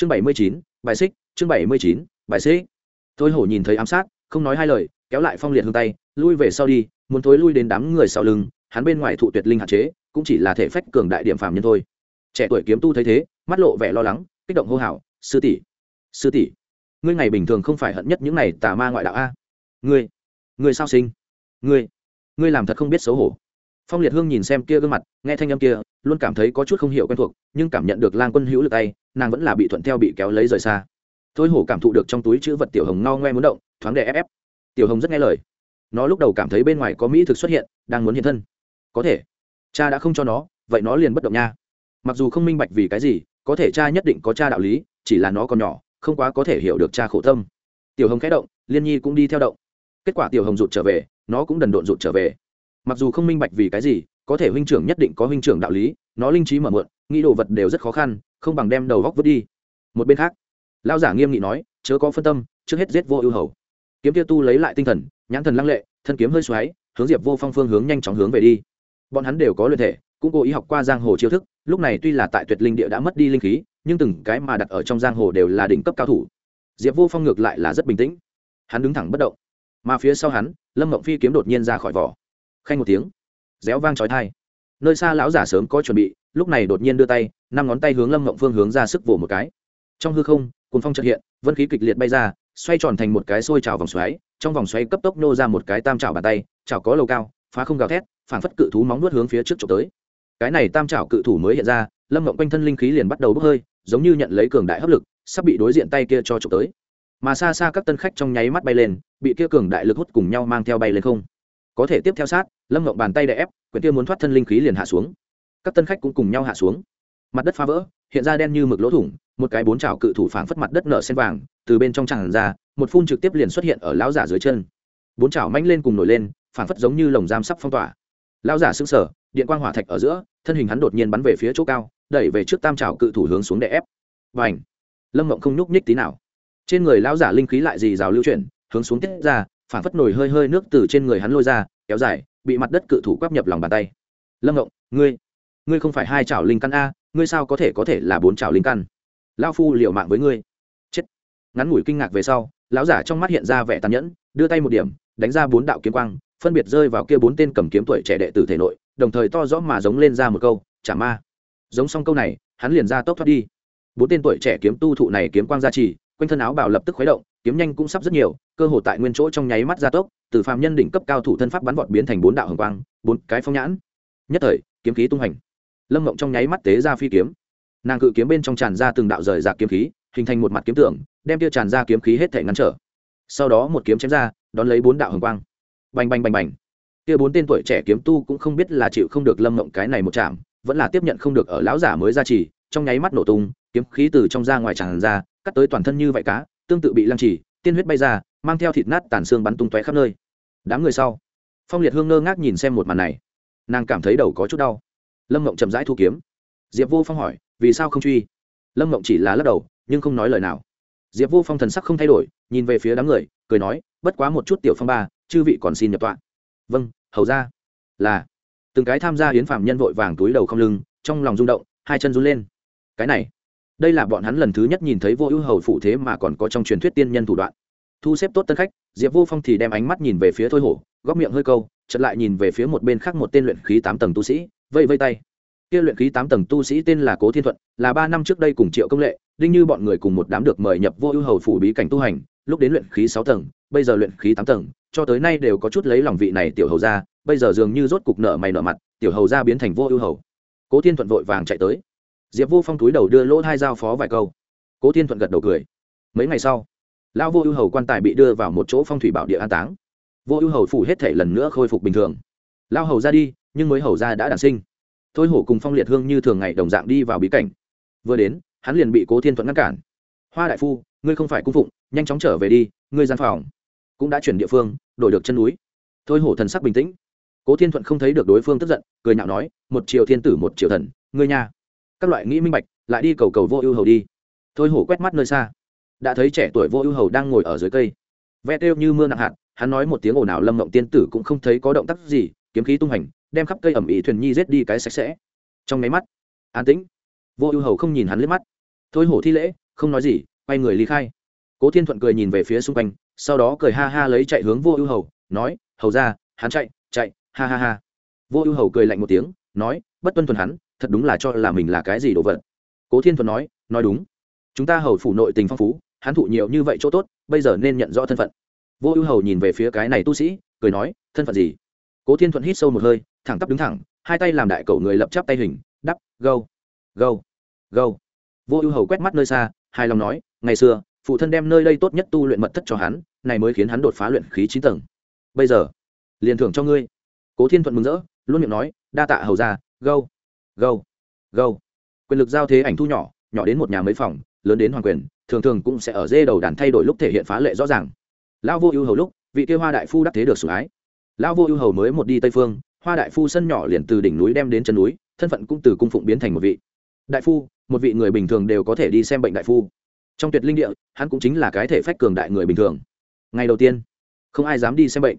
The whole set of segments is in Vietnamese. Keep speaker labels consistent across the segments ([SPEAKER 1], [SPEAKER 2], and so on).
[SPEAKER 1] chương bảy mươi chín, bài xích, chương bảy mươi chín, bài xích. Thôi hổ nhìn thấy ám sát, không nói hai lời, kéo lại phong liệt hương tay, lui về sau đi, muốn thối lui đến đám người sau lưng, hắn bên ngoài thụ tuyệt linh hạn chế, cũng chỉ là thể phách cường đại điểm phàm nhân thôi. Trẻ tuổi kiếm tu thấy thế, mắt lộ vẻ lo lắng, kích động hô hào, sư tỷ sư tỷ, ngươi ngày bình thường không phải hận nhất những này tà ma ngoại đạo a? Ngươi ngươi sao sinh? Ngươi ngươi làm thật không biết xấu hổ. Phong liệt hương nhìn xem kia gương mặt, nghe thanh âm kia, luôn cảm thấy có chút không hiểu quen thuộc, nhưng cảm nhận được lang quân hữu lực tay nàng vẫn là bị thuận theo bị kéo lấy rời xa. Thôi hổ cảm thụ được trong túi chữ vật tiểu hồng no ngoe muốn động, thoáng đè ép ép. Tiểu hồng rất nghe lời. Nó lúc đầu cảm thấy bên ngoài có mỹ thực xuất hiện, đang muốn hiện thân. Có thể. Cha đã không cho nó, vậy nó liền bất động nha. Mặc dù không minh bạch vì cái gì, có thể cha nhất định có cha đạo lý, chỉ là nó còn nhỏ, không quá có thể hiểu được cha khổ tâm. Tiểu hồng khẽ động, liên nhi cũng đi theo động. Kết quả tiểu hồng rụt trở về, nó cũng đần độn rụt trở về. Mặc dù không minh bạch vì cái gì, có thể huynh trưởng nhất định có huynh trưởng đạo lý, nó linh trí mở mượn nghĩ đồ vật đều rất khó khăn, không bằng đem đầu góc vứt đi. Một bên khác lao giả nghiêm nghị nói, chớ có phân tâm, trước hết giết vô ưu hầu. Kiếm tiêu tu lấy lại tinh thần, nhãn thần lăng lệ, thân kiếm hơi xoáy, hướng diệp vô phong phương hướng nhanh chóng hướng về đi. Bọn hắn đều có luyện thể, cũng cố ý học qua giang hồ chiêu thức, lúc này tuy là tại tuyệt linh địa đã mất đi linh khí, nhưng từng cái mà đặt ở trong giang hồ đều là đỉnh cấp cao thủ. Diệp vô phong ngược lại là rất bình tĩnh. Hắn đứng thẳng bất động. Mà phía sau hắn, lâm mộng phi kiếm đột nhiên ra khỏi vỏ. Khanh một tiếng, réo vang trói thai nơi xa lão giả sớm có chuẩn bị lúc này đột nhiên đưa tay, năm ngón tay hướng lâm mộng phương hướng ra sức vồ một cái. Trong hư không cùng phong trợ hiện, vân khí kịch liệt bay ra, xoay tròn thành một cái xôi trào vòng xoáy, trong vòng xoáy cấp tốc nô ra một cái tam trào bàn tay trào có lầu cao, phá không gào thét phản phất cự thú móng nuốt hướng phía trước trộm tới. Cái này tam trào cự thủ mới hiện ra, lâm mộng quanh thân linh khí liền bắt đầu bốc hơi, giống như nhận lấy cường đại hấp lực, sắp bị đối diện tay kia cho trộm tới. Mà xa xa các tân khách trong nháy mắt bay lên, bị kia cường đại lực hút cùng nhau mang theo bay lên không. Có thể tiếp theo sát, lâm mộng bàn tay đè ép quyển kia muốn thoát thân linh khí liền hạ xuống các tân khách cũng cùng nhau hạ xuống. Mặt đất phá vỡ, hiện ra đen như mực lỗ thủng, một cái bốn chảo cự thủ phảng phất mặt đất nở sen vàng, từ bên trong tràn ra, một phun trực tiếp liền xuất hiện ở lão giả dưới chân. Bốn chảo manh lên cùng nổi lên, phảng phất giống như lồng giam sắp phong tỏa. Lão giả sững sờ, điện quang hỏa thạch ở giữa, thân hình hắn đột nhiên bắn về phía chỗ cao, đẩy về trước tam trào cự thủ hướng xuống để ép. Và ảnh lâm mộng không nhúc nhích tí nào. Trên người lão giả linh khí lại dì rào lưu chuyển, hướng xuống tiết ra, phảng phất nổi hơi hơi nước từ trên người hắn lôi ra, kéo dài, bị mặt đất cự thủ quắp nhập lòng bàn tay. Lâm mộng, ngươi! Ngươi không phải hai chảo linh căn a, ngươi sao có thể có thể là bốn chảo linh căn? Lao phu liệu mạng với ngươi. Chết. Ngắn ngủi kinh ngạc về sau, lão giả trong mắt hiện ra vẻ tàn nhẫn, đưa tay một điểm, đánh ra bốn đạo kiếm quang, phân biệt rơi vào kia bốn tên cầm kiếm tuổi trẻ đệ tử thể nội, đồng thời to rõ mà giống lên ra một câu, chả ma. Giống xong câu này, hắn liền ra tốc thoát đi. Bốn tên tuổi trẻ kiếm tu thụ này kiếm quang gia trì, quanh thân áo bào lập tức khuấy động, kiếm nhanh cũng sắp rất nhiều, cơ hội tại nguyên chỗ trong nháy mắt gia tốc, từ phàm nhân đỉnh cấp cao thủ thân pháp bắn vọt biến thành bốn đạo hồng quang, bốn cái phong nhãn. Nhất thời, kiếm khí tung hành lâm Mộng trong nháy mắt tế ra phi kiếm. Nàng cự kiếm bên trong tràn ra từng đạo rời rạc kiếm khí, hình thành một mặt kiếm tưởng đem tiêu tràn ra kiếm khí hết thể ngăn trở. Sau đó một kiếm chém ra, đón lấy bốn đạo hồng quang. Bành bành bành bành. Kia bốn tên tuổi trẻ kiếm tu cũng không biết là chịu không được lâm Mộng cái này một chạm, vẫn là tiếp nhận không được ở lão giả mới ra trì trong nháy mắt nổ tung, kiếm khí từ trong ra ngoài tràn ra, cắt tới toàn thân như vậy cá, tương tự bị lăng trì tiên huyết bay ra, mang theo thịt nát tàn xương bắn tung tóe khắp nơi. Đám người sau, phong liệt hương ngơ ngác nhìn xem một màn này. Nàng cảm thấy đầu có chút đau lâm mộng chậm rãi thu kiếm diệp vô phong hỏi vì sao không truy lâm mộng chỉ là lắc đầu nhưng không nói lời nào diệp vô phong thần sắc không thay đổi nhìn về phía đám người cười nói bất quá một chút tiểu phong ba chư vị còn xin nhập tọa vâng hầu ra là từng cái tham gia hiến phạm nhân vội vàng túi đầu không lưng trong lòng rung động hai chân run lên cái này đây là bọn hắn lần thứ nhất nhìn thấy vô ưu hầu phụ thế mà còn có trong truyền thuyết tiên nhân thủ đoạn thu xếp tốt tân khách diệp vô phong thì đem ánh mắt nhìn về phía thôi hổ góc miệng hơi câu chật lại nhìn về phía một bên khác một tên luyện khí tám tầng tu sĩ vây vây tay. Kia luyện khí tám tầng tu sĩ tên là cố thiên thuận, là ba năm trước đây cùng triệu công lệ, đinh như bọn người cùng một đám được mời nhập vô ưu hầu phủ bí cảnh tu hành, lúc đến luyện khí sáu tầng, bây giờ luyện khí tám tầng, cho tới nay đều có chút lấy lòng vị này tiểu hầu ra bây giờ dường như rốt cục nợ mày nợ mặt, tiểu hầu ra biến thành vô ưu hầu. Cố thiên thuận vội vàng chạy tới. Diệp vô phong túi đầu đưa lỗ hai giao phó vài câu. Cố thiên thuận gật đầu cười. Mấy ngày sau, lão vô ưu hầu quan tài bị đưa vào một chỗ phong thủy bảo địa an táng. Vô ưu hầu phủ hết thể lần nữa khôi phục bình thường lao hầu ra đi, nhưng mới hầu ra đã đản sinh. Thôi hổ cùng phong liệt hương như thường ngày đồng dạng đi vào bí cảnh. Vừa đến, hắn liền bị cố thiên thuận ngăn cản. Hoa đại phu, ngươi không phải cung phụng, nhanh chóng trở về đi, ngươi gian phòng cũng đã chuyển địa phương, đổi được chân núi. Thôi hổ thần sắc bình tĩnh. Cố thiên thuận không thấy được đối phương tức giận, cười nhạo nói, một triệu thiên tử, một triệu thần, ngươi nha. Các loại nghĩ minh bạch, lại đi cầu cầu vô ưu hầu đi. Thôi hổ quét mắt nơi xa. Đã thấy trẻ tuổi vô ưu hầu đang ngồi ở dưới cây. Ve kêu như mưa nặng hạt, hắn nói một tiếng ồn ào lâm mộng tiên tử cũng không thấy có động tác gì kiếm khí tung hành, đem khắp cây ẩm ý thuyền nhi rết đi cái sạch sẽ. Trong máy mắt, an tĩnh. Vô ưu hầu không nhìn hắn liếc mắt. Thôi hổ thi lễ, không nói gì, quay người ly khai. Cố thiên thuận cười nhìn về phía xung quanh, sau đó cười ha ha lấy chạy hướng vô ưu hầu, nói, hầu ra, hắn chạy chạy, ha ha ha. Vô ưu hầu cười lạnh một tiếng, nói, bất tuân thuần hắn, thật đúng là cho là mình là cái gì đồ vật. Cố thiên thuận nói nói đúng. Chúng ta hầu phủ nội tình phong phú, hắn thụ nhiều như vậy chỗ tốt, bây giờ nên nhận rõ thân phận. Vô ưu hầu nhìn về phía cái này tu sĩ, cười nói, thân phận gì? Cố thiên thuận hít sâu một hơi, thẳng tắp đứng thẳng, hai tay làm đại cầu người lập chắp tay hình, đắp, gâu gâu gâu. Vô ưu hầu quét mắt nơi xa, hài lòng nói, ngày xưa, phụ thân đem nơi đây tốt nhất tu luyện mật thất cho hắn, này mới khiến hắn đột phá luyện khí chín tầng. Bây giờ, liền thưởng cho ngươi. Cố thiên thuận mừng rỡ, luôn miệng nói, đa tạ hầu ra gâu gâu gâu. Quyền lực giao thế ảnh thu nhỏ nhỏ đến một nhà mấy phòng, lớn đến hoàng quyền, thường thường cũng sẽ ở dê đầu đàn thay đổi lúc thể hiện phá lệ rõ ràng. Lão vô ưu hầu lúc, vị kia hoa đại phu đắc thế được sủng ái lão vô ưu hầu mới một đi tây phương, hoa đại phu sân nhỏ liền từ đỉnh núi đem đến chân núi, thân phận cũng từ cung phụng biến thành một vị. Đại phu, một vị người bình thường đều có thể đi xem bệnh đại phu. Trong tuyệt linh địa, hắn cũng chính là cái thể phách cường đại người bình thường. Ngày đầu tiên, không ai dám đi xem bệnh.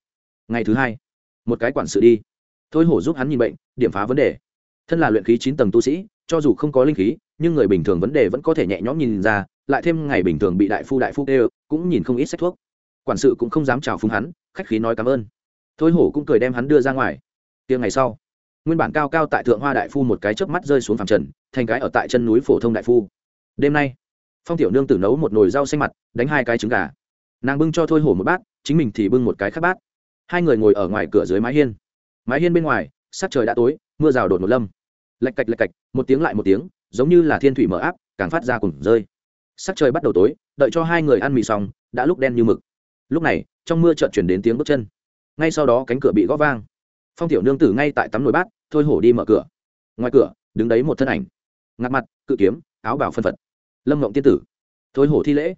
[SPEAKER 1] Ngày thứ hai, một cái quản sự đi. Thôi hổ giúp hắn nhìn bệnh, điểm phá vấn đề. Thân là luyện khí chín tầng tu sĩ, cho dù không có linh khí, nhưng người bình thường vấn đề vẫn có thể nhẹ nhõm nhìn ra, lại thêm ngày bình thường bị đại phu đại phu đều cũng nhìn không ít sách thuốc. Quản sự cũng không dám chào phúng hắn, khách khí nói cảm ơn thôi hổ cũng cười đem hắn đưa ra ngoài. Tiếng ngày sau, nguyên bản cao cao tại thượng hoa đại phu một cái chớp mắt rơi xuống phẳng trần, thành cái ở tại chân núi phổ thông đại phu. Đêm nay, phong tiểu nương tử nấu một nồi rau xanh mặt, đánh hai cái trứng gà. Nàng bưng cho thôi hổ một bát, chính mình thì bưng một cái khác bát. Hai người ngồi ở ngoài cửa dưới mái hiên. Mái hiên bên ngoài, sắc trời đã tối, mưa rào đột một lâm. Lạch cạch lạch cạch, một tiếng lại một tiếng, giống như là thiên thủy mở áp, càng phát ra cùng rơi. Sắc trời bắt đầu tối, đợi cho hai người ăn mì xong, đã lúc đen như mực. Lúc này, trong mưa chợt chuyển đến tiếng bước chân ngay sau đó cánh cửa bị gõ vang. Phong tiểu nương tử ngay tại tắm nồi bát, thôi hổ đi mở cửa. Ngoài cửa, đứng đấy một thân ảnh. Ngặt mặt, cự kiếm, áo bảo phân phật. Lâm ngộng tiên tử, thôi hổ thi lễ.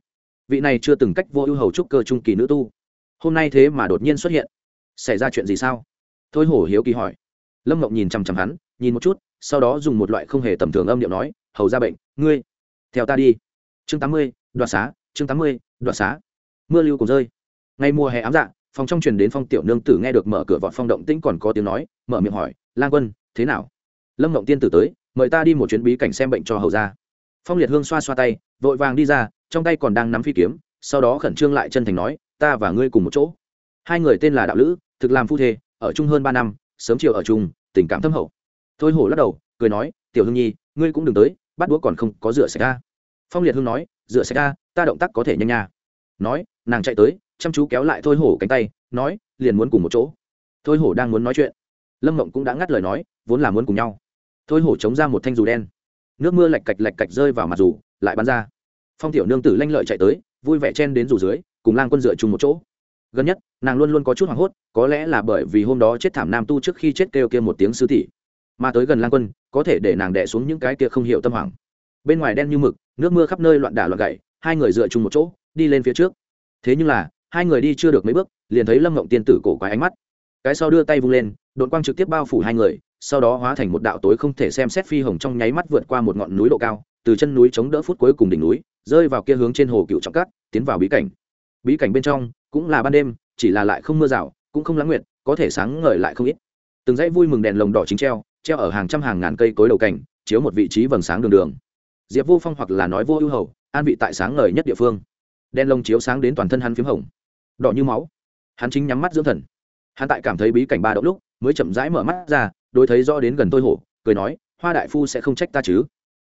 [SPEAKER 1] Vị này chưa từng cách vô ưu hầu trúc cơ trung kỳ nữ tu. Hôm nay thế mà đột nhiên xuất hiện. Xảy ra chuyện gì sao? Thôi hổ hiếu kỳ hỏi. Lâm ngộng nhìn chằm chằm hắn, nhìn một chút, sau đó dùng một loại không hề tầm thường âm điệu nói, hầu ra bệnh, ngươi, theo ta đi. Chương tám mươi, đoạt xá, chương tám mươi, đoạt xá. Mưa lưu cùng rơi. Ngay mùa hè ám dạ phòng trong truyền đến phong tiểu nương tử nghe được mở cửa vọt phong động tĩnh còn có tiếng nói, mở miệng hỏi, lang quân, thế nào? Lâm mộng tiên tử tới, mời ta đi một chuyến bí cảnh xem bệnh cho hầu ra phong liệt hương xoa xoa tay, vội vàng đi ra, trong tay còn đang nắm phi kiếm, sau đó khẩn trương lại chân thành nói, ta và ngươi cùng một chỗ. Hai người tên là đạo lữ, thực làm phu thê, ở chung hơn ba năm, sớm chiều ở chung, tình cảm thâm hậu. Thôi hổ lắc đầu, cười nói, tiểu hương nhi, ngươi cũng đừng tới, bắt đũa còn không có rửa sạch ra. Phong liệt hương nói, rửa sạch ra, ta động tác có thể nhanh nha. Nói, nàng chạy tới chăm chú kéo lại thôi hổ cánh tay, nói, liền muốn cùng một chỗ. Thôi hổ đang muốn nói chuyện. Lâm mộng cũng đã ngắt lời nói, vốn là muốn cùng nhau. Thôi hổ chống ra một thanh dù đen. Nước mưa lạch cạch lạch cạch rơi vào mặt dù, lại bắn ra. Phong tiểu nương tử lanh lợi chạy tới, vui vẻ chen đến dù dưới, cùng lang quân dựa chung một chỗ. Gần nhất, nàng luôn luôn có chút hoảng hốt, có lẽ là bởi vì hôm đó chết thảm nam tu trước khi chết kêu kia một tiếng sư thị mà tới gần lang quân, có thể để nàng đẻ xuống những cái kia không hiểu tâm hoảng. Bên ngoài đen như mực, nước mưa khắp nơi loạn đả loạn gậy hai người dựa chung một chỗ, đi lên phía trước. Thế nhưng là hai người đi chưa được mấy bước, liền thấy lâm ngộng tiên tử cổ quái ánh mắt. Cái sau đưa tay vung lên đội quang trực tiếp bao phủ hai người, sau đó hóa thành một đạo tối không thể xem xét phi hồng trong nháy mắt vượt qua một ngọn núi độ cao, từ chân núi chống đỡ phút cuối cùng đỉnh núi, rơi vào kia hướng trên hồ cựu trọng cát, tiến vào bí cảnh. Bí cảnh bên trong, cũng là ban đêm, chỉ là lại không mưa rào, cũng không lãng nguyện có thể sáng ngời lại không ít. Từng dãy vui mừng đèn lồng đỏ chính treo treo ở hàng trăm hàng ngàn cây cối đầu cảnh, chiếu một vị trí vầng sáng đường đường. Diệp vô phong hoặc là nói vô ưu hầu, an vị tại sáng ngời nhất địa phương. Đèn lồng chiếu sáng đến toàn thân hắn p h í m hồng đỏ như máu. Hắn chính nhắm mắt dưỡng thần. Hắn tại cảm thấy bí cảnh ba động lúc, mới chậm rãi mở mắt ra đôi thấy rõ đến gần tôi hổ, cười nói, hoa đại phu sẽ không trách ta chứ?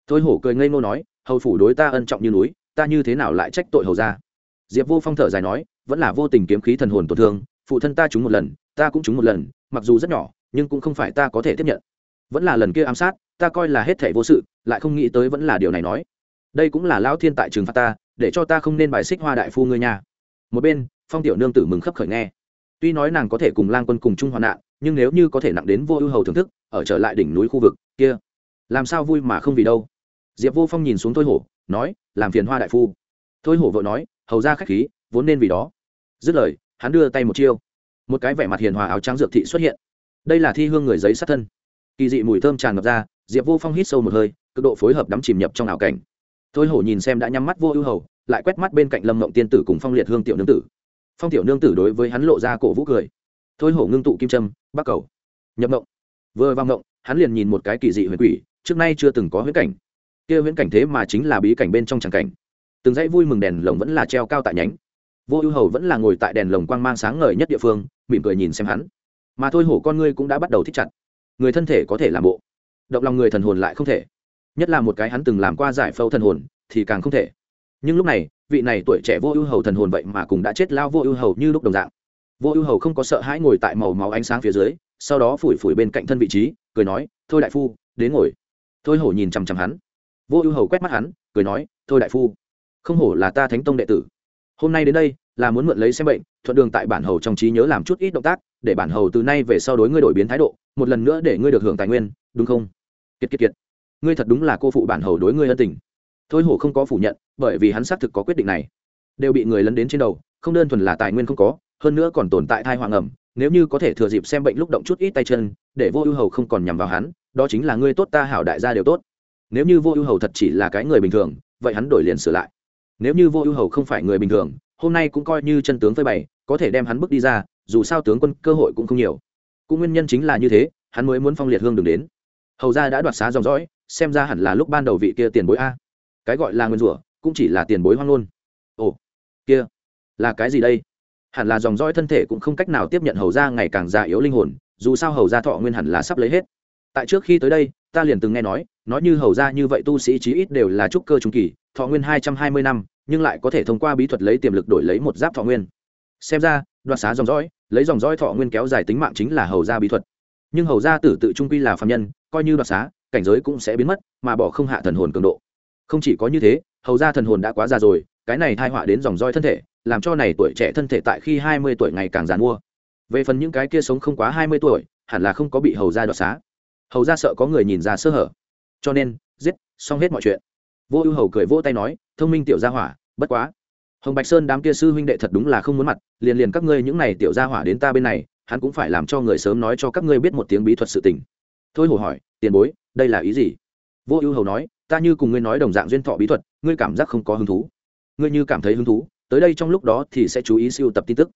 [SPEAKER 1] Tôi hổ cười ngây ngô nói, hầu phủ đối ta ân trọng như núi, ta như thế nào lại trách tội hầu ra diệp vô phong thở dài nói, vẫn là vô tình kiếm khí thần hồn tổn thương, phụ thân ta trúng một lần, ta cũng trúng một lần, mặc dù rất nhỏ, nhưng cũng không phải ta có thể tiếp nhận. Vẫn là lần kia ám sát, ta coi là hết thể vô sự, lại không nghĩ tới vẫn là điều này nói. Đây cũng là lão thiên tại trường phạt ta, để cho ta không nên bài xích hoa đại phu ngươi nhà một bên phong tiểu nương tử mừng khấp khởi nghe. Tuy nói nàng có thể cùng lang quân cùng chung hoạn nạn, nhưng nếu như có thể nặng đến vô ưu hầu thưởng thức, ở trở lại đỉnh núi khu vực, kia, làm sao vui mà không vì đâu? Diệp vô phong nhìn xuống thôi hổ, nói, làm phiền hoa đại phu. Thôi hổ vội nói, hầu ra k h á c h khí, vốn nên vì đó. Dứt lời, hắn đưa tay một chiêu. Một cái vẻ mặt hiền hòa áo trắng dược thị xuất hiện. Đây là thi hương người giấy sát thân. Kỳ dị mùi thơm tràn ngập ra, diệp vô phong hít sâu một hơi, cực độ phối hợp đắm chìm nhập trong ảo cảnh. Thôi hổ nhìn xem đã nhắm mắt vô ưu hầu, lại quét mắt bên cạnh lâm mộng tiên tử cùng phong liệt hương tiểu nương tử phong tiểu nương tử đối với hắn lộ ra cổ vũ cười. Thôi hổ ngưng tụ kim trâm bắc cầu. Nhập mộng. Vừa vào mộng, hắn liền nhìn một cái kỳ dị huyền quỷ, trước nay chưa từng có huyễn cảnh. Kia huyễn cảnh thế mà chính là bí cảnh bên trong tràng cảnh. Từng dãy vui mừng đèn lồng vẫn là treo cao tại nhánh. Vô ưu hầu vẫn là ngồi tại đèn lồng quang mang sáng ngời nhất địa phương, mỉm cười nhìn xem hắn. Mà thôi hổ con ngươi cũng đã bắt đầu thích chặt. Người thân thể có thể làm bộ. Động lòng người thần hồn lại không thể. Nhất là một cái hắn từng làm qua giải phẫu thần hồn, thì càng không thể. Nhưng lúc này vị này tuổi trẻ vô ưu hầu thần hồn vậy mà cũng đã chết lao vô ưu hầu như lúc đồng dạng. Vô ưu hầu không có sợ hãi ngồi tại màu máu ánh sáng phía dưới, sau đó phủi phủi bên cạnh thân vị trí, cười nói, thôi đại phu, đến ngồi. Thôi hổ nhìn chằm chằm hắn. Vô ưu hầu quét mắt hắn, cười nói, thôi đại phu, không hổ là ta thánh tông đệ tử. Hôm nay đến đây, là muốn mượn lấy xem bệnh, thuận đường tại bản hầu trong trí nhớ làm chút ít động tác, để bản hầu từ nay về sau đối ngươi đổi biến thái độ, một lần nữa để ngươi được hưởng tài nguyên, đúng không? Kiệt kiệt kiệt. Ngươi thật đúng là cô phụ bản hầu đối ngươi ân tình. Thôi hổ không có phủ nhận bởi vì hắn xác thực có quyết định này. Đều bị người lấn đến trên đầu, không đơn thuần là tài nguyên không có, hơn nữa còn tồn tại thai hoàng ẩm nếu như có thể thừa dịp xem bệnh lúc động chút ít tay chân, để vô ưu hầu không còn nhằm vào hắn, đó chính là ngươi tốt ta hảo đại gia đều tốt. Nếu như vô ưu hầu thật chỉ là cái người bình thường, vậy hắn đổi liền sửa lại. Nếu như vô ưu hầu không phải người bình thường, hôm nay cũng coi như chân tướng phơi bày, có thể đem hắn bước đi ra, dù sao tướng quân cơ hội cũng không nhiều. Cũng nguyên nhân chính là như thế, hắn mới muốn phong liệt hương đừng đến. Hầu ra đã đoạt xá dòng dõi, xem ra hẳn là lúc ban đầu vị kia tiền bối a. Cái gọi là nguyên rủa cũng chỉ là tiền bối hoang luôn ồ, kia, là cái gì đây? Hẳn là dòng dõi thân thể cũng không cách nào tiếp nhận hầu ra ngày càng già yếu linh hồn, dù sao hầu ra thọ nguyên hẳn là sắp lấy hết. Tại trước khi tới đây, ta liền từng nghe nói nói như hầu ra như vậy tu sĩ chí ít đều là trúc cơ trung kỳ, thọ nguyên hai trăm hai mươi năm, nhưng lại có thể thông qua bí thuật lấy tiềm lực đổi lấy một giáp thọ nguyên. Xem ra, đoạt xá dòng dõi, lấy dòng dõi thọ nguyên kéo dài tính mạng chính là hầu ra bí thuật. Nhưng hầu ra tử tự trung quy là phạm nhân, coi như đoạt xá, cảnh giới cũng sẽ biến mất, mà bỏ không hạ thần hồn cường độ. Không chỉ có như thế hầu ra thần hồn đã quá già rồi, cái này thai họa đến dòng roi thân thể, làm cho này tuổi trẻ thân thể tại khi hai mươi tuổi ngày càng giàn mua về phần những cái kia sống không quá hai mươi tuổi, hẳn là không có bị hầu ra đoạt xá. Hầu ra sợ có người nhìn ra sơ hở. Cho nên, giết, xong hết mọi chuyện. Vô ưu hầu cười vỗ tay nói, thông minh tiểu gia hỏa, bất quá. Hồng bạch sơn đám kia sư huynh đệ thật đúng là không muốn mặt, liền liền các ngươi những này tiểu gia hỏa đến ta bên này, hắn cũng phải làm cho người sớm nói cho các ngươi biết một tiếng bí thuật sự tình. Thôi hồ hỏi, tiền bối, đây là ý gì? Vô ưu hầu nói ta như cùng ngươi nói đồng dạng duyên thọ bí thuật, ngươi cảm giác không có hứng thú. Ngươi như cảm thấy hứng thú, tới đây trong lúc đó thì sẽ chú ý siêu tập tin tức.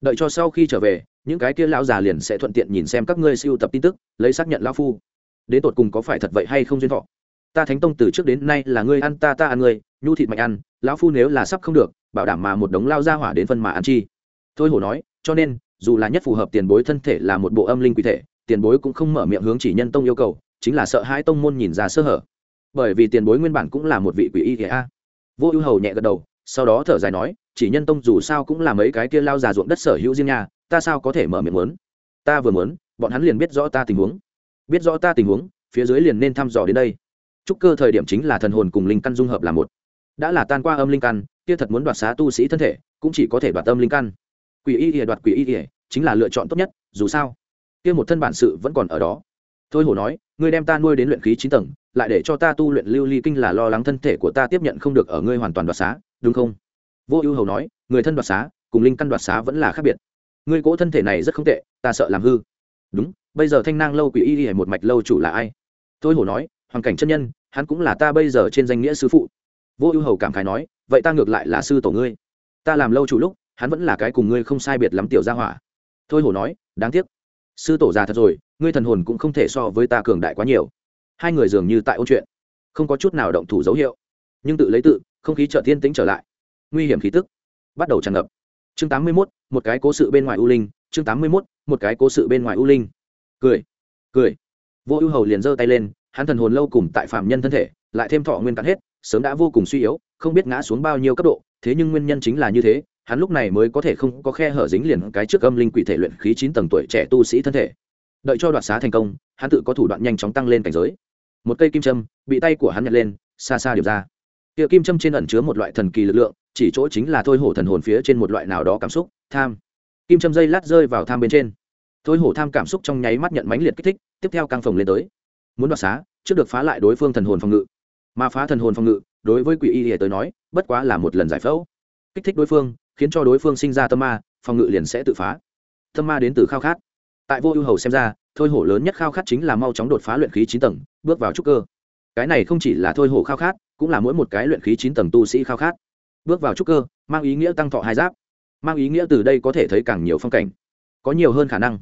[SPEAKER 1] Đợi cho sau khi trở về, những cái kia lão già liền sẽ thuận tiện nhìn xem các ngươi siêu tập tin tức, lấy xác nhận lão phu. Đến tột cùng có phải thật vậy hay không duyên thọ? Ta thánh tông từ trước đến nay là ngươi ăn ta ta ăn ngươi, nhu thịt mạnh ăn, lão phu nếu là sắp không được, bảo đảm mà một đống lao ra hỏa đến phân mà ăn chi. Thôi hổ nói, cho nên, dù là nhất phù hợp tiền bối thân thể là một bộ âm linh quỷ thể, tiền bối cũng không mở miệng hướng chỉ nhân tông yêu cầu, chính là sợ hai tông môn nhìn ra sơ hở bởi vì tiền bối nguyên bản cũng là một vị quỷ y thể a. Vô ưu hầu nhẹ gật đầu, sau đó thở dài nói, chỉ nhân tông dù sao cũng là mấy cái kia lao già ruộng đất sở hữu riêng nhà, ta sao có thể mở miệng muốn? Ta vừa muốn, bọn hắn liền biết rõ ta tình huống. Biết rõ ta tình huống, phía dưới liền nên thăm dò đến đây. Trúc cơ thời điểm chính là thần hồn cùng linh căn dung hợp là một. Đã là tan qua âm linh căn, kia thật muốn đoạt xá tu sĩ thân thể, cũng chỉ có thể đoạt âm linh căn. Quỷ y ỉa đoạt quỷ y ỉa chính là lựa chọn tốt nhất, dù sao, kia một thân bản sự vẫn còn ở đó. Thôi hổ nói ngươi đem ta nuôi đến luyện khí chín tầng, lại để cho ta tu luyện lưu ly kinh là lo lắng thân thể của ta tiếp nhận không được ở ngươi hoàn toàn đoạt xá, đúng không? Vô ưu hầu nói, người thân đoạt xá, cùng linh căn đoạt xá vẫn là khác biệt. Ngươi cỗ thân thể này rất không tệ, ta sợ làm hư. Đúng, bây giờ thanh nang lâu quỷ y hay một mạch lâu chủ là ai? Thôi hổ nói, hoàn cảnh chân nhân, hắn cũng là ta bây giờ trên danh nghĩa sư phụ. Vô ưu hầu cảm khái nói, vậy ta ngược lại là sư tổ ngươi. Ta làm lâu chủ lúc, hắn vẫn là cái cùng ngươi không sai biệt lắm tiểu gia hỏa. Thôi hổ nói, đáng tiếc sư tổ già thật rồi, ngươi thần hồn cũng không thể so với ta cường đại quá nhiều. Hai người dường như tại ôn chuyện, không có chút nào động thủ dấu hiệu, nhưng tự lấy tự, không khí trợ thiên tính trở lại. Nguy hiểm khí tức bắt đầu tràn ngập. Chương tám mươi mốt, một cái cố sự bên ngoài u linh, chương tám mươi mốt, một cái cố sự bên ngoài u linh. Cười cười. Vô ưu hầu liền giơ tay lên, hắn thần hồn lâu cùng tại phạm nhân thân thể, lại thêm thọ nguyên cắn hết, sớm đã vô cùng suy yếu, không biết ngã xuống bao nhiêu cấp độ, thế nhưng nguyên nhân chính là như thế hắn lúc này mới có thể không có khe hở dính liền cái trước âm linh quỷ thể luyện khí chín tầng tuổi trẻ tu sĩ thân thể. Đợi cho đoạt xá thành công, hắn tự có thủ đoạn nhanh chóng tăng lên cảnh giới. Một cây kim châm bị tay của hắn nhặt lên, xa xa điểm ra. Kia kim châm trên ẩn chứa một loại thần kỳ lực lượng, chỉ chỗ chính là thôi hổ thần hồn phía trên một loại nào đó cảm xúc, tham. Kim châm dây lát rơi vào tham bên trên. Thôi hổ tham cảm xúc trong nháy mắt nhận mãnh liệt kích thích, tiếp theo căng phồng lên tới. Muốn đoạt xá, trước được phá lại đối phương thần hồn phòng ngự. Mà phá thần hồn phòng ngự, đối với quỷ y tới nói, bất quá là một lần giải phẫu. Kích thích đối phương khiến cho đối phương sinh ra tâm ma, phòng ngự liền sẽ tự phá. Tâm ma đến từ khao khát. Tại vô ưu hầu xem ra, thôi hổ lớn nhất khao khát chính là mau chóng đột phá luyện khí chín tầng, bước vào trúc cơ. Cái này không chỉ là thôi hổ khao khát, cũng là mỗi một cái luyện khí chín tầng tu sĩ khao khát. Bước vào trúc cơ, mang ý nghĩa tăng thọ hai giáp. Mang ý nghĩa từ đây có thể thấy càng nhiều phong cảnh. Có nhiều hơn khả năng.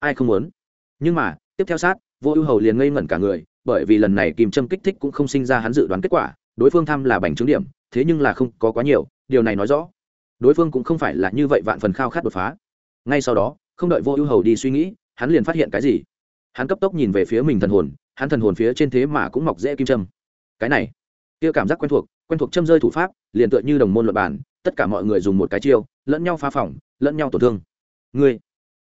[SPEAKER 1] Ai không muốn? Nhưng mà, tiếp theo sát, vô ưu hầu liền ngây ngẩn cả người, bởi vì lần này kìm châm kích thích cũng không sinh ra hắn dự đoán kết quả, đối phương tham là bành trướng điểm, thế nhưng là không có quá nhiều, điều này nói rõ đối phương cũng không phải là như vậy vạn phần khao khát đột phá. Ngay sau đó, không đợi vô ưu hầu đi suy nghĩ, hắn liền phát hiện cái gì? Hắn cấp tốc nhìn về phía mình thần hồn, hắn thần hồn phía trên thế mà cũng mọc dễ kim châm. cái này, kia cảm giác quen thuộc quen thuộc châm rơi thủ pháp, liền tựa như đồng môn luật bản tất cả mọi người dùng một cái chiêu, lẫn nhau phá phỏng, lẫn nhau tổn thương. Ngươi,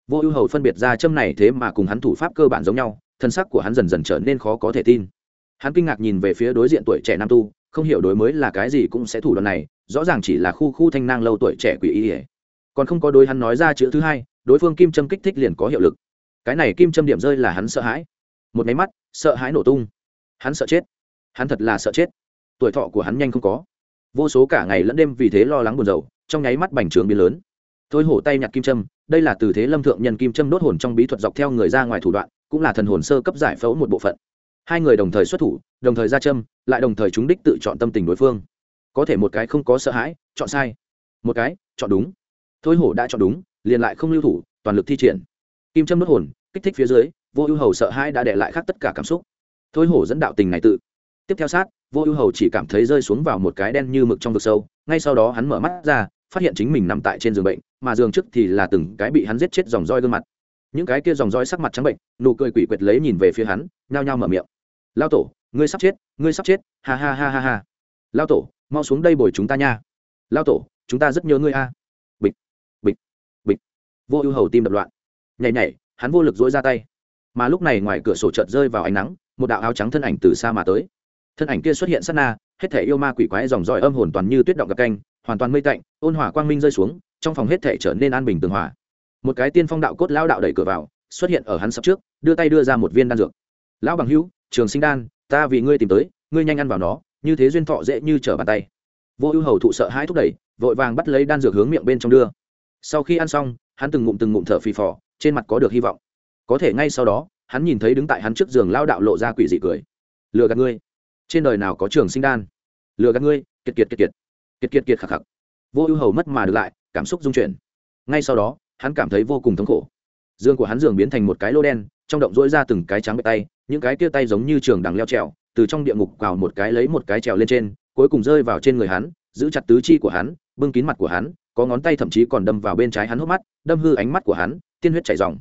[SPEAKER 1] vô ưu hầu phân biệt ra châm này thế mà cùng hắn thủ pháp cơ bản giống nhau, thân sắc của hắn dần dần trở nên khó có thể tin. Hắn kinh ngạc nhìn về phía đối diện tuổi trẻ nam tu, không hiểu đối mới là cái gì cũng sẽ thủ đoạn này rõ ràng chỉ là khu khu thanh nang lâu tuổi trẻ quỷ y, ỉa. Còn không có đối hắn nói ra chữ thứ hai đối phương kim châm kích thích liền có hiệu lực. Cái này kim châm điểm rơi là hắn sợ hãi. Một máy mắt sợ hãi nổ tung. Hắn sợ chết. Hắn thật là sợ chết. Tuổi thọ của hắn nhanh không có. Vô số cả ngày lẫn đêm vì thế lo lắng buồn rầu trong nháy mắt bành trướng biến lớn. Thôi hổ tay nhặt kim châm, đây là từ thế lâm thượng nhân kim châm đốt hồn trong bí thuật dọc theo người ra ngoài thủ đoạn cũng là thần hồn sơ cấp giải phẫu một bộ phận. Hai người đồng thời xuất thủ đồng thời ra châm lại đồng thời chúng đích tự chọn tâm tình đối phương có thể một cái không có sợ hãi, chọn sai. Một cái, chọn đúng. Thôi hổ đã chọn đúng, liền lại không lưu thủ, toàn lực thi triển. Kim châm mất hồn, kích thích phía dưới, vô ưu hầu sợ hãi đã để lại khác tất cả cảm xúc. Thôi hổ dẫn đạo tình này tự. Tiếp theo sát, vô ưu hầu chỉ cảm thấy rơi xuống vào một cái đen như mực trong vực sâu, ngay sau đó hắn mở mắt ra, phát hiện chính mình nằm tại trên giường bệnh, mà giường trước thì là từng cái bị hắn giết chết dòng roi gương mặt. Những cái kia dòng roi sắc mặt trắng bệnh, nụ cười quỷ quyệt lấy nhìn về phía hắn, nhao nhao mở miệng. Lao tổ, ngươi sắp chết, ngươi sắp chết, ha ha ha ha ha. Lao tổ mau xuống đây bồi chúng ta nha. Lao tổ, chúng ta rất nhớ ngươi a. Bịch bịch bịch. Vô ưu hầu tim đập loạn. Nhảy nhảy, hắn vô lực dỗi ra tay. Mà lúc này ngoài cửa sổ chợt rơi vào ánh nắng, một đạo áo trắng thân ảnh từ xa mà tới. Thân ảnh kia xuất hiện sát na, hết thể yêu ma quỷ quái dòng dõi âm hồn toàn như tuyết động gặp canh, hoàn toàn mây tạnh, ôn hỏa quang minh rơi xuống, trong phòng hết thể trở nên an bình tường hòa. Một cái tiên phong đạo cốt lão đạo đẩy cửa vào, xuất hiện ở hắn sập trước, đưa tay đưa ra một viên đan dược. Lão bằng hữu, trường sinh đan, ta vì ngươi tìm tới, ngươi nhanh ăn vào nó như thế duyên thọ dễ như trở bàn tay. Vô ưu hầu thụ sợ hãi thúc đẩy, vội vàng bắt lấy đan dược hướng miệng bên trong đưa. Sau khi ăn xong, hắn từng ngụm từng ngụm thở phì phò, trên mặt có được hy vọng. Có thể ngay sau đó, hắn nhìn thấy đứng tại hắn trước giường lao đạo lộ ra quỷ dị cười. Lừa gạt ngươi? Trên đời nào có trường sinh đan? Lừa gạt ngươi? Kiệt kiệt kiệt kiệt. Kiệt kiệt kiệt khạc khạc. Vô ưu hầu mất mà được lại, cảm xúc dung chuyển. Ngay sau đó, hắn cảm thấy vô cùng thống khổ. Giường của hắn giường biến thành một cái lô đen, trong động rỗi ra từng cái trắng bệ tay, những cái kia tay giống như trường đằng leo trèo từ trong địa ngục cào một cái lấy một cái trèo lên trên, cuối cùng rơi vào trên người hắn, giữ chặt tứ chi của hắn, bưng kín mặt của hắn, có ngón tay thậm chí còn đâm vào bên trái hắn hốc mắt, đâm hư ánh mắt của hắn, tiên huyết chảy dòng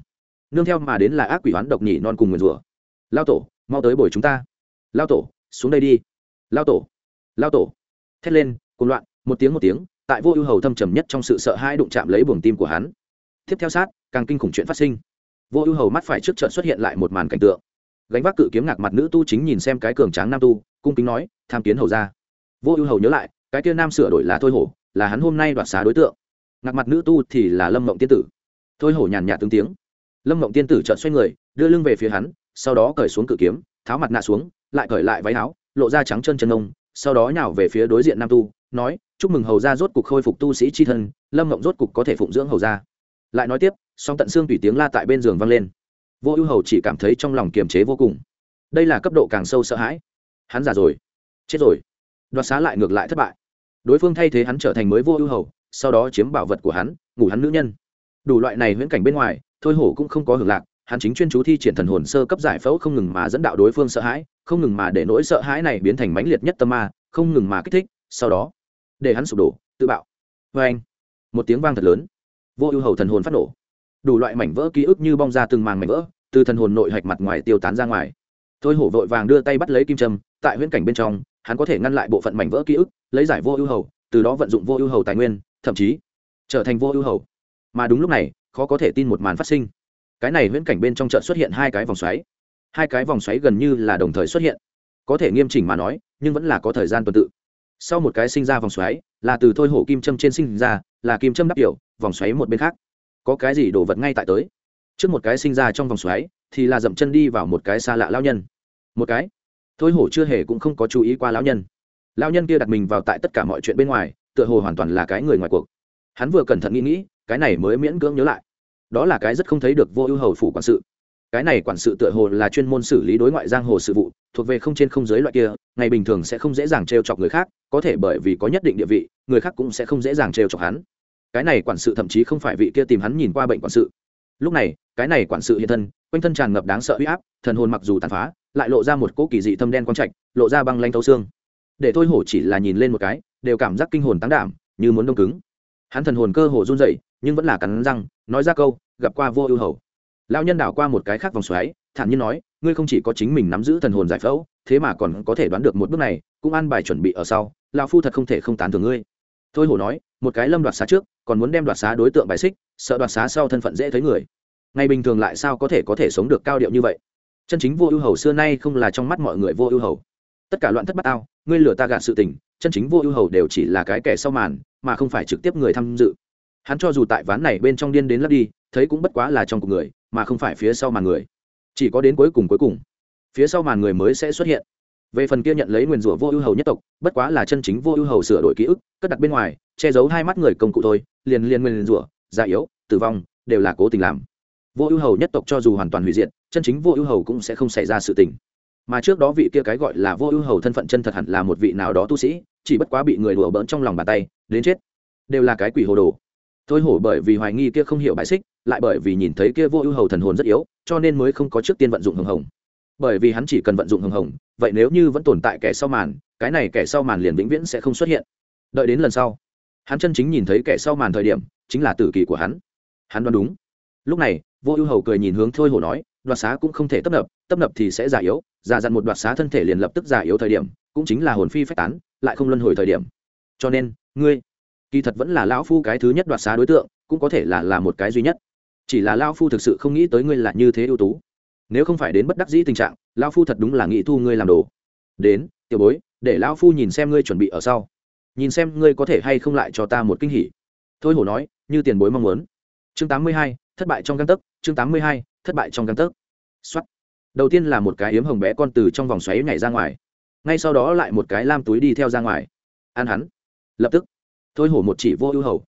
[SPEAKER 1] nương theo mà đến là ác quỷ hoán độc nhỉ non cùng nguyền rủa. Lao tổ, mau tới bồi chúng ta. Lao tổ, xuống đây đi. Lao tổ lao tổ. Thét lên cùng loạn, một tiếng một tiếng, tại vô ưu hầu thâm trầm nhất trong sự sợ hãi đụng chạm lấy buồng tim của hắn. Tiếp theo sát, càng kinh khủng chuyện phát sinh. Vô ưu hầu mắt phải trước trận xuất hiện lại một màn cảnh tượng gánh vác cự kiếm ngạc mặt nữ tu chính nhìn xem cái cường tráng nam tu, cung kính nói, tham kiến hầu ra vô ưu hầu nhớ lại, cái kia nam sửa đổi là thôi hổ, là hắn hôm nay đoạt xá đối tượng. Ngạc mặt nữ tu thì là lâm mộng tiên tử. Thôi hổ nhàn nhạt tướng tiếng. Lâm mộng tiên tử chợt xoay người, đưa lưng về phía hắn, sau đó cởi xuống cự kiếm, tháo mặt nạ xuống, lại cởi lại váy áo, lộ ra trắng chân chân ông, sau đó nhào về phía đối diện nam tu, nói, chúc mừng hầu gia rốt cục khôi phục tu sĩ c h i thân, lâm mộng rốt cục có thể phụng dưỡng hầu gia. Lại nói tiếp, song tận xương tùy tiếng la tại bên giường vang lên vô ưu hầu chỉ cảm thấy trong lòng kiềm chế vô cùng. Đây là cấp độ càng sâu sợ hãi. Hắn già rồi. Chết rồi. Đoạt xá lại ngược lại thất bại. Đối phương thay thế hắn trở thành mới vô ưu hầu, sau đó chiếm bảo vật của hắn, ngủ hắn nữ nhân. Đủ loại này huyễn cảnh bên ngoài, thôi hổ cũng không có hưởng lạc, hắn chính chuyên chú thi triển thần hồn sơ cấp giải phẫu không ngừng mà dẫn đạo đối phương sợ hãi, không ngừng mà để nỗi sợ hãi này biến thành mãnh liệt nhất tâm ma, không ngừng mà kích thích, sau đó, để hắn sụp đổ, tự bạo. Vê anh. Một tiếng vang thật lớn. Vô ưu hầu thần hồn phát nổ đủ loại mảnh vỡ ký ức như bong ra từng màng mảnh vỡ, từ thần hồn nội hạch mặt ngoài tiêu tán ra ngoài. Thôi hổ vội vàng đưa tay bắt lấy kim trâm tại huyễn cảnh bên trong, hắn có thể ngăn lại bộ phận mảnh vỡ ký ức, lấy giải vô ưu hầu, từ đó vận dụng vô ưu hầu tài nguyên, thậm chí trở thành vô ưu hầu. Mà đúng lúc này, khó có thể tin một màn phát sinh. Cái này huyễn cảnh bên trong chợ xuất hiện hai cái vòng xoáy. Hai cái vòng xoáy gần như là đồng thời xuất hiện. Có thể nghiêm chỉnh mà nói, nhưng vẫn là có thời gian tuần tự. Sau một cái sinh ra vòng xoáy, là từ thôi hổ kim châm trên sinh ra, là kim châm đắp kiểu, vòng xoáy một bên khác có cái gì đồ vật ngay tại tới. Trước một cái sinh ra trong vòng xoáy, thì là dậm chân đi vào một cái xa lạ lao nhân. Một cái? Thôi hổ chưa hề cũng không có chú ý qua lão nhân. Lao nhân kia đặt mình vào tại tất cả mọi chuyện bên ngoài, tựa hồ hoàn toàn là cái người ngoài cuộc. Hắn vừa cẩn thận nghĩ nghĩ, cái này mới miễn cưỡng nhớ lại. Đó là cái rất không thấy được vô ưu hầu phủ quản sự. Cái này quản sự tựa hồ là chuyên môn xử lý đối ngoại giang hồ sự vụ, thuộc về không trên không giới loại kia, ngày bình thường sẽ không dễ dàng trêu chọc người khác, có thể bởi vì có nhất định địa vị, người khác cũng sẽ không dễ dàng trêu chọc hắn cái này quản sự thậm chí không phải vị kia tìm hắn nhìn qua bệnh quản sự. Lúc này, cái này quản sự hiện thân, quanh thân tràn ngập đáng sợ huy áp, thần hồn mặc dù tàn phá, lại lộ ra một cỗ kỳ dị thâm đen quang trạch, lộ ra băng lanh thấu xương. Để thôi hổ chỉ là nhìn lên một cái, đều cảm giác kinh hồn tán đảm, như muốn đông cứng. Hắn thần hồn cơ hồ run rẩy, nhưng vẫn là cắn răng, nói ra câu, gặp qua vô ưu hầu. Lao nhân đảo qua một cái khác vòng xoáy, thản nhiên nói, ngươi không chỉ có chính mình nắm giữ thần hồn giải phẫu, thế mà còn có thể đoán được một bước này, cũng an bài chuẩn bị ở sau lao phu thật không thể không tán thưởng ngươi thôi hổ nói, một cái lâm đoạt xá trước, còn muốn đem đoạt xá đối tượng bài xích, sợ đoạt xá sau thân phận dễ thấy người. Ngày bình thường lại sao có thể có thể sống được cao điệu như vậy? Chân chính vô ưu hầu xưa nay không là trong mắt mọi người vô ưu hầu. Tất cả loạn thất bát ao, ngươi lừa ta gạt sự tình, chân chính vô ưu hầu đều chỉ là cái kẻ sau màn, mà không phải trực tiếp người tham dự. Hắn cho dù tại ván này bên trong điên đến lấp đi, thấy cũng bất quá là trong cuộc người, mà không phải phía sau màn người. Chỉ có đến cuối cùng cuối cùng, phía sau màn người mới sẽ xuất hiện về phần kia nhận lấy nguyền rủa vô ưu hầu nhất tộc, bất quá là chân chính vô ưu hầu sửa đổi ký ức, cất đặt bên ngoài, che giấu hai mắt người công cụ thôi, liền liền nguyền rủa, già yếu, tử vong, đều là cố tình làm. Vô ưu hầu nhất tộc cho dù hoàn toàn hủy diệt, chân chính vô ưu hầu cũng sẽ không xảy ra sự tình. Mà trước đó vị kia cái gọi là vô ưu hầu thân phận chân thật hẳn là một vị nào đó tu sĩ, chỉ bất quá bị người đùa bỡn trong lòng bàn tay, đến chết. Đều là cái quỷ hồ đồ. Thôi hổ bởi vì hoài nghi kia không hiểu bài xích, lại bởi vì nhìn thấy kia vô ưu hầu thần hồn rất yếu, cho nên mới không có trước tiên vận dụng hồng hồng bởi vì hắn chỉ cần vận dụng hồng hồng, vậy nếu như vẫn tồn tại kẻ sau màn, cái này kẻ sau màn liền vĩnh viễn sẽ không xuất hiện. Đợi đến lần sau, hắn chân chính nhìn thấy kẻ sau màn thời điểm, chính là tử kỳ của hắn. Hắn đoán đúng. Lúc này, vô ưu hầu cười nhìn hướng thôi hổ nói, đoạt xá cũng không thể tấp nập tấp nập thì sẽ già yếu, già dặn một đoạt xá thân thể liền lập tức già yếu thời điểm, cũng chính là hồn phi phách tán, lại không luân hồi thời điểm. Cho nên, ngươi, kỳ thật vẫn là lão phu cái thứ nhất đoạt xá đối tượng, cũng có thể là là một cái duy nhất. Chỉ là lão phu thực sự không nghĩ tới ngươi là như thế ưu tú nếu không phải đến bất đắc dĩ tình trạng, lão phu thật đúng là nghĩ thu ngươi làm đồ. Đến, tiểu bối, để lão phu nhìn xem ngươi chuẩn bị ở sau. Nhìn xem ngươi có thể hay không lại cho ta một kinh hỉ. Thôi hổ nói, như tiền bối mong muốn. Chương tám mươi hai, thất bại trong găng tấc, chương tám mươi hai, thất bại trong găng tấc. Xuất đầu tiên là một cái yếm hồng bé con từ trong vòng xoáy nhảy ra ngoài. Ngay sau đó lại một cái lam túi đi theo ra ngoài. Ăn hắn. Lập tức. Thôi hổ một chỉ vô ưu hầu.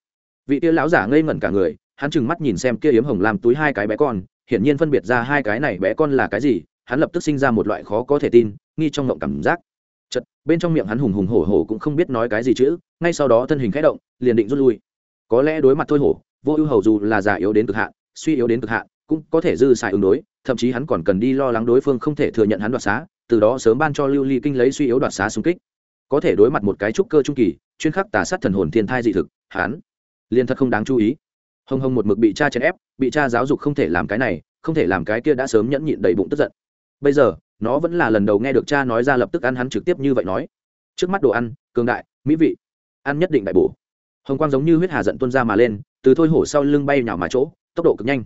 [SPEAKER 1] Vị kia lão giả ngây ngẩn cả người, hắn chừng mắt nhìn xem kia yếm hồng làm túi hai cái bé con hiển nhiên phân biệt ra hai cái này bé con là cái gì, hắn lập tức sinh ra một loại khó có thể tin, nghi trong ngộng cảm giác. Chật bên trong miệng hắn hùng hùng hổ hổ cũng không biết nói cái gì chữ, ngay sau đó thân hình khẽ động, liền định rút lui. Có lẽ đối mặt thôi hổ, vô ưu hầu dù là già yếu đến cực hạn, suy yếu đến cực hạn, cũng có thể dư xài ứng đối, thậm chí hắn còn cần đi lo lắng đối phương không thể thừa nhận hắn đoạt xá, từ đó sớm ban cho lưu ly kinh lấy suy yếu đoạt xá xung kích. Có thể đối mặt một cái trúc cơ trung kỳ, chuyên khắc tà sát thần hồn thiên thai dị thực, hắn liền thật không đáng chú ý hồng hồng một mực bị cha chèn ép, bị cha giáo dục không thể làm cái này, không thể làm cái kia đã sớm nhẫn nhịn đầy bụng tức giận. Bây giờ, nó vẫn là lần đầu nghe được cha nói ra lập tức ăn hắn trực tiếp như vậy nói. Trước mắt đồ ăn, cường đại, mỹ vị, ăn nhất định đại bổ. Hồng quang giống như huyết hà giận tuôn ra mà lên, từ thôi hổ sau lưng bay nhào mà chỗ, tốc độ cực nhanh.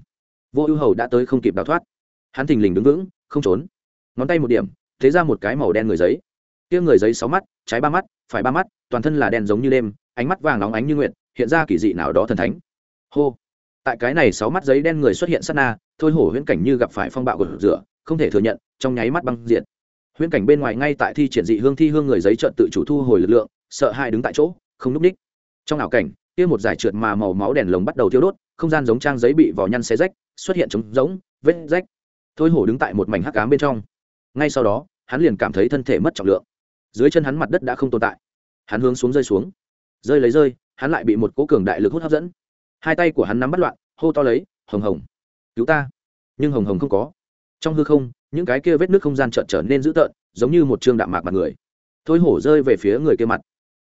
[SPEAKER 1] Vô ưu hầu đã tới không kịp đào thoát. Hắn thình lình đứng vững, không trốn. Ngón tay một điểm, thế ra một cái màu đen người giấy. Kia người giấy sáu mắt, trái ba mắt, phải ba mắt, toàn thân là đen giống như đêm, ánh mắt vàng nóng ánh như nguyện hiện ra kỳ dị nào đó thần thánh hô. Tại cái này sáu mắt giấy đen người xuất hiện sát na, thôi hổ huyễn cảnh như gặp phải phong bạo của rửa, không thể thừa nhận, trong nháy mắt băng diện huyễn cảnh bên ngoài ngay tại thi triển dị hương thi hương người giấy trợn tự chủ thu hồi lực lượng, sợ hai đứng tại chỗ, không núp đích trong ảo cảnh, kia một giải trượt mà màu máu đèn lồng bắt đầu thiêu đốt, không gian giống trang giấy bị vỏ nhăn xé rách, xuất hiện trống giống vết rách. Thôi hổ đứng tại một mảnh hắc ám bên trong. Ngay sau đó, hắn liền cảm thấy thân thể mất trọng lượng. Dưới chân hắn mặt đất đã không tồn tại. Hắn hướng xuống rơi xuống. Rơi lấy rơi, hắn lại bị một cố cường đại lực hút hấp dẫn hai tay của hắn nắm bắt loạn, hô to lấy, hồng hồng, cứu ta. Nhưng hồng hồng không có. Trong hư không, những cái kia vết nước không gian trợn trở nên dữ tợn, giống như một trương đạm mạc mặt người. Thôi hổ rơi về phía người kia mặt.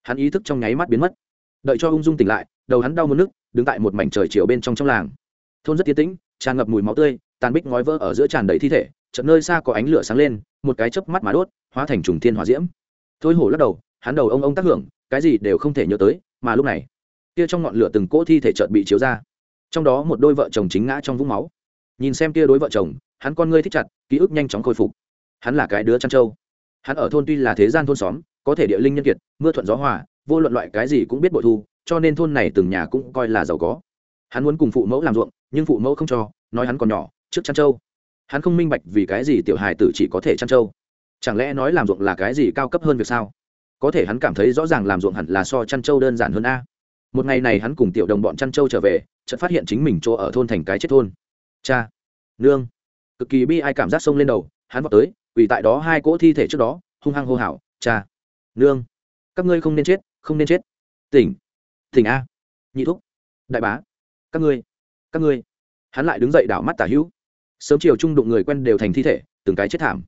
[SPEAKER 1] Hắn ý thức trong nháy mắt biến mất. Đợi cho ung dung tỉnh lại, đầu hắn đau mất nước, đứng tại một mảnh trời chiều bên trong trong làng. Thôn rất tiến tĩnh, tràn ngập mùi máu tươi, tàn bích ngói vỡ ở giữa tràn đầy thi thể, chợt nơi xa có ánh lửa sáng lên, một cái chớp mắt mà đốt, hóa thành trùng thiên hỏa diễm. Thôi hổ lắc đầu, hắn đầu ông ông tác hưởng, cái gì đều không thể nhớ tới, mà lúc này kia trong ngọn lửa từng cỗ thi thể chợt bị chiếu ra. Trong đó một đôi vợ chồng chính ngã trong vũng máu. Nhìn xem kia đối vợ chồng, hắn con ngươi thích chặt, ký ức nhanh chóng khôi phục. Hắn là cái đứa chăn trâu. Hắn ở thôn tuy là thế gian thôn xóm, có thể địa linh nhân kiệt, mưa thuận gió hòa, vô luận loại cái gì cũng biết bội thu, cho nên thôn này từng nhà cũng coi là giàu có. Hắn muốn cùng phụ mẫu làm ruộng, nhưng phụ mẫu không cho, nói hắn còn nhỏ, trước chăn trâu. Hắn không minh bạch vì cái gì tiểu hài tử chỉ có thể chăn trâu. Chẳng lẽ nói làm ruộng là cái gì cao cấp hơn việc sao? Có thể hắn cảm thấy rõ ràng làm ruộng hẳn là so chăn trâu đơn giản hơn a một ngày này hắn cùng tiểu đồng bọn chăn trâu trở về, chợt phát hiện chính mình chỗ ở thôn thành cái chết thôn. Cha, nương. Cực kỳ bi ai cảm giác sông lên đầu, hắn vào tới vì tại đó hai cỗ thi thể trước đó, hung hăng hô hào, cha, nương, các ngươi không nên chết, không nên chết. Tỉnh tỉnh a, nhị thúc, đại bá, các ngươi các ngươi. Hắn lại đứng dậy đảo mắt tả hữu. Sớm chiều trung đụng người quen đều thành thi thể, từng cái chết thảm.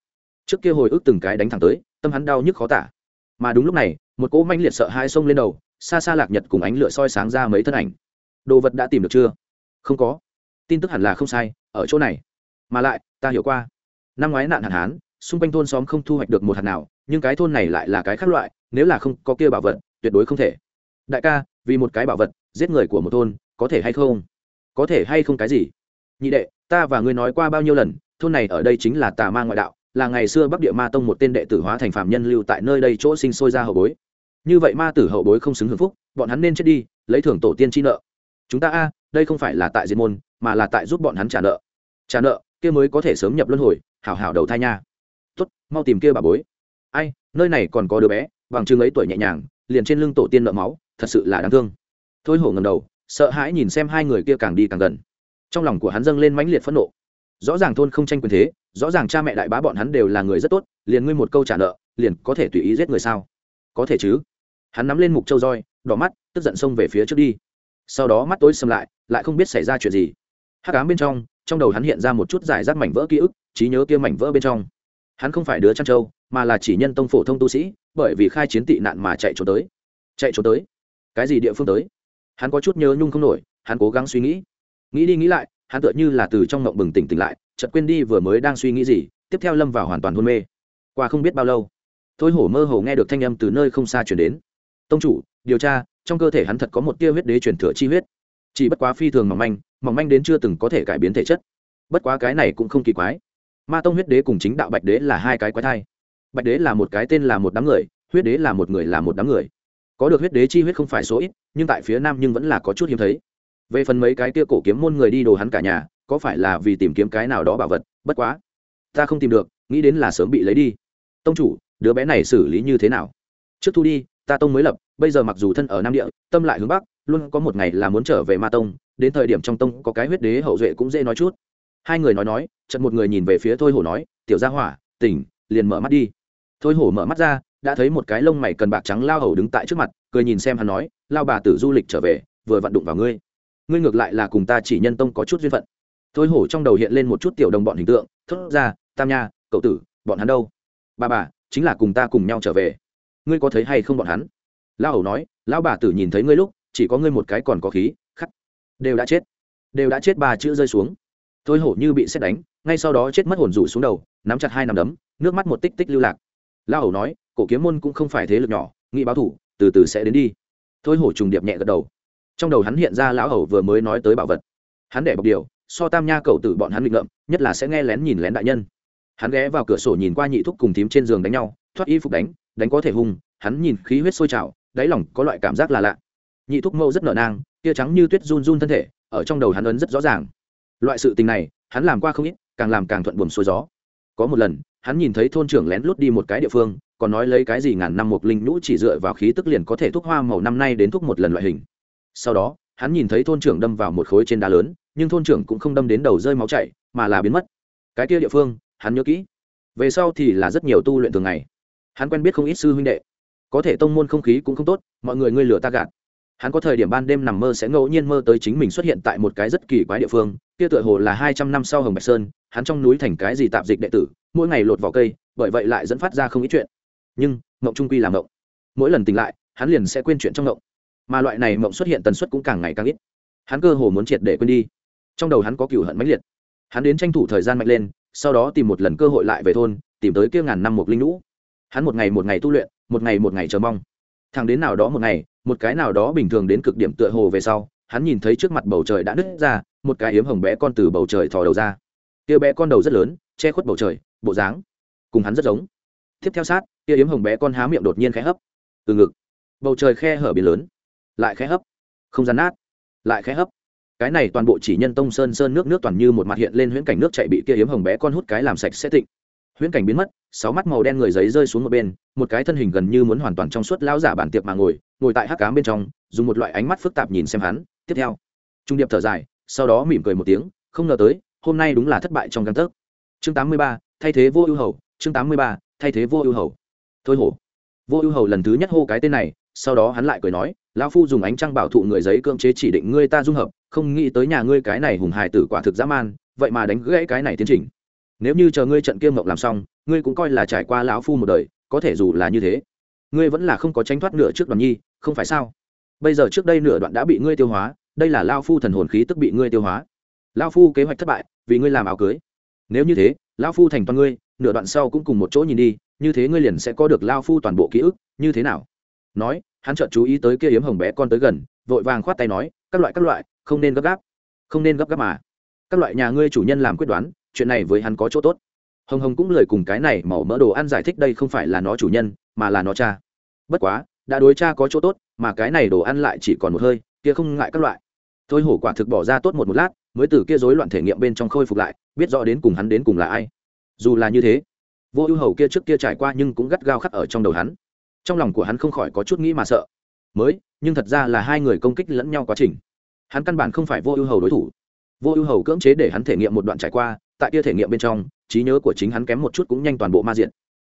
[SPEAKER 1] Trước kia hồi ức từng cái đánh thẳng tới, tâm hắn đau nhức khó tả. Mà đúng lúc này, một cỗ manh liệt sợ hai sông lên đầu xa xa lạc nhật cùng ánh lửa soi sáng ra mấy thân ảnh. Đồ vật đã tìm được chưa? Không có. Tin tức hẳn là không sai, ở chỗ này. Mà lại, ta hiểu qua. Năm ngoái nạn hạn hán, xung quanh thôn xóm không thu hoạch được một hạt nào, nhưng cái thôn này lại là cái khác loại, nếu là không có kia bảo vật, tuyệt đối không thể. Đại ca, vì một cái bảo vật, giết người của một thôn, có thể hay không? Có thể hay không cái gì? Nhị đệ, ta và ngươi nói qua bao nhiêu lần, thôn này ở đây chính là tà ma ngoại đạo, là ngày xưa bắc địa ma tông một tên đệ tử hóa thành phạm nhân lưu tại nơi đây chỗ sinh sôi ra hậu bối như vậy ma tử hậu bối không xứng hưởng phúc, bọn hắn nên chết đi, lấy thưởng tổ tiên chi nợ. Chúng ta a, đây không phải là tại diệt môn, mà là tại giúp bọn hắn trả nợ. Trả nợ, kia mới có thể sớm nhập luân hồi, hảo hảo đầu thai nha. Tốt, mau tìm kia bà bối. Ai, nơi này còn có đứa bé, bằng chừng ấy tuổi nhẹ nhàng, liền trên lưng tổ tiên nợ máu, thật sự là đáng thương. Thôi hổ ngầm đầu, sợ hãi nhìn xem hai người kia càng đi càng gần. Trong lòng của hắn dâng lên mãnh liệt phẫn nộ. Rõ ràng thôn không tranh quyền thế, rõ ràng cha mẹ đại bá bọn hắn đều là người rất tốt, liền ngươi một câu trả nợ, liền có thể tùy ý giết người sao? Có thể chứ? Hắn nắm lên mục châu roi, đỏ mắt, tức giận xông về phía trước đi. Sau đó mắt tối xâm lại lại không biết xảy ra chuyện gì. Hắc ám bên trong trong đầu hắn hiện ra một chút giải rác mảnh vỡ ký ức, trí nhớ kia mảnh vỡ bên trong. Hắn không phải đứa trăn trâu, mà là chỉ nhân tông phổ thông tu sĩ, bởi vì khai chiến tị nạn mà chạy trốn tới. Chạy trốn tới? Cái gì địa phương tới? Hắn có chút nhớ nhung không nổi, hắn cố gắng suy nghĩ. Nghĩ đi nghĩ lại, hắn tựa như là từ trong ngộng bừng tỉnh tỉnh lại, chợt quên đi vừa mới đang suy nghĩ gì, tiếp theo lâm vào hoàn toàn hôn mê. Qua không biết bao lâu thôi hổ mơ hồ nghe được thanh âm từ nơi không xa chuyển đến. Tông chủ, điều tra, trong cơ thể hắn thật có một tia huyết đế truyền thừa chi huyết. Chỉ bất quá phi thường mỏng manh mỏng manh đến chưa từng có thể cải biến thể chất. Bất quá cái này cũng không kỳ quái. Ma tông huyết đế cùng chính đạo bạch đế là hai cái quái thai. Bạch đế là một cái tên là một đám người, huyết đế là một người là một đám người. Có được huyết đế chi huyết không phải số ít, nhưng tại phía nam nhưng vẫn là có chút hiếm thấy. Về phần mấy cái kia cổ kiếm môn người đi đồ hắn cả nhà, có phải là vì tìm kiếm cái nào đó bảo vật? Bất quá, ta không tìm được, nghĩ đến là sớm bị lấy đi. Tông chủ đứa bé này xử lý như thế nào? Trước thu đi, ta tông mới lập, bây giờ mặc dù thân ở nam địa, tâm lại hướng bắc, luôn có một ngày là muốn trở về ma tông, đến thời điểm trong tông có cái huyết đế hậu duệ cũng dễ nói chút. Hai người nói nói, chợt một người nhìn về phía thôi hổ nói, tiểu gia hỏa, tỉnh, liền mở mắt đi. Thôi hổ mở mắt ra, đã thấy một cái lông mày cần bạc trắng lao hầu đứng tại trước mặt, cười nhìn xem hắn nói, lao bà tử du lịch trở về, vừa vặn đụng vào ngươi. Ngươi ngược lại là cùng ta chỉ nhân tông có chút duyên phận. Thôi hổ trong đầu hiện lên một chút tiểu đồng bọn hình tượng, thốt ra, tam nha, cậu tử, bọn hắn đâu? Bà bà chính là cùng ta cùng nhau trở về. Ngươi có thấy hay không bọn hắn? Lao hầu nói, lão bà tử nhìn thấy ngươi lúc, chỉ có ngươi một cái còn có khí, khắc, đều đã chết, đều đã chết ba chữ rơi xuống. Thôi hổ như bị xét đánh, ngay sau đó chết mất hồn rủ xuống đầu, nắm chặt hai nằm đấm, nước mắt một tích tích lưu lạc. Lao hầu nói, cổ kiếm môn cũng không phải thế lực nhỏ, nghị báo thủ, từ từ sẽ đến đi. Thôi hổ trùng điệp nhẹ gật đầu. Trong đầu hắn hiện ra lão hầu vừa mới nói tới bảo vật. Hắn để bọc điều, so tam nha cầu tử bọn hắn nghịch ngợm, nhất là sẽ nghe lén nhìn lén đại nhân hắn ghé vào cửa sổ nhìn qua nhị thúc cùng thím trên giường đánh nhau, thoát y phục đánh đánh có thể hung, hắn nhìn khí huyết sôi trào, đáy lòng có loại cảm giác là lạ. Nhị thúc mẫu rất nợ nang, tia trắng như tuyết run run thân thể, ở trong đầu hắn ấn rất rõ ràng. Loại sự tình này, hắn làm qua không ít, càng làm càng thuận buồm xuôi gió. Có một lần, hắn nhìn thấy thôn trưởng lén lút đi một cái địa phương, còn nói lấy cái gì ngàn năm một linh nhũ chỉ dựa vào khí tức liền có thể thuốc hoa màu năm nay đến thuốc một lần loại hình. Sau đó, hắn nhìn thấy thôn trưởng đâm vào một khối trên đá lớn, nhưng thôn trưởng cũng không đâm đến đầu rơi máu chảy, mà là biến mất. Cái kia địa phương hắn nhớ kỹ. Về sau thì là rất nhiều tu luyện thường ngày. Hắn quen biết không ít sư huynh đệ. Có thể tông môn không khí cũng không tốt, mọi người ngươi lừa ta gạt. Hắn có thời điểm ban đêm nằm mơ sẽ ngẫu nhiên mơ tới chính mình xuất hiện tại một cái rất kỳ quái địa phương, kia tựa hồ là hai trăm năm sau hồng bạch sơn, hắn trong núi thành cái gì tạp dịch đệ tử, mỗi ngày lột vỏ cây, bởi vậy lại dẫn phát ra không ít chuyện. Nhưng, mộng trung quy là mộng. Mỗi lần tỉnh lại, hắn liền sẽ quên chuyện trong mộng. Mà loại này mộng xuất hiện tần suất cũng càng ngày càng ít. Hắn cơ hồ muốn triệt để quên đi. Trong đầu hắn có cựu hận mãnh liệt. Hắn đến tranh thủ thời gian mạnh lên sau đó tìm một lần cơ hội lại về thôn, tìm tới kia ngàn năm một linh lũ hắn một ngày một ngày tu luyện, một ngày một ngày chờ mong. Thằng đến nào đó một ngày, một cái nào đó bình thường đến cực điểm tựa hồ về sau, hắn nhìn thấy trước mặt bầu trời đã nứt ra, một cái hiếm hồng bé con từ bầu trời thò đầu ra. Kia bé con đầu rất lớn, che khuất bầu trời, bộ dáng cùng hắn rất giống. Tiếp theo sát, kia hiếm hồng bé con há miệng đột nhiên khẽ hấp. Từ ngực, bầu trời khe hở biển lớn, lại khẽ hấp. Không gian nát, lại khẽ hấp cái này toàn bộ chỉ nhân tông sơn sơn nước nước toàn như một mặt hiện lên huyễn cảnh nước chạy bị kia hiếm hồng bé con hút cái làm sạch sẽ tịnh. Huyễn cảnh biến mất, sáu mắt màu đen người giấy rơi xuống một bên, một cái thân hình gần như muốn hoàn toàn trong suốt lão giả bản tiệp mà ngồi ngồi tại hắc cám bên trong, dùng một loại ánh mắt phức tạp nhìn xem hắn. Tiếp theo, trung điệp thở dài, sau đó mỉm cười một tiếng, không ngờ tới, hôm nay đúng là thất bại trong căn tấc. Chương tám mươi ba, thay thế vô ưu hầu, chương tám mươi ba, thay thế vô ưu hầu. Thôi hổ, vô ưu hầu lần thứ nhất hô cái tên này sau đó hắn lại cười nói, lão phu dùng ánh trăng bảo thụ người giấy cưỡng chế chỉ định ngươi ta dung hợp, không nghĩ tới nhà ngươi cái này hùng hài tử quả thực dã man, vậy mà đánh gãy cái này tiến trình. Nếu như chờ ngươi trận kiêm mộng làm xong, ngươi cũng coi là trải qua lão phu một đời, có thể dù là như thế, ngươi vẫn là không có tránh thoát nửa trước đoàn nhi, không phải sao? Bây giờ trước đây nửa đoạn đã bị ngươi tiêu hóa, đây là lao phu thần hồn khí tức bị ngươi tiêu hóa. Lao phu kế hoạch thất bại, vì ngươi làm áo cưới. Nếu như thế lao phu thành toàn ngươi, nửa đoạn sau cũng cùng một chỗ nhìn đi, như thế ngươi liền sẽ có được lao phu toàn bộ ký ức, như thế nào? Nói, hắn chợt chú ý tới kia yếm hồng bé con tới gần, vội vàng khoát tay nói, các loại các loại, không nên gấp gáp, không nên gấp gáp mà. Các loại nhà ngươi chủ nhân làm quyết đoán, chuyện này với hắn có chỗ tốt. Hồng hồng cũng lời cùng cái này màu mỡ đồ ăn giải thích đây không phải là nó chủ nhân, mà là nó cha. Bất quá, đã đối cha có chỗ tốt, mà cái này đồ ăn lại chỉ còn một hơi, kia không ngại các loại. Thôi hổ quả thực bỏ ra tốt một một lát, mới từ kia rối loạn thể nghiệm bên trong khôi phục lại, biết rõ đến cùng hắn đến cùng là ai. Dù là như thế, vô ưu hầu kia trước kia trải qua nhưng cũng gắt gao khắc ở trong đầu hắn trong lòng của hắn không khỏi có chút nghĩ mà sợ. Mới, nhưng thật ra là hai người công kích lẫn nhau quá trình. Hắn căn bản không phải vô ưu hầu đối thủ. Vô ưu hầu cưỡng chế để hắn thể nghiệm một đoạn trải qua, tại kia thể nghiệm bên trong, trí nhớ của chính hắn kém một chút cũng nhanh toàn bộ ma diện.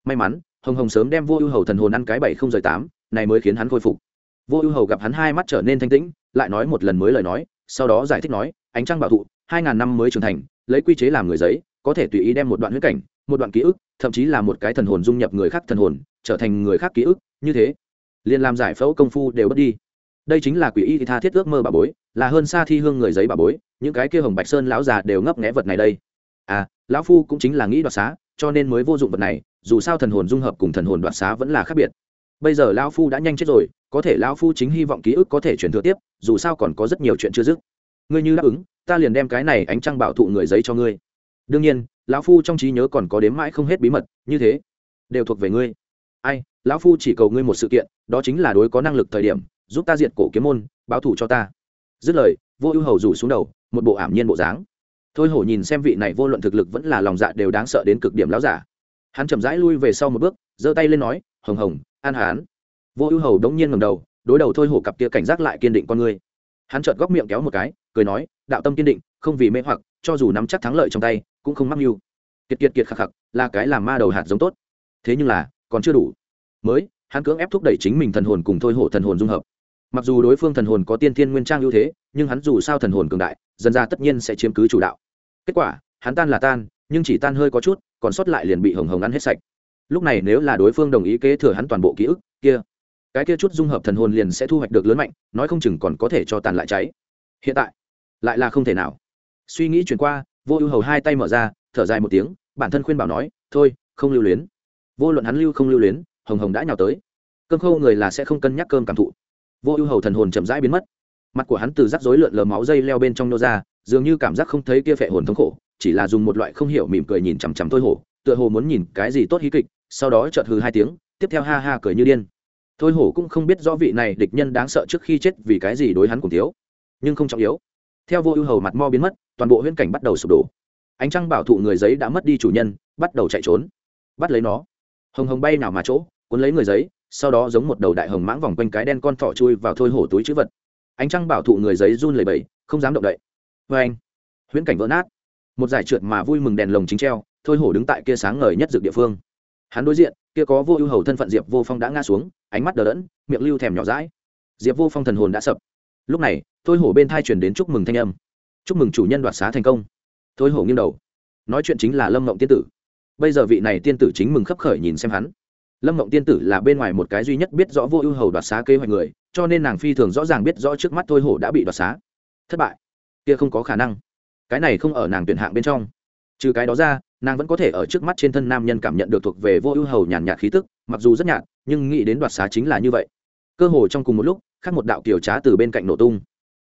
[SPEAKER 1] May mắn, hồng hồng sớm đem vô ưu hầu thần hồn ăn cái bảy không rời tám, này mới khiến hắn khôi phục. Vô ưu hầu gặp hắn hai mắt trở nên thanh tĩnh, lại nói một lần mới lời nói, sau đó giải thích nói, ánh trăng bảo thụ, hai ngàn năm mới trưởng thành, lấy quy chế làm người giấy, có thể tùy ý đem một đoạn huyết cảnh một đoạn ký ức, thậm chí là một cái thần hồn dung nhập người khác thần hồn, trở thành người khác ký ức, như thế, liền làm giải phẫu công phu đều bất đi. Đây chính là quỷ y tha thiết ước mơ bà bối, là hơn xa thi hương người giấy bà bối, những cái kia hồng bạch sơn lão già đều ngấp nghẽ vật này đây. À lão phu cũng chính là nghĩ đoạt xá, cho nên mới vô dụng vật này, dù sao thần hồn dung hợp cùng thần hồn đoạt xá vẫn là khác biệt. Bây giờ lão phu đã nhanh chết rồi, có thể lão phu chính hy vọng ký ức có thể chuyển thừa tiếp, dù sao còn có rất nhiều chuyện chưa dứt. Ngươi như đáp ứng, ta liền đem cái này ánh trăng bảo thụ người giấy cho ngươi. Đương nhiên lão phu trong trí nhớ còn có đếm mãi không hết bí mật, như thế, đều thuộc về ngươi. Ai, lão phu chỉ cầu ngươi một sự kiện, đó chính là đối có năng lực thời điểm, giúp ta diệt cổ kiếm môn, báo thủ cho ta. Dứt lời, vô ưu hầu rủ xuống đầu, một bộ ảm nhiên bộ dáng. Thôi hổ nhìn xem vị này vô luận thực lực vẫn là lòng dạ đều đáng sợ đến cực điểm láo giả. Hắn chậm rãi lui về sau một bước, giơ tay lên nói, hồng hồng, an hán. Vô ưu hầu đống nhiên ngầm đầu, đối đầu thôi hổ cặp kia cảnh giác lại kiên định con người hắn chợt góc miệng kéo một cái, cười nói, đạo tâm kiên định, không vì mê hoặc, cho dù nắm chắc thắng lợi trong tay, cũng không mắc mưu. Kiệt kiệt kiệt khạc khạc, là cái làm ma đầu hạt giống tốt. Thế nhưng là, còn chưa đủ. Mới, hắn cưỡng ép thúc đẩy chính mình thần hồn cùng thôi hổ thần hồn dung hợp. Mặc dù đối phương thần hồn có tiên thiên nguyên trang ưu thế, nhưng hắn dù sao thần hồn cường đại dần ra tất nhiên sẽ chiếm cứ chủ đạo. Kết quả, hắn tan là tan, nhưng chỉ tan hơi có chút, còn sót lại liền bị hồng hồng ăn hết sạch. Lúc này nếu là đối phương đồng ý kế thừa hắn toàn bộ ký ức, kia cái kia chút dung hợp thần hồn liền sẽ thu hoạch được lớn mạnh, nói không chừng còn có thể cho tàn lại cháy. Hiện tại, lại là không thể nào. Suy nghĩ chuyển qua, vô ưu hầu hai tay mở ra, thở dài một tiếng, bản thân khuyên bảo nói, thôi, không lưu luyến. Vô luận hắn lưu không lưu luyến, hồng hồng đã nhào tới. Cơm khâu người là sẽ không cân nhắc cơm cảm thụ. Vô ưu hầu thần hồn chậm rãi biến mất. Mặt của hắn từ rắc rối lượn lờ máu dây leo bên trong nô ra, dường như cảm giác không thấy kia phệ hồn thống khổ, chỉ là dùng một loại không hiểu mỉm cười nhìn chằm chằm thôi hổ, tựa hồ muốn nhìn cái gì tốt hí kịch, sau đó chợt hừ hai tiếng, tiếp theo ha ha cười như điên thôi hổ cũng không biết rõ vị này địch nhân đáng sợ trước khi chết vì cái gì đối hắn cùng thiếu, nhưng không trọng yếu. Theo vô ưu hầu mặt mo biến mất, toàn bộ huyễn cảnh bắt đầu sụp đổ. Ánh trăng bảo thụ người giấy đã mất đi chủ nhân, bắt đầu chạy trốn. Bắt lấy nó. Hồng hồng bay nào mà chỗ, cuốn lấy người giấy, sau đó giống một đầu đại hồng mãng vòng quanh cái đen con thỏ chui vào thôi hổ túi chữ vật. Ánh trăng bảo thụ người giấy run lẩy bẩy, không dám động đậy. Vê anh, huyễn cảnh vỡ nát. Một giải trượt mà vui mừng đèn lồng chính treo, thôi hổ đứng tại kia sáng ngời nhất dược địa phương. Hắn đối diện, kia có vô ưu hầu thân phận diệp vô phong đã ngã xuống ánh mắt đờ đẫn, miệng lưu thèm nhỏ rãi diệp vô phong thần hồn đã sập. Lúc này, thôi hổ bên thai chuyển đến chúc mừng thanh âm. Chúc mừng chủ nhân đoạt xá thành công. Thôi hổ nghiêng đầu. Nói chuyện chính là lâm mộng tiên tử. Bây giờ vị này tiên tử chính mừng khấp khởi nhìn xem hắn. Lâm mộng tiên tử là bên ngoài một cái duy nhất biết rõ vô ưu hầu đoạt xá kế hoạch người, cho nên nàng phi thường rõ ràng biết rõ trước mắt thôi hổ đã bị đoạt xá. Thất bại. Kia không có khả năng. Cái này không ở nàng tuyển hạng bên trong. Trừ cái đó ra, nàng vẫn có thể ở trước mắt trên thân nam nhân cảm nhận được thuộc về vô ưu hầu nhàn nhạt khí tức, mặc dù rất nhạt nhưng nghĩ đến đoạt xá chính là như vậy. Cơ hồ trong cùng một lúc, khác một đạo kiều trá từ bên cạnh nổ tung.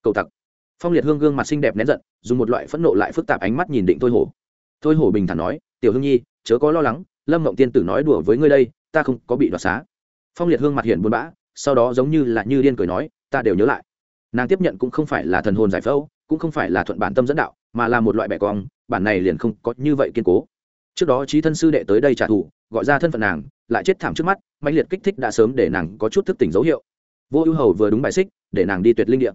[SPEAKER 1] Cầu tặc. Phong liệt hương gương mặt xinh đẹp nén giận, dùng một loại phẫn nộ lại phức tạp ánh mắt nhìn định thôi hổ. Thôi hổ bình thản nói, tiểu hương nhi, chớ có lo lắng, lâm mộng tiên tử nói đùa với ngươi đây, ta không có bị đoạt xá. Phong liệt hương mặt hiện buồn bã, sau đó giống như là như điên cười nói, ta đều nhớ lại. Nàng tiếp nhận cũng không phải là thần hồn giải phẫu, cũng không phải là thuận bản tâm dẫn đạo, mà là một loại bẻ cong, bản này liền không có như vậy kiên cố. Trước đó trí thân sư đệ tới đây trả thù gọi ra thân phận nàng, lại chết thảm trước mắt mạnh liệt kích thích đã sớm để nàng có chút thức tỉnh dấu hiệu. Vô ưu hầu vừa đúng bài xích, để nàng đi tuyệt linh địa.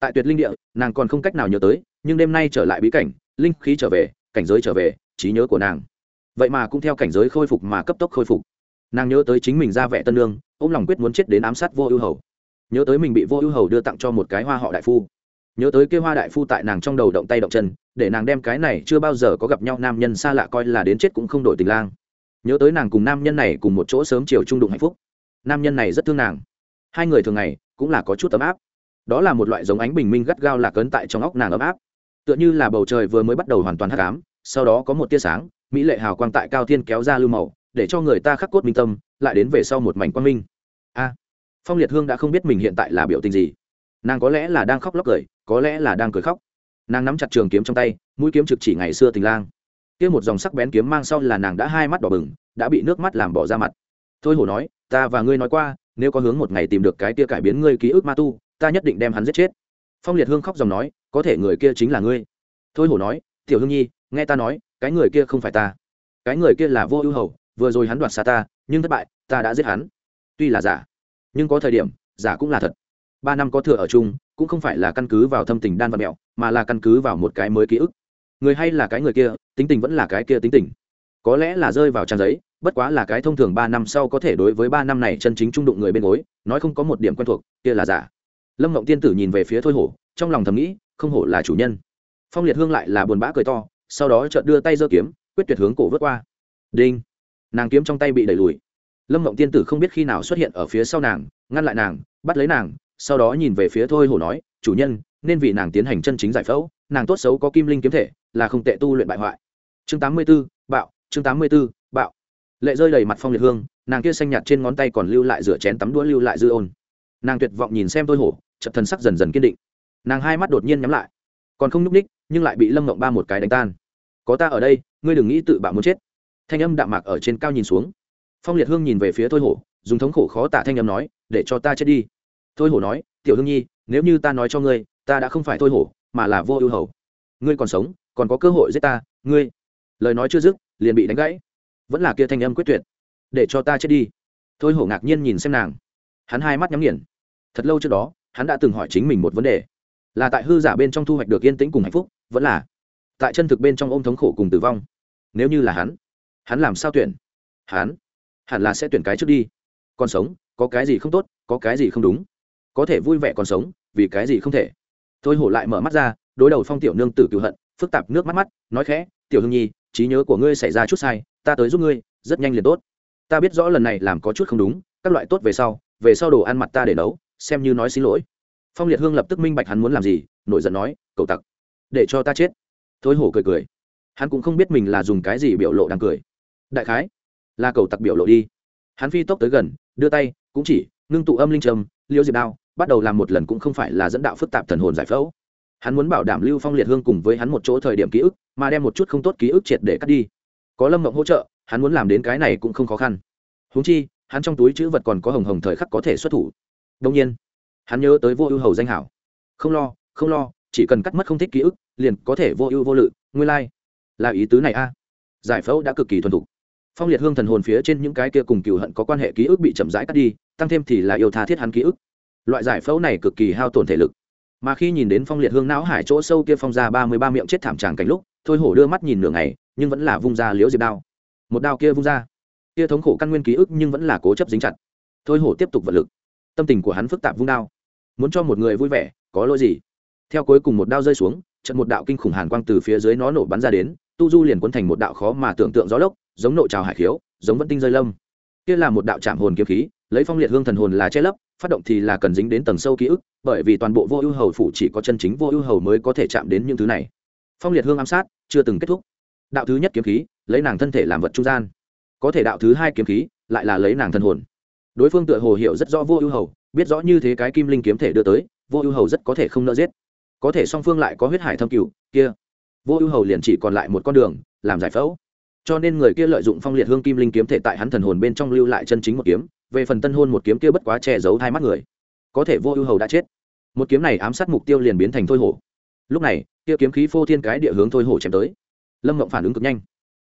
[SPEAKER 1] Tại tuyệt linh địa, nàng còn không cách nào nhớ tới, nhưng đêm nay trở lại bí cảnh, linh khí trở về, cảnh giới trở về, trí nhớ của nàng. Vậy mà cũng theo cảnh giới khôi phục mà cấp tốc khôi phục. Nàng nhớ tới chính mình ra vẻ tân lương, ôm lòng quyết muốn chết đến ám sát vô ưu hầu. Nhớ tới mình bị vô ưu hầu đưa tặng cho một cái hoa họ đại phu. Nhớ tới kêu hoa đại phu tại nàng trong đầu động tay động chân, để nàng đem cái này chưa bao giờ có gặp nhau nam nhân xa lạ coi là đến chết cũng không đổi tình lang nhớ tới nàng cùng nam nhân này cùng một chỗ sớm chiều trung đụng hạnh phúc. Nam nhân này rất thương nàng. Hai người thường ngày cũng là có chút ấm áp. Đó là một loại giống ánh bình minh gắt gao lạc ấn tại trong óc nàng ấm áp. Tựa như là bầu trời vừa mới bắt đầu hoàn toàn hắc ám, sau đó có một tia sáng, mỹ lệ hào quang tại cao thiên kéo ra lưu màu, để cho người ta khắc cốt minh tâm, lại đến về sau một mảnh quang minh. A, phong liệt hương đã không biết mình hiện tại là biểu tình gì. Nàng có lẽ là đang khóc lóc cười, có lẽ là đang cười khóc. Nàng nắm chặt trường kiếm trong tay, mũi kiếm trực chỉ ngày xưa tình lang kia một dòng sắc bén kiếm mang sau là nàng đã hai mắt đỏ bừng, đã bị nước mắt làm bỏ ra mặt. Thôi hổ nói, ta và ngươi nói qua, nếu có hướng một ngày tìm được cái kia cải biến ngươi ký ức ma tu, ta nhất định đem hắn giết chết. Phong liệt hương khóc dòng nói, có thể người kia chính là ngươi. Thôi hổ nói, tiểu hương nhi, nghe ta nói, cái người kia không phải ta. Cái người kia là vô ưu hầu, vừa rồi hắn đoạt xa ta, nhưng thất bại, ta đã giết hắn. Tuy là giả, nhưng có thời điểm, giả cũng là thật. Ba năm có thừa ở chung, cũng không phải là căn cứ vào thâm tình đan và mẹo, mà là căn cứ vào một cái mới ký ức người hay là cái người kia, tính tình vẫn là cái kia tính tình. Có lẽ là rơi vào trang giấy, bất quá là cái thông thường ba năm sau có thể đối với ba năm này chân chính trung đụng người bên gối, nói không có một điểm quen thuộc, kia là giả. Lâm mộng tiên tử nhìn về phía thôi hổ, trong lòng thầm nghĩ, không hổ là chủ nhân. Phong liệt hương lại là buồn bã cười to, sau đó chợt đưa tay giơ kiếm, quyết tuyệt hướng cổ vớt qua. Đinh! Nàng kiếm trong tay bị đẩy lùi. Lâm mộng tiên tử không biết khi nào xuất hiện ở phía sau nàng, ngăn lại nàng, bắt lấy nàng, sau đó nhìn về phía thôi hổ nói, chủ nhân nên vì nàng tiến hành chân chính giải phẫu nàng tốt xấu có kim linh kiếm thể là không tệ tu luyện bại hoại. Chương tám mươi 84, bạo chương tám mươi 84, bạo. Lệ rơi đầy mặt phong liệt hương nàng kia xanh nhạt trên ngón tay còn lưu lại rửa chén tắm đũa lưu lại dư ôn. Nàng tuyệt vọng nhìn xem tôi hổ chợt thần sắc dần dần kiên định. Nàng hai mắt đột nhiên nhắm lại. Còn không nhúc ních nhưng lại bị lâm mộng ba một cái đánh tan. Có ta ở đây ngươi đừng nghĩ tự bạo muốn chết. Thanh âm đạm mạc ở trên cao nhìn xuống. Phong liệt hương nhìn về phía thôi hổ dùng thống khổ khó tả thanh âm nói để cho ta chết đi. Thôi hổ nói tiểu hương nhi nếu như ta nói cho ngươi ta đã không phải thôi hổ, mà là vô ưu hầu. Ngươi còn sống, còn có cơ hội giết ta, ngươi. Lời nói chưa dứt, liền bị đánh gãy. Vẫn là kia thanh âm quyết tuyệt. Để cho ta chết đi. Thôi hổ ngạc nhiên nhìn xem nàng. Hắn hai mắt nhắm nghiền. Thật lâu trước đó, hắn đã từng hỏi chính mình một vấn đề. Là tại hư giả bên trong thu hoạch được yên tĩnh cùng hạnh phúc, vẫn là tại chân thực bên trong ôm thống khổ cùng tử vong. Nếu như là hắn hắn làm sao tuyển? Hắn hẳn là sẽ tuyển cái trước đi. Còn sống, có cái gì không tốt, có cái gì không đúng. Có thể vui vẻ còn sống, vì cái gì không thể? Thôi hổ lại mở mắt ra, đối đầu phong tiểu nương tử cựu hận, phức tạp nước mắt mắt, nói khẽ, tiểu hương nhi, trí nhớ của ngươi xảy ra chút sai, ta tới giúp ngươi, rất nhanh liền tốt. Ta biết rõ lần này làm có chút không đúng, các loại tốt về sau về sau đồ ăn mặt ta để nấu, xem như nói xin lỗi. Phong liệt hương lập tức minh bạch hắn muốn làm gì, nổi giận nói, cậu tặc, để cho ta chết. Thôi hổ cười cười. Hắn cũng không biết mình là dùng cái gì biểu lộ đang cười. Đại khái là cầu tặc biểu lộ đi. Hắn phi tốc tới gần, đưa tay, cũng chỉ, ngưng tụ âm linh trầm liêu diệp đao bắt đầu làm một lần cũng không phải là dẫn đạo phức tạp thần hồn giải phẫu. Hắn muốn bảo đảm lưu phong liệt hương cùng với hắn một chỗ thời điểm ký ức, mà đem một chút không tốt ký ức triệt để cắt đi. Có lâm mộng hỗ trợ, hắn muốn làm đến cái này cũng không khó khăn. Húng chi, hắn trong túi chữ vật còn có hồng hồng thời khắc có thể xuất thủ. Đông nhiên, hắn nhớ tới vô ưu hầu danh hảo. Không lo không lo, chỉ cần cắt mất không thích ký ức, liền có thể vô ưu vô lự, nguyên lai、like. là ý tứ này a. Giải phẫu đã cực kỳ thuần thục. Phong liệt hương thần hồn phía trên những cái kia cùng cựu hận có quan hệ ký ức bị chậm rãi cắt đi, tăng thêm thì là yêu tha thiết hắn ký ức loại giải phẫu này cực kỳ hao tổn thể lực. Mà khi nhìn đến phong liệt hương não hải chỗ sâu kia phong ra ba mươi ba miệng chết thảm tràng cảnh lúc, thôi hổ đưa mắt nhìn nửa ngày, nhưng vẫn là vung ra liễu diệp đao. Một đao kia vung ra. Kia thống khổ căn nguyên ký ức nhưng vẫn là cố chấp dính chặt. Thôi hổ tiếp tục vật lực. Tâm tình của hắn phức tạp vung đao. Muốn cho một người vui vẻ, có lỗi gì? Theo cuối cùng một đao rơi xuống, trận một đạo kinh khủng hàn quang từ phía dưới nó nổ bắn ra đến, tu du liền quấn thành một đạo khó mà tưởng tượng gió lốc, giống nộ trào hải khiếu, giống vẫn tinh rơi lâm. Kia là một đạo chạm hồn kiếm khí, lấy phong liệt hương thần hồn là che lấp phát động thì là cần dính đến tầng sâu ký ức, bởi vì toàn bộ vô ưu hầu phủ chỉ có chân chính vô ưu hầu mới có thể chạm đến những thứ này. Phong liệt hương ám sát, chưa từng kết thúc. Đạo thứ nhất kiếm khí, lấy nàng thân thể làm vật trung gian. Có thể đạo thứ hai kiếm khí, lại là lấy nàng thân hồn. Đối phương tựa hồ hiểu rất rõ vô ưu hầu, biết rõ như thế cái kim linh kiếm thể đưa tới, vô ưu hầu rất có thể không nỡ giết. Có thể song phương lại có huyết hải thâm cửu, kia. Vô ưu hầu liền chỉ còn lại một con đường, làm giải phẫu. Cho nên người kia lợi dụng phong liệt hương kim linh kiếm thể tại hắn thần hồn bên trong lưu lại chân chính một kiếm về phần tân hôn một kiếm kia bất quá che giấu hai mắt người, có thể vô ưu hầu đã chết. Một kiếm này ám sát mục tiêu liền biến thành thôi hổ. Lúc này, kia kiếm khí phô thiên cái địa hướng thôi hổ chém tới. Lâm mộng phản ứng cực nhanh.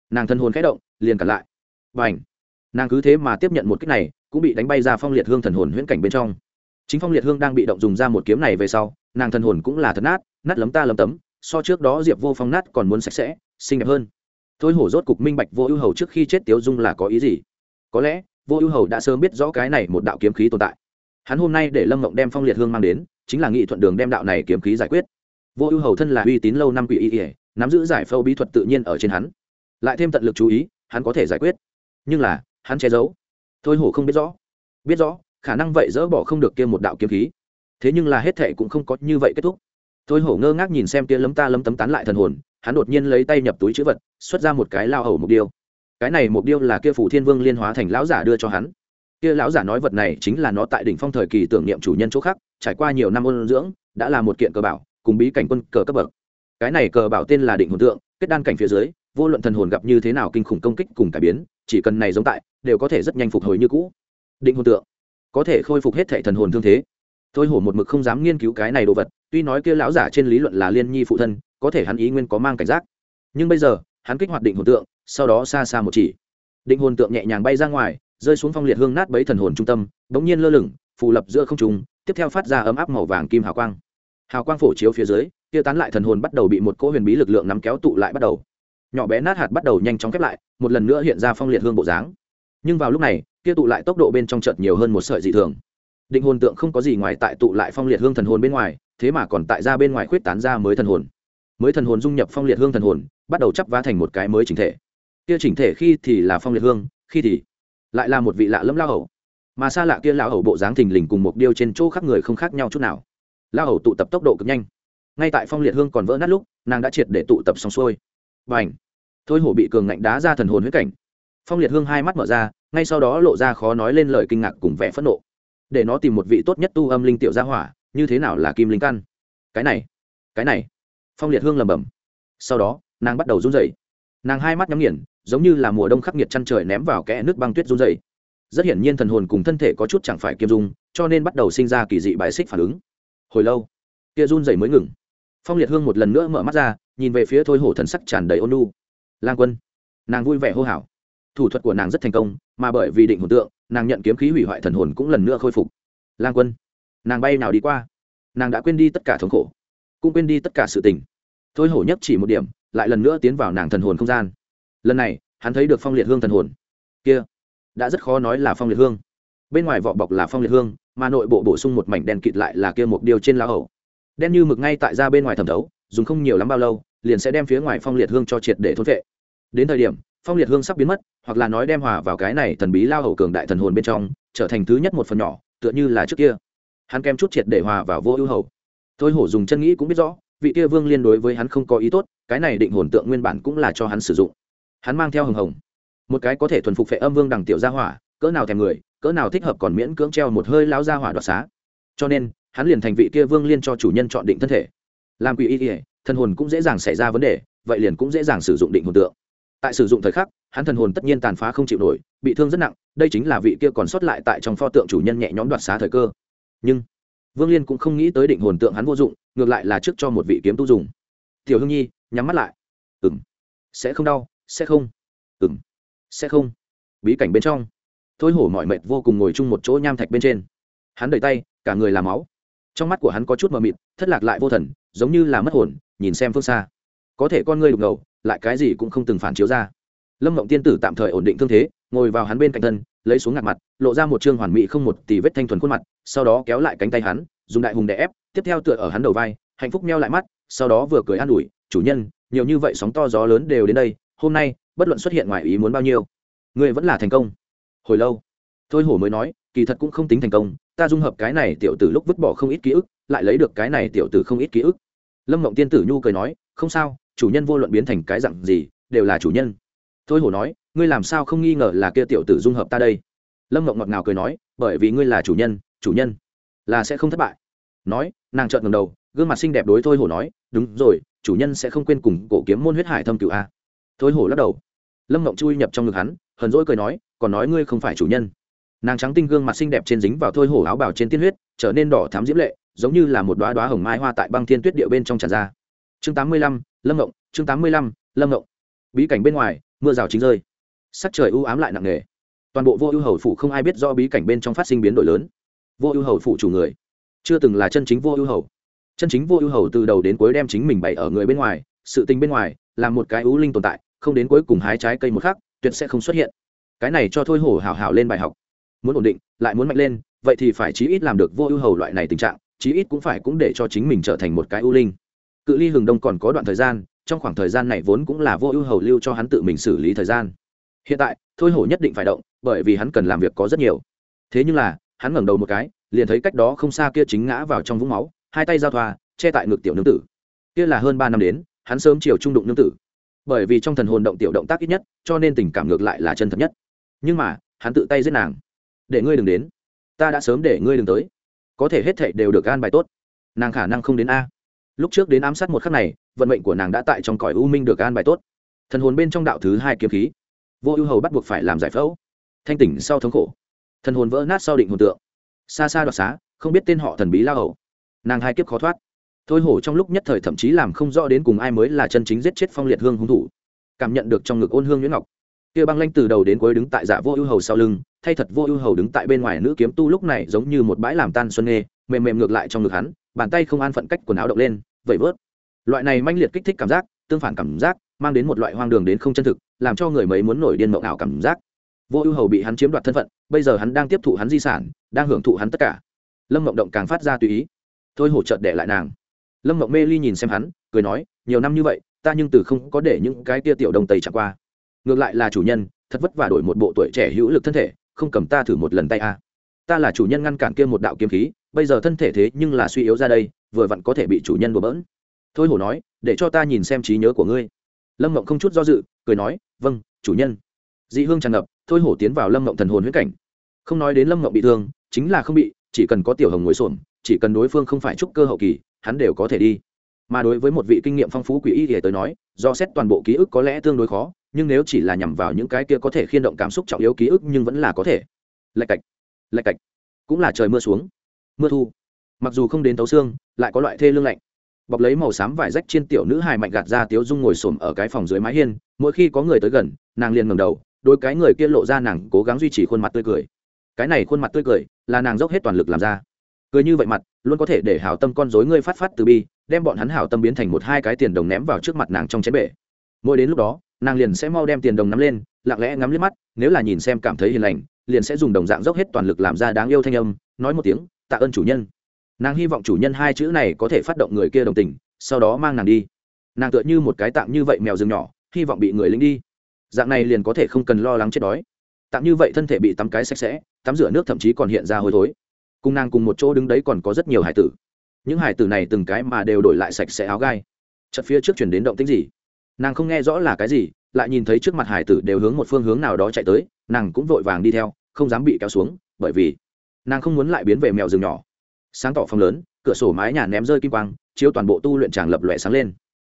[SPEAKER 1] Nàng thân hồn khẽ động, liền cản lại. Và ảnh nàng cứ thế mà tiếp nhận một kích này, cũng bị đánh bay ra phong liệt hương thần hồn huyễn cảnh bên trong. Chính phong liệt hương đang bị động dùng ra một kiếm này về sau, nàng thần hồn cũng là thật nát nát lấm ta lấm tấm, so trước đó diệp vô phong nát còn muốn sạch sẽ, xinh đẹp hơn. Thôi hổ rốt cục minh bạch vô ưu hầu trước khi chết tiếu dung là có ý gì? Có lẽ vô ưu hầu đã sớm biết rõ cái này một đạo kiếm khí tồn tại. Hắn hôm nay để lâm ngộng đem phong liệt hương mang đến, chính là nghị thuận đường đem đạo này kiếm khí giải quyết. Vô ưu hầu thân là uy tín lâu năm quỷ y ỉa nắm giữ giải phẫu bí thuật tự nhiên ở trên hắn. Lại thêm tận lực chú ý, hắn có thể giải quyết. Nhưng là, hắn che giấu. Thôi hổ không biết rõ. Biết rõ, khả năng vậy dỡ bỏ không được kia một đạo kiếm khí. Thế nhưng là hết thệ cũng không có như vậy kết thúc. Thôi hổ ngơ ngác nhìn xem kia lấm ta lấm tấm tán lại thần hồn, hắn đột nhiên lấy tay nhập túi chữ vật, xuất ra một cái lao hầu mục điêu cái này mục điêu là kia phủ thiên vương liên hóa thành lão giả đưa cho hắn. Kia lão giả nói vật này chính là nó tại đỉnh phong thời kỳ tưởng niệm chủ nhân chỗ khác, trải qua nhiều năm ôn dưỡng, đã là một kiện cờ bảo, cùng bí cảnh quân cờ cấp bậc. Cái này cờ bảo tên là định hồn tượng, kết đan cảnh phía dưới, vô luận thần hồn gặp như thế nào kinh khủng công kích cùng cải biến, chỉ cần này giống tại, đều có thể rất nhanh phục hồi như cũ. Định hồn tượng, có thể khôi phục hết thể thần hồn thương thế. Tôi hổ một mực không dám nghiên cứu cái này đồ vật, tuy nói kia lão giả trên lý luận là liên nhi phụ thân, có thể hắn ý nguyên có mang cảnh giác. Nhưng bây giờ hắn kích hoạt định hồn tượng, sau đó xa xa một chỉ. Định hồn tượng nhẹ nhàng bay ra ngoài, rơi xuống phong liệt hương nát bấy thần hồn trung tâm bỗng nhiên lơ lửng, phù lập giữa không trung, tiếp theo phát ra ấm áp màu vàng kim hào quang. Hào quang phổ chiếu phía dưới kia tán lại thần hồn bắt đầu bị một cỗ huyền bí lực lượng nắm kéo tụ lại bắt đầu. Nhỏ bé nát hạt bắt đầu nhanh chóng khép lại, một lần nữa hiện ra phong liệt hương bộ dáng. Nhưng vào lúc này, kia tụ lại tốc độ bên trong chợt nhiều hơn một sợi dị thường. Định hồn tượng không có gì ngoài tại tụ lại phong liệt hương thần hồn bên ngoài, thế mà còn tại ra bên ngoài khuyết tán ra mới thần hồn. Mới thần hồn dung nhập phong liệt hương thần hồn bắt đầu chắp vá thành một cái mới chỉnh thể. Kia chỉnh thể khi thì là phong liệt hương, khi thì lại là một vị lạ lẫm lao hầu. Mà xa lạ kia lao hầu bộ dáng thình lình cùng một điêu trên chỗ khác người không khác nhau chút nào. Lao hầu tụ tập tốc độ cực nhanh. Ngay tại phong liệt hương còn vỡ nát lúc, nàng đã triệt để tụ tập xong xuôi. B à n h thôi hổ bị cường ngạnh đá ra thần hồn huyết cảnh. Phong liệt hương hai mắt mở ra, ngay sau đó lộ ra khó nói lên lời kinh ngạc cùng vẻ phẫn nộ. Để nó tìm một vị tốt nhất tu âm linh tiểu gia hỏa, như thế nào là kim linh căn? Cái này cái này. Phong liệt hương lầm bầm sau đó nàng bắt đầu run rẩy. Nàng hai mắt nhắm nghiền, giống như là mùa đông khắc nghiệt chăn trời ném vào kẽ nước băng tuyết run rẩy. Rất hiển nhiên thần hồn cùng thân thể có chút chẳng phải kiêm dung, cho nên bắt đầu sinh ra kỳ dị bài xích phản ứng. Hồi lâu, kia run rẩy mới ngừng. Phong liệt hương một lần nữa mở mắt ra, nhìn về phía thôi hổ thần sắc tràn đầy ôn nhu. lang quân. Nàng vui vẻ hô hào. Thủ thuật của nàng rất thành công, mà bởi vì định hồn tượng, nàng nhận kiếm khí hủy hoại thần hồn cũng lần nữa khôi phục. Lang quân. Nàng bay nào đi qua. Nàng đã quên đi tất cả thống khổ, cũng quên đi tất cả sự tình. Thôi hổ nhất chỉ một điểm lại lần nữa tiến vào nàng thần hồn không gian. Lần này, hắn thấy được phong liệt hương thần hồn. Kia, đã rất khó nói là phong liệt hương. Bên ngoài vỏ bọc là phong liệt hương, mà nội bộ bổ sung một mảnh đen kịt lại là kia một điều trên lá hầu đen như mực ngay tại ra bên ngoài thẩm thấu, dùng không nhiều lắm bao lâu, liền sẽ đem phía ngoài phong liệt hương cho triệt để thốt vệ đến thời điểm, phong liệt hương sắp biến mất, hoặc là nói đem hòa vào cái này thần bí lao hầu cường đại thần hồn bên trong, trở thành thứ nhất một phần nhỏ, tựa như là trước kia. Hắn kem chút triệt để hòa vào vô ưu hầu thôi hổ dùng chân nghĩ cũng biết rõ vị kia vương liên đối với hắn không có ý tốt, cái này định hồn tượng nguyên bản cũng là cho hắn sử dụng. Hắn mang theo hồng hồng. Một cái có thể thuần phục phệ âm vương đằng tiểu gia hỏa, cỡ nào thèm người, cỡ nào thích hợp còn miễn cưỡng treo một hơi lao gia hỏa đoạt xá. Cho nên, hắn liền thành vị kia vương liên cho chủ nhân chọn định thân thể. Làm quỷ y ỉa thân hồn cũng dễ dàng xảy ra vấn đề, vậy liền cũng dễ dàng sử dụng định hồn tượng. Tại sử dụng thời khắc, hắn thần hồn tất nhiên tàn phá không chịu nổi, bị thương rất nặng, đây chính là vị kia còn sót lại tại trong pho tượng chủ nhân nhẹ nhõm đoạt xá thời cơ. Nhưng vương liên cũng không nghĩ tới định hồn tượng hắn vô dụng, ngược lại là trước cho một vị kiếm tu dùng. Tiểu hương nhi, nhắm mắt lại. Ừ m sẽ không đau, sẽ không. Ừ m sẽ không. Bí cảnh bên trong. Thôi hổ mọi mệt vô cùng ngồi chung một chỗ nham thạch bên trên. Hắn đầy tay, cả người làm máu. Trong mắt của hắn có chút mờ mịt, thất lạc lại vô thần, giống như là mất hồn, nhìn xem phương xa. Có thể con ngươi đục ngầu, lại cái gì cũng không từng phản chiếu ra. Lâm mộng tiên tử tạm thời ổn định thương thế, ngồi vào hắn bên cạnh thân lấy xuống ngạt mặt, lộ ra một chương hoàn mỹ không một tỷ vết thanh thuần khuôn mặt, sau đó kéo lại cánh tay hắn, dùng đại hùng đè ép, tiếp theo tựa ở hắn đầu vai, hạnh phúc meo lại mắt, sau đó vừa cười an ủi, chủ nhân, nhiều như vậy sóng to gió lớn đều đến đây, hôm nay, bất luận xuất hiện ngoài ý muốn bao nhiêu, ngươi vẫn là thành công. Hồi lâu, thôi hổ mới nói, kỳ thật cũng không tính thành công, ta dung hợp cái này tiểu tử lúc vứt bỏ không ít ký ức, lại lấy được cái này tiểu tử không ít ký ức. Lâm mộng tiên tử nhu cười nói, không sao, chủ nhân vô luận biến thành cái dặn gì, đều là chủ nhân thôi hổ nói, ngươi làm sao không nghi ngờ là kia tiểu tử dung hợp ta đây? Lâm mộng ngọt ngào cười nói, bởi vì ngươi là chủ nhân chủ nhân là sẽ không thất bại. Nói, nàng trợn ngầm đầu, gương mặt xinh đẹp đối thôi hổ nói, đúng rồi, chủ nhân sẽ không quên cùng cổ kiếm môn huyết hải thâm cựu a. Thôi hổ lắc đầu. Lâm mộng chui nhập trong ngực hắn, hờn dỗi cười nói, còn nói ngươi không phải chủ nhân. Nàng trắng tinh gương mặt xinh đẹp trên dính vào thôi hổ áo bào trên tiên huyết, trở nên đỏ thám diễm lệ, giống như là một đoá đoá hồng mai hoa tại băng thiên tuyết điệu bên trong tràn ra. Chương tám mươi lăm, lâm mộng chương tám mươi lăm, lâm mộng bí cảnh bên ngoài, mưa rào chính rơi. Sắc trời u ám lại nặng nề. Toàn bộ vô ưu hầu phủ không ai biết do bí cảnh bên trong phát sinh biến đổi lớn. Vô ưu hầu phủ chủ người, chưa từng là chân chính vô ưu hầu. Chân chính vô ưu hầu từ đầu đến cuối đem chính mình bày ở người bên ngoài, sự tình bên ngoài, là một cái ưu linh tồn tại, không đến cuối cùng hái trái cây một khác tuyệt sẽ không xuất hiện. Cái này cho thôi hổ hảo hảo lên bài học. Muốn ổn định, lại muốn mạnh lên, vậy thì phải chí ít làm được vô ưu hầu loại này tình trạng, chí ít cũng phải cũng để cho chính mình trở thành một cái ưu linh. Cự ly hừng đông còn có đoạn thời gian trong khoảng thời gian này vốn cũng là vô ưu hầu lưu cho hắn tự mình xử lý thời gian. Hiện tại, thôi hổ nhất định phải động, bởi vì hắn cần làm việc có rất nhiều. Thế nhưng là, hắn ngẩng đầu một cái, liền thấy cách đó không xa kia chính ngã vào trong vũng máu, hai tay giao thoa, che tại ngực tiểu nương tử. Kia là hơn ba năm đến, hắn sớm chiều trung đụng nương tử. Bởi vì trong thần hồn động tiểu động tác ít nhất, cho nên tình cảm ngược lại là chân thật nhất. Nhưng mà, hắn tự tay giết nàng. Để ngươi đừng đến. Ta đã sớm để ngươi đừng tới. Có thể hết thệ đều được gan bài tốt. Nàng khả năng không đến a lúc trước đến ám sát một khắc này, vận mệnh của nàng đã tại trong cõi u minh được an bài tốt. Thần hồn bên trong đạo thứ hai kiếm khí. Vô ưu hầu bắt buộc phải làm giải phẫu. Thanh tỉnh sau thống khổ. Thần hồn vỡ nát sau định hồn tượng. Xa xa đoạt xá, không biết tên họ thần bí la hầu. Nàng hai kiếp khó thoát. Thôi hổ trong lúc nhất thời thậm chí làm không rõ đến cùng ai mới là chân chính giết chết phong liệt hương hung thủ. Cảm nhận được trong ngực ôn hương nhuyễn ngọc. Kia băng lanh từ đầu đến cuối đứng tại dạ vô ưu hầu sau lưng, thay thật vô ưu hầu đứng tại bên ngoài nữ kiếm tu lúc này giống như một bãi làm tan xuân nghê, mềm mềm ngược lại trong ngực hắn bàn tay không an phận cách quần áo động lên, vẩy vớt. Loại này manh liệt kích thích cảm giác, tương phản cảm giác, mang đến một loại hoang đường đến không chân thực, làm cho người mấy muốn nổi điên mộng ảo cảm giác. Vô ưu hầu bị hắn chiếm đoạt thân phận, bây giờ hắn đang tiếp thụ hắn di sản, đang hưởng thụ hắn tất cả. Lâm mộng động càng phát ra tùy ý. Thôi hổ trợt để lại nàng. Lâm mộng mê ly nhìn xem hắn, cười nói, nhiều năm như vậy, ta nhưng từ không có để những cái tia tiểu đồng tây chẳng qua. Ngược lại là chủ nhân, thật vất vả đổi một bộ tuổi trẻ hữu lực thân thể, không cầm ta thử một lần tay a. Ta là chủ nhân ngăn cản kia một đạo kiếm khí bây giờ thân thể thế nhưng là suy yếu ra đây, vừa vặn có thể bị chủ nhân đùa bỡn. Thôi hổ nói, để cho ta nhìn xem trí nhớ của ngươi. Lâm mộng không chút do dự, cười nói vâng chủ nhân. Dị hương tràn ngập, thôi hổ tiến vào lâm mộng thần hồn huyết cảnh. Không nói đến lâm mộng bị thương, chính là không bị, chỉ cần có tiểu hồng ngồi xổm, chỉ cần đối phương không phải trúc cơ hậu kỳ, hắn đều có thể đi. Mà đối với một vị kinh nghiệm phong phú quỷ y thì tới nói, do xét toàn bộ ký ức có lẽ tương đối khó, nhưng nếu chỉ là nhằm vào những cái kia có thể khiên động cảm xúc trọng yếu ký ức nhưng vẫn là có thể. Lạch cạch lạch cạch, cũng là trời mưa xuống mưa thu. Mặc dù không đến tấu xương, lại có loại thê lương lạnh. Bọc lấy màu xám vải rách trên tiểu nữ hài mạnh gạt ra tiếu dung ngồi xổm ở cái phòng dưới mái hiên, mỗi khi có người tới gần, nàng liền ngầm đầu, đôi cái người kia lộ ra nàng cố gắng duy trì khuôn mặt tươi cười. Cái này khuôn mặt tươi cười, là nàng dốc hết toàn lực làm ra. Cười như vậy mặt, luôn có thể để hảo tâm con dối ngươi phát phát từ bi, đem bọn hắn hảo tâm biến thành một hai cái tiền đồng ném vào trước mặt nàng trong chén bể. Mỗi đến lúc đó, nàng liền sẽ mau đem tiền đồng nắm lên, lặng lẽ ngắm liếc mắt, nếu là nhìn xem cảm thấy hiền lành, liền sẽ dùng đồng dạng dốc hết toàn lực làm ra đáng yêu thanh âm, nói một tiếng tạ ơn chủ nhân. Nàng hy vọng chủ nhân hai chữ này có thể phát động người kia đồng tình, sau đó mang nàng đi. Nàng tựa như một cái tạm như vậy mèo rừng nhỏ, hy vọng bị người lính đi. Dạng này liền có thể không cần lo lắng chết đói. Tạm như vậy thân thể bị tắm cái sạch sẽ, tắm rửa nước thậm chí còn hiện ra hôi thối. Cùng nàng cùng một chỗ đứng đấy còn có rất nhiều hải tử. Những hải tử này từng cái mà đều đổi lại sạch sẽ áo gai. Chật phía trước chuyển đến động tính gì? Nàng không nghe rõ là cái gì, lại nhìn thấy trước mặt hải tử đều hướng một phương hướng nào đó chạy tới, nàng cũng vội vàng đi theo, không dám bị kéo xuống, bởi vì nàng không muốn lại biến về mèo rừng nhỏ. Sáng tỏ phòng lớn, cửa sổ mái nhà ném rơi kim quang, chiếu toàn bộ tu luyện tràng lập lòe sáng lên.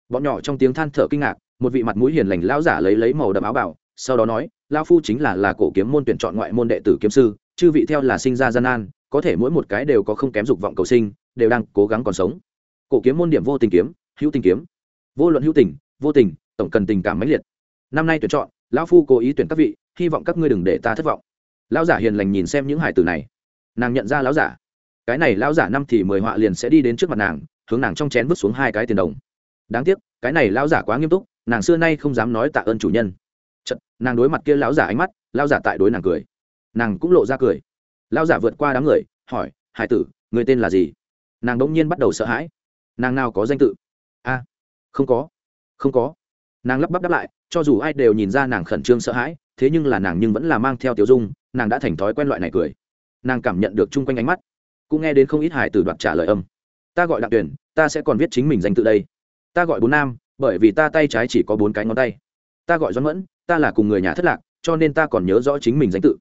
[SPEAKER 1] Bọn nhỏ trong tiếng than thở kinh ngạc, một vị mặt mũi hiền lành lão giả lấy lấy màu đậm áo bảo, sau đó nói lao phu chính là là cổ kiếm môn tuyển chọn ngoại môn đệ tử kiếm sư, chư vị theo là sinh ra gian nan, có thể mỗi một cái đều có không kém dục vọng cầu sinh, đều đang cố gắng còn sống. Cổ kiếm môn điểm vô tình kiếm, hữu tình kiếm. Vô luận hữu tình, vô tình, tổng cần tình cảm mãnh liệt. Năm nay tuyển chọn, lão phu cố ý tuyển các vị, hy vọng các ngươi đừng để ta thất vọng. Lão giả hiền lành nhìn xem những hải tử này nàng nhận ra lão giả. Cái này lão giả năm thì mười họa liền sẽ đi đến trước mặt nàng hướng nàng trong chén vứt xuống hai cái tiền đồng. Đáng tiếc cái này lão giả quá nghiêm túc nàng xưa nay không dám nói tạ ơn chủ nhân. Chật, nàng đối mặt kia lão giả ánh mắt lão giả tại đối nàng cười. Nàng cũng lộ ra cười. Lão giả vượt qua đám người hỏi hải tử người tên là gì? Nàng đ ỗ n g nhiên bắt đầu sợ hãi. Nàng nào có danh tự? A không có không có. Nàng lắp bắp đáp lại cho dù ai đều nhìn ra nàng khẩn trương sợ hãi thế nhưng là nàng nhưng vẫn là mang theo tiểu dung nàng đã thành thói quen loại này cười nàng cảm nhận được chung quanh ánh mắt, cũng nghe đến không ít hải tử đoạt trả lời âm. Ta gọi đặng tuyển, ta sẽ còn viết chính mình danh tự đây. Ta gọi bốn nam, bởi vì ta tay trái chỉ có bốn cái ngón tay. Ta gọi doãn mẫn, ta là cùng người nhà thất lạc, cho nên ta còn nhớ rõ chính mình danh tự.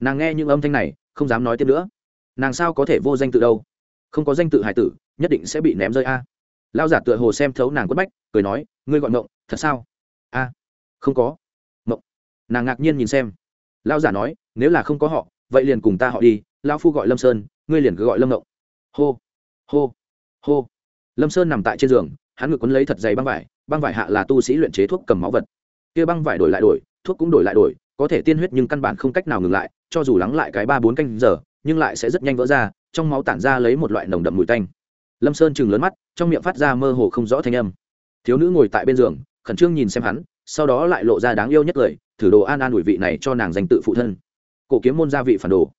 [SPEAKER 1] Nàng nghe những âm thanh này, không dám nói tiếp nữa. Nàng sao có thể vô danh tự đâu? Không có danh tự hải tử, nhất định sẽ bị ném rơi a. Lao giả tựa hồ xem thấu nàng quất bách, cười nói, ngươi gọi mộng, thật sao? A, không có. Mộng. Nàng ngạc nhiên nhìn xem. Lao giả nói, nếu là không có họ vậy liền cùng ta họ đi lao phu gọi lâm sơn, ngươi liền cứ gọi lâm động hô hô hô. Lâm sơn nằm tại trên giường, hắn ngực quấn lấy thật dày băng vải băng vải hạ là tu sĩ luyện chế thuốc cầm máu vật. Kia băng vải đổi lại đổi, thuốc cũng đổi lại đổi, có thể tiên huyết nhưng căn bản không cách nào ngừng lại, cho dù lắng lại cái ba bốn canh giờ, nhưng lại sẽ rất nhanh vỡ ra, trong máu tản ra lấy một loại nồng đậm mùi tanh. Lâm sơn chừng lớn mắt, trong miệng phát ra mơ hồ không rõ thanh âm. Thiếu nữ ngồi tại bên giường, khẩn trương nhìn xem hắn, sau đó lại lộ ra đáng yêu nhất lời, thử đồ an an ủi vị này cho nàng danh tự phụ thân cổ kiếm môn gia vị phản đồ.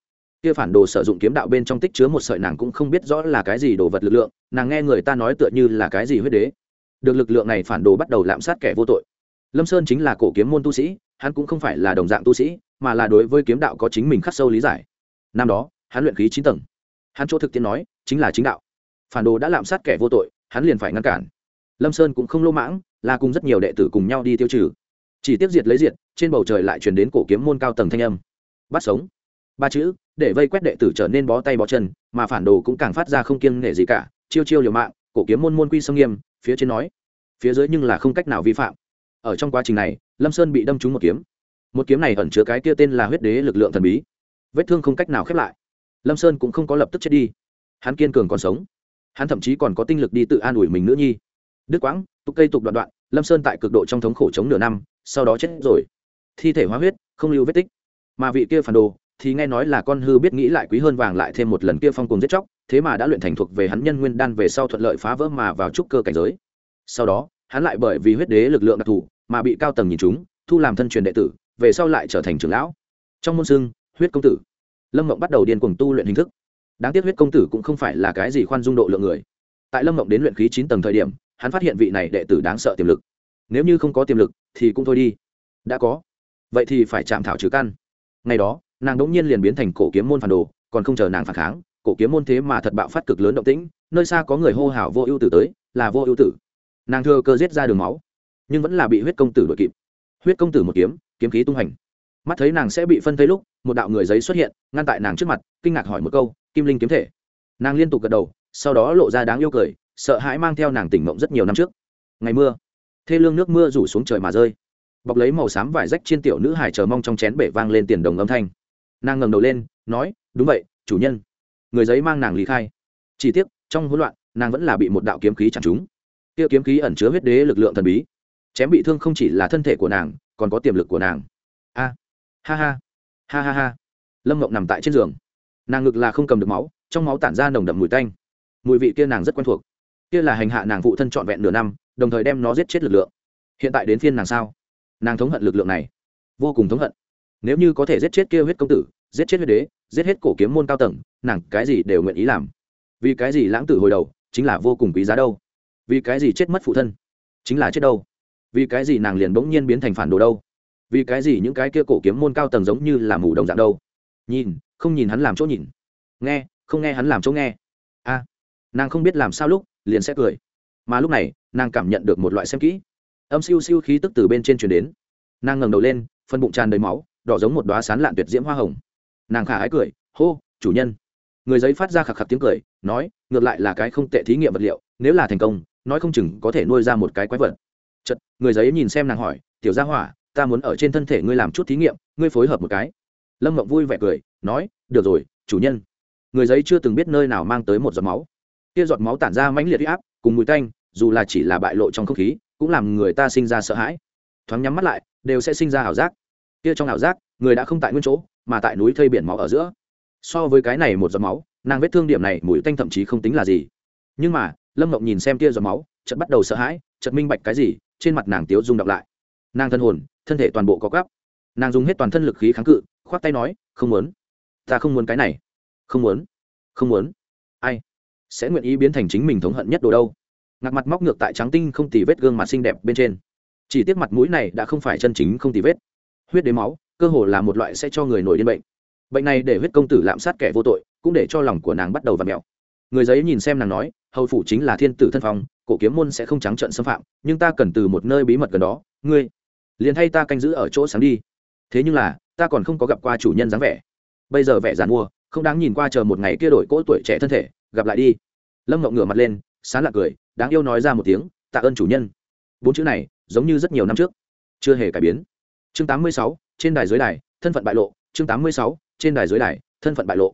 [SPEAKER 1] Kia phản đồ sử dụng kiếm đạo bên trong tích chứa một sợi nàng cũng không biết rõ là cái gì đồ vật lực lượng, nàng nghe người ta nói tựa như là cái gì huyết đế. Được lực lượng này phản đồ bắt đầu lạm sát kẻ vô tội. Lâm sơn chính là cổ kiếm môn tu sĩ, hắn cũng không phải là đồng dạng tu sĩ, mà là đối với kiếm đạo có chính mình khắc sâu lý giải. Năm đó, hắn luyện khí chín tầng. Hắn chỗ thực tiễn nói, chính là chính đạo. Phản đồ đã lạm sát kẻ vô tội, hắn liền phải ngăn cản. Lâm sơn cũng không lô mãng, là cùng rất nhiều đệ tử cùng nhau đi tiêu trừ. Chỉ tiếp diệt lấy diệt, trên bầu trời lại truyền đến cổ kiếm môn cao tầng thanh âm bắt sống. Ba chữ, để vây quét đệ tử trở nên bó tay bó chân, mà phản đồ cũng càng phát ra không kiêng nể gì cả, chiêu chiêu liều mạng, cổ kiếm môn môn quy sông nghiêm, phía trên nói. Phía dưới nhưng là không cách nào vi phạm. Ở trong quá trình này, lâm sơn bị đâm trúng một kiếm. Một kiếm này ẩn chứa cái kia tên là huyết đế lực lượng thần bí. Vết thương không cách nào khép lại. Lâm sơn cũng không có lập tức chết đi. Hắn kiên cường còn sống. Hắn thậm chí còn có tinh lực đi tự an ủi mình nữa nhi. Đức quãng, tục cây tục đoạn đoạn, lâm sơn tại cực độ trong thống khổ chống nửa năm, sau đó chết rồi. Thi thể hóa huyết, không lưu vết tích mà vị kia phản đồ thì nghe nói là con hư biết nghĩ lại quý hơn vàng lại thêm một lần kia phong cùng giết chóc, thế mà đã luyện thành thuộc về hắn nhân nguyên đan về sau thuận lợi phá vỡ mà vào trúc cơ cảnh giới. Sau đó, hắn lại bởi vì huyết đế lực lượng đặc thù mà bị cao tầng nhìn chúng, thu làm thân truyền đệ tử, về sau lại trở thành trưởng lão. Trong môn xưng, huyết công tử. Lâm mộng bắt đầu điên cuồng tu luyện hình thức. Đáng tiếc huyết công tử cũng không phải là cái gì khoan dung độ lượng người. Tại lâm mộng đến luyện khí chín tầng thời điểm, hắn phát hiện vị này đệ tử đáng sợ tiềm lực. Nếu như không có tiềm lực, thì cũng thôi đi. Đã có. Vậy thì phải chạm thảo trừ căn ngày đó, nàng đỗng nhiên liền biến thành cổ kiếm môn phản đồ, còn không chờ nàng phản kháng, cổ kiếm môn thế mà thật bạo phát cực lớn động tĩnh, nơi xa có người hô hào vô ưu tử tới, là vô ưu tử. Nàng thừa cơ giết ra đường máu, nhưng vẫn là bị huyết công tử đuổi kịp. Huyết công tử một kiếm kiếm khí tung hành. Mắt thấy nàng sẽ bị phân thấy lúc, một đạo người giấy xuất hiện, ngăn tại nàng trước mặt, kinh ngạc hỏi một câu, kim linh kiếm thể? Nàng liên tục gật đầu, sau đó lộ ra đáng yêu cười, sợ hãi mang theo nàng tỉnh mộng rất nhiều năm trước. Ngày mưa, thê lương nước mưa rủ xuống trời mà rơi bọc lấy màu xám vải rách trên tiểu nữ hải chờ mong trong chén bể vang lên tiền đồng âm thanh. Nàng ngẩng đầu lên, nói, đúng vậy, chủ nhân. Người giấy mang nàng lý khai. Chỉ tiếc, trong hỗn loạn, nàng vẫn là bị một đạo kiếm khí chặn chúng. Kia kiếm khí ẩn chứa huyết đế lực lượng thần bí. Chém bị thương không chỉ là thân thể của nàng, còn có tiềm lực của nàng. A, ha ha ha ha ha. Lâm mộng nằm tại trên giường. Nàng ngực là không cầm được máu, trong máu tản ra nồng đậm mùi tanh. Mùi vị kia nàng rất quen thuộc. Kia là hành hạ nàng phụ thân trọn vẹn nửa năm, đồng thời đem nó giết chết lực lượng. Hiện tại đến phiên nàng sao? Nàng thống hận lực lượng này. Vô cùng thống hận. Nếu như có thể giết chết kia huyết công tử, giết chết huyết đế, giết hết cổ kiếm môn cao tầng, nàng cái gì đều nguyện ý làm. Vì cái gì lãng tử hồi đầu, chính là vô cùng quý giá đâu. Vì cái gì chết mất phụ thân, chính là chết đâu. Vì cái gì nàng liền bỗng nhiên biến thành phản đồ đâu. Vì cái gì những cái kia cổ kiếm môn cao tầng giống như là mù đồng dạng đâu. Nhìn, không nhìn hắn làm chỗ nhìn. Nghe, không nghe hắn làm chỗ nghe. A. Nàng không biết làm sao lúc, liền sẽ cười. Mà lúc này, nàng cảm nhận được một loại xem kỹ âm siêu siêu khí tức từ bên trên truyền đến. Nàng ngẩng đầu lên phân bụng tràn đầy máu, đỏ giống một đoá sán lạn tuyệt diễm hoa hồng. Nàng khả ái cười, hô, chủ nhân. Người giấy phát ra khạc khạc tiếng cười, nói, ngược lại là cái không tệ thí nghiệm vật liệu, nếu là thành công, nói không chừng có thể nuôi ra một cái quái vật. Chật người giấy nhìn xem nàng hỏi, tiểu gia hỏa, ta muốn ở trên thân thể ngươi làm chút thí nghiệm, ngươi phối hợp một cái. Lâm mộng vui vẻ cười, nói, được rồi, chủ nhân. Người giấy chưa từng biết nơi nào mang tới một giọt máu. Kia giọt máu tản ra mãnh liệt huy áp, cùng mùi tanh, dù là chỉ là bại lộ trong không khí cũng làm người ta sinh ra sợ hãi. Thoáng nhắm mắt lại, đều sẽ sinh ra ảo giác. Kia trong ảo giác, người đã không tại nguyên chỗ, mà tại núi thây biển máu ở giữa. So với cái này một giọt máu, nàng vết thương điểm này mũi tanh thậm chí không tính là gì. Nhưng mà, lâm mộng nhìn xem kia giọt máu, chợt bắt đầu sợ hãi, chợt minh bạch cái gì, trên mặt nàng tiếu rung đọc lại. Nàng thân hồn, thân thể toàn bộ có gắp nàng dùng hết toàn thân lực khí kháng cự khoác tay nói, không muốn. Ta không muốn cái này. Không muốn. Không muốn. Ai? Sẽ nguyện ý biến thành chính mình thống hận nhất đồ đâu ngạc mặt móc ngược tại trắng tinh không tì vết gương mặt xinh đẹp bên trên. Chỉ tiếc mặt mũi này đã không phải chân chính không tì vết. Huyết đế máu, cơ hồ là một loại sẽ cho người nổi điên bệnh. Bệnh này để huyết công tử lạm sát kẻ vô tội, cũng để cho lòng của nàng bắt đầu v ặ mẹo người giấy nhìn xem nàng nói, hầu phủ chính là thiên tử thân phong, cổ kiếm môn sẽ không trắng trận xâm phạm, nhưng ta cần từ một nơi bí mật gần đó, ngươi, liền thay ta canh giữ ở chỗ sáng đi. Thế nhưng là, ta còn không có gặp qua chủ nhân dáng vẻ. Bây giờ vẻ giàn mua, không đáng nhìn qua chờ một ngày kia đổi cỗ tuổi trẻ thân thể, gặp lại đi. Lâm ngậm ngửa mặt lên, sán lạc cười đáng yêu nói ra một tiếng, tạ ơn chủ nhân. Bốn chữ này giống như rất nhiều năm trước. Chưa hề cải biến. Chương tám mươi sáu, trên đài dưới đài, thân phận bại lộ. Chương tám mươi sáu, trên đài dưới đài, thân phận bại lộ.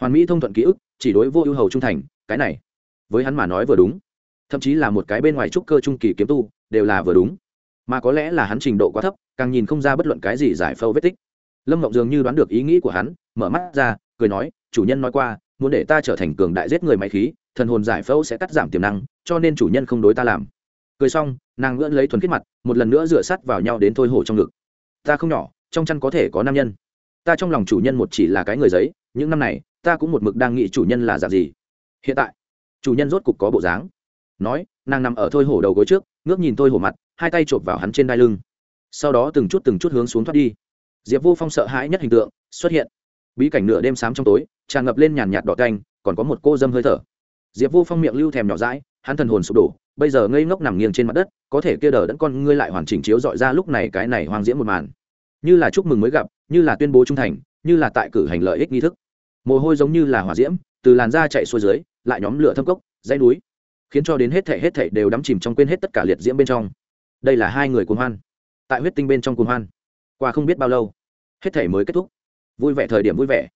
[SPEAKER 1] Hoàn mỹ thông thuận ký ức, chỉ đối vô ưu hầu trung thành, cái này, với hắn mà nói vừa đúng. Thậm chí là một cái bên ngoài trúc cơ trung kỳ kiếm tu, đều là vừa đúng. Mà có lẽ là hắn trình độ quá thấp, càng nhìn không ra bất luận cái gì giải phâu vết tích. Lâm mộng dường như đoán được ý nghĩ của hắn, mở mắt ra, cười nói, chủ nhân nói qua, muốn để ta trở thành cường đại giết người máy khí, thần hồn giải phẫu sẽ cắt giảm tiềm năng cho nên chủ nhân không đối ta làm. Cười xong, nàng ngưỡn lấy thuần khiết mặt, một lần nữa rửa sắt vào nhau đến thôi hổ trong ngực. Ta không nhỏ, trong chăn có thể có nam nhân. Ta trong lòng chủ nhân một chỉ là cái người giấy, những năm này, ta cũng một mực đang nghĩ chủ nhân là dạng gì. Hiện tại, chủ nhân rốt cục có bộ dáng. Nói, nàng nằm ở thôi hổ đầu gối trước, ngước nhìn thôi hổ mặt, hai tay chộp vào hắn trên đai lưng. Sau đó từng chút từng chút hướng xuống thoát đi. Diệp vô phong sợ hãi nhất hình tượng xuất hiện. Bí cảnh nửa đêm sám trong tối, tràn ngập lên nhàn nhạt đỏ canh còn có một cô dâm hơi thở. Diệp vô phong miệng lưu thèm nhỏ rãi hắn thần hồn sụp đổ, bây giờ ngây ngốc nằm nghiêng trên mặt đất, có thể kia đờ đẫn con ngươi lại hoàn chỉnh chiếu dọi ra lúc này cái này hoang diễn một màn. Như là chúc mừng mới gặp, như là tuyên bố trung thành, như là tại cử hành lợi ích nghi thức. Mồ hôi giống như là hỏa diễm, từ làn da chạy xuôi dưới, lại nhóm lửa thâm cốc, dãy núi, khiến cho đến hết thể hết thể đều đắm chìm trong quên hết tất cả liệt diễm bên trong. Đây là hai người cuồng hoan. Tại huyết tinh bên trong cuồng hoan, qua không biết bao lâu, hết thể mới kết thúc. Vui vẻ thời điểm vui vẻ,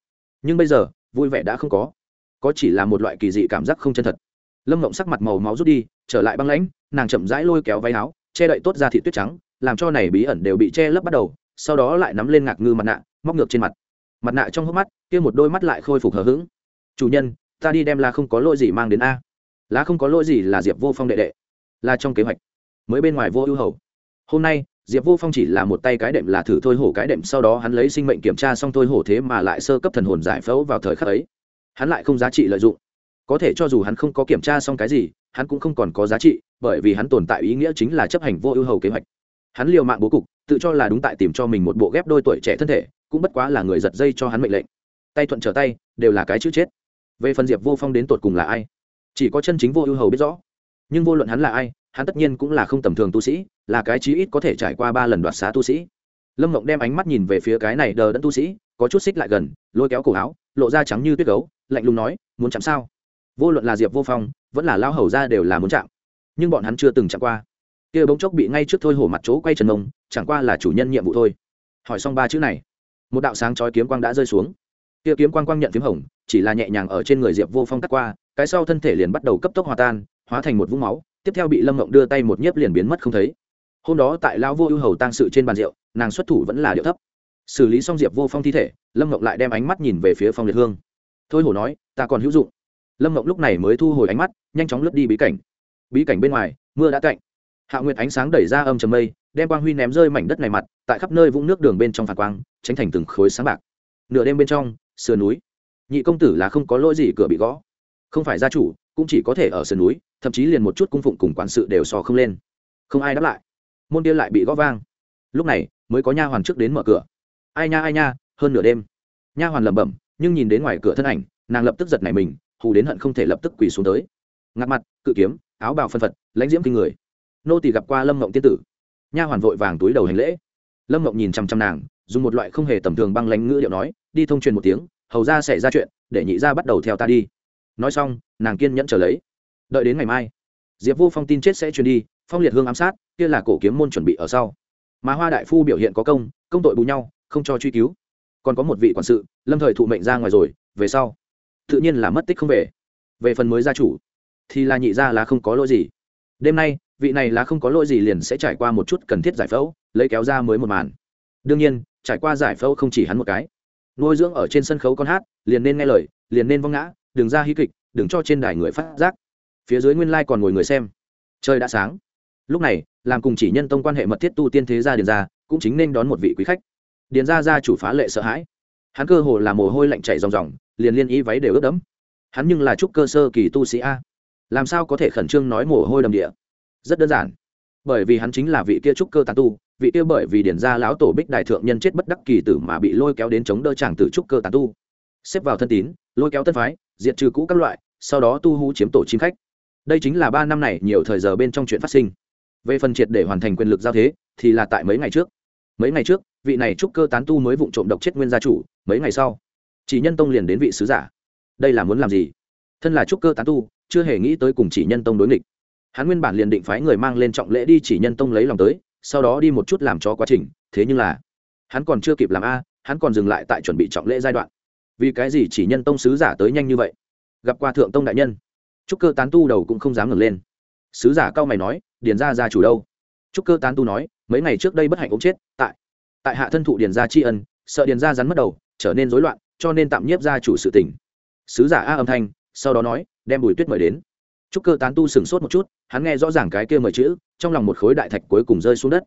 [SPEAKER 1] nhưng bây giờ, vui vẻ đã không có. Có chỉ là một loại kỳ dị cảm giác không chân thật lâm mộng sắc mặt màu máu rút đi, trở lại băng lãnh, nàng chậm rãi lôi kéo váy áo, che đậy tốt ra thị tuyết trắng, làm cho này bí ẩn đều bị che lấp bắt đầu, sau đó lại nắm lên ngạc ngư mặt nạ, móc ngược trên mặt. Mặt nạ trong hốc mắt, kia một đôi mắt lại khôi phục hờ hững. Chủ nhân, ta đi đem lá không có lỗi gì mang đến a. Lá không có lỗi gì là diệp vô phong đệ đệ. Là trong kế hoạch, mới bên ngoài vô ưu hầu. Hôm nay, diệp vô phong chỉ là một tay cái đệm là thử thôi hổ cái đệm, sau đó hắn lấy sinh mệnh kiểm tra xong thôi hổ thế mà lại sơ cấp thần hồn giải phẫu vào thời khắc ấy. Hắn lại không giá trị lợi dụng có thể cho dù hắn không có kiểm tra xong cái gì, hắn cũng không còn có giá trị, bởi vì hắn tồn tại ý nghĩa chính là chấp hành vô ưu hầu kế hoạch. Hắn liều mạng bố cục, tự cho là đúng tại tìm cho mình một bộ ghép đôi tuổi trẻ thân thể, cũng bất quá là người giật dây cho hắn mệnh lệnh. Tay thuận trở tay, đều là cái chữ chết. Về phần diệp vô phong đến tột cùng là ai? Chỉ có chân chính vô ưu hầu biết rõ. Nhưng vô luận hắn là ai, hắn tất nhiên cũng là không tầm thường tu sĩ, là cái chí ít có thể trải qua ba lần đoạt xá tu sĩ. Lâm mộng đem ánh mắt nhìn về phía cái này đờ đẫn tu sĩ, có chút xích lại gần, lôi kéo cổ áo, lộ ra trắng như tuyết gấu, lạnh lùng nói, muốn chạm sao? Vô luận là diệp vô phong vẫn là lao hầu ra đều là muốn chạm nhưng bọn hắn chưa từng chạm qua kia bỗng chốc bị ngay trước thôi hổ mặt chỗ quay trần mông chẳng qua là chủ nhân nhiệm vụ thôi hỏi xong ba chữ này một đạo sáng chói kiếm quang đã rơi xuống kia kiếm quang quang nhận phím hồng chỉ là nhẹ nhàng ở trên người diệp vô phong tắt qua cái sau thân thể liền bắt đầu cấp tốc hòa tan hóa thành một vũng máu tiếp theo bị lâm mộng đưa tay một nhiếp liền biến mất không thấy hôm đó tại lão vô ưu hầu tang sự trên bàn rượu nàng xuất thủ vẫn là điệu thấp xử lý xong diệp vô phong thi thể lâm mộng lại đem ánh mắt nhìn về phía phong liệt hương thôi hổ nói ta còn hữu dụng lâm mộng lúc này mới thu hồi ánh mắt, nhanh chóng lướt đi bí cảnh. Bí cảnh bên ngoài, mưa đã cạnh hạ nguyệt ánh sáng đẩy ra âm trầm mây, đem quang huy ném rơi mảnh đất này mặt, tại khắp nơi vũng nước đường bên trong phản quang, tránh thành từng khối sáng bạc. Nửa đêm bên trong, sườn núi. Nhị công tử là không có lỗi gì cửa bị gõ. Không phải gia chủ, cũng chỉ có thể ở sườn núi, thậm chí liền một chút cung phụng cùng quản sự đều sò không lên. Không ai đáp lại. Môn kia lại bị gõ vang. Lúc này, mới có nha hoàn trước đến mở cửa. Ai nha ai nha, hơn nửa đêm. Nha hoàn lẩm bẩm, nhưng nhìn đến ngoài cửa thân ảnh, nàng lập tức giật nảy mình hù đến hận không thể lập tức quỳ xuống tới. Ngặt mặt, cự kiếm, áo bào phân phật, lãnh diễm kinh người. Nô tỳ gặp qua lâm mộng tiên tử. Nha hoàn vội vàng túi đầu hành lễ. Lâm mộng nhìn chăm chăm nàng, dùng một loại không hề tầm thường băng lãnh ngữ điệu nói, đi thông truyền một tiếng, hầu ra xảy ra chuyện, để nhị ra bắt đầu theo ta đi. Nói xong, nàng kiên nhẫn trở lấy. Đợi đến ngày mai, diệp vô phong tin chết sẽ truyền đi, phong liệt hương ám sát, kia là cổ kiếm môn chuẩn bị ở sau. Mà hoa đại phu biểu hiện có công công tội bù nhau, không cho truy cứu. Còn có một vị quản sự, lâm thời thụ mệnh ra ngoài rồi, về sau tự nhiên là mất tích không về. Về phần mới gia chủ, thì là nhị gia là không có lỗi gì. Đêm nay, vị này là không có lỗi gì liền sẽ trải qua một chút cần thiết giải phẫu, lấy kéo ra mới một màn. Đương nhiên, trải qua giải phẫu không chỉ hắn một cái. Nuôi dưỡng ở trên sân khấu con hát, liền nên nghe lời, liền nên vong ngã, đừng ra hí kịch, đừng cho trên đài người phát giác. Phía dưới nguyên lai còn ngồi người xem. Trời đã sáng. Lúc này, làm cùng chỉ nhân tông quan hệ mật thiết tu tiên thế gia điền gia, cũng chính nên đón một vị quý khách. Điền gia gia chủ phá lệ sợ hãi. Hắn cơ hồ là mồ hôi lạnh chảy ròng ròng liền liên y váy đều ướt đẫm. Hắn nhưng là trúc cơ sơ kỳ tu sĩ a. Làm sao có thể khẩn trương nói mồ hôi đầm địa? Rất đơn giản. Bởi vì hắn chính là vị kia trúc cơ tán tu, vị kia bởi vì điển gia lão tổ bích đại thượng nhân chết bất đắc kỳ tử mà bị lôi kéo đến chống đỡ chàng tử trúc cơ tán tu. Xếp vào thân tín, lôi kéo tân phái, diệt trừ cũ các loại, sau đó tu hú chiếm tổ chim khách. Đây chính là ba năm này nhiều thời giờ bên trong chuyện phát sinh. Về phần triệt để hoàn thành quyền lực giao thế, thì là tại mấy ngày trước. Mấy ngày trước, vị này trúc cơ tán tu mới vụng trộm độc chết nguyên gia chủ, mấy ngày sau chỉ nhân tông liền đến vị sứ giả. Đây là muốn làm gì? Thân là trúc cơ tán tu, chưa hề nghĩ tới cùng chỉ nhân tông đối nghịch. Hắn nguyên bản liền định phái người mang lên trọng lễ đi chỉ nhân tông lấy lòng tới, sau đó đi một chút làm cho quá trình, thế nhưng là, hắn còn chưa kịp làm a, hắn còn dừng lại tại chuẩn bị trọng lễ giai đoạn. Vì cái gì chỉ nhân tông sứ giả tới nhanh như vậy? Gặp qua thượng tông đại nhân, trúc cơ tán tu đầu cũng không dám ngẩng lên. Sứ giả cao mày nói, điền ra ra chủ đâu? Trúc cơ tán tu nói, mấy ngày trước đây bất hạnh ống chết, tại tại hạ thân thụ điền gia tri ân, sợ điền gia rắn mất đầu, trở nên rối loạn cho nên tạm nhiếp gia chủ sự tỉnh sứ giả a âm thanh sau đó nói, đem bùi tuyết mời đến. Trúc cơ tán tu sửng sốt một chút, hắn nghe rõ ràng cái kia mời chữ, trong lòng một khối đại thạch cuối cùng rơi xuống đất.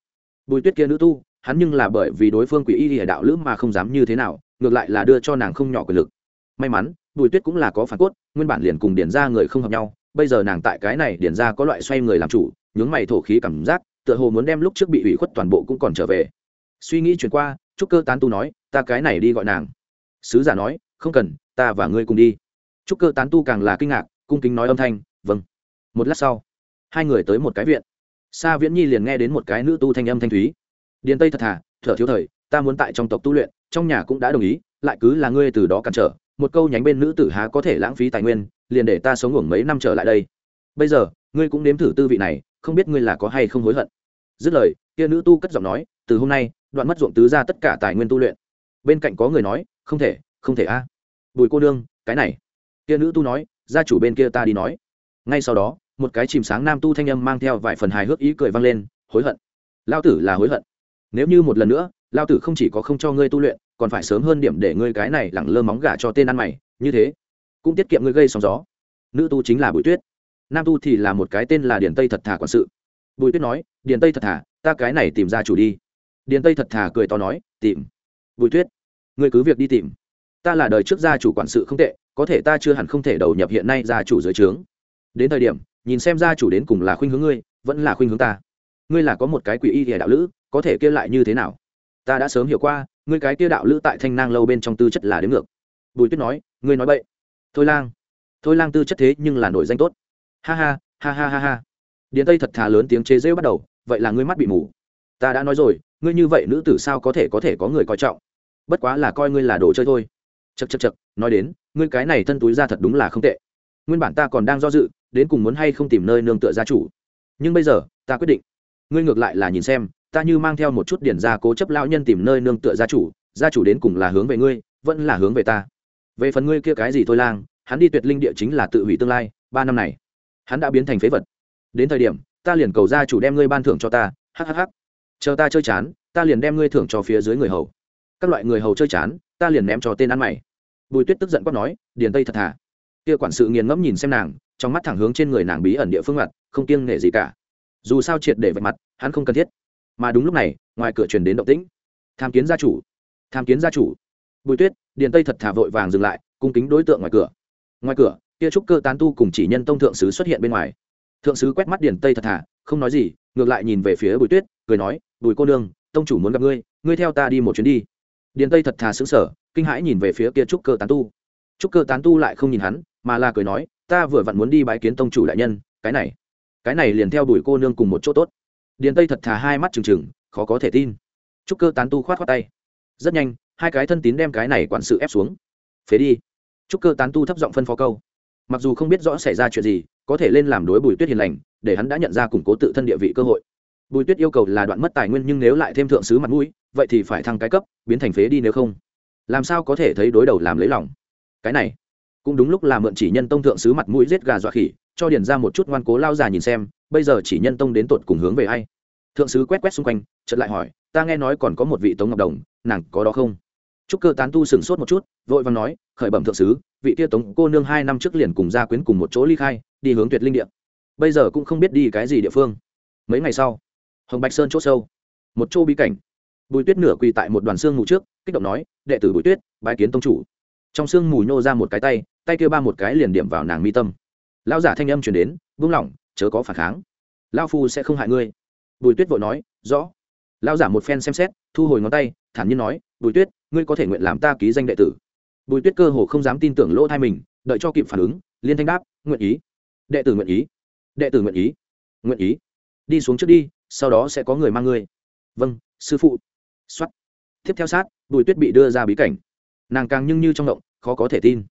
[SPEAKER 1] Bùi tuyết kia nữ tu, hắn nhưng là bởi vì đối phương quỷ y địa đạo lữ mà không dám như thế nào, ngược lại là đưa cho nàng không nhỏ quyền lực. May mắn, bùi tuyết cũng là có phản cốt, nguyên bản liền cùng điển ra người không hợp nhau, bây giờ nàng tại cái này điển ra có loại xoay người làm chủ, nhướng mày thổ khí cảm giác, tựa hồ muốn đem lúc trước bị ủy khuất toàn bộ cũng còn trở về. Suy nghĩ chuyển qua, trúc cơ tán tu nói, ta cái này đi gọi nàng sứ giả nói, không cần, ta và ngươi cùng đi. Trúc cơ tán tu càng là kinh ngạc, cung kính nói âm thanh vâng. Một lát sau, hai người tới một cái viện. Sa viễn nhi liền nghe đến một cái nữ tu thanh âm thanh thúy. Điền tây thật thà, thở thiếu thời, ta muốn tại trong tộc tu luyện, trong nhà cũng đã đồng ý, lại cứ là ngươi từ đó cản trở, một câu nhánh bên nữ tử há có thể lãng phí tài nguyên, liền để ta sống ngủ mấy năm trở lại đây. Bây giờ, ngươi cũng nếm thử tư vị này, không biết ngươi là có hay không hối hận. Dứt lời, kia nữ tu cất giọng nói, từ hôm nay, đoạn mất ruộng tứ ra tất cả tài nguyên tu luyện. Bên cạnh có người nói không thể không thể a. Bùi cô đương, cái này. Kia nữ tu nói, gia chủ bên kia ta đi nói. Ngay sau đó, một cái chìm sáng nam tu thanh âm mang theo vài phần hài hước ý cười vang lên, hối hận. Lao tử là hối hận. Nếu như một lần nữa, lao tử không chỉ có không cho ngươi tu luyện, còn phải sớm hơn điểm để ngươi cái này lẳng lơ móng gà cho tên ăn mày, như thế, cũng tiết kiệm ngươi gây sóng gió. Nữ tu chính là bùi tuyết. Nam tu thì là một cái tên là điền tây thật thà quản sự. Bùi tuyết nói, điền tây thật thà, ta cái này tìm ra chủ đi. Điền tây thật thà cười to nói, tìm. Bùi tuyết ngươi cứ việc đi tìm. Ta là đời trước gia chủ quản sự không tệ, có thể ta chưa hẳn không thể đầu nhập hiện nay gia chủ dưới trướng. Đến thời điểm, nhìn xem gia chủ đến cùng là khuynh hướng ngươi, vẫn là khuynh hướng ta. Ngươi là có một cái quỷ y địa đạo lữ, có thể kia lại như thế nào? Ta đã sớm hiểu qua, ngươi cái kia đạo lữ tại thanh nang lâu bên trong tư chất là đến ngược. Bùi tuyết nói, ngươi nói bậy. Thôi lang thôi lang tư chất thế nhưng là nổi danh tốt. Ha ha ha ha ha ha. Điền tây thật thà lớn tiếng chế rêu bắt đầu, vậy là ngươi mắt bị mù. Ta đã nói rồi, ngươi như vậy nữ tử sao có thể có thể có người coi trọng? Bất quá là coi ngươi là đồ chơi thôi. Chật chật chật nói đến, ngươi cái này thân túi ra thật đúng là không tệ. Nguyên bản ta còn đang do dự, đến cùng muốn hay không tìm nơi nương tựa gia chủ. Nhưng bây giờ, ta quyết định. Ngươi ngược lại là nhìn xem, ta như mang theo một chút điển ra cố chấp lão nhân tìm nơi nương tựa gia chủ gia chủ đến cùng là hướng về ngươi, vẫn là hướng về ta. Về phần ngươi kia cái gì thôi lang, hắn đi tuyệt linh địa chính là tự hủy tương lai, ba năm này, hắn đã biến thành phế vật. Đến thời điểm, ta liền cầu gia chủ đem ngươi ban thưởng cho ta hhh chờ ta chơi chán, ta liền đem ngươi thưởng cho phía dưới người hầu các loại người hầu chơi chán, ta liền ném cho tên ăn mày. Bùi tuyết tức giận quát nói, điền tây thật thà. Kia quản sự nghiền ngẫm nhìn xem nàng, trong mắt thẳng hướng trên người nàng bí ẩn địa phương mặt, không kiêng nể gì cả. Dù sao triệt để vạch mặt, hắn không cần thiết. Mà đúng lúc này, ngoài cửa truyền đến động tĩnh. Tham kiến gia chủ, tham kiến gia chủ. Bùi tuyết, điền tây thật thả vội vàng dừng lại, cung kính đối tượng ngoài cửa. Ngoài cửa, kia trúc cơ tán tu cùng chỉ nhân tông thượng sứ xuất hiện bên ngoài. Thượng sứ quét mắt điền tây thật thả không nói gì, ngược lại nhìn về phía bùi tuyết, cười nói, bùi cô nương, tông chủ muốn gặp ngươi ngươi theo ta đi một chuyến đi điền tây thật thà xứng sở kinh hãi nhìn về phía kia trúc cơ tán tu. Trúc cơ tán tu lại không nhìn hắn, mà là cười nói, ta vừa vặn muốn đi bái kiến tông chủ đại nhân, cái này cái này liền theo đuổi cô nương cùng một chỗ tốt. Điền tây thật thà hai mắt trừng trừng, khó có thể tin. Trúc cơ tán tu khoát khoát tay. Rất nhanh, hai cái thân tín đem cái này quản sự ép xuống. Phế đi. Trúc cơ tán tu thấp giọng phân phó câu. Mặc dù không biết rõ xảy ra chuyện gì, có thể lên làm đối bùi tuyết hiền lành, để hắn đã nhận ra củng cố tự thân địa vị cơ hội bùi tuyết yêu cầu là đoạn mất tài nguyên nhưng nếu lại thêm thượng sứ mặt mũi, vậy thì phải thăng cái cấp, biến thành phế đi nếu không. Làm sao có thể thấy đối đầu làm lấy lòng? Cái này, cũng đúng lúc là mượn chỉ nhân tông thượng sứ mặt mũi giết gà dọa khỉ, cho điền ra một chút ngoan cố lao già nhìn xem, bây giờ chỉ nhân tông đến tột cùng hướng về ai? Thượng sứ quét quét xung quanh, chợt lại hỏi, ta nghe nói còn có một vị tống ngọc đồng, nàng có đó không? Trúc cơ tán tu sửng sốt một chút, vội vàng nói, khởi bẩm thượng sứ, vị kia tống cô nương hai năm trước liền cùng gia quyến cùng một chỗ ly khai, đi hướng tuyệt linh địa. Bây giờ cũng không biết đi cái gì địa phương. Mấy ngày sau hồng bạch sơn c h ỗ sâu. Một chỗ bí cảnh. Bùi tuyết nửa quỳ tại một đoàn xương mù trước, kích động nói, đệ tử bùi tuyết, bái kiến tông chủ. Trong xương mù nhô ra một cái tay tay kêu ba một cái liền điểm vào nàng mi tâm. Lão giả thanh âm chuyển đến, vung lỏng, chớ có phản kháng. Lao phu sẽ không hại ngươi. Bùi tuyết vội nói, rõ. Lão giả một phen xem xét, thu hồi ngón tay, thản nhiên nói, bùi tuyết, ngươi có thể nguyện làm ta ký danh đệ tử. Bùi tuyết cơ hồ không dám tin tưởng lỗ thai mình, đợi cho kịp phản ứng, liên thanh đáp, nguyện ý. Đệ tử nguyện ý. Đệ tử nguyện ý. Nguyện ý. Đi xuống trước đi sau đó sẽ có người mang ngươi. Vâng sư phụ. X o á t tiếp theo sát, bùi tuyết bị đưa ra bí cảnh. Nàng càng nhưng như trong động khó có thể tin.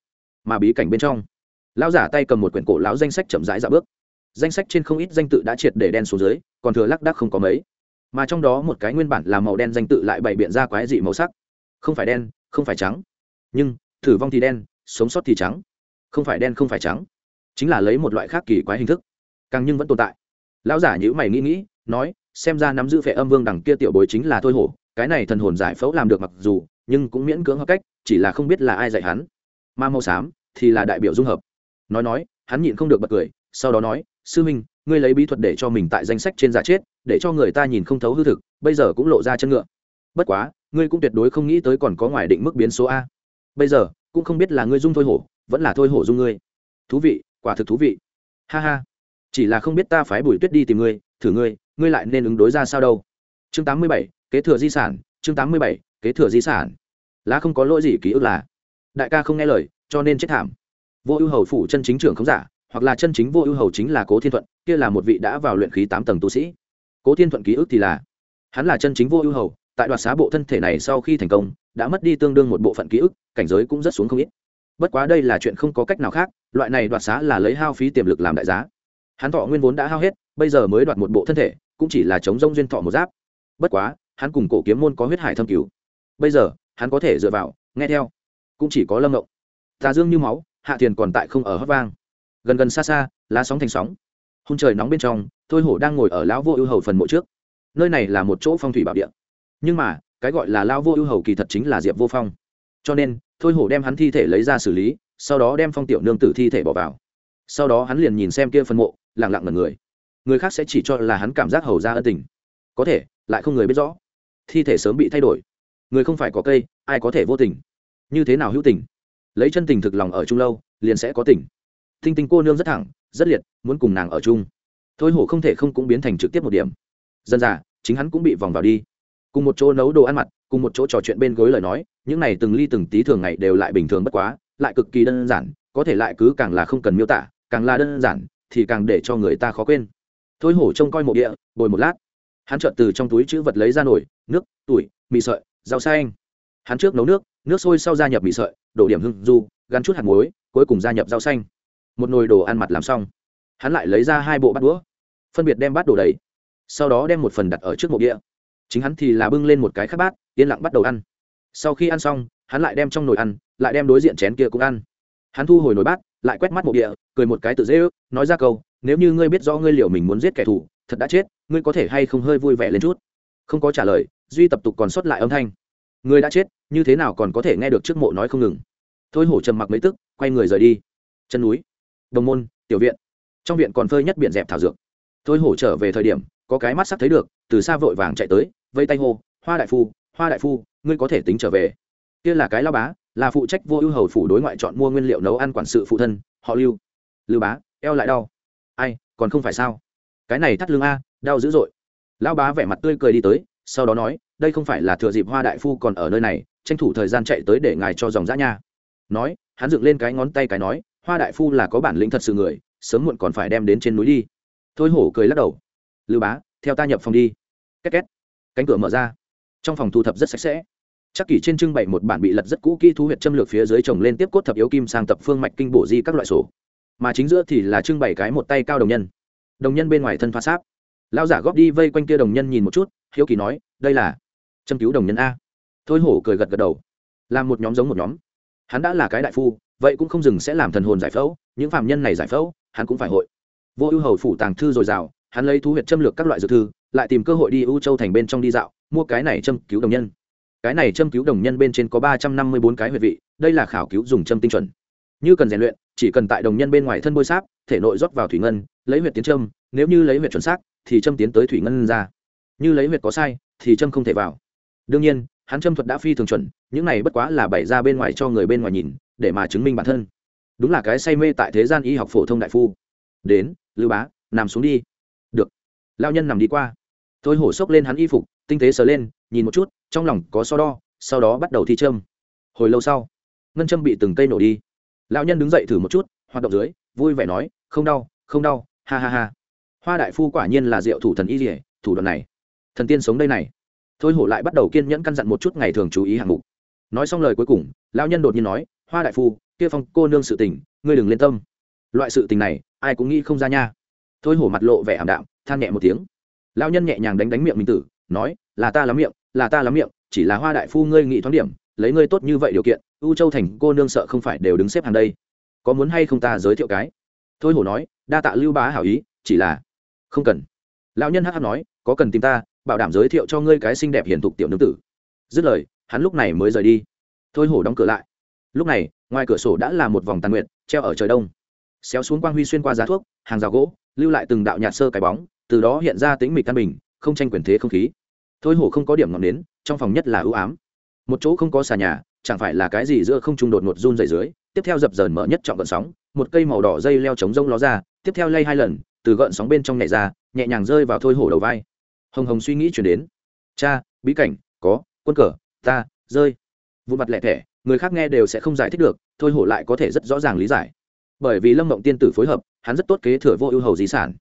[SPEAKER 1] Mà bí cảnh bên trong, lão giả tay cầm một quyển cổ lão danh sách chậm rãi dạo bước. Danh sách trên không ít danh tự đã triệt để đen xuống dưới, còn thừa lác đác không có mấy. Mà trong đó một cái nguyên bản là màu đen danh tự lại bày biện ra quái dị màu sắc. Không phải đen, không phải trắng. Nhưng, thử vong thì đen, sống sót thì trắng. Không phải đen, không phải trắng. Chính là lấy một loại khác kỳ quái hình thức. Càng nhưng vẫn tồn tại. Lão giả nhữ mày nghĩ nghĩ nói, xem ra nắm giữ phệ âm vương đằng kia tiểu bối chính là thôi hổ, cái này thần hồn giải phẫu làm được mặc dù, nhưng cũng miễn cưỡng hợp cách, chỉ là không biết là ai dạy hắn. Ma màu xám thì là đại biểu dung hợp. Nói nói, hắn nhịn không được bật cười, sau đó nói, sư minh ngươi lấy bí thuật để cho mình tại danh sách trên giả chết, để cho người ta nhìn không thấu hư thực, bây giờ cũng lộ ra chân ngựa. Bất quá, ngươi cũng tuyệt đối không nghĩ tới còn có ngoài định mức biến số a. Bây giờ, cũng không biết là ngươi dung thôi hổ, vẫn là thôi hổ dung ngươi. Thú vị, quả thực thú vị. Ha ha. Chỉ là không biết ta phái bùi tuyết đi tìm ngươi thử ngươi ngươi lại nên ứng đối ra sao đâu? Chương tám mươi bảy, kế thừa di sản, chương tám mươi bảy, kế thừa di sản. Lá không có lỗi gì ký ức là. Đại ca không nghe lời, cho nên chết thảm. Vô ưu hầu phủ chân chính trưởng không giả, hoặc là chân chính vô ưu hầu chính là cố thiên thuận, kia là một vị đã vào luyện khí tám tầng tu sĩ. Cố thiên thuận ký ức thì là, hắn là chân chính vô ưu hầu, tại đoạt xá bộ thân thể này sau khi thành công, đã mất đi tương đương một bộ phận ký ức, cảnh giới cũng rất xuống không ít. Bất quá đây là chuyện không có cách nào khác, loại này đoạt xá là lấy hao phí tiềm lực làm đại giá. Hắn thọ nguyên vốn đã hao hết bây giờ mới đoạt một bộ thân thể, cũng chỉ là chống rông duyên thọ một giáp. Bất quá, hắn cùng cổ kiếm môn có huyết hải thâm cứu bây giờ, hắn có thể dựa vào, nghe theo. Cũng chỉ có lâm ngộng. Tà dương như máu, hạ thiền còn tại không ở hấp vang. Gần gần xa xa, lá sóng thành sóng. Hôn trời nóng bên trong, thôi hổ đang ngồi ở lão vô ưu hầu phần mộ trước. Nơi này là một chỗ phong thủy bảo địa. Nhưng mà, cái gọi là lão vô ưu hầu kỳ thật chính là diệp vô phong. Cho nên, thôi hổ đem hắn thi thể lấy ra xử lý, sau đó đem phong tiểu nương tử thi thể bỏ vào. Sau đó hắn liền nhìn xem kia phần mộ lẳng lặng ngần người người khác sẽ chỉ cho là hắn cảm giác hầu ra ân tình. Có thể lại không người biết rõ. Thi thể sớm bị thay đổi. Người không phải có cây ai có thể vô tình? Như thế nào hữu tình? Lấy chân tình thực lòng ở chung lâu liền sẽ có tình. Thinh tinh cô nương rất thẳng rất liệt muốn cùng nàng ở chung. Thôi hổ không thể không cũng biến thành trực tiếp một điểm. Dân già chính hắn cũng bị vòng vào đi. Cùng một chỗ nấu đồ ăn mặt, cùng một chỗ trò chuyện bên gối lời nói những này từng ly từng tí thường ngày đều lại bình thường bất quá lại cực kỳ đơn giản có thể lại cứ càng là không cần miêu tả càng là đơn giản thì càng để cho người ta khó quên thôi hổ trông coi mộ địa bồi một lát. Hắn chợt từ trong túi chữ vật lấy ra nồi nước tủi, mì sợi rau xanh. Hắn trước nấu nước nước sôi sau gia nhập mì sợi đổ điểm hưng du gắn chút hạt muối cuối cùng gia nhập rau xanh. Một nồi đồ ăn mặt làm xong. Hắn lại lấy ra hai bộ bát đũa phân biệt đem bát đổ đầy sau đó đem một phần đặt ở trước mộ địa. Chính hắn thì là bưng lên một cái khắc bát yên lặng bắt đầu ăn. Sau khi ăn xong hắn lại đem trong nồi ăn lại đem đối diện chén kia cũng ăn. Hắn thu hồi nồi bát lại quét mắt mộ địa cười một cái tự dễ ước nói ra câu nếu như ngươi biết rõ ngươi liệu mình muốn giết kẻ thù, thật đã chết, ngươi có thể hay không hơi vui vẻ lên chút? Không có trả lời, duy tập tục còn sót lại âm thanh. Người đã chết, như thế nào còn có thể nghe được trước mộ nói không ngừng? Thôi hổ trầm mặc mấy tức, quay người rời đi. Chân núi, đồng môn, tiểu viện. Trong viện còn phơi nhất biển dẹp thảo dược. Thôi hổ trở về thời điểm, có cái mắt sắp thấy được, từ xa vội vàng chạy tới, vây tay hô, hoa đại phu, hoa đại phu, ngươi có thể tính trở về. Kia là cái lao bá, là phụ trách vô ưu hầu phủ đối ngoại chọn mua nguyên liệu nấu ăn quản sự phụ thân, họ lưu. Lưu bá, eo lại đau ai, còn không phải sao? Cái này thắt lưng a, đau dữ dội. Lão bá vẻ mặt tươi cười đi tới, sau đó nói, đây không phải là thừa dịp hoa đại phu còn ở nơi này, tranh thủ thời gian chạy tới để ngài cho dòng dã nha. Nói, hắn dựng lên cái ngón tay cái nói, hoa đại phu là có bản lĩnh thật sự người, sớm muộn còn phải đem đến trên núi đi. Thôi hổ cười lắc đầu. Lưu bá, theo ta nhập phòng đi. Két két. Cánh cửa mở ra. Trong phòng thu thập rất sạch sẽ. Chắc kỷ trên trưng bày một bản bị lật rất cũ kỹ thu huyệt châm lược phía dưới trồng lên tiếp cốt thập yếu kim sang tập phương mạch kinh bổ di các loại sổ mà chính giữa thì là trưng bày cái một tay cao đồng nhân. Đồng nhân bên ngoài thân pha sáp. Lao giả góp đi vây quanh kia đồng nhân nhìn một chút, hiếu kỳ nói, đây là châm cứu đồng nhân a. Thôi hổ cười gật gật đầu. Làm một nhóm giống một nhóm. Hắn đã là cái đại phu, vậy cũng không dừng sẽ làm thần hồn giải phẫu, những phạm nhân này giải phẫu, hắn cũng phải hội. Vô ưu hầu phủ tàng thư dồi dào, hắn lấy thú huyệt châm lược các loại dược thư, lại tìm cơ hội đi ưu châu thành bên trong đi dạo, mua cái này châm cứu đồng nhân. Cái này châm cứu đồng nhân bên trên có ba trăm năm mươi bốn cái huyệt vị, đây là khảo cứu dùng châm tinh chuẩn như cần rèn luyện, chỉ cần tại đồng nhân bên ngoài thân bôi sáp, thể nội rót vào thủy ngân, lấy huyệt tiến châm, nếu như lấy huyệt chuẩn xác, thì châm tiến tới thủy ngân ra. Như lấy huyệt có sai, thì châm không thể vào. Đương nhiên, hắn châm thuật đã phi thường chuẩn, những này bất quá là bày ra bên ngoài cho người bên ngoài nhìn, để mà chứng minh bản thân. Đúng là cái say mê tại thế gian y học phổ thông đại phu. Đến, lưu bá, nằm xuống đi. Được. Lao nhân nằm đi qua. Thôi hổ xốc lên hắn y phục, tinh tế sờ lên, nhìn một chút, trong lòng có so đo, sau đó bắt đầu thi châm. Hồi lâu sau, ngân châm bị từng cây nổ đi lão nhân đứng dậy thử một chút, hoạt động dưới, vui vẻ nói, không đau không đau, ha ha ha. Hoa đại phu quả nhiên là diệu thủ thần y dỉa thủ đoạn này. Thần tiên sống đây này. Thôi hổ lại bắt đầu kiên nhẫn căn dặn một chút ngày thường chú ý hạng mục. Nói xong lời cuối cùng, lão nhân đột nhiên nói, hoa đại phu, kia phong cô nương sự tình, ngươi đừng lên tâm. Loại sự tình này, ai cũng nghĩ không ra nha. Thôi hổ mặt lộ vẻ ảm đạm, than nhẹ một tiếng. Lão nhân nhẹ nhàng đánh đánh miệng mình tử, nói, là ta lắm miệng, là ta lắm miệng, chỉ là hoa đại phu ngươi nghĩ thoáng điểm, lấy ngươi tốt như vậy điều kiện u châu thành cô nương sợ không phải đều đứng xếp hàng đây. Có muốn hay không ta giới thiệu cái? Thôi hổ nói, đa tạ lưu bá hảo ý, chỉ là không cần. Lão nhân hh nói, có cần tìm ta, bảo đảm giới thiệu cho ngươi cái xinh đẹp hiển thục tiểu nương tử. Dứt lời, hắn lúc này mới rời đi. Thôi hổ đóng cửa lại. Lúc này, ngoài cửa sổ đã là một vòng tàn nguyện treo ở trời đông. Xéo xuống quang huy xuyên qua giá thuốc, hàng rào gỗ, lưu lại từng đạo nhạt sơ cái bóng, từ đó hiện ra tính mịch căn bình, không tranh quyền thế không khí. Thôi hổ không có điểm ngọn nến, trong phòng nhất là ưu ám. Một chỗ không có xà nhà chẳng phải là cái gì giữa không trung đột ngột run dày dưới, tiếp theo dập dờn mở nhất trọng gợn sóng, một cây màu đỏ dây leo chống rông ló ra, tiếp theo lay hai lần, từ gợn sóng bên trong nhảy ra, nhẹ nhàng rơi vào thôi hổ đầu vai. Hồng hồng suy nghĩ chuyển đến. Cha, bí cảnh, có, quân cờ, ta, rơi. Vụ mặt lẹ thẻ, người khác nghe đều sẽ không giải thích được, thôi hổ lại có thể rất rõ ràng lý giải. Bởi vì lâm mộng tiên tử phối hợp, hắn rất tốt kế thừa vô ưu hầu di sản.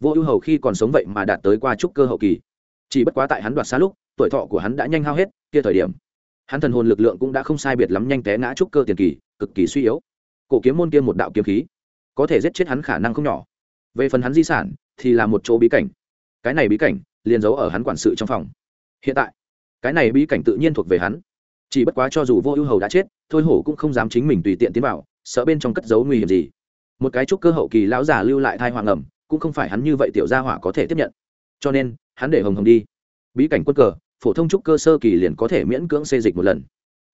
[SPEAKER 1] Vô ưu hầu khi còn sống vậy mà đạt tới qua trúc cơ hậu kỳ. Chỉ bất quá tại hắn đoạt xa lúc, tuổi thọ của hắn đã nhanh hao hết, kia thời điểm hắn thần hồn lực lượng cũng đã không sai biệt lắm nhanh té ngã trúc cơ tiền kỳ, cực kỳ suy yếu. Cổ kiếm môn kia một đạo kiếm khí, có thể giết chết hắn khả năng không nhỏ. Về phần hắn di sản, thì là một chỗ bí cảnh. Cái này bí cảnh, liền giấu ở hắn quản sự trong phòng. Hiện tại, cái này bí cảnh tự nhiên thuộc về hắn. Chỉ bất quá cho dù vô ưu hầu đã chết, thôi hổ cũng không dám chính mình tùy tiện tiến vào, sợ bên trong cất giấu nguy hiểm gì. Một cái trúc cơ hậu kỳ lão già lưu lại thai hoàng ẩm, cũng không phải hắn như vậy tiểu gia hỏa có thể tiếp nhận. Cho nên, hắn để hồng hồng đi. Bí cảnh quân cờ phổ thông trúc cơ sơ kỳ liền có thể miễn cưỡng xê dịch một lần.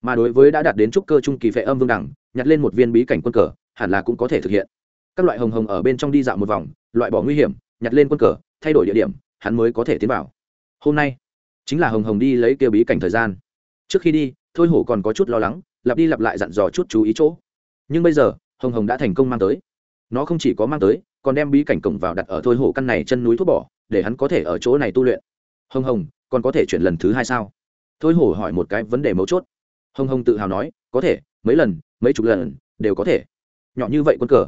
[SPEAKER 1] Mà đối với đã đạt đến trúc cơ trung kỳ vệ âm vương đẳng, nhặt lên một viên bí cảnh quân cờ, hẳn là cũng có thể thực hiện. Các loại hồng hồng ở bên trong đi dạo một vòng, loại bỏ nguy hiểm, nhặt lên quân cờ, thay đổi địa điểm, hắn mới có thể tiến vào. Hôm nay, chính là hồng hồng đi lấy kêu bí cảnh thời gian. Trước khi đi, thôi hổ còn có chút lo lắng, lặp đi lặp lại dặn dò chút chú ý chỗ. Nhưng bây giờ, hồng hồng đã thành công mang tới. Nó không chỉ có mang tới, còn đem bí cảnh cổng vào đặt ở thôi hổ căn này chân núi thuốc bỏ, để hắn có thể ở chỗ này tu luyện hồng hồng, còn có thể chuyển lần thứ hai sao? Thôi hổ hỏi một cái vấn đề mấu chốt. Hồng hồng tự hào nói, có thể, mấy lần, mấy chục lần, đều có thể. Nhỏ như vậy quân cờ,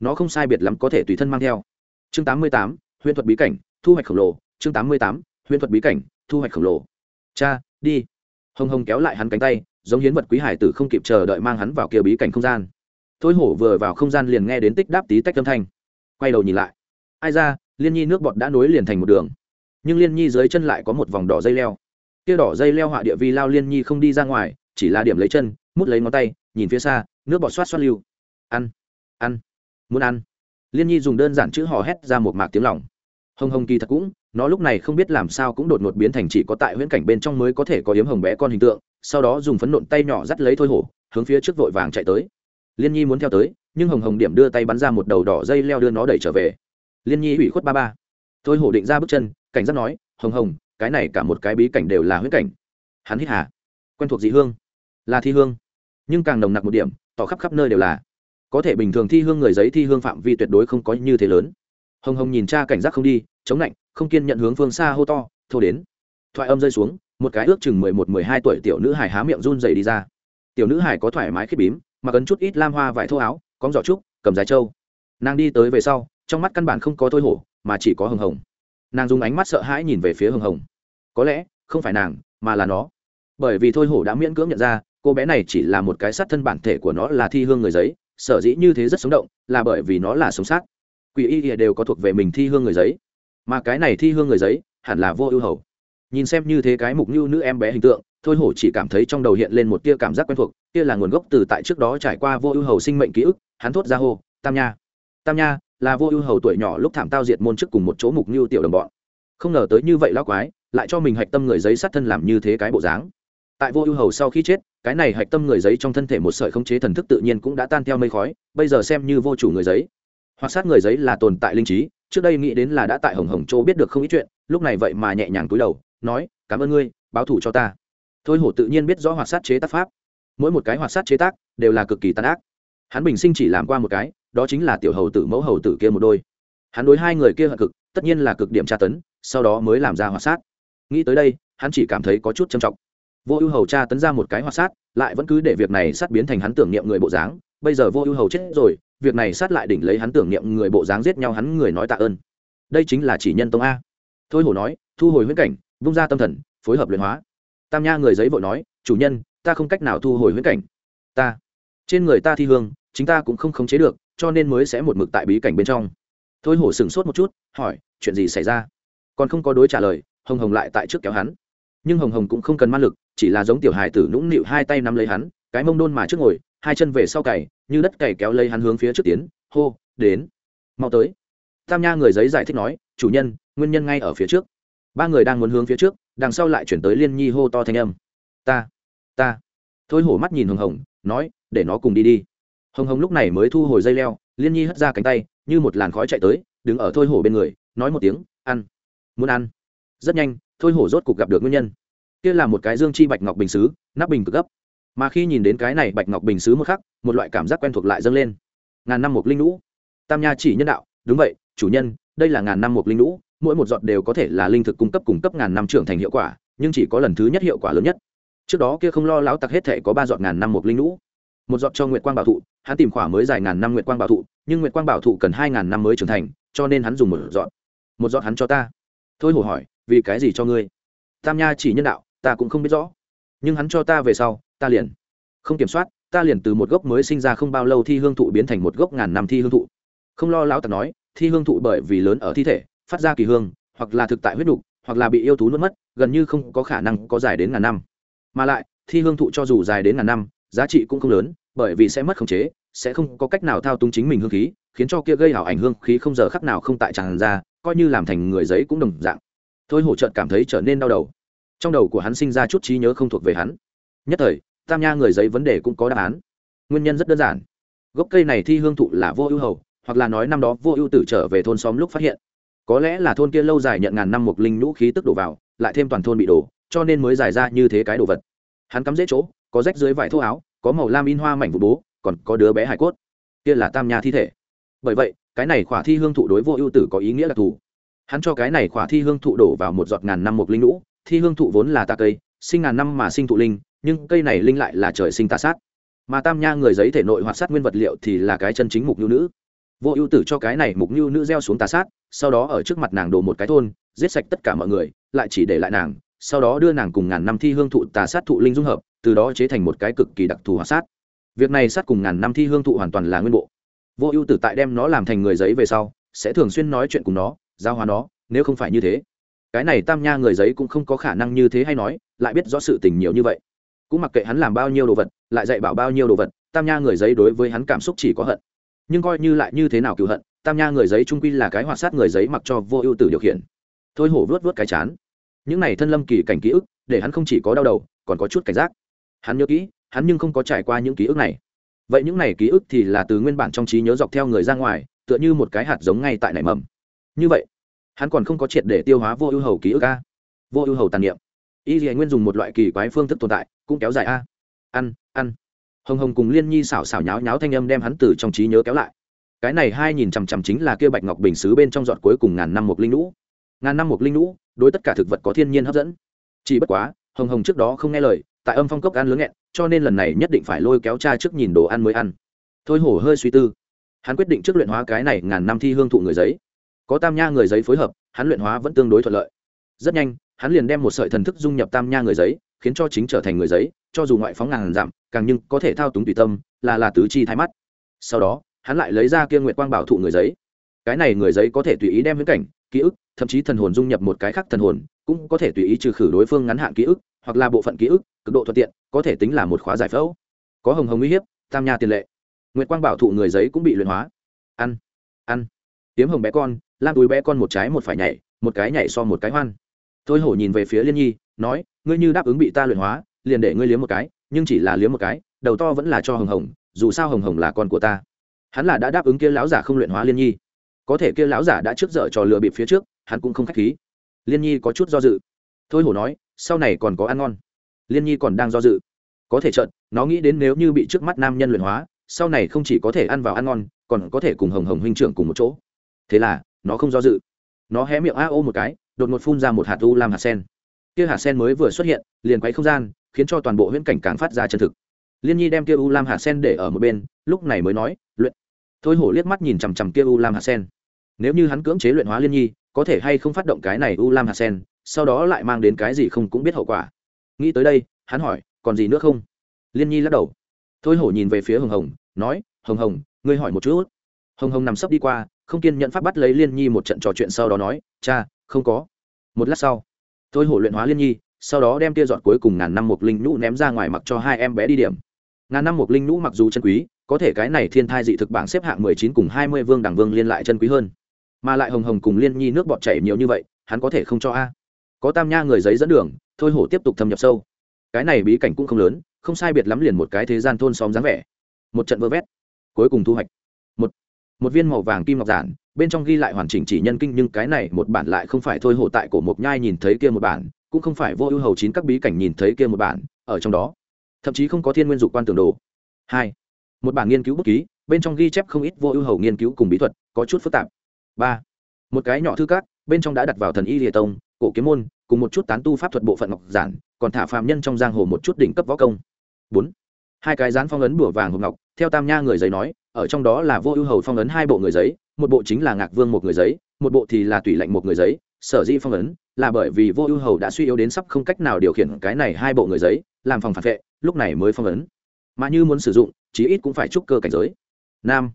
[SPEAKER 1] nó không sai biệt lắm có thể tùy thân mang theo. Chương tám mươi tám, huyễn thuật bí cảnh, thu hoạch khổng lồ. Chương tám mươi tám, huyễn thuật bí cảnh, thu hoạch khổng lồ. Cha, đi. Hồng hồng kéo lại hắn cánh tay, giống hiến vật quý hải tử không kịp chờ đợi mang hắn vào kia bí cảnh không gian. Thôi hổ vừa vào không gian liền nghe đến tích đáp tí tách âm thanh. Quay đầu nhìn lại. Ai ra, liên nhi nước bọt đã nối liền thành một đường nhưng liên nhi dưới chân lại có một vòng đỏ dây leo. Kia đỏ dây leo họa địa vi lao liên nhi không đi ra ngoài, chỉ là điểm lấy chân, mút lấy ngón tay, nhìn phía xa, nước bọt xoát xoát lưu. Ăn ăn, muốn ăn. Liên nhi dùng đơn giản chữ hò hét ra một mạc tiếng lòng. Hồng hồng kỳ thật cũng, nó lúc này không biết làm sao cũng đột ngột biến thành chỉ có tại huyễn cảnh bên trong mới có thể có yếm hồng bé con hình tượng, sau đó dùng phấn nộn tay nhỏ dắt lấy thôi hổ, hướng phía trước vội vàng chạy tới. Liên nhi muốn theo tới, nhưng hồng hồng điểm đưa tay bắn ra một đầu đỏ dây leo đưa nó đẩy trở về. Liên nhi ủy khuất ba ba. Thôi hổ định ra bước chân cảnh giác nói, hồng hồng, cái này cả một cái bí cảnh đều là huyễn cảnh. Hắn hít hà. Quen thuộc dị hương. Là thi hương. Nhưng càng nồng nặc một điểm, tỏ khắp khắp nơi đều là. Có thể bình thường thi hương người giấy thi hương phạm vi tuyệt đối không có như thế lớn. Hồng hồng nhìn cha cảnh giác không đi, chống lạnh, không kiên nhận hướng phương xa hô to, thô đến. Thoại âm rơi xuống, một cái ước chừng mười một, mười hai tuổi tiểu nữ hải há miệng run dày đi ra. Tiểu nữ hải có thoải mái khít bím mà cấn chút ít lam hoa vải thô áo cóng giỏ trúc, cầm dài trâu. Nàng đi tới về sau, trong mắt căn bản không có thôi hổ, mà chỉ có hồng hồng nàng dùng ánh mắt sợ hãi nhìn về phía hồng hồng. Có lẽ, không phải nàng, mà là nó. Bởi vì thôi hổ đã miễn cưỡng nhận ra, cô bé này chỉ là một cái sát thân bản thể của nó là thi hương người giấy, sở dĩ như thế rất sống động, là bởi vì nó là sống sát quỷ y ỉa đều có thuộc về mình thi hương người giấy. Mà cái này thi hương người giấy, hẳn là vô ưu hầu. Nhìn xem như thế cái mục như nữ em bé hình tượng, thôi hổ chỉ cảm thấy trong đầu hiện lên một tia cảm giác quen thuộc, kia là nguồn gốc từ tại trước đó trải qua vô ưu hầu sinh mệnh ký ức, hắn thốt ra hô, tam nha tam nha là vô ưu hầu tuổi nhỏ lúc thảm tao diệt môn trước cùng một chỗ mục như tiểu đồng bọn. Không ngờ tới như vậy lão quái, lại cho mình hạch tâm người giấy sát thân làm như thế cái bộ dáng. Tại vô ưu hầu sau khi chết, cái này hạch tâm người giấy trong thân thể một sợi khống chế thần thức tự nhiên cũng đã tan theo mây khói, bây giờ xem như vô chủ người giấy. Hoặc sát người giấy là tồn tại linh trí, trước đây nghĩ đến là đã tại hồng hồng châu biết được không ít chuyện, lúc này vậy mà nhẹ nhàng túi đầu, nói, cảm ơn ngươi, báo thủ cho ta. Thôi hổ tự nhiên biết rõ hoạt sát chế tác pháp. Mỗi một cái hoạt sát chế tác đều là cực kỳ tàn ác. Hắn bình sinh chỉ làm qua một cái đó chính là tiểu hầu tử mẫu hầu tử kia một đôi. Hắn đối hai người kia hận cực, tất nhiên là cực điểm tra tấn, sau đó mới làm ra hỏa sát. Nghĩ tới đây, hắn chỉ cảm thấy có chút trầm trọng. Vô ưu hầu tra tấn ra một cái hỏa sát, lại vẫn cứ để việc này sát biến thành hắn tưởng niệm người bộ dáng. Bây giờ vô ưu hầu chết rồi, việc này sát lại đỉnh lấy hắn tưởng niệm người bộ dáng giết nhau hắn người nói tạ ơn. Đây chính là chỉ nhân tông a. Thôi hổ nói, thu hồi huyễn cảnh, vung ra tâm thần, phối hợp luyện hóa. Tam nha người giấy vội nói, chủ nhân, ta không cách nào thu hồi huyễn cảnh. Ta, trên người ta thi hương, chính ta cũng không khống chế được cho nên mới sẽ một mực tại bí cảnh bên trong. Thôi hổ sửng sốt một chút, hỏi, chuyện gì xảy ra? Còn không có đối trả lời, hồng hồng lại tại trước kéo hắn. Nhưng hồng hồng cũng không cần ma lực, chỉ là giống tiểu hài tử nũng nịu hai tay nắm lấy hắn, cái mông đôn mà trước ngồi, hai chân về sau cày, như đất cày kéo lấy hắn hướng phía trước tiến, hô, đến, mau tới. Tam nha người giấy giải thích nói, chủ nhân, nguyên nhân ngay ở phía trước. Ba người đang muốn hướng phía trước, đằng sau lại chuyển tới liên nhi hô to thanh âm, ta ta. Thôi hổ mắt nhìn hồng hồng, nói, để nó cùng đi đi hồng hồng lúc này mới thu hồi dây leo, liên nhi hất ra cánh tay, như một làn khói chạy tới, đứng ở thôi hổ bên người, nói một tiếng, ăn, muốn ăn. Rất nhanh, thôi hổ rốt cục gặp được nguyên nhân. Kia là một cái dương chi bạch ngọc bình xứ, nắp bình cực gấp. Mà khi nhìn đến cái này bạch ngọc bình xứ một khắc, một loại cảm giác quen thuộc lại dâng lên. Ngàn năm một linh lũ. Tam nha chỉ nhân đạo, đúng vậy, chủ nhân, đây là ngàn năm một linh lũ, mỗi một giọt đều có thể là linh thực cung cấp cung cấp ngàn năm trưởng thành hiệu quả, nhưng chỉ có lần thứ nhất hiệu quả lớn nhất. Trước đó kia không lo láo tặc hết thể có ba giọt ngàn năm một linh lũ. Một giọt cho nguyệt quang bảo thụ hắn tìm khỏa mới dài ngàn năm nguyệt quang bảo thụ, nhưng nguyệt quang bảo thụ cần hai ngàn năm mới trưởng thành, cho nên hắn dùng một giọt. Một giọt hắn cho ta. Thôi hổ hỏi, vì cái gì cho ngươi? Tam nha chỉ nhân đạo, ta cũng không biết rõ. Nhưng hắn cho ta về sau, ta liền không kiểm soát, ta liền từ một gốc mới sinh ra không bao lâu thi hương thụ biến thành một gốc ngàn năm thi hương thụ. Không lo lão tặc nói, thi hương thụ bởi vì lớn ở thi thể, phát ra kỳ hương, hoặc là thực tại huyết đục, hoặc là bị yêu thú nuốt mất, gần như không có khả năng có dài đến ngàn năm. Mà lại, thi hương thụ cho dù dài đến ngàn năm, giá trị cũng không lớn bởi vì sẽ mất khống chế, sẽ không có cách nào thao túng chính mình hương khí, khiến cho kia gây hảo ảnh hương khí không giờ khắc nào không tại tràn ra, coi như làm thành người giấy cũng đồng dạng. Thôi hổ trợt cảm thấy trở nên đau đầu. Trong đầu của hắn sinh ra chút trí nhớ không thuộc về hắn. Nhất thời, tam nha người giấy vấn đề cũng có đáp án. Nguyên nhân rất đơn giản. Gốc cây này thi hương thụ là vô ưu hầu, hoặc là nói năm đó vô ưu tử trở về thôn xóm lúc phát hiện. Có lẽ là thôn kia lâu dài nhận ngàn năm mục linh nhũ khí tức đổ vào, lại thêm toàn thôn bị đổ, cho nên mới giải ra như thế cái đồ vật. Hắn cắm dễ chỗ, có rách dưới vải thô áo có màu lam in hoa mảnh vụ bố, còn có đứa bé hải cốt. Kia là tam nha thi thể. Bởi vậy, cái này khỏa thi hương thụ đối vô ưu tử có ý nghĩa đặc thù. Hắn cho cái này khỏa thi hương thụ đổ vào một giọt ngàn năm một linh lũ. Thi hương thụ vốn là ta cây, sinh ngàn năm mà sinh thụ linh, nhưng cây này linh lại là trời sinh ta sát. Mà tam nha người giấy thể nội hoạt sát nguyên vật liệu thì là cái chân chính mục nhu nữ. Vô ưu tử cho cái này mục nhu nữ gieo xuống tà sát, sau đó ở trước mặt nàng đổ một cái thôn, giết sạch tất cả mọi người, lại chỉ để lại nàng, sau đó đưa nàng cùng ngàn năm thi hương thụ tà sát thụ linh dung hợp từ đó chế thành một cái cực kỳ đặc thù hỏa sát. Việc này sát cùng ngàn năm thi hương thụ hoàn toàn là nguyên bộ. Vô ưu tử tại đem nó làm thành người giấy về sau, sẽ thường xuyên nói chuyện cùng nó, giao hóa nó, nếu không phải như thế. Cái này tam nha người giấy cũng không có khả năng như thế hay nói, lại biết rõ sự tình nhiều như vậy. Cũng mặc kệ hắn làm bao nhiêu đồ vật, lại dạy bảo bao nhiêu đồ vật, tam nha người giấy đối với hắn cảm xúc chỉ có hận. Nhưng coi như lại như thế nào cựu hận, tam nha người giấy trung quy là cái hoạt sát người giấy mặc cho vô ưu tử điều khiển. Thôi hổ vớt vớt cái chán. Những này thân lâm kỳ cảnh ký ức, để hắn không chỉ có đau đầu, còn có chút cảnh giác hắn nhớ kỹ, hắn nhưng không có trải qua những ký ức này. Vậy những này ký ức thì là từ nguyên bản trong trí nhớ dọc theo người ra ngoài, tựa như một cái hạt giống ngay tại nảy mầm. Như vậy, hắn còn không có triệt để tiêu hóa vô ưu hầu ký ức a. Vô ưu hầu tàn niệm. Y dì nguyên dùng một loại kỳ quái phương thức tồn tại, cũng kéo dài a. Ăn ăn. Hồng hồng cùng liên nhi xảo xảo nháo nháo thanh âm đem hắn từ trong trí nhớ kéo lại. Cái này hai nhìn chằm chằm chính là kia bạch ngọc bình xứ bên trong giọt cuối cùng ngàn năm một linh lũ. Ngàn năm một linh lũ, đối tất cả thực vật có thiên nhiên hấp dẫn. Chỉ bất quá, hồng hồng trước đó không nghe lời tại âm phong cốc ăn lớn nghẹn, cho nên lần này nhất định phải lôi kéo cha trước nhìn đồ ăn mới ăn. Thôi hổ hơi suy tư. Hắn quyết định trước luyện hóa cái này ngàn năm thi hương thụ người giấy. Có tam nha người giấy phối hợp, hắn luyện hóa vẫn tương đối thuận lợi. Rất nhanh, hắn liền đem một sợi thần thức dung nhập tam nha người giấy, khiến cho chính trở thành người giấy, cho dù ngoại phóng ngàn giảm, càng nhưng có thể thao túng tùy tâm, là là tứ chi thái mắt. Sau đó, hắn lại lấy ra kia nguyệt quang bảo thụ người giấy. Cái này người giấy có thể tùy ý đem viễn cảnh, ký ức, thậm chí thần hồn dung nhập một cái khác thần hồn, cũng có thể tùy ý trừ khử đối phương ngắn hạn ký ức hoặc là bộ phận ký ức, cực độ thuận tiện, có thể tính là một khóa giải phẫu. Có hồng hồng uy hiếp, tam nha tiền lệ. Nguyệt quang bảo thụ người giấy cũng bị luyện hóa. Ăn ăn. Tiếm hồng bé con, lam túi bé con một trái một phải nhảy, một cái nhảy so một cái hoan. Thôi hổ nhìn về phía liên nhi, nói, ngươi như đáp ứng bị ta luyện hóa, liền để ngươi liếm một cái, nhưng chỉ là liếm một cái, đầu to vẫn là cho hồng hồng, dù sao hồng hồng là con của ta. Hắn là đã đáp ứng kia lão giả không luyện hóa liên nhi. Có thể kia lão giả đã trước dở trò lừa bịp phía trước, hắn cũng không k h á c h khí. Liên nhi có chút do dự thôi hổ nói, sau này còn có ăn ngon. Liên nhi còn đang do dự. Có thể trận nó nghĩ đến nếu như bị trước mắt nam nhân luyện hóa, sau này không chỉ có thể ăn vào ăn ngon, còn có thể cùng hồng hồng huynh trưởng cùng một chỗ. Thế là, nó không do dự. Nó hé miệng a ô một cái, đột ngột phun ra một hạt u làm hạt sen. Kia hạt sen mới vừa xuất hiện, liền quấy không gian, khiến cho toàn bộ huyễn cảnh càng phát ra chân thực. Liên nhi đem kia u lam hạt sen để ở một bên, lúc này mới nói, luyện. Thôi hổ liếc mắt nhìn chằm chằm kia u lam hạt sen. Nếu như hắn cưỡng chế luyện hóa liên nhi, có thể hay không phát động cái này u lam hạt sen sau đó lại mang đến cái gì không cũng biết hậu quả. Nghĩ tới đây, hắn hỏi, còn gì nữa không? Liên nhi lắc đầu. Thôi hổ nhìn về phía hồng hồng, nói, hồng hồng, ngươi hỏi một chút. Hồng hồng nằm sấp đi qua, không kiên nhận pháp bắt lấy liên nhi một trận trò chuyện sau đó nói, cha, không có. Một lát sau, thôi hổ luyện hóa liên nhi, sau đó đem tia dọn cuối cùng ngàn năm một linh nhũ ném ra ngoài mặc cho hai em bé đi điểm. Ngàn năm một linh nhũ mặc dù chân quý, có thể cái này thiên thai dị thực bảng xếp hạng mười chín cùng hai mươi vương đẳng vương liên lại chân quý hơn. Mà lại hồng hồng cùng liên nhi nước bọt chảy nhiều như vậy, hắn có thể không cho a? Có tam nha người giấy dẫn đường, thôi hổ tiếp tục thâm nhập sâu. Cái này bí cảnh cũng không lớn, không sai biệt lắm liền một cái thế gian thôn xóm dáng vẻ. Một trận vơ vét, cuối cùng thu hoạch. Một một viên màu vàng kim ngọc giản, bên trong ghi lại hoàn chỉnh chỉ nhân kinh nhưng cái này một bản lại không phải thôi hổ tại cổ mộc nhai nhìn thấy kia một bản, cũng không phải vô ưu hầu chín các bí cảnh nhìn thấy kia một bản, ở trong đó. Thậm chí không có thiên nguyên dục quan tưởng đồ. Hai, một bản nghiên cứu bút ký, bên trong ghi chép không ít vô ưu hầu nghiên cứu cùng bí thuật, có chút phức tạp. Ba, một cái nhỏ thư cát, bên trong đã đặt vào thần y địa tông cổ kiếm môn, cùng một chút tán tu pháp thuật bộ phận ngọc giản, còn thả phàm nhân trong giang hồ một chút đỉnh cấp võ công. Bốn, hai cái dán phong ấn bửa vàng hộp ngọc, theo tam nha người giấy nói, ở trong đó là vô ưu hầu phong ấn hai bộ người giấy, một bộ chính là ngạc vương một người giấy, một bộ thì là tùy lệnh một người giấy, sở dĩ phong ấn, là bởi vì vô ưu hầu đã suy yếu đến sắp không cách nào điều khiển cái này hai bộ người giấy, làm phòng phản vệ, lúc này mới phong ấn. Mà như muốn sử dụng, chí ít cũng phải trúc cơ cảnh giới. Nam,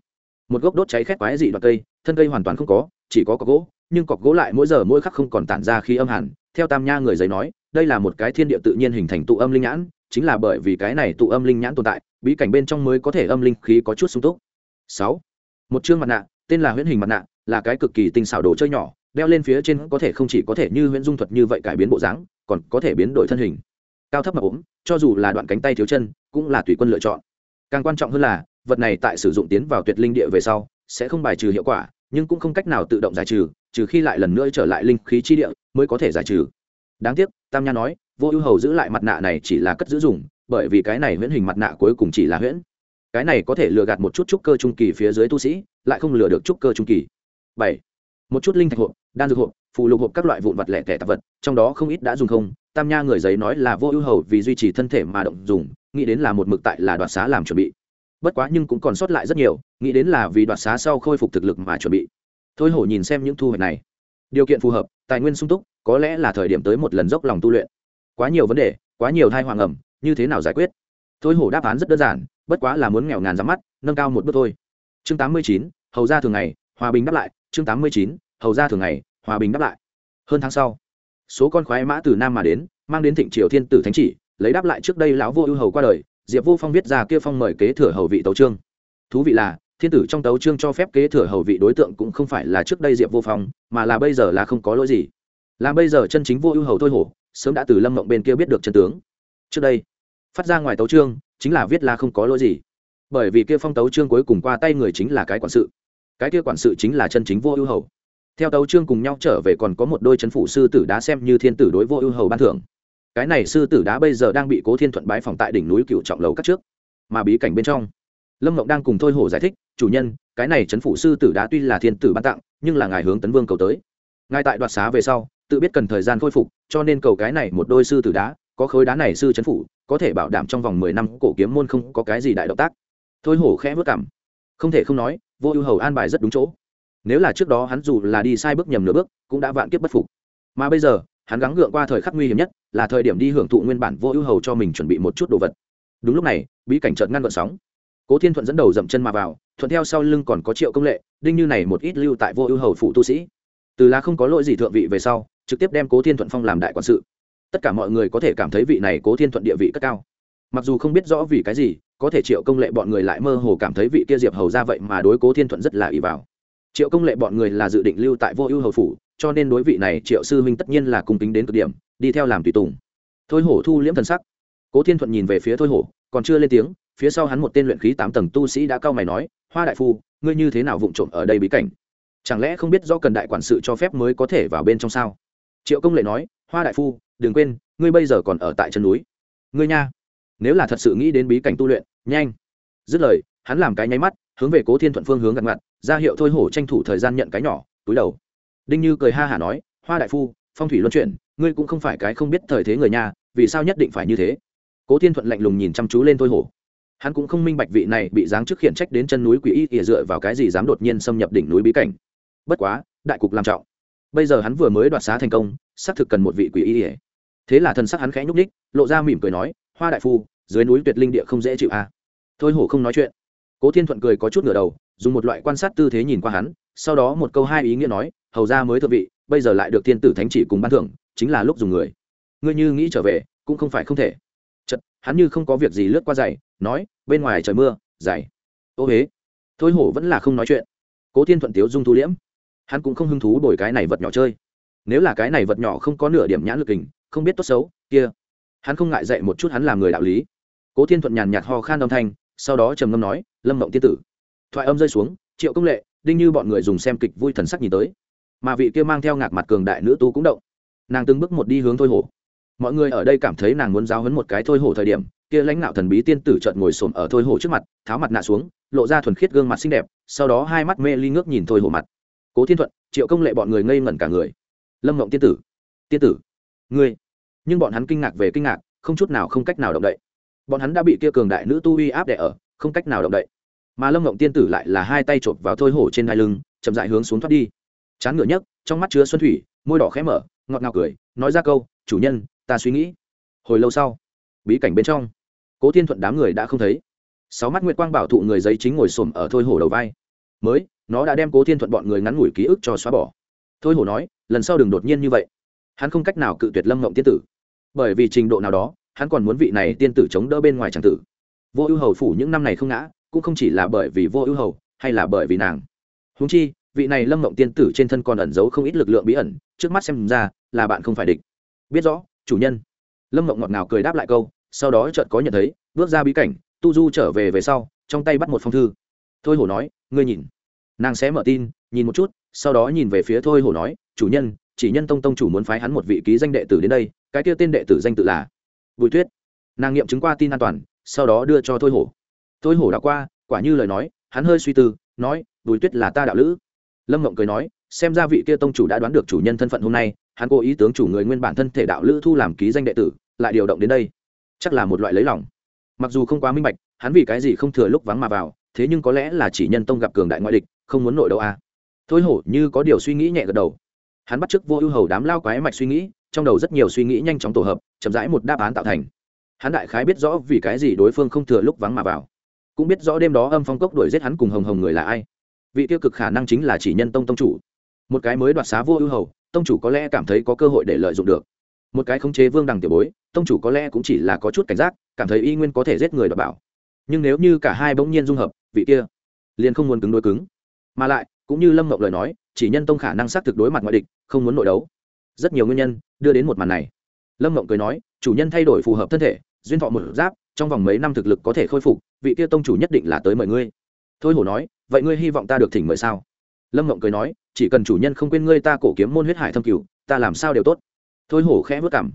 [SPEAKER 1] một gốc đốt cháy khét quái dị đoạn cây, thân cây hoàn toàn không có, chỉ có có gỗ nhưng cọc gỗ lại mỗi giờ mỗi khắc không còn tản ra khi âm hẳn. Theo tam nha người giấy nói, đây là một cái thiên địa tự nhiên hình thành tụ âm linh nhãn, chính là bởi vì cái này tụ âm linh nhãn tồn tại, bí cảnh bên trong mới có thể âm linh khí có chút sung túc. Sáu, một chương mặt nạ, tên là huyễn hình mặt nạ, là cái cực kỳ tinh xảo đồ chơi nhỏ, đeo lên phía trên có thể không chỉ có thể như huyễn dung thuật như vậy cải biến bộ dáng, còn có thể biến đổi thân hình. Cao thấp mà ốm, cho dù là đoạn cánh tay thiếu chân, cũng là tùy quân lựa chọn. Càng quan trọng hơn là, vật này tại sử dụng tiến vào tuyệt linh địa về sau, sẽ không bài trừ hiệu quả nhưng cũng không cách nào tự động giải trừ trừ khi lại lần nữa trở lại linh khí chi địa mới có thể giải trừ. Đáng tiếc, tam nha nói, vô ưu hầu giữ lại mặt nạ này chỉ là cất giữ dùng, bởi vì cái này huyễn hình mặt nạ cuối cùng chỉ là huyễn. Cái này có thể lừa gạt một chút trúc cơ trung kỳ phía dưới tu sĩ, lại không lừa được trúc cơ trung kỳ. Bảy, một chút linh thạch hộp, đan dược hộp phụ lục hộp các loại vụn vật lẻ tẻ tạp vật, trong đó không ít đã dùng không. Tam nha người giấy nói là vô ưu hầu vì duy trì thân thể mà động dùng, nghĩ đến là một mực tại là đoạt xá làm chuẩn bị bất quá nhưng cũng còn sót lại rất nhiều, nghĩ đến là vì đoạt xá sau khôi phục thực lực mà chuẩn bị. Thôi hổ nhìn xem những thu hoạch này. Điều kiện phù hợp, tài nguyên sung túc, có lẽ là thời điểm tới một lần dốc lòng tu luyện. Quá nhiều vấn đề, quá nhiều thai hoàng ẩm như thế nào giải quyết? Thôi hổ đáp án rất đơn giản, bất quá là muốn nghèo ngàn ra mắt, nâng cao một bước thôi. Chương tám mươi chín, hầu ra thường ngày, hòa bình đáp lại. Chương tám mươi chín, hầu ra thường ngày, hòa bình đáp lại. Hơn tháng sau, số con khoái mã từ nam mà đến, mang đến thịnh triều thiên tử thánh chỉ, lấy đáp lại trước đây lão vô ưu hầu qua đời diệp vô phong viết ra kia phong mời kế thừa hầu vị tấu trương thú vị là, thiên tử trong tấu trương cho phép kế thừa hầu vị đối tượng cũng không phải là trước đây diệp vô phong, mà là bây giờ là không có lỗi gì. Là bây giờ chân chính vô ưu hầu thôi hổ, sớm đã từ lâm mộng bên kia biết được chân tướng. Trước đây, phát ra ngoài tấu trương chính là viết là không có lỗi gì. Bởi vì kia phong tấu trương cuối cùng qua tay người chính là cái quản sự. Cái kia quản sự chính là chân chính vô ưu hầu. Theo tấu trương cùng nhau trở về còn có một đôi chấn phủ sư tử đã xem như thiên tử đối vô ưu hầu ban thưởng cái này sư tử đá bây giờ đang bị cố thiên thuận bái phòng tại đỉnh núi cựu trọng lầu cắt trước, mà bí cảnh bên trong. Lâm mộng đang cùng thôi hổ giải thích, chủ nhân, cái này chấn phủ sư tử đá tuy là thiên tử ban tặng, nhưng là ngài hướng tấn vương cầu tới. Ngài tại đoạt xá về sau, tự biết cần thời gian khôi phục, cho nên cầu cái này một đôi sư tử đá, có khối đá này sư chấn phủ, có thể bảo đảm trong vòng mười năm cổ kiếm môn không có cái gì đại động tác. Thôi hổ khẽ vất cảm không thể không nói, vô ưu hầu an bài rất đúng chỗ. Nếu là trước đó hắn dù là đi sai bước nhầm nửa bước, cũng đã vạn kiếp bất phục. Mà bây giờ hắn gắng gượng qua thời khắc nguy hiểm nhất, là thời điểm đi hưởng thụ nguyên bản vô ưu hầu cho mình chuẩn bị một chút đồ vật. Đúng lúc này, bí cảnh chợt ngăn gợn sóng. Cố thiên thuận dẫn đầu dậm chân mà vào, thuận theo sau lưng còn có triệu công lệ, đinh như này một ít lưu tại vô ưu hầu phụ tu sĩ. Từ là không có lỗi gì thượng vị về sau, trực tiếp đem cố thiên thuận phong làm đại quản sự. Tất cả mọi người có thể cảm thấy vị này cố thiên thuận địa vị cất cao. Mặc dù không biết rõ vì cái gì, có thể triệu công lệ bọn người lại mơ hồ cảm thấy vị kia diệp hầu ra vậy mà đối cố thiên thuận rất là ý vào triệu công lệ bọn người là dự định lưu tại vô ưu hầu phủ, cho nên đối vị này triệu sư huynh tất nhiên là cung kính đến cực điểm, đi theo làm tùy tùng. Thôi hổ thu liễm thần sắc. Cố thiên thuận nhìn về phía thôi hổ, còn chưa lên tiếng, phía sau hắn một tên luyện khí tám tầng tu sĩ đã cao mày nói, hoa đại phu, ngươi như thế nào vụng trộm ở đây bí cảnh? Chẳng lẽ không biết do cần đại quản sự cho phép mới có thể vào bên trong sao? Triệu công lệ nói, hoa đại phu, đừng quên, ngươi bây giờ còn ở tại chân núi. Ngươi nha, nếu là thật sự nghĩ đến bí cảnh tu luyện, nhanh. Dứt lời, hắn làm cái nháy mắt, hướng về cố thiên thuận phương hướng gặt ngặt ra hiệu thôi hổ tranh thủ thời gian nhận cái nhỏ, túi đầu. Đinh như cười ha hả nói, hoa đại phu, phong thủy luân chuyển, ngươi cũng không phải cái không biết thời thế người nhà, vì sao nhất định phải như thế? Cố thiên thuận lạnh lùng nhìn chăm chú lên thôi hổ. Hắn cũng không minh bạch vị này bị giáng chức khiển trách đến chân núi quỷ y ỉa dựa vào cái gì dám đột nhiên xâm nhập đỉnh núi bí cảnh. Bất quá, đại cục làm trọng. Bây giờ hắn vừa mới đoạt xá thành công, xác thực cần một vị quỷ y ỉa thế là thần sắc hắn khẽ nhúc ních lộ ra mỉm cười nói, hoa đại phu, dưới núi tuyệt linh địa không dễ chịu à. thôi hổ không nói chuyện. Cố thiên thuận cười có chút ngửa đầu dùng một loại quan sát tư thế nhìn qua hắn, sau đó một câu hai ý nghĩa nói, hầu ra mới thượng vị, bây giờ lại được thiên tử thánh chỉ cùng ban thưởng, chính là lúc dùng người. Ngươi như nghĩ trở về, cũng không phải không thể. Chật hắn như không có việc gì lướt qua giày, nói, bên ngoài trời mưa, giày. Ô huế thôi hổ vẫn là không nói chuyện. Cố thiên thuận tiếu dung thu liễm. Hắn cũng không hứng thú đổi cái này vật nhỏ chơi. Nếu là cái này vật nhỏ không có nửa điểm nhãn lực hình, không biết tốt xấu, kia. Hắn không ngại dạy một chút hắn làm người đạo lý. Cố thiên thuận nhàn nhạt ho khan âm thanh, sau đó trầm ngâm nói, lâm mộng tiên tử thoại âm rơi xuống, triệu công lệ, đinh như bọn người dùng xem kịch vui thần sắc nhìn tới. Mà vị kia mang theo ngạc mặt cường đại nữ tu cũng động. Nàng từng bước một đi hướng thôi hổ. Mọi người ở đây cảm thấy nàng muốn giáo hấn một cái thôi hổ thời điểm, kia lãnh đạo thần bí tiên tử chợt ngồi xổm ở thôi hổ trước mặt, tháo mặt nạ xuống, lộ ra thuần khiết gương mặt xinh đẹp, sau đó hai mắt mê ly ngước nhìn thôi hổ mặt. Cố thiên thuận, triệu công lệ bọn người ngây ngẩn cả người. Lâm ngộng tiên tử tiên tử, ngươi. Nhưng bọn hắn kinh ngạc về kinh ngạc, không chút nào không cách nào động đậy. Bọn hắn đã bị kia cường đại nữ tu uy áp đẻ ở, không cách nào động đậy mà lâm ngộng tiên tử lại là hai tay chộp vào thôi hổ trên hai lưng, chậm dại hướng xuống thoát đi. Chán ngựa nhấc, trong mắt chứa xuân thủy, môi đỏ khẽ mở, ngọt ngào cười, nói ra câu, chủ nhân, ta suy nghĩ. Hồi lâu sau, bí cảnh bên trong, cố thiên thuận đám người đã không thấy. Sáu mắt nguyệt quang bảo thụ người giấy chính ngồi xổm ở thôi hổ đầu vai. Mới, nó đã đem cố thiên thuận bọn người ngắn ngủi ký ức cho xóa bỏ. Thôi hổ nói, lần sau đừng đột nhiên như vậy. Hắn không cách nào cự tuyệt lâm ngộng tiên tử. Bởi vì trình độ nào đó, hắn còn muốn vị này tiên tử chống đỡ bên ngoài tràng tử. Vô ưu hầu phủ những năm này không ngã cũng không chỉ là bởi vì vô ưu hầu, hay là bởi vì nàng. Húng chi, vị này lâm mộng tiên tử trên thân còn ẩn giấu không ít lực lượng bí ẩn, trước mắt xem ra là bạn không phải địch. Biết rõ, chủ nhân. Lâm mộng ngọt ngào cười đáp lại câu, sau đó chợt có nhận thấy, bước ra bí cảnh, tu du trở về về sau, trong tay bắt một phong thư. Thôi hổ nói, ngươi nhìn. Nàng sẽ mở tin, nhìn một chút, sau đó nhìn về phía thôi hổ nói, chủ nhân, chỉ nhân tông tông chủ muốn phái hắn một vị ký danh đệ tử đến đây, cái kia tên đệ tử danh tự là bùi tuyết. Nàng nghiệm chứng qua tin an toàn, sau đó đưa cho thôi hổ thôi hổ đã qua, quả như lời nói, hắn hơi suy tư, nói, bùi tuyết là ta đạo lữ. Lâm mộng cười nói, xem ra vị kia tông chủ đã đoán được chủ nhân thân phận hôm nay, hắn cố ý tướng chủ người nguyên bản thân thể đạo lữ thu làm ký danh đệ tử, lại điều động đến đây. Chắc là một loại lấy lòng. Mặc dù không quá minh bạch, hắn vì cái gì không thừa lúc vắng mà vào, thế nhưng có lẽ là chỉ nhân tông gặp cường đại ngoại địch, không muốn nội đâu à. thôi hổ như có điều suy nghĩ nhẹ gật đầu. Hắn bắt chước vô ưu hầu đám lao quái mạch suy nghĩ, trong đầu rất nhiều suy nghĩ nhanh chóng tổ hợp, chậm rãi một đáp án tạo thành. Hắn đại khái biết rõ vì cái gì đối phương không thừa lúc vắng mà vào cũng biết rõ đêm đó âm phong cốc đuổi giết hắn cùng hồng hồng người là ai. Vị tiêu cực khả năng chính là chỉ nhân tông tông chủ. Một cái mới đoạt xá vua ưu hầu, tông chủ có lẽ cảm thấy có cơ hội để lợi dụng được. Một cái khống chế vương đằng tiểu bối, tông chủ có lẽ cũng chỉ là có chút cảnh giác, cảm thấy y nguyên có thể giết người đoạt bảo. Nhưng nếu như cả hai bỗng nhiên dung hợp, vị kia liền không muốn cứng đối cứng. Mà lại, cũng như lâm mộng lời nói, chỉ nhân tông khả năng xác thực đối mặt ngoại địch, không muốn nội đấu. Rất nhiều nguyên nhân đưa đến một màn này. Lâm mộng cười nói, chủ nhân thay đổi phù hợp thân thể, duyên thọ một giáp, trong vòng mấy năm thực lực có thể khôi phục vị kia tông chủ nhất định là tới mời ngươi. Thôi hổ nói, vậy ngươi hy vọng ta được thỉnh mời sao? Lâm mộng cười nói, chỉ cần chủ nhân không quên ngươi ta cổ kiếm môn huyết hải thâm cửu, ta làm sao đều tốt. Thôi hổ khẽ vất cảm.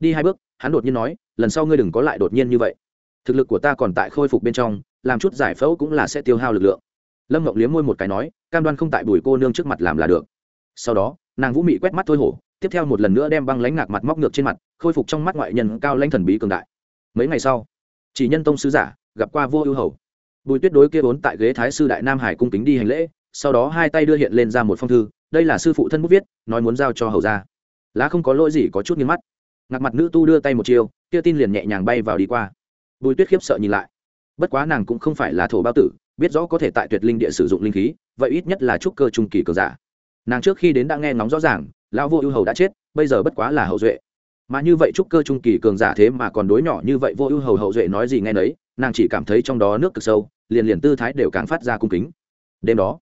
[SPEAKER 1] Đi hai bước, hắn đột nhiên nói, lần sau ngươi đừng có lại đột nhiên như vậy. Thực lực của ta còn tại khôi phục bên trong, làm chút giải phẫu cũng là sẽ tiêu hao lực lượng. Lâm mộng liếm môi một cái nói, cam đoan không tại bùi cô nương trước mặt làm là được. Sau đó, nàng vũ mị quét mắt thôi hổ, tiếp theo một lần nữa đem băng lánh ngạc mặt móc ngược trên mặt, khôi phục trong mắt ngoại nhân cao lãnh thần bí cường đại. Mấy ngày sau, chỉ nhân tông sứ giả gặp qua vua ưu hầu. Bùi tuyết đối kia vốn tại ghế thái sư đại nam hải cung kính đi hành lễ, sau đó hai tay đưa hiện lên ra một phong thư, đây là sư phụ thân bút viết, nói muốn giao cho hầu ra lá không có lỗi gì có chút nghiêng mắt. Ngạc mặt nữ tu đưa tay một chiều kia tin liền nhẹ nhàng bay vào đi qua. Bùi tuyết khiếp sợ nhìn lại. Bất quá nàng cũng không phải là thổ bao tử, biết rõ có thể tại tuyệt linh địa sử dụng linh khí, vậy ít nhất là trúc cơ trung kỳ cường giả. Nàng trước khi đến đã nghe ngóng rõ ràng, lão vô ưu hầu đã chết, bây giờ bất quá là hậu duệ. Mà như vậy trúc cơ trung kỳ cường giả thế mà còn đối nhỏ như vậy vô ưu hầu hậu duệ nói gì nghe nấy nàng chỉ cảm thấy trong đó nước cực sâu, liền liền tư thái đều càng phát ra cung kính. Đêm đó,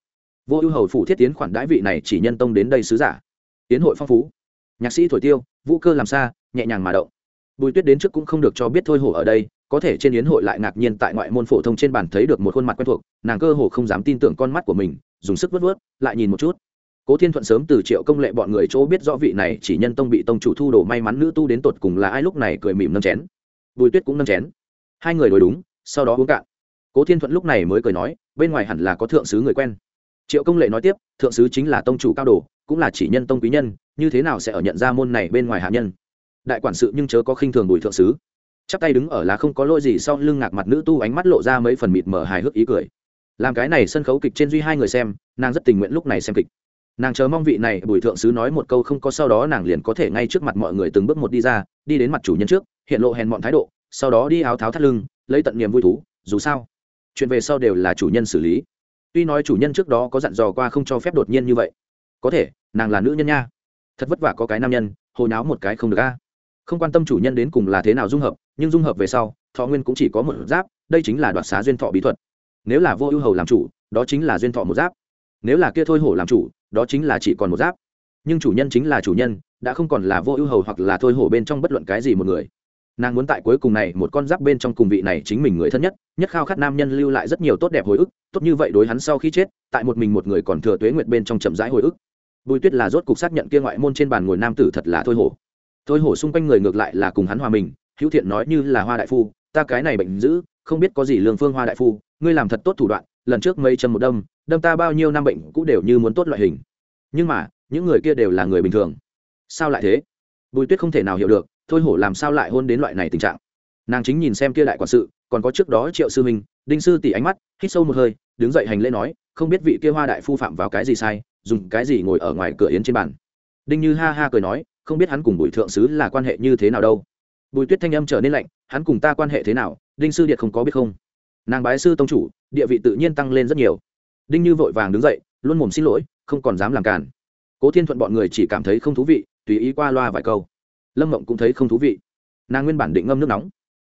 [SPEAKER 1] vô ưu hầu phủ thiết tiến khoản đãi vị này chỉ nhân tông đến đây sứ giả. Tiến hội phong phú. Nhạc sĩ thổi tiêu, vũ cơ làm xa, nhẹ nhàng mà động. Bùi tuyết đến trước cũng không được cho biết thôi hổ ở đây, có thể trên yến hội lại ngạc nhiên tại ngoại môn phổ thông trên bàn thấy được một khuôn mặt quen thuộc, nàng cơ hồ không dám tin tưởng con mắt của mình, dùng sức vớt vớt, lại nhìn một chút. Cố thiên thuận sớm từ triệu công lệ bọn người chỗ biết rõ vị này chỉ nhân tông bị tông chủ thu đồ may mắn nữ tu đến tột cùng là ai lúc này cười mỉm nâng chén. Bùi tuyết cũng nâng chén hai người đổi đúng, sau đó uống cạn. Cố thiên thuận lúc này mới cười nói, bên ngoài hẳn là có thượng sứ người quen. Triệu công lệ nói tiếp, thượng sứ chính là tông chủ cao đồ, cũng là chỉ nhân tông quý nhân, như thế nào sẽ ở nhận ra môn này bên ngoài hạ nhân? Đại quản sự nhưng chớ có khinh thường bùi thượng sứ. Chắp tay đứng ở là không có lỗi gì sau lưng ngạc mặt nữ tu ánh mắt lộ ra mấy phần mịt mở hài hước ý cười. Làm cái này sân khấu kịch trên duy hai người xem, nàng rất tình nguyện lúc này xem kịch. Nàng chờ mong vị này, bùi thượng sứ nói một câu không có sau đó nàng liền có thể ngay trước mặt mọi người từng bước một đi ra, đi đến mặt chủ nhân trước, hiện lộ hèn mọn thái độ sau đó đi áo tháo thắt lưng, lấy tận niềm vui thú, dù sao, chuyện về sau đều là chủ nhân xử lý. Tuy nói chủ nhân trước đó có dặn dò qua không cho phép đột nhiên như vậy, có thể, nàng là nữ nhân nha. Thật vất vả có cái nam nhân, hồi náo một cái không được a. Không quan tâm chủ nhân đến cùng là thế nào dung hợp, nhưng dung hợp về sau, thọ nguyên cũng chỉ có một giáp, đây chính là đoạt xá duyên thọ bí thuật. Nếu là vô ưu hầu làm chủ, đó chính là duyên thọ một giáp. Nếu là kia thôi hổ làm chủ, đó chính là chỉ còn một giáp. Nhưng chủ nhân chính là chủ nhân, đã không còn là vô ưu hầu hoặc là thôi hổ bên trong bất luận cái gì một người nàng muốn tại cuối cùng này một con giáp bên trong cùng vị này chính mình người thân nhất nhất khao khát nam nhân lưu lại rất nhiều tốt đẹp hồi ức, tốt như vậy đối hắn sau khi chết, tại một mình một người còn thừa tuế nguyệt bên trong chậm rãi hồi ức. Bùi tuyết là rốt cục xác nhận kia ngoại môn trên bàn ngồi nam tử thật là thôi hổ. Thôi hổ xung quanh người ngược lại là cùng hắn hòa mình, hữu thiện nói như là hoa đại phu, ta cái này bệnh dữ, không biết có gì lương phương hoa đại phu, ngươi làm thật tốt thủ đoạn, lần trước mấy châm một đâm đâm ta bao nhiêu năm bệnh cũng đều như muốn tốt loại hình. Nhưng mà, những người kia đều là người bình thường. Sao lại thế? Bùi tuyết không thể nào hiểu được thôi hổ làm sao lại hôn đến loại này tình trạng? Nàng chính nhìn xem kia đại quản sự, còn có trước đó triệu sư minh, đinh sư tỉ ánh mắt, hít sâu một hơi, đứng dậy hành lễ nói, không biết vị kia hoa đại phu phạm vào cái gì sai, dùng cái gì ngồi ở ngoài cửa yến trên bàn? Đinh như ha ha cười nói, không biết hắn cùng bùi thượng sứ là quan hệ như thế nào đâu. Bùi tuyết thanh âm trở nên lạnh, hắn cùng ta quan hệ thế nào, đinh sư điện không có biết không? Nàng bái sư tông chủ, địa vị tự nhiên tăng lên rất nhiều. Đinh như vội vàng đứng dậy, luôn mồm xin lỗi, không còn dám làm cản cố thiên thuận bọn người chỉ cảm thấy không thú vị, tùy ý qua loa vài câu lâm mộng cũng thấy không thú vị nàng nguyên bản định ngâm nước nóng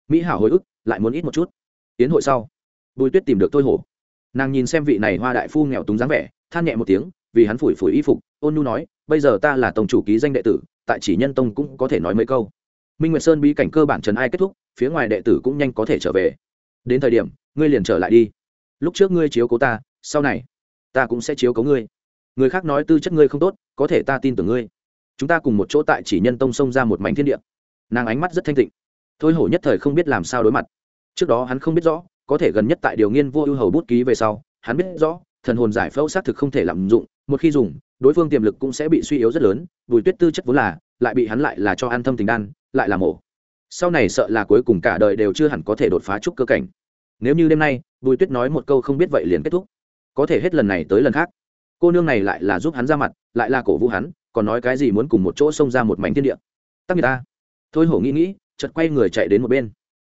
[SPEAKER 1] mỹ hảo hồi ức lại muốn ít một chút tiến hội sau bùi tuyết tìm được tôi hổ nàng nhìn xem vị này hoa đại phu nghèo túng dáng vẻ than nhẹ một tiếng vì hắn phủi phủi y phục ôn nu nói bây giờ ta là tổng chủ ký danh đệ tử tại chỉ nhân tông cũng có thể nói mấy câu minh nguyệt sơn bí cảnh cơ bản trần ai kết thúc phía ngoài đệ tử cũng nhanh có thể trở về đến thời điểm ngươi liền trở lại đi lúc trước ngươi chiếu cố ta sau này ta cũng sẽ chiếu cố ngươi người khác nói tư chất ngươi không tốt có thể ta tin tưởng ngươi chúng ta cùng một chỗ tại chỉ nhân tông xông ra một mảnh thiên địa. Nàng ánh mắt rất thanh tịnh. Thôi hổ nhất thời không biết làm sao đối mặt. Trước đó hắn không biết rõ, có thể gần nhất tại điều nghiên vô ưu hầu bút ký về sau, hắn biết rõ, thần hồn giải phẫu xác thực không thể lạm dụng, một khi dùng, đối phương tiềm lực cũng sẽ bị suy yếu rất lớn, bùi tuyết tư chất vốn là, lại bị hắn lại là cho an thâm tình đan, lại là mổ. Sau này sợ là cuối cùng cả đời đều chưa hẳn có thể đột phá trúc cơ cảnh. Nếu như đêm nay, bùi tuyết nói một câu không biết vậy liền kết thúc. Có thể hết lần này tới lần khác. Cô nương này lại là giúp hắn ra mặt, lại là cổ vũ hắn còn nói cái gì muốn cùng một chỗ xông ra một mảnh thiên địa. Tắc người ta. Thôi hổ nghĩ nghĩ, chợt quay người chạy đến một bên.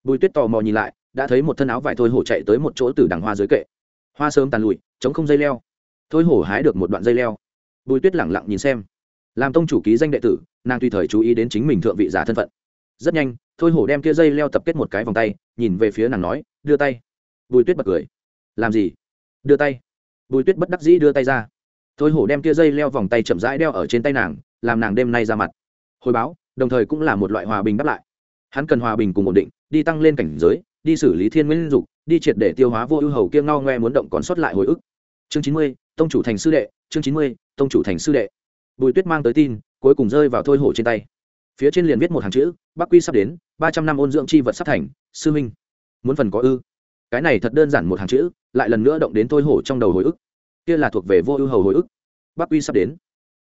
[SPEAKER 1] Bùi tuyết tò mò nhìn lại, đã thấy một thân áo vải thôi hổ chạy tới một chỗ từ đằng hoa dưới kệ. Hoa sớm tàn lụi chống không dây leo. Thôi hổ hái được một đoạn dây leo. Bùi tuyết lẳng lặng nhìn xem. Làm tông chủ ký danh đệ tử, nàng tùy thời chú ý đến chính mình thượng vị giả thân phận. Rất nhanh, thôi hổ đem kia dây leo tập kết một cái vòng tay, nhìn về phía nàng nói, đưa tay. Bùi tuyết bật cười. Làm gì? Đưa tay. Bùi tuyết bất đắc dĩ đưa tay ra thôi hổ đem kia dây leo vòng tay chậm rãi đeo ở trên tay nàng, làm nàng đêm nay ra mặt. Hồi báo, đồng thời cũng là một loại hòa bình đáp lại. Hắn cần hòa bình cùng ổn định, đi tăng lên cảnh giới, đi xử lý thiên nguyên dục, đi triệt để tiêu hóa vô ưu hầu kia ngao ngoe muốn động còn sót lại hồi ức. Chương chín mươi, tông chủ thành sư đệ, chương chín mươi, tông chủ thành sư đệ. Bùi tuyết mang tới tin, cuối cùng rơi vào thôi hổ trên tay. Phía trên liền viết một hàng chữ, bắc quy sắp đến, ba trăm năm ôn dưỡng chi vật sắp thành, sư minh. Muốn phần có ư. Cái này thật đơn giản một hàng chữ, lại lần nữa động đến thôi hổ trong đầu hồi ức kia là thuộc về vô ưu hầu hồi ức. Bắc uy sắp đến.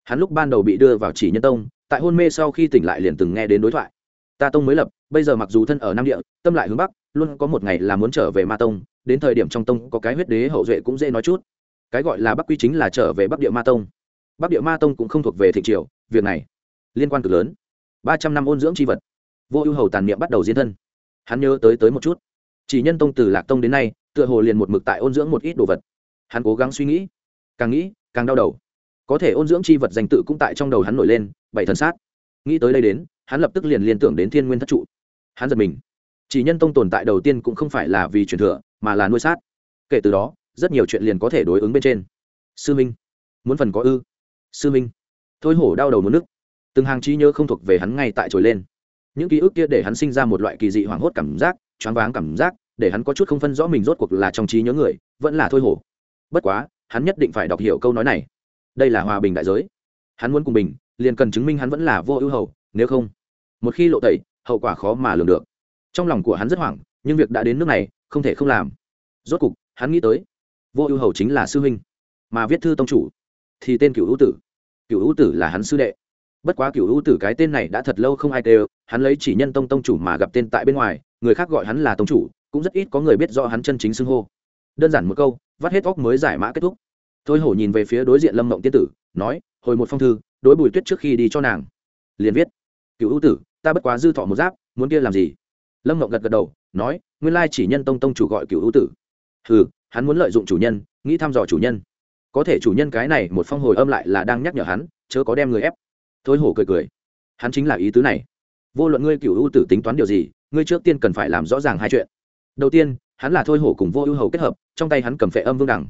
[SPEAKER 1] Hắn lúc ban đầu bị đưa vào chỉ nhân tông, tại hôn mê sau khi tỉnh lại liền từng nghe đến đối thoại. Ta tông mới lập, bây giờ mặc dù thân ở nam địa, tâm lại hướng bắc, luôn có một ngày là muốn trở về ma tông, đến thời điểm trong tông có cái huyết đế hậu duệ cũng dễ nói chút. Cái gọi là bắc quy chính là trở về bắc địa ma tông. Bắc địa ma tông cũng không thuộc về thị triều, việc này liên quan cực lớn. Ba trăm năm ôn dưỡng c h i vật, vô ưu hầu tàn niệm bắt đầu diễn thân. Hắn nhớ tới tới một chút. Chỉ nhân tông từ lạc tông đến nay, tựa hồ liền một mực tại ôn dưỡng một ít đồ vật hắn cố gắng suy nghĩ, càng nghĩ, càng đau đầu. Có thể ôn dưỡng c h i vật danh tự cũng tại trong đầu hắn nổi lên, bảy thần sát. Nghĩ tới đây đến, hắn lập tức liền liên tưởng đến thiên nguyên thất trụ. Hắn giật mình. Chỉ nhân tông tồn tại đầu tiên cũng không phải là vì truyền thừa, mà là nuôi sát. Kể từ đó, rất nhiều chuyện liền có thể đối ứng bên trên. Sư minh. Muốn phần có ư. Sư minh. Thôi hổ đau đầu muốn nước. Từng hàng trí nhớ không thuộc về hắn ngay tại trồi lên. Những ký ức kia để hắn sinh ra một loại kỳ dị hoảng hốt cảm giác, choáng váng cảm giác, để hắn có chút không phân rõ mình rốt cuộc là trong trí nhớ người, vẫn là thôi hổ bất quá, hắn nhất định phải đọc hiểu câu nói này. Đây là hòa bình đại giới. Hắn muốn cùng bình, liền cần chứng minh hắn vẫn là vô ưu hầu, nếu không, một khi lộ tẩy, hậu quả khó mà lường được. Trong lòng của hắn rất hoảng, nhưng việc đã đến nước này, không thể không làm. Rốt cục, hắn nghĩ tới, vô ưu hầu chính là sư huynh, mà viết thư tông chủ thì tên cựu ưu tử. Cựu ưu tử là hắn sư đệ. Bất quá cựu ưu tử cái tên này đã thật lâu không ai đều hắn lấy chỉ nhân tông tông chủ mà gặp tên tại bên ngoài, người khác gọi hắn là tông chủ, cũng rất ít có người biết rõ hắn chân chính xưng hô. Đơn giản một câu vắt hết óc mới giải mã kết thúc. Thôi hổ nhìn về phía đối diện lâm mộng tiên tử, nói, hồi một phong thư, đối bùi tuyết trước khi đi cho nàng. Liền viết, cựu ưu tử, ta bất quá dư thọ một giáp, muốn kia làm gì? Lâm mộng gật gật đầu, nói, nguyên lai chỉ nhân tông tông chủ gọi cựu ưu tử. Ừ hắn muốn lợi dụng chủ nhân, nghĩ thăm dò chủ nhân. Có thể chủ nhân cái này một phong hồi âm lại là đang nhắc nhở hắn, chớ có đem người ép. Thôi hổ cười cười, hắn chính là ý tứ này. Vô luận ngươi cựu ưu tử tính toán điều gì, ngươi trước tiên cần phải làm rõ ràng hai chuyện. Đầu tiên, hắn là thôi hổ cùng vô ưu hầu kết hợp trong tay hắn cầm phệ âm vương đẳng.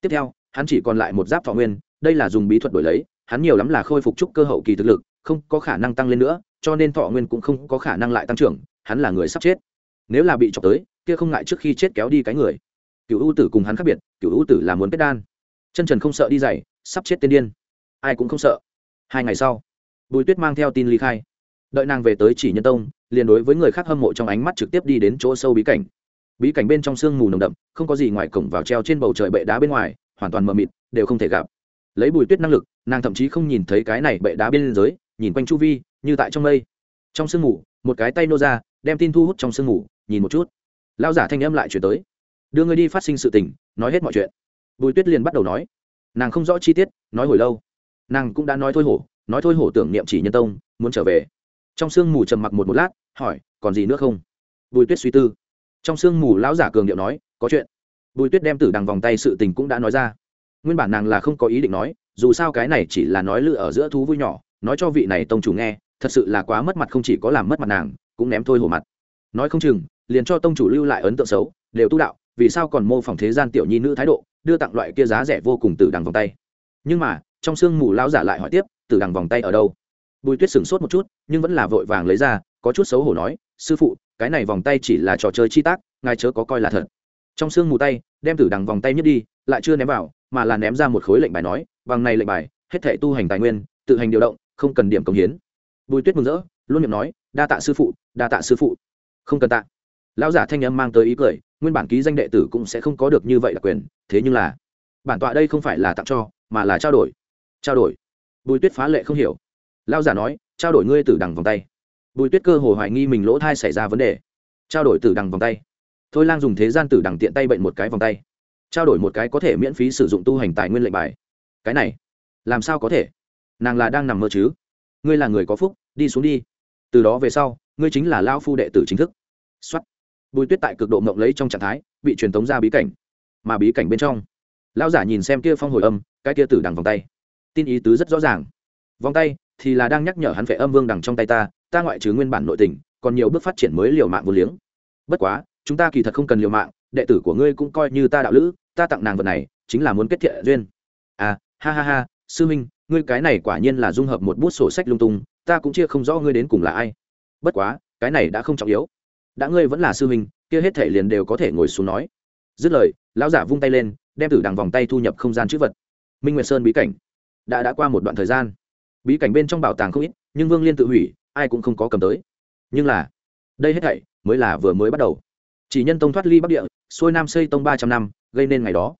[SPEAKER 1] Tiếp theo, hắn chỉ còn lại một giáp thọ nguyên, đây là dùng bí thuật đổi lấy, hắn nhiều lắm là khôi phục trúc cơ hậu kỳ thực lực, không có khả năng tăng lên nữa, cho nên thọ nguyên cũng không có khả năng lại tăng trưởng, hắn là người sắp chết. Nếu là bị chọc tới, kia không ngại trước khi chết kéo đi cái người. Cựu ưu tử cùng hắn khác biệt cựu ưu tử là muốn kết đan. Chân trần không sợ đi dày sắp chết tên điên. Ai cũng không sợ. Hai ngày sau, bùi tuyết mang theo tin ly khai. Đợi nàng về tới chỉ nhân tông, liền đối với người khác hâm mộ trong ánh mắt trực tiếp đi đến chỗ sâu bí cảnh bí cảnh bên trong sương mù nồng đậm, không có gì ngoài cổng vào treo trên bầu trời bệ đá bên ngoài, hoàn toàn mờ mịt, đều không thể gặp. Lấy bùi tuyết năng lực, nàng thậm chí không nhìn thấy cái này bệ đá bên dưới, nhìn quanh chu vi, như tại trong mây. Trong sương mù, một cái tay nô ra, đem tin thu hút trong sương mù, nhìn một chút. Lao giả thanh âm lại chuyển tới. Đưa người đi phát sinh sự tình, nói hết mọi chuyện. Bùi tuyết liền bắt đầu nói. Nàng không rõ chi tiết, nói hồi lâu. Nàng cũng đã nói thôi hổ, nói thôi hổ tưởng niệm chỉ nhân tông, muốn trở về. Trong sương mù trầm mặc một một lát, hỏi, còn gì nữa không? Bùi tuyết suy tư trong sương mù, lão giả cường điệu nói, có chuyện. Bùi tuyết đem tử đằng vòng tay sự tình cũng đã nói ra. Nguyên bản nàng là không có ý định nói, dù sao cái này chỉ là nói lự ở giữa thú vui nhỏ, nói cho vị này tông chủ nghe, thật sự là quá mất mặt không chỉ có làm mất mặt nàng, cũng ném thôi hổ mặt. Nói không chừng, liền cho tông chủ lưu lại ấn tượng xấu, đều tu đạo, vì sao còn mô phỏng thế gian tiểu nhi nữ thái độ, đưa tặng loại kia giá rẻ vô cùng từ đằng vòng tay. Nhưng mà, trong sương mù, lão giả lại hỏi tiếp từ đằng vòng tay ở đâu? Bùi tuyết sửng sốt một chút, nhưng vẫn là vội vàng lấy ra, có chút xấu hổ nói sư phụ, cái này vòng tay chỉ là trò chơi chi tác, ngài chớ có coi là thật. Trong sương mù tay, đem tử đằng vòng tay nhất đi, lại chưa ném vào, mà là ném ra một khối lệnh bài nói, bằng này lệnh bài, hết thể tu hành tài nguyên, tự hành điều động, không cần điểm công hiến. Bùi tuyết mừng rỡ, luôn miệng nói, đa tạ sư phụ, đa tạ sư phụ. Không cần tạ. Lão giả thanh âm mang tới ý cười, nguyên bản ký danh đệ tử cũng sẽ không có được như vậy là quyền, thế nhưng là, bản tọa đây không phải là tặng cho, mà là trao đổi. Trao đổi. Bùi tuyết phá lệ không hiểu. Lão giả nói, trao đổi ngươi tử đằng vòng tay bùi tuyết cơ hồ hoài nghi mình lỗ thai xảy ra vấn đề. Trao đổi tử đằng vòng tay. Thôi lang dùng thế gian tử đằng tiện tay bệnh một cái vòng tay. Trao đổi một cái có thể miễn phí sử dụng tu hành tài nguyên lệnh bài. Cái này, làm sao có thể? Nàng là đang nằm mơ chứ? Ngươi là người có phúc, đi xuống đi. Từ đó về sau, ngươi chính là lao phu đệ tử chính thức. Xuất bùi tuyết tại cực độ mộng lấy trong trạng thái, bị truyền tống ra bí cảnh. Mà bí cảnh bên trong lao giả nhìn xem kia phong hồi âm, cái kia tử đằng vòng tay. Tin ý tứ rất rõ ràng. Vòng tay thì là đang nhắc nhở hắn phải âm vương đằng trong tay ta ta ngoại trừ nguyên bản nội tình, còn nhiều bước phát triển mới liều mạng vô liếng. Bất quá, chúng ta kỳ thật không cần liều mạng, đệ tử của ngươi cũng coi như ta đạo lữ, ta tặng nàng vật này, chính là muốn kết thiện duyên. À ha ha ha, sư minh ngươi cái này quả nhiên là dung hợp một bút sổ sách lung tung, ta cũng chia không rõ ngươi đến cùng là ai. Bất quá, cái này đã không trọng yếu. Đã ngươi vẫn là sư minh kia hết thể liền đều có thể ngồi xuống nói. Dứt lời, lão giả vung tay lên, đem tử đằng vòng tay thu nhập không gian chữ vật. Minh nguyệt sơn bí cảnh. Đã đã qua một đoạn thời gian. Bí cảnh bên trong bảo tàng không ít, nhưng vương liên tự hủy ai cũng không có cầm tới. Nhưng là, đây hết thảy mới là vừa mới bắt đầu. Chỉ nhân tông thoát ly bắc địa, xuôi nam xây tông ba trăm năm, gây nên ngày đó.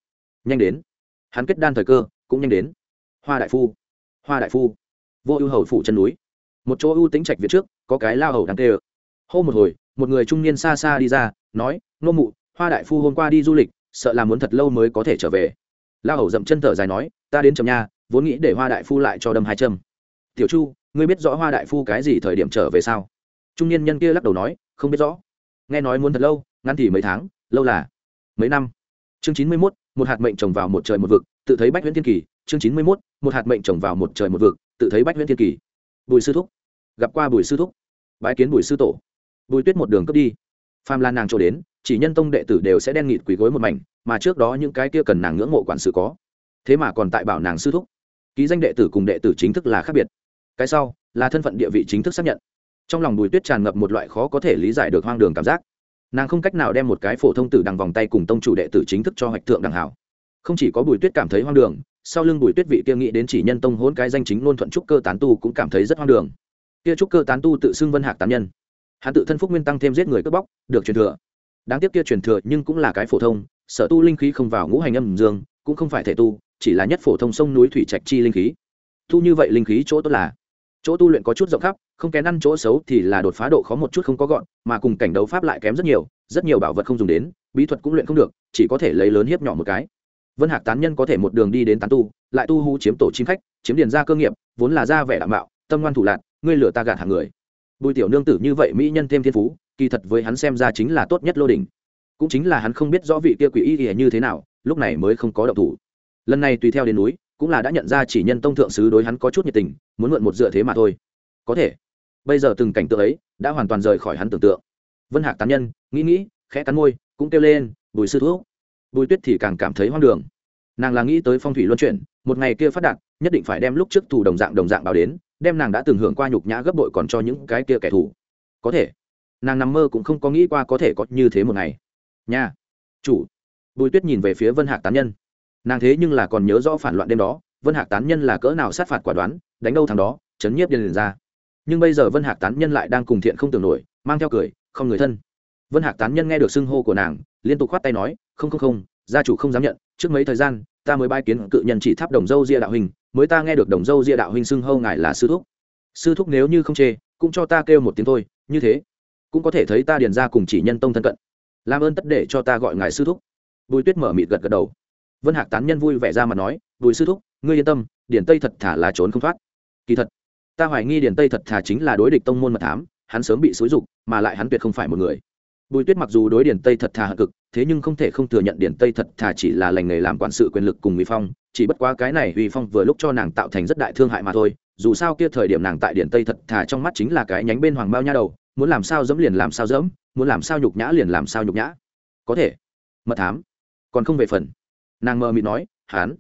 [SPEAKER 1] Nhanh đến. Hắn kết đan thời cơ cũng nhanh đến. Hoa đại phu, hoa đại phu. Vô ưu hầu phủ chân núi. Một chỗ ưu tính trạch việt trước, có cái lao hầu đáng tê ơ. Hô một hồi, một người trung niên xa xa đi ra, nói, nô mụ, hoa đại phu hôm qua đi du lịch, sợ là muốn thật lâu mới có thể trở về. Lao hầu dậm chân thở dài nói, ta đến trầm nha, vốn nghĩ để hoa đại phu lại cho đâm hai châm. Tiểu chu ngươi biết rõ hoa đại phu cái gì thời điểm trở về sao? Trung niên nhân kia lắc đầu nói, không biết rõ. Nghe nói muốn thật lâu, ngắn thì mấy tháng, lâu là mấy năm. Chương chín mươi mốt, một hạt mệnh trồng vào một trời một vực, tự thấy bách huyễn thiên kỳ. Chương chín mươi mốt, một hạt mệnh trồng vào một trời một vực, tự thấy bách huyễn thiên kỳ. Bùi sư thúc. Gặp qua bùi sư thúc. Bái kiến bùi sư tổ. Bùi tuyết một đường cướp đi. Phàm lan nàng trổ đến, chỉ nhân tông đệ tử đều sẽ đen nghịt quỳ gối một mảnh, mà trước đó những cái kia cần nàng ngưỡng mộ quản sự có. Thế mà còn tại bảo nàng sư thúc. Ký danh đệ tử cùng đệ tử chính thức là khác biệt cái sau, là thân phận địa vị chính thức xác nhận. Trong lòng bùi tuyết tràn ngập một loại khó có thể lý giải được hoang đường cảm giác. Nàng không cách nào đem một cái phổ thông tử đằng vòng tay cùng tông chủ đệ tử chính thức cho hoạch thượng đằng hảo. Không chỉ có bùi tuyết cảm thấy hoang đường, sau lưng bùi tuyết vị kia nghĩ đến chỉ nhân tông hôn cái danh chính luôn thuận trúc cơ tán tu cũng cảm thấy rất hoang đường. Kia trúc cơ tán tu tự xưng vân hạc tán nhân. Hắn tự thân phúc nguyên tăng thêm giết người cướp bóc, được truyền thừa. Đáng tiếc kia truyền thừa nhưng cũng là cái phổ thông, sở tu linh khí không vào ngũ hành âm dương, cũng không phải thể tu, chỉ là nhất phổ thông sông núi thủy trạch chi linh khí. Thu như vậy linh khí chỗ tốt là chỗ tu luyện có chút rộng khắp không kén ăn chỗ xấu thì là đột phá độ khó một chút không có gọn mà cùng cảnh đấu pháp lại kém rất nhiều rất nhiều bảo vật không dùng đến bí thuật cũng luyện không được chỉ có thể lấy lớn hiếp nhỏ một cái. Vân hạc tán nhân có thể một đường đi đến tán tu lại tu hú chiếm tổ chim khách chiếm điền ra cơ nghiệp vốn là ra vẻ đảm mạo, tâm ngoan thủ lạc ngươi lửa ta gạt hàng người. Bùi tiểu nương tử như vậy mỹ nhân thêm thiên phú kỳ thật với hắn xem ra chính là tốt nhất lô đình cũng chính là hắn không biết rõ vị kia quỷ y y như thế nào lúc này mới không có động thủ. Lần này tùy theo đến núi cũng là đã nhận ra chỉ nhân tông thượng sứ đối hắn có chút nhiệt tình, muốn mượn một dựa thế mà thôi. Có thể. Bây giờ từng cảnh tượng ấy đã hoàn toàn rời khỏi hắn tưởng tượng. Vân hạc tán nhân, nghĩ nghĩ, khẽ cắn môi, cũng kêu lên, bùi sư thuốc bùi tuyết thì càng cảm thấy hoang đường. Nàng là nghĩ tới phong thủy luân chuyển, một ngày kia phát đạt, nhất định phải đem lúc trước thủ đồng dạng đồng dạng báo đến, đem nàng đã từng hưởng qua nhục nhã gấp bội còn cho những cái kia kẻ thù. Có thể. Nàng nằm mơ cũng không có nghĩ qua có thể có như thế một ngày. Nha. Chủ. Bùi tuyết nhìn về phía vân hạc tán nhân nàng thế nhưng là còn nhớ rõ phản loạn đêm đó, vân hạc tán nhân là cỡ nào sát phạt quả đoán, đánh đâu thằng đó, chấn nhiếp điền liền ra. Nhưng bây giờ vân hạc tán nhân lại đang cùng thiện không tưởng nổi, mang theo cười, không người thân. Vân hạc tán nhân nghe được xưng hô của nàng, liên tục khoát tay nói, không không không, gia chủ không dám nhận, trước mấy thời gian, ta mới bai kiến cự nhân chỉ tháp đồng dâu ria đạo huynh, mới ta nghe được đồng dâu ria đạo huynh xưng hô ngài là sư thúc. Sư thúc nếu như không chê, cũng cho ta kêu một tiếng thôi, như thế, cũng có thể thấy ta điền ra cùng chỉ nhân tông thân cận. Làm ơn tất để cho ta gọi ngài sư thúc. Bùi tuyết mở mịt gật gật đầu vân hạc tán nhân vui vẻ ra mà nói, bùi sư thúc, ngươi yên tâm, điền tây thật thả là trốn không thoát. Kỳ thật, ta hoài nghi điền tây thật thà chính là đối địch tông môn mật thám, hắn sớm bị xúi dục, mà lại hắn tuyệt không phải một người. Bùi tuyết mặc dù đối điền tây thật thà hận cực, thế nhưng không thể không thừa nhận điền tây thật thà chỉ là lành nghề làm quản sự quyền lực cùng uy phong, chỉ bất quá cái này uy phong vừa lúc cho nàng tạo thành rất đại thương hại mà thôi, dù sao kia thời điểm nàng tại điền tây thật thà trong mắt chính là cái nhánh bên hoàng bao nha đầu, muốn làm sao dẫm liền làm sao dẫm, muốn làm sao nhục nhã liền làm sao nhục nhã. Có thể, mật thám, còn không về phần nàng mơ mịt nói, hán,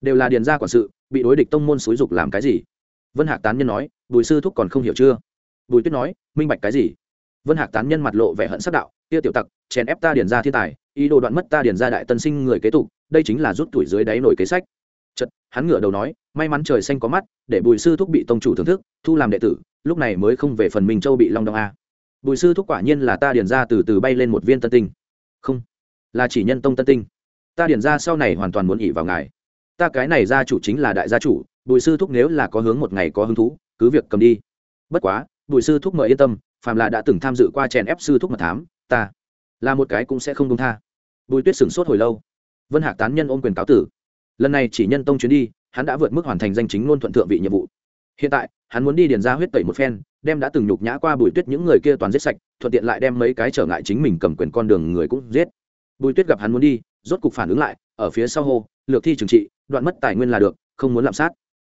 [SPEAKER 1] đều là điền gia quản sự, bị đối địch tông môn xúi dục làm cái gì? Vân hạc tán nhân nói, bùi sư thúc còn không hiểu chưa? Bùi tuyết nói, minh bạch cái gì? Vân hạc tán nhân mặt lộ vẻ hận sắc đạo, tia tiểu tặc, chèn ép ta điền ra thiên tài, ý đồ đoạn mất ta điền ra đại tân sinh người kế tục, đây chính là rút tuổi dưới đáy nổi kế sách. Chật hắn ngửa đầu nói, may mắn trời xanh có mắt, để bùi sư thúc bị tông chủ thưởng thức, thu làm đệ tử, lúc này mới không về phần minh châu bị long đong a. Bùi sư thúc quả nhiên là ta điền ra từ từ bay lên một viên tân tinh. Không, là chỉ nhân tông tân tinh ta điền ra sau này hoàn toàn muốn ỉ vào ngài. Ta cái này gia chủ chính là đại gia chủ, bùi sư thúc nếu là có hướng một ngày có hứng thú, cứ việc cầm đi. Bất quá, bùi sư thúc mời yên tâm phàm là đã từng tham dự qua chèn ép sư thúc mật thám, ta là một cái cũng sẽ không công tha. Bùi tuyết sửng sốt hồi lâu. Vân hạc tán nhân ôm quyền cáo tử. Lần này chỉ nhân tông chuyến đi, hắn đã vượt mức hoàn thành danh chính ngôn thuận thượng vị nhiệm vụ. Hiện tại, hắn muốn đi điền ra huyết tẩy một phen, đem đã từng nhục nhã qua bùi tuyết những người kia toàn giết sạch, thuận tiện lại đem mấy cái trở ngại chính mình cầm quyền con đường người cũng giết. Bùi tuyết gặp hắn muốn đi rốt cục phản ứng lại, ở phía sau hô, lược thi trừng trị, đoạn mất tài nguyên là được, không muốn lạm sát.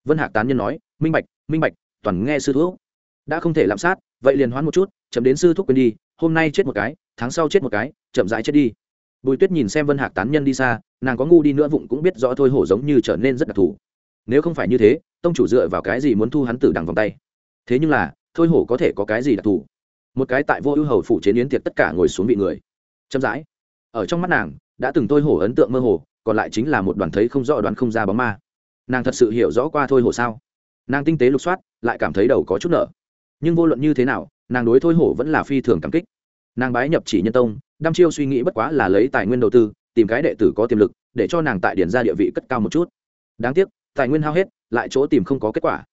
[SPEAKER 1] Vân hạc tán nhân nói, minh bạch minh bạch, toàn nghe sư thuốc đã không thể lạm sát, vậy liền hoán một chút, chậm đến sư thúc quên đi, hôm nay chết một cái, tháng sau chết một cái, chậm rãi chết đi. Bùi tuyết nhìn xem vân hạc tán nhân đi xa, nàng có ngu đi nữa vụng cũng biết rõ thôi hổ giống như trở nên rất đặc thù. Nếu không phải như thế, tông chủ dựa vào cái gì muốn thu hắn tử đằng vòng tay? Thế nhưng là, thôi hổ có thể có cái gì đặc thù? Một cái tại vô ưu hầu phủ chế yến tiệc tất cả ngồi xuống vị người. Chậm rãi. Ở trong mắt nàng đã từng thôi hổ ấn tượng mơ hồ, còn lại chính là một đoàn thấy không rõ đoàn không ra bóng ma. Nàng thật sự hiểu rõ qua thôi hổ sao? Nàng tinh tế lục soát, lại cảm thấy đầu có chút nợ. Nhưng vô luận như thế nào, nàng đối thôi hổ vẫn là phi thường cảm kích. Nàng bái nhập chỉ nhân tông, đăm chiêu suy nghĩ bất quá là lấy tài nguyên đầu tư, tìm cái đệ tử có tiềm lực, để cho nàng tại điển ra địa vị cất cao một chút. Đáng tiếc, tài nguyên hao hết, lại chỗ tìm không có kết quả.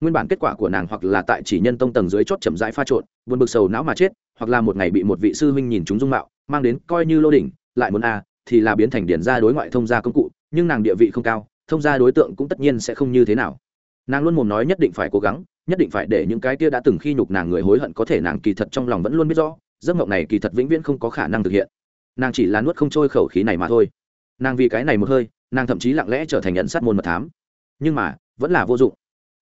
[SPEAKER 1] Nguyên bản kết quả của nàng hoặc là tại chỉ nhân tông tầng dưới chót chậm rãi pha trộn, buồn bực sầu não mà chết, hoặc là một ngày bị một vị sư huynh nhìn chúng dung mạo, mang đến coi như lô đỉnh, lại muốn a thì là biến thành điển ra đối ngoại thông gia công cụ, nhưng nàng địa vị không cao, thông gia đối tượng cũng tất nhiên sẽ không như thế nào. Nàng luôn mồm nói nhất định phải cố gắng, nhất định phải để những cái kia đã từng khi nhục nàng người hối hận có thể nàng kỳ thật trong lòng vẫn luôn biết rõ, giấc mộng này kỳ thật vĩnh viễn không có khả năng thực hiện. Nàng chỉ là nuốt không trôi khẩu khí này mà thôi. Nàng vì cái này một hơi, nàng thậm chí lặng lẽ trở thành nhận sát môn mật thám. Nhưng mà, vẫn là vô dụng.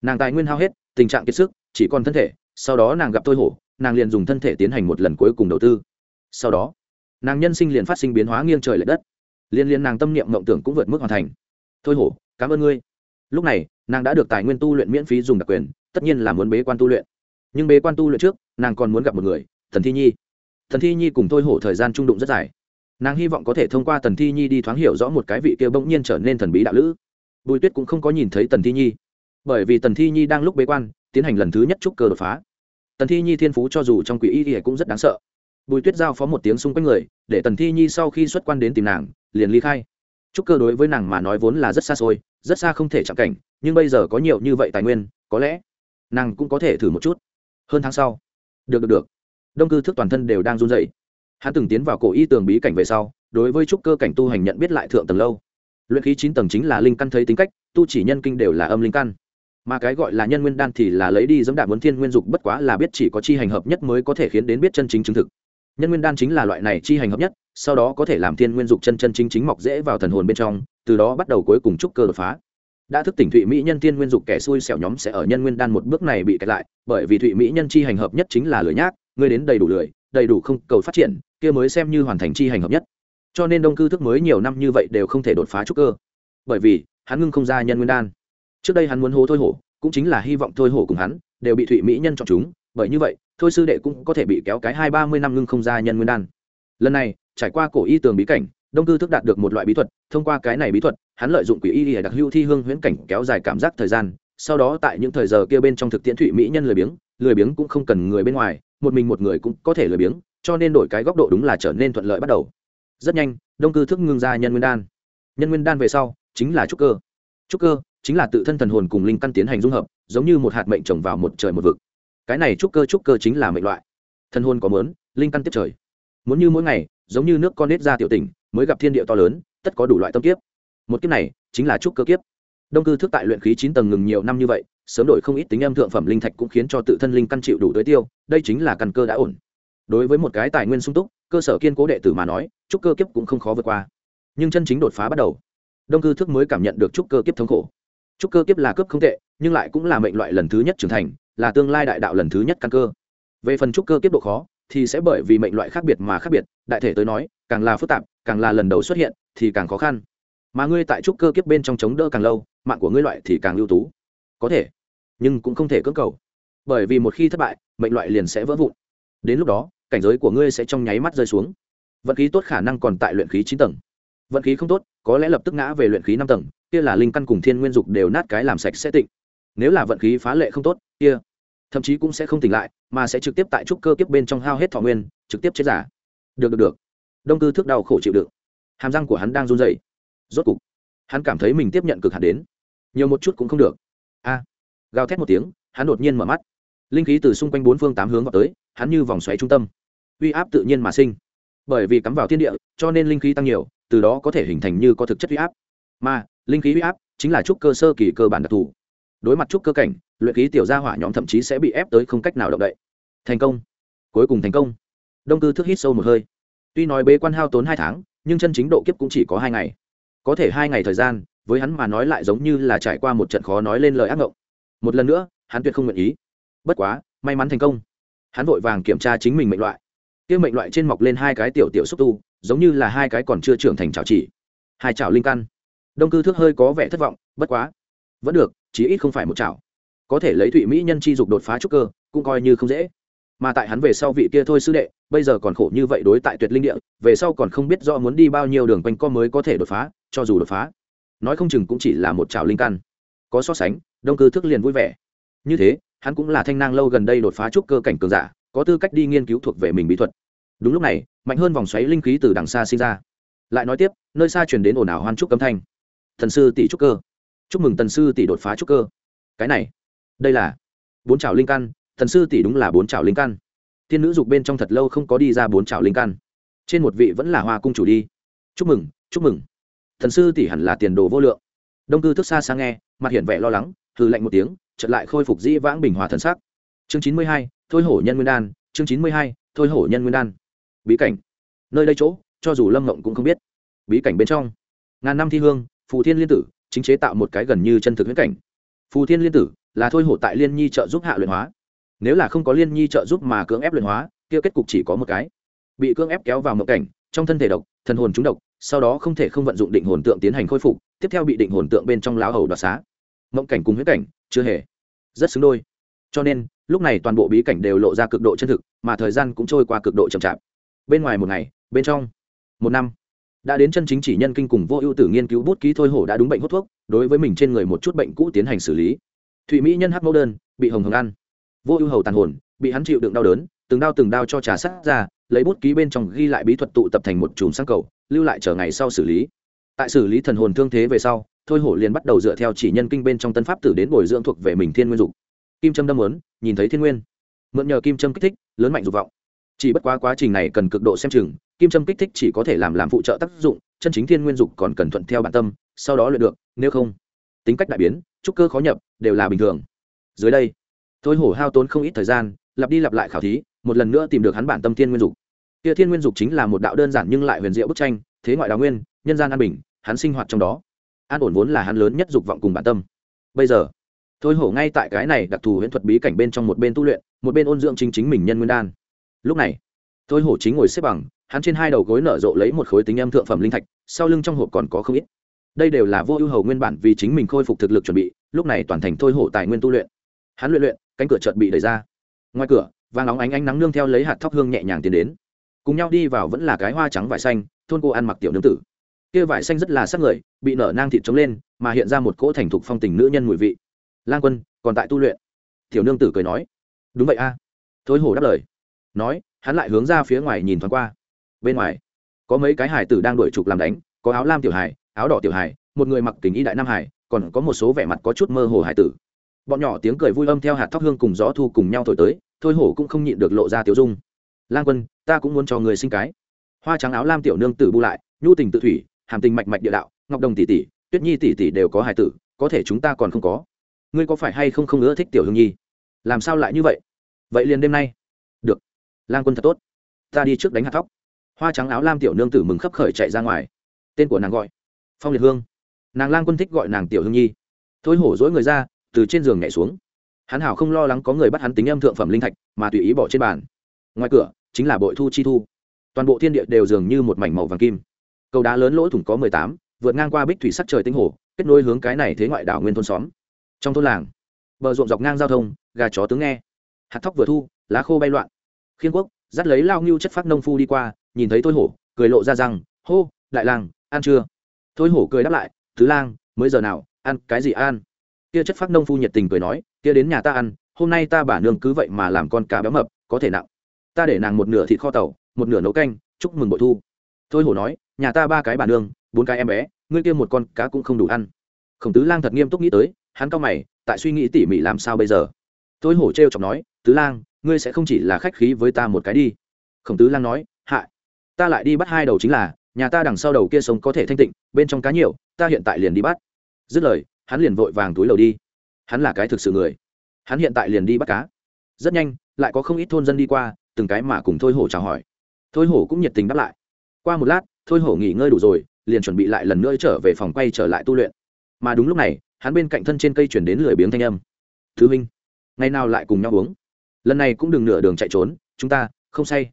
[SPEAKER 1] Nàng tài nguyên hao hết, tình trạng kiệt sức, chỉ còn thân thể, sau đó nàng gặp tôi hổ, nàng liền dùng thân thể tiến hành một lần cuối cùng đầu tư. Sau đó nàng nhân sinh liền phát sinh biến hóa nghiêng trời lệch đất. Liên liên nàng tâm niệm mộng tưởng cũng vượt mức hoàn thành. Thôi hổ, cảm ơn ngươi. Lúc này, nàng đã được tài nguyên tu luyện miễn phí dùng đặc quyền, tất nhiên là muốn bế quan tu luyện. Nhưng bế quan tu luyện trước, nàng còn muốn gặp một người, thần thi nhi. Thần thi nhi cùng thôi hổ thời gian trung đụng rất dài. Nàng hy vọng có thể thông qua tần thi nhi đi thoáng hiểu rõ một cái vị kia bỗng nhiên trở nên thần bí đạo lữ. Bùi tuyết cũng không có nhìn thấy tần thi nhi. Bởi vì tần thi nhi đang lúc bế quan, tiến hành lần thứ nhất trúc cơ đột phá. Tần thi nhi thiên phú cho dù trong quỷ y thì cũng rất đáng sợ bùi tuyết giao phó một tiếng xung quanh người, để tần thi nhi sau khi xuất quan đến tìm nàng, liền ly khai. Trúc cơ đối với nàng mà nói vốn là rất xa xôi, rất xa không thể chạm cảnh, nhưng bây giờ có nhiều như vậy tài nguyên, có lẽ nàng cũng có thể thử một chút. Hơn tháng sau. Được được được. Đông cư thức toàn thân đều đang run dậy hắn từng tiến vào cổ y tường bí cảnh về sau, đối với trúc cơ cảnh tu hành nhận biết lại thượng tầng lâu. Luyện khí chín tầng chính là linh căn thấy tính cách, tu chỉ nhân kinh đều là âm linh căn. Mà cái gọi là nhân nguyên đan thì là lấy đi dẫm đạp muốn thiên nguyên dục bất quá là biết chỉ có chi hành hợp nhất mới có thể khiến đến biết chân chính chứng thực nhân nguyên đan chính là loại này chi hành hợp nhất, sau đó có thể làm thiên nguyên dục chân chân chính chính mọc dễ vào thần hồn bên trong, từ đó bắt đầu cuối cùng trúc cơ đột phá. Đã thức tỉnh thụy mỹ nhân thiên nguyên dục kẻ xui xẻo nhóm sẽ ở nhân nguyên đan một bước này bị kẹt lại, bởi vì thụy mỹ nhân chi hành hợp nhất chính là lười nhác, ngươi đến đầy đủ lười, đầy đủ không cầu phát triển, kia mới xem như hoàn thành chi hành hợp nhất. Cho nên đông cư thức mới nhiều năm như vậy đều không thể đột phá trúc cơ. Bởi vì, hắn ngưng không ra nhân nguyên đan. Trước đây hắn muốn hố thôi hổ, cũng chính là hy vọng thôi hổ cùng hắn, đều bị thụy mỹ nhân chọn chúng bởi như vậy, thôi sư đệ cũng có thể bị kéo cái hai ba mươi năm ngưng không ra nhân nguyên đan. Lần này, trải qua cổ y tường bí cảnh, đông cư thức đạt được một loại bí thuật, thông qua cái này bí thuật, hắn lợi dụng quỷ y để đặc hưu thi hương huyễn cảnh kéo dài cảm giác thời gian, sau đó tại những thời giờ kia bên trong thực tiễn thụy mỹ nhân lười biếng lười biếng cũng không cần người bên ngoài, một mình một người cũng có thể lười biếng, cho nên đổi cái góc độ đúng là trở nên thuận lợi bắt đầu. Rất nhanh, đông cư thức ngưng ra nhân nguyên đan. Nhân nguyên đan về sau, chính là trúc cơ. Trúc cơ chính là tự thân thần hồn cùng linh căn tiến hành dung hợp, giống như một hạt mệnh trồng vào một trời một vực cái này trúc cơ trúc cơ chính là mệnh loại. Thân hôn có mớn, linh căn tiếp trời. Muốn như mỗi ngày, giống như nước con nết ra tiểu tỉnh, mới gặp thiên địa to lớn, tất có đủ loại tâm kiếp. Một kiếp này, chính là trúc cơ kiếp. Đông cư thức tại luyện khí chín tầng ngừng nhiều năm như vậy, sớm đổi không ít tính âm thượng phẩm linh thạch cũng khiến cho tự thân linh căn chịu đủ tới tiêu, đây chính là căn cơ đã ổn. Đối với một cái tài nguyên sung túc, cơ sở kiên cố đệ tử mà nói, trúc cơ kiếp cũng không khó vượt qua. Nhưng chân chính đột phá bắt đầu, đông cư thức mới cảm nhận được trúc cơ kiếp thống khổ. Trúc cơ kiếp là cướp không tệ, nhưng lại cũng là mệnh loại lần thứ nhất trưởng thành là tương lai đại đạo lần thứ nhất căn cơ. Về phần trúc cơ kiếp độ khó, thì sẽ bởi vì mệnh loại khác biệt mà khác biệt, đại thể tới nói, càng là phức tạp, càng là lần đầu xuất hiện, thì càng khó khăn. Mà ngươi tại trúc cơ kiếp bên trong chống đỡ càng lâu, mạng của ngươi loại thì càng ưu tú. Có thể, nhưng cũng không thể cưỡng cầu. Bởi vì một khi thất bại, mệnh loại liền sẽ vỡ vụn. Đến lúc đó, cảnh giới của ngươi sẽ trong nháy mắt rơi xuống. Vận khí tốt khả năng còn tại luyện khí chín tầng. Vận khí không tốt, có lẽ lập tức ngã về luyện khí năm tầng, kia là linh căn cùng thiên nguyên dục đều nát cái làm sạch sẽ tịnh nếu là vận khí phá lệ không tốt, kia, thậm chí cũng sẽ không tỉnh lại, mà sẽ trực tiếp tại trúc cơ kiếp bên trong hao hết thọ nguyên, trực tiếp chết giả. Được được được. Đông cư thức đau khổ chịu đựng. Hàm răng của hắn đang run dày rốt cục, hắn cảm thấy mình tiếp nhận cực hạn đến. Nhiều một chút cũng không được. A, gào thét một tiếng, hắn đột nhiên mở mắt. Linh khí từ xung quanh bốn phương tám hướng vào tới, hắn như vòng xoáy trung tâm. Uy áp tự nhiên mà sinh. Bởi vì cắm vào thiên địa, cho nên linh khí tăng nhiều, từ đó có thể hình thành như có thực chất uy áp. Mà, linh khí uy áp chính là trúc cơ sơ kỳ cơ bản đặc thù đối mặt trúc cơ cảnh, luyện khí tiểu gia hỏa nhóm thậm chí sẽ bị ép tới không cách nào động đậy. Thành công. Cuối cùng thành công. Đông cư thức hít sâu một hơi. Tuy nói bế quan hao tốn hai tháng, nhưng chân chính độ kiếp cũng chỉ có hai ngày. Có thể hai ngày thời gian, với hắn mà nói lại giống như là trải qua một trận khó nói lên lời ác mộng một lần nữa, hắn tuyệt không nguyện ý. Bất quá, may mắn thành công. Hắn vội vàng kiểm tra chính mình mệnh loại. Tiêu mệnh loại trên mọc lên hai cái tiểu tiểu xúc tu, giống như là hai cái còn chưa trưởng thành trào chỉ. Hai chảo linh căn. Đông cư thước hơi có vẻ thất vọng, bất quá vẫn được, chí ít không phải một chảo. Có thể lấy thụy mỹ nhân chi dục đột phá trúc cơ, cũng coi như không dễ. Mà tại hắn về sau vị kia thôi sư đệ, bây giờ còn khổ như vậy đối tại tuyệt linh địa, về sau còn không biết rõ muốn đi bao nhiêu đường quanh co mới có thể đột phá, cho dù đột phá. Nói không chừng cũng chỉ là một trào linh căn. Có so sánh, đông cư thức liền vui vẻ. Như thế, hắn cũng là thanh nang lâu gần đây đột phá trúc cơ cảnh cường giả, có tư cách đi nghiên cứu thuộc về mình bí thuật. Đúng lúc này, mạnh hơn vòng xoáy linh khí từ đằng xa sinh ra. Lại nói tiếp, nơi xa chuyển đến ồn ào hoan trúc cấm thanh. Thần sư tỷ trúc cơ chúc mừng tần sư tỷ đột phá trúc cơ. Cái này, đây là bốn trào linh căn. Thần sư tỷ đúng là bốn trào linh căn. Thiên nữ dục bên trong thật lâu không có đi ra bốn trào linh căn. Trên một vị vẫn là hoa cung chủ đi. Chúc mừng chúc mừng. Thần sư tỷ hẳn là tiền đồ vô lượng. Đông cư thức xa sang nghe, mặt hiện vẻ lo lắng, hừ lạnh một tiếng, chợt lại khôi phục dĩ vãng bình hòa thần sắc. Chương chín mươi hai, thôi hổ nhân nguyên đan. Chương chín mươi hai, thôi hổ nhân nguyên đan. Bí cảnh. Nơi đây chỗ, cho dù lâm ngộng cũng không biết. Bí cảnh bên trong. Ngàn năm thi hương, phù thiên liên tử chính chế tạo một cái gần như chân thực huyễn cảnh. Phù thiên liên tử là thôi hổ tại liên nhi trợ giúp hạ luyện hóa. Nếu là không có liên nhi trợ giúp mà cưỡng ép luyện hóa, kia kết cục chỉ có một cái. Bị cưỡng ép kéo vào mộng cảnh, trong thân thể độc, thần hồn trúng độc, sau đó không thể không vận dụng định hồn tượng tiến hành khôi phục, tiếp theo bị định hồn tượng bên trong láo hầu đoạt xá. Mộng cảnh cùng huyết cảnh, chưa hề. Rất xứng đôi. Cho nên, lúc này toàn bộ bí cảnh đều lộ ra cực độ chân thực, mà thời gian cũng trôi qua cực độ chậm chạp. Bên ngoài một ngày, bên trong, một năm đã đến chân chính chỉ nhân kinh cùng vô ưu tử nghiên cứu bút ký thôi hổ đã đúng bệnh hút thuốc, đối với mình trên người một chút bệnh cũ tiến hành xử lý. Thụy mỹ nhân hắc mẫu đơn, bị hồng hồng ăn. Vô ưu hầu tàn hồn, bị hắn chịu đựng đau đớn, từng đau từng đau cho trà sắt ra, lấy bút ký bên trong ghi lại bí thuật tụ tập thành một chùm sang cầu, lưu lại chờ ngày sau xử lý. Tại xử lý thần hồn thương thế về sau, thôi hổ liền bắt đầu dựa theo chỉ nhân kinh bên trong tân pháp tử đến bồi dưỡng thuộc về mình thiên nguyên dục. Kim trâm đâm lớn nhìn thấy thiên nguyên. Mượn nhờ kim trâm kích thích, lớn mạnh dục vọng chỉ bất quá quá trình này cần cực độ xem chừng, kim châm kích thích chỉ có thể làm làm phụ trợ tác dụng, chân chính thiên nguyên dục còn cần thuận theo bản tâm, sau đó luyện được, nếu không, tính cách đại biến, trúc cơ khó nhập, đều là bình thường. Dưới đây thôi hổ hao tốn không ít thời gian, lặp đi lặp lại khảo thí, một lần nữa tìm được hắn bản tâm thiên nguyên dục. Kia thiên nguyên dục chính là một đạo đơn giản nhưng lại huyền diệu bức tranh, thế ngoại đào nguyên, nhân gian an bình, hắn sinh hoạt trong đó. An ổn vốn là hắn lớn nhất dục vọng cùng bản tâm. Bây giờ thôi hổ ngay tại cái này đặc thù huyễn thuật bí cảnh bên trong một bên tu luyện, một bên ôn dưỡng chính chính mình nhân nguyên đan lúc này, thôi hổ chính ngồi xếp bằng, hắn trên hai đầu gối nở rộ lấy một khối tính âm thượng phẩm linh thạch, sau lưng trong hộp còn có không ít. Đây đều là vô ưu hầu nguyên bản vì chính mình khôi phục thực lực chuẩn bị, lúc này toàn thành thôi hổ tài nguyên tu luyện. Hắn luyện luyện, cánh cửa chợt bị đẩy ra. Ngoài cửa vàng óng ánh ánh nắng nương theo lấy hạt thóc hương nhẹ nhàng tiến đến. Cùng nhau đi vào vẫn là cái hoa trắng vải xanh, thôn cô ăn mặc tiểu nương tử. Kia vải xanh rất là sắc người, bị nở nang thịt trống lên, mà hiện ra một cỗ thành thục phong tình nữ nhân mùi vị. Lang quân, còn tại tu luyện? Tiểu nương tử cười nói. Đúng vậy a. Thôi hổ đáp lời nói, hắn lại hướng ra phía ngoài nhìn thoáng qua. Bên ngoài, có mấy cái hải tử đang đuổi trục làm đánh, có áo lam tiểu hải áo đỏ tiểu hải một người mặc tình y đại nam hải còn có một số vẻ mặt có chút mơ hồ hải tử. Bọn nhỏ tiếng cười vui âm theo hạt thóc hương cùng gió thu cùng nhau thổi tới, thôi hổ cũng không nhịn được lộ ra tiểu dung. Lang quân, ta cũng muốn cho người sinh cái. Hoa trắng áo lam tiểu nương tử bu lại, nhu tình tự thủy, hàm tình mạch mạch địa đạo, ngọc đồng tỷ tỷ, tuyết nhi tỷ tỷ đều có hài tử, có thể chúng ta còn không có. Ngươi có phải hay không không ưa thích tiểu hương nhi? Làm sao lại như vậy? Vậy liền đêm nay lang quân thật tốt. Ta đi trước đánh hạt thóc. Hoa trắng áo lam tiểu nương tử mừng khấp khởi chạy ra ngoài. Tên của nàng gọi phong liệt hương. Nàng lang quân thích gọi nàng tiểu hương nhi. Thôi hổ dỗi người ra, từ trên giường nhảy xuống. Hắn hảo không lo lắng có người bắt hắn tính âm thượng phẩm linh thạch, mà tùy ý bỏ trên bàn. Ngoài cửa, chính là bội thu chi thu. Toàn bộ thiên địa đều dường như một mảnh màu vàng kim. Cầu đá lớn lỗ thủng có mười tám, vượt ngang qua bích thủy sắc trời tinh hồ, kết nối hướng cái này thế ngoại đảo nguyên thôn xóm. Trong thôn làng, bờ ruộng dọc ngang giao thông, gà chó tướng nghe. Hạt thóc vừa thu, lá khô bay loạn khiên quốc, dắt lấy lao ngưu chất phát nông phu đi qua, nhìn thấy thôi hổ, cười lộ ra rằng, hô, đại lang ăn chưa? Thôi hổ cười đáp lại thứ lang, mới giờ nào, ăn cái gì ăn? Kia chất phát nông phu nhiệt tình cười nói, kia đến nhà ta ăn, hôm nay ta bà nương cứ vậy mà làm con cá béo mập, có thể nặng. Ta để nàng một nửa thịt kho tàu, một nửa nấu canh, chúc mừng bội thu. Thôi hổ nói, nhà ta ba cái bà nương, bốn cái em bé, ngươi kia một con cá cũng không đủ ăn. Khổng tứ lang thật nghiêm túc nghĩ tới, hắn cao mày, tại suy nghĩ tỉ mỉ làm sao bây giờ. Thôi hổ t r chọc nói, tứ lang ngươi sẽ không chỉ là khách khí với ta một cái đi. Khổng tứ lang nói hại ta lại đi bắt hai đầu chính là, nhà ta đằng sau đầu kia sống có thể thanh tịnh, bên trong cá nhiều, ta hiện tại liền đi bắt. Dứt lời, hắn liền vội vàng túi lầu đi. Hắn là cái thực sự người. Hắn hiện tại liền đi bắt cá. Rất nhanh, lại có không ít thôn dân đi qua, từng cái mà cùng thôi hổ chào hỏi. Thôi hổ cũng nhiệt tình đáp lại. Qua một lát, thôi hổ nghỉ ngơi đủ rồi, liền chuẩn bị lại lần nữa trở về phòng quay trở lại tu luyện. Mà đúng lúc này, hắn bên cạnh thân trên cây chuyển đến lười biếng thanh âm. Thứ minh, ngày nào lại cùng nhau uống? Lần này cũng đừng nửa đường chạy trốn, chúng ta không say,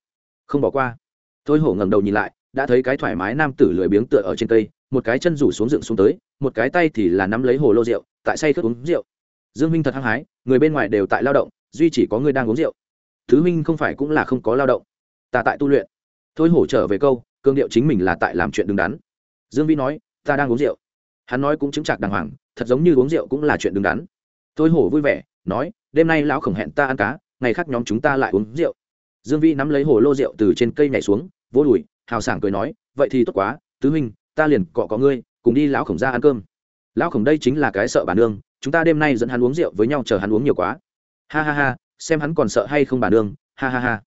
[SPEAKER 1] không bỏ qua. Thôi hổ ngẩng đầu nhìn lại, đã thấy cái thoải mái nam tử lười biếng tựa ở trên cây, một cái chân rủ xuống dựng xuống tới, một cái tay thì là nắm lấy hồ lô rượu, tại say khớp uống rượu. Dương minh thật hăng hái, người bên ngoài đều tại lao động, duy chỉ có người đang uống rượu. Thứ minh không phải cũng là không có lao động, ta tại tu luyện. Thôi hổ trở về câu, cương điệu chính mình là tại làm chuyện đứng đắn. Dương vĩ nói, ta đang uống rượu. Hắn nói cũng chứng chạc đàng hoàng, thật giống như uống rượu cũng là chuyện đứng đắn. Thôi hổ vui vẻ, nói, đêm nay lão khổng hẹn ta ăn cá ngày khác nhóm chúng ta lại uống rượu. Dương vĩ nắm lấy hồ lô rượu từ trên cây nhảy xuống vỗ đùi, hào sảng cười nói, vậy thì tốt quá, tứ huynh, ta liền cọ có ngươi, cùng đi lão khổng ra ăn cơm. Lão khổng đây chính là cái sợ bản nương, chúng ta đêm nay dẫn hắn uống rượu với nhau chờ hắn uống nhiều quá. Ha ha ha, xem hắn còn sợ hay không bản nương, ha ha ha.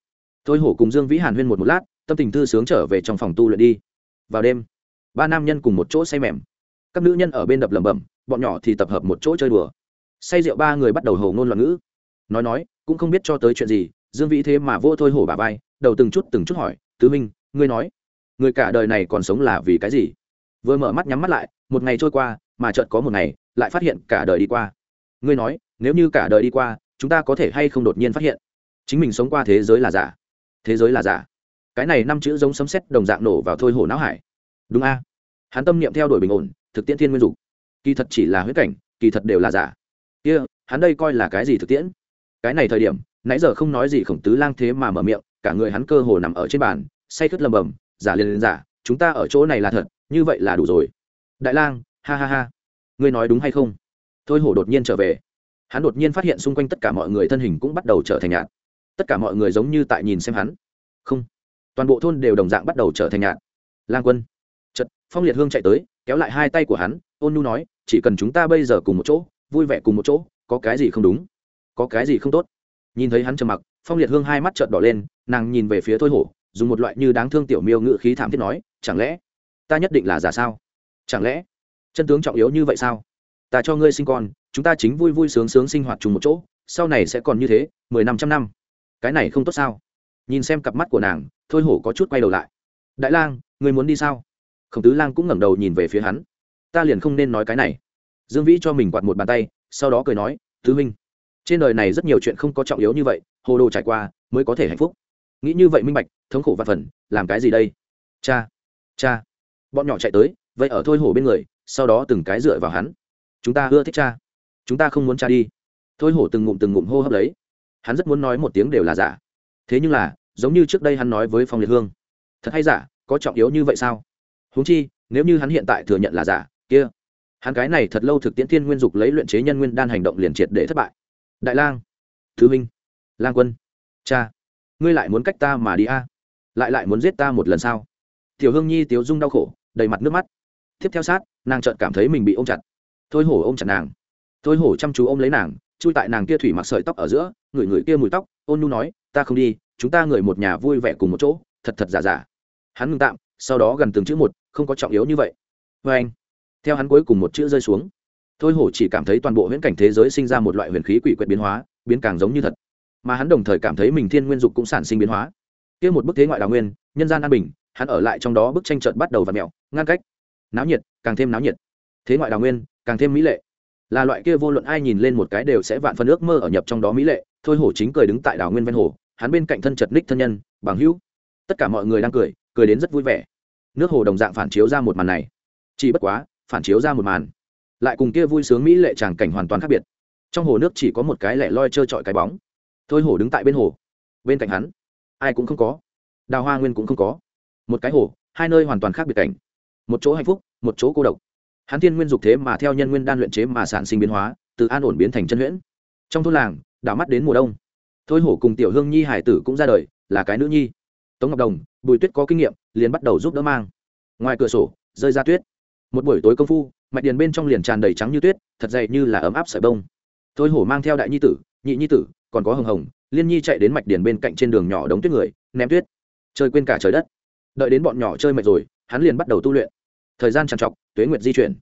[SPEAKER 1] Thôi hổ cùng dương vĩ hàn huyên một một lát, tâm tình thư sướng trở về trong phòng tu luyện đi. Vào đêm, ba nam nhân cùng một chỗ say mềm. Các nữ nhân ở bên đập lẩm bẩm, bọn nhỏ thì tập hợp một chỗ chơi đùa. Say rượu ba người bắt đầu hầu ngôn loạn ngữ. Nói nói cũng không biết cho tới chuyện gì dương vĩ thế mà vô thôi hổ bà vai đầu từng chút từng chút hỏi tứ minh ngươi nói người cả đời này còn sống là vì cái gì? Vừa mở mắt nhắm mắt lại một ngày trôi qua mà chợt có một ngày lại phát hiện cả đời đi qua. Ngươi nói nếu như cả đời đi qua chúng ta có thể hay không đột nhiên phát hiện? Chính mình sống qua thế giới là giả. Thế giới là giả. Cái này năm chữ giống sấm sét đồng dạng nổ vào thôi hổ não hải. Đúng a. Hắn tâm niệm theo đuổi bình ổn thực tiễn thiên nguyên dục. Kỳ thật chỉ là huyết cảnh kỳ thật đều là giả. Kia、yeah, hắn đây coi là cái gì thực tiễn? Cái này thời điểm, nãy giờ không nói gì khổng tứ lang thế mà mở miệng, cả người hắn cơ hồ nằm ở trên bàn, say khướt lầm bầm, giả liền giả, chúng ta ở chỗ này là thật, như vậy là đủ rồi. Đại lang, ha ha ha. Ngươi nói đúng hay không? Thôi hổ đột nhiên trở về. Hắn đột nhiên phát hiện xung quanh tất cả mọi người thân hình cũng bắt đầu trở thành nhạt. Tất cả mọi người giống như tại nhìn xem hắn. Không. Toàn bộ thôn đều đồng dạng bắt đầu trở thành nhạt. Lang quân. Chật phong liệt hương chạy tới, kéo lại hai tay của hắn, ôn nu nói, chỉ cần chúng ta bây giờ cùng một chỗ, vui vẻ cùng một chỗ, có cái gì không đúng? Có cái gì không tốt. Nhìn thấy hắn trầm mặc, phong liệt hương hai mắt trợn đỏ lên, nàng nhìn về phía thôi hổ, dùng một loại như đáng thương tiểu miêu ngự khí thảm thiết nói, chẳng lẽ ta nhất định là giả sao? Chẳng lẽ chân tướng trọng yếu như vậy sao? Ta cho ngươi sinh con, chúng ta chính vui vui sướng sướng sinh hoạt chung một chỗ, sau này sẽ còn như thế, mười năm trăm năm. Cái này không tốt sao? Nhìn xem cặp mắt của nàng, thôi hổ có chút quay đầu lại. Đại lang người muốn đi sao? Khổng tứ lang cũng ngẩng đầu nhìn về phía hắn. Ta liền không nên nói cái này. Dương vĩ cho mình quạt một bàn tay, sau đó cười nói, tứ minh trên đời này rất nhiều chuyện không có trọng yếu như vậy, hồ đồ trải qua mới có thể hạnh phúc. Nghĩ như vậy minh bạch, thống khổ và phần, làm cái gì đây? Cha cha. Bọn nhỏ chạy tới, vậy ở thôi hổ bên người, sau đó từng cái dựa vào hắn. Chúng ta ưa thích cha. Chúng ta không muốn cha đi. Thôi hổ từng ngụm từng ngụm hô hấp lấy. Hắn rất muốn nói một tiếng đều là giả. Thế nhưng là, giống như trước đây hắn nói với phong liệt hương. Thật hay giả, có trọng yếu như vậy sao? Huống chi, nếu như hắn hiện tại thừa nhận là giả, kia. Hắn cái này thật lâu thực tiễn thiên nguyên dục lấy luyện chế nhân nguyên đan hành động liền triệt để thất bại đại lang. Thứ minh lang quân. Cha. Ngươi lại muốn cách ta mà đi a? Lại lại muốn giết ta một lần sao? Tiểu hương nhi tiếu dung đau khổ, đầy mặt nước mắt. Tiếp theo sát, nàng chợt cảm thấy mình bị ôm chặt. Thôi hổ ôm chặt nàng. Thôi hổ chăm chú ôm lấy nàng, chui tại nàng kia thủy mặc sợi tóc ở giữa, người người kia mùi tóc, ôn nu nói, ta không đi, chúng ta người một nhà vui vẻ cùng một chỗ, thật thật giả giả. Hắn ngừng tạm, sau đó gần từng chữ một, không có trọng yếu như vậy. Vê anh theo hắn cuối cùng một chữ rơi xuống thôi hổ chỉ cảm thấy toàn bộ huyễn cảnh thế giới sinh ra một loại huyền khí quỷ quyệt biến hóa, biến càng giống như thật. Mà hắn đồng thời cảm thấy mình thiên nguyên dục cũng sản sinh biến hóa. Kia một bức thế ngoại đào nguyên, nhân gian an bình, hắn ở lại trong đó bức tranh trợt bắt đầu và mẹo ngăn cách. Náo nhiệt, càng thêm náo nhiệt. Thế ngoại đào nguyên, càng thêm mỹ lệ. Là loại kia vô luận ai nhìn lên một cái đều sẽ vạn phân ước mơ ở nhập trong đó mỹ lệ. Thôi hổ chính cười đứng tại đào nguyên ven hồ, hắn bên cạnh thân chật ních thân nhân, bằng hữu. Tất cả mọi người đang cười cười đến rất vui vẻ. Nước hồ đồng dạng phản chiếu ra một màn này. Chỉ bất quá, phản chiếu ra một màn lại cùng kia vui sướng mỹ lệ tràng cảnh hoàn toàn khác biệt. Trong hồ nước chỉ có một cái lẻ loi trơ trọi cái bóng. Thôi hổ đứng tại bên hồ. Bên cạnh hắn, ai cũng không có. Đào hoa nguyên cũng không có. Một cái hồ, hai nơi hoàn toàn khác biệt cảnh. Một chỗ hạnh phúc, một chỗ cô độc. Hắn thiên nguyên dục thế mà theo nhân nguyên đan luyện chế mà sản sinh biến hóa, từ an ổn biến thành chân huyễn. Trong thôn làng, đảo mắt đến mùa đông. Thôi hổ cùng tiểu hương nhi hải tử cũng ra đời, là cái nữ nhi. Tống ngọc đồng, bùi tuyết có kinh nghiệm, liền bắt đầu giúp đỡ mang. Ngoài cửa sổ, rơi ra tuyết. Một buổi tối công phu mạch điền bên trong liền tràn đầy trắng như tuyết, thật dày như là ấm áp sợi bông. Thôi hổ mang theo đại nhi tử, nhị nhi tử, còn có hồng hồng, liên nhi chạy đến mạch điền bên cạnh trên đường nhỏ đống tuyết người, ném tuyết. Chơi quên cả trời đất. Đợi đến bọn nhỏ chơi mệt rồi, hắn liền bắt đầu tu luyện. Thời gian trằn trọc, tuế nguyệt di chuyển.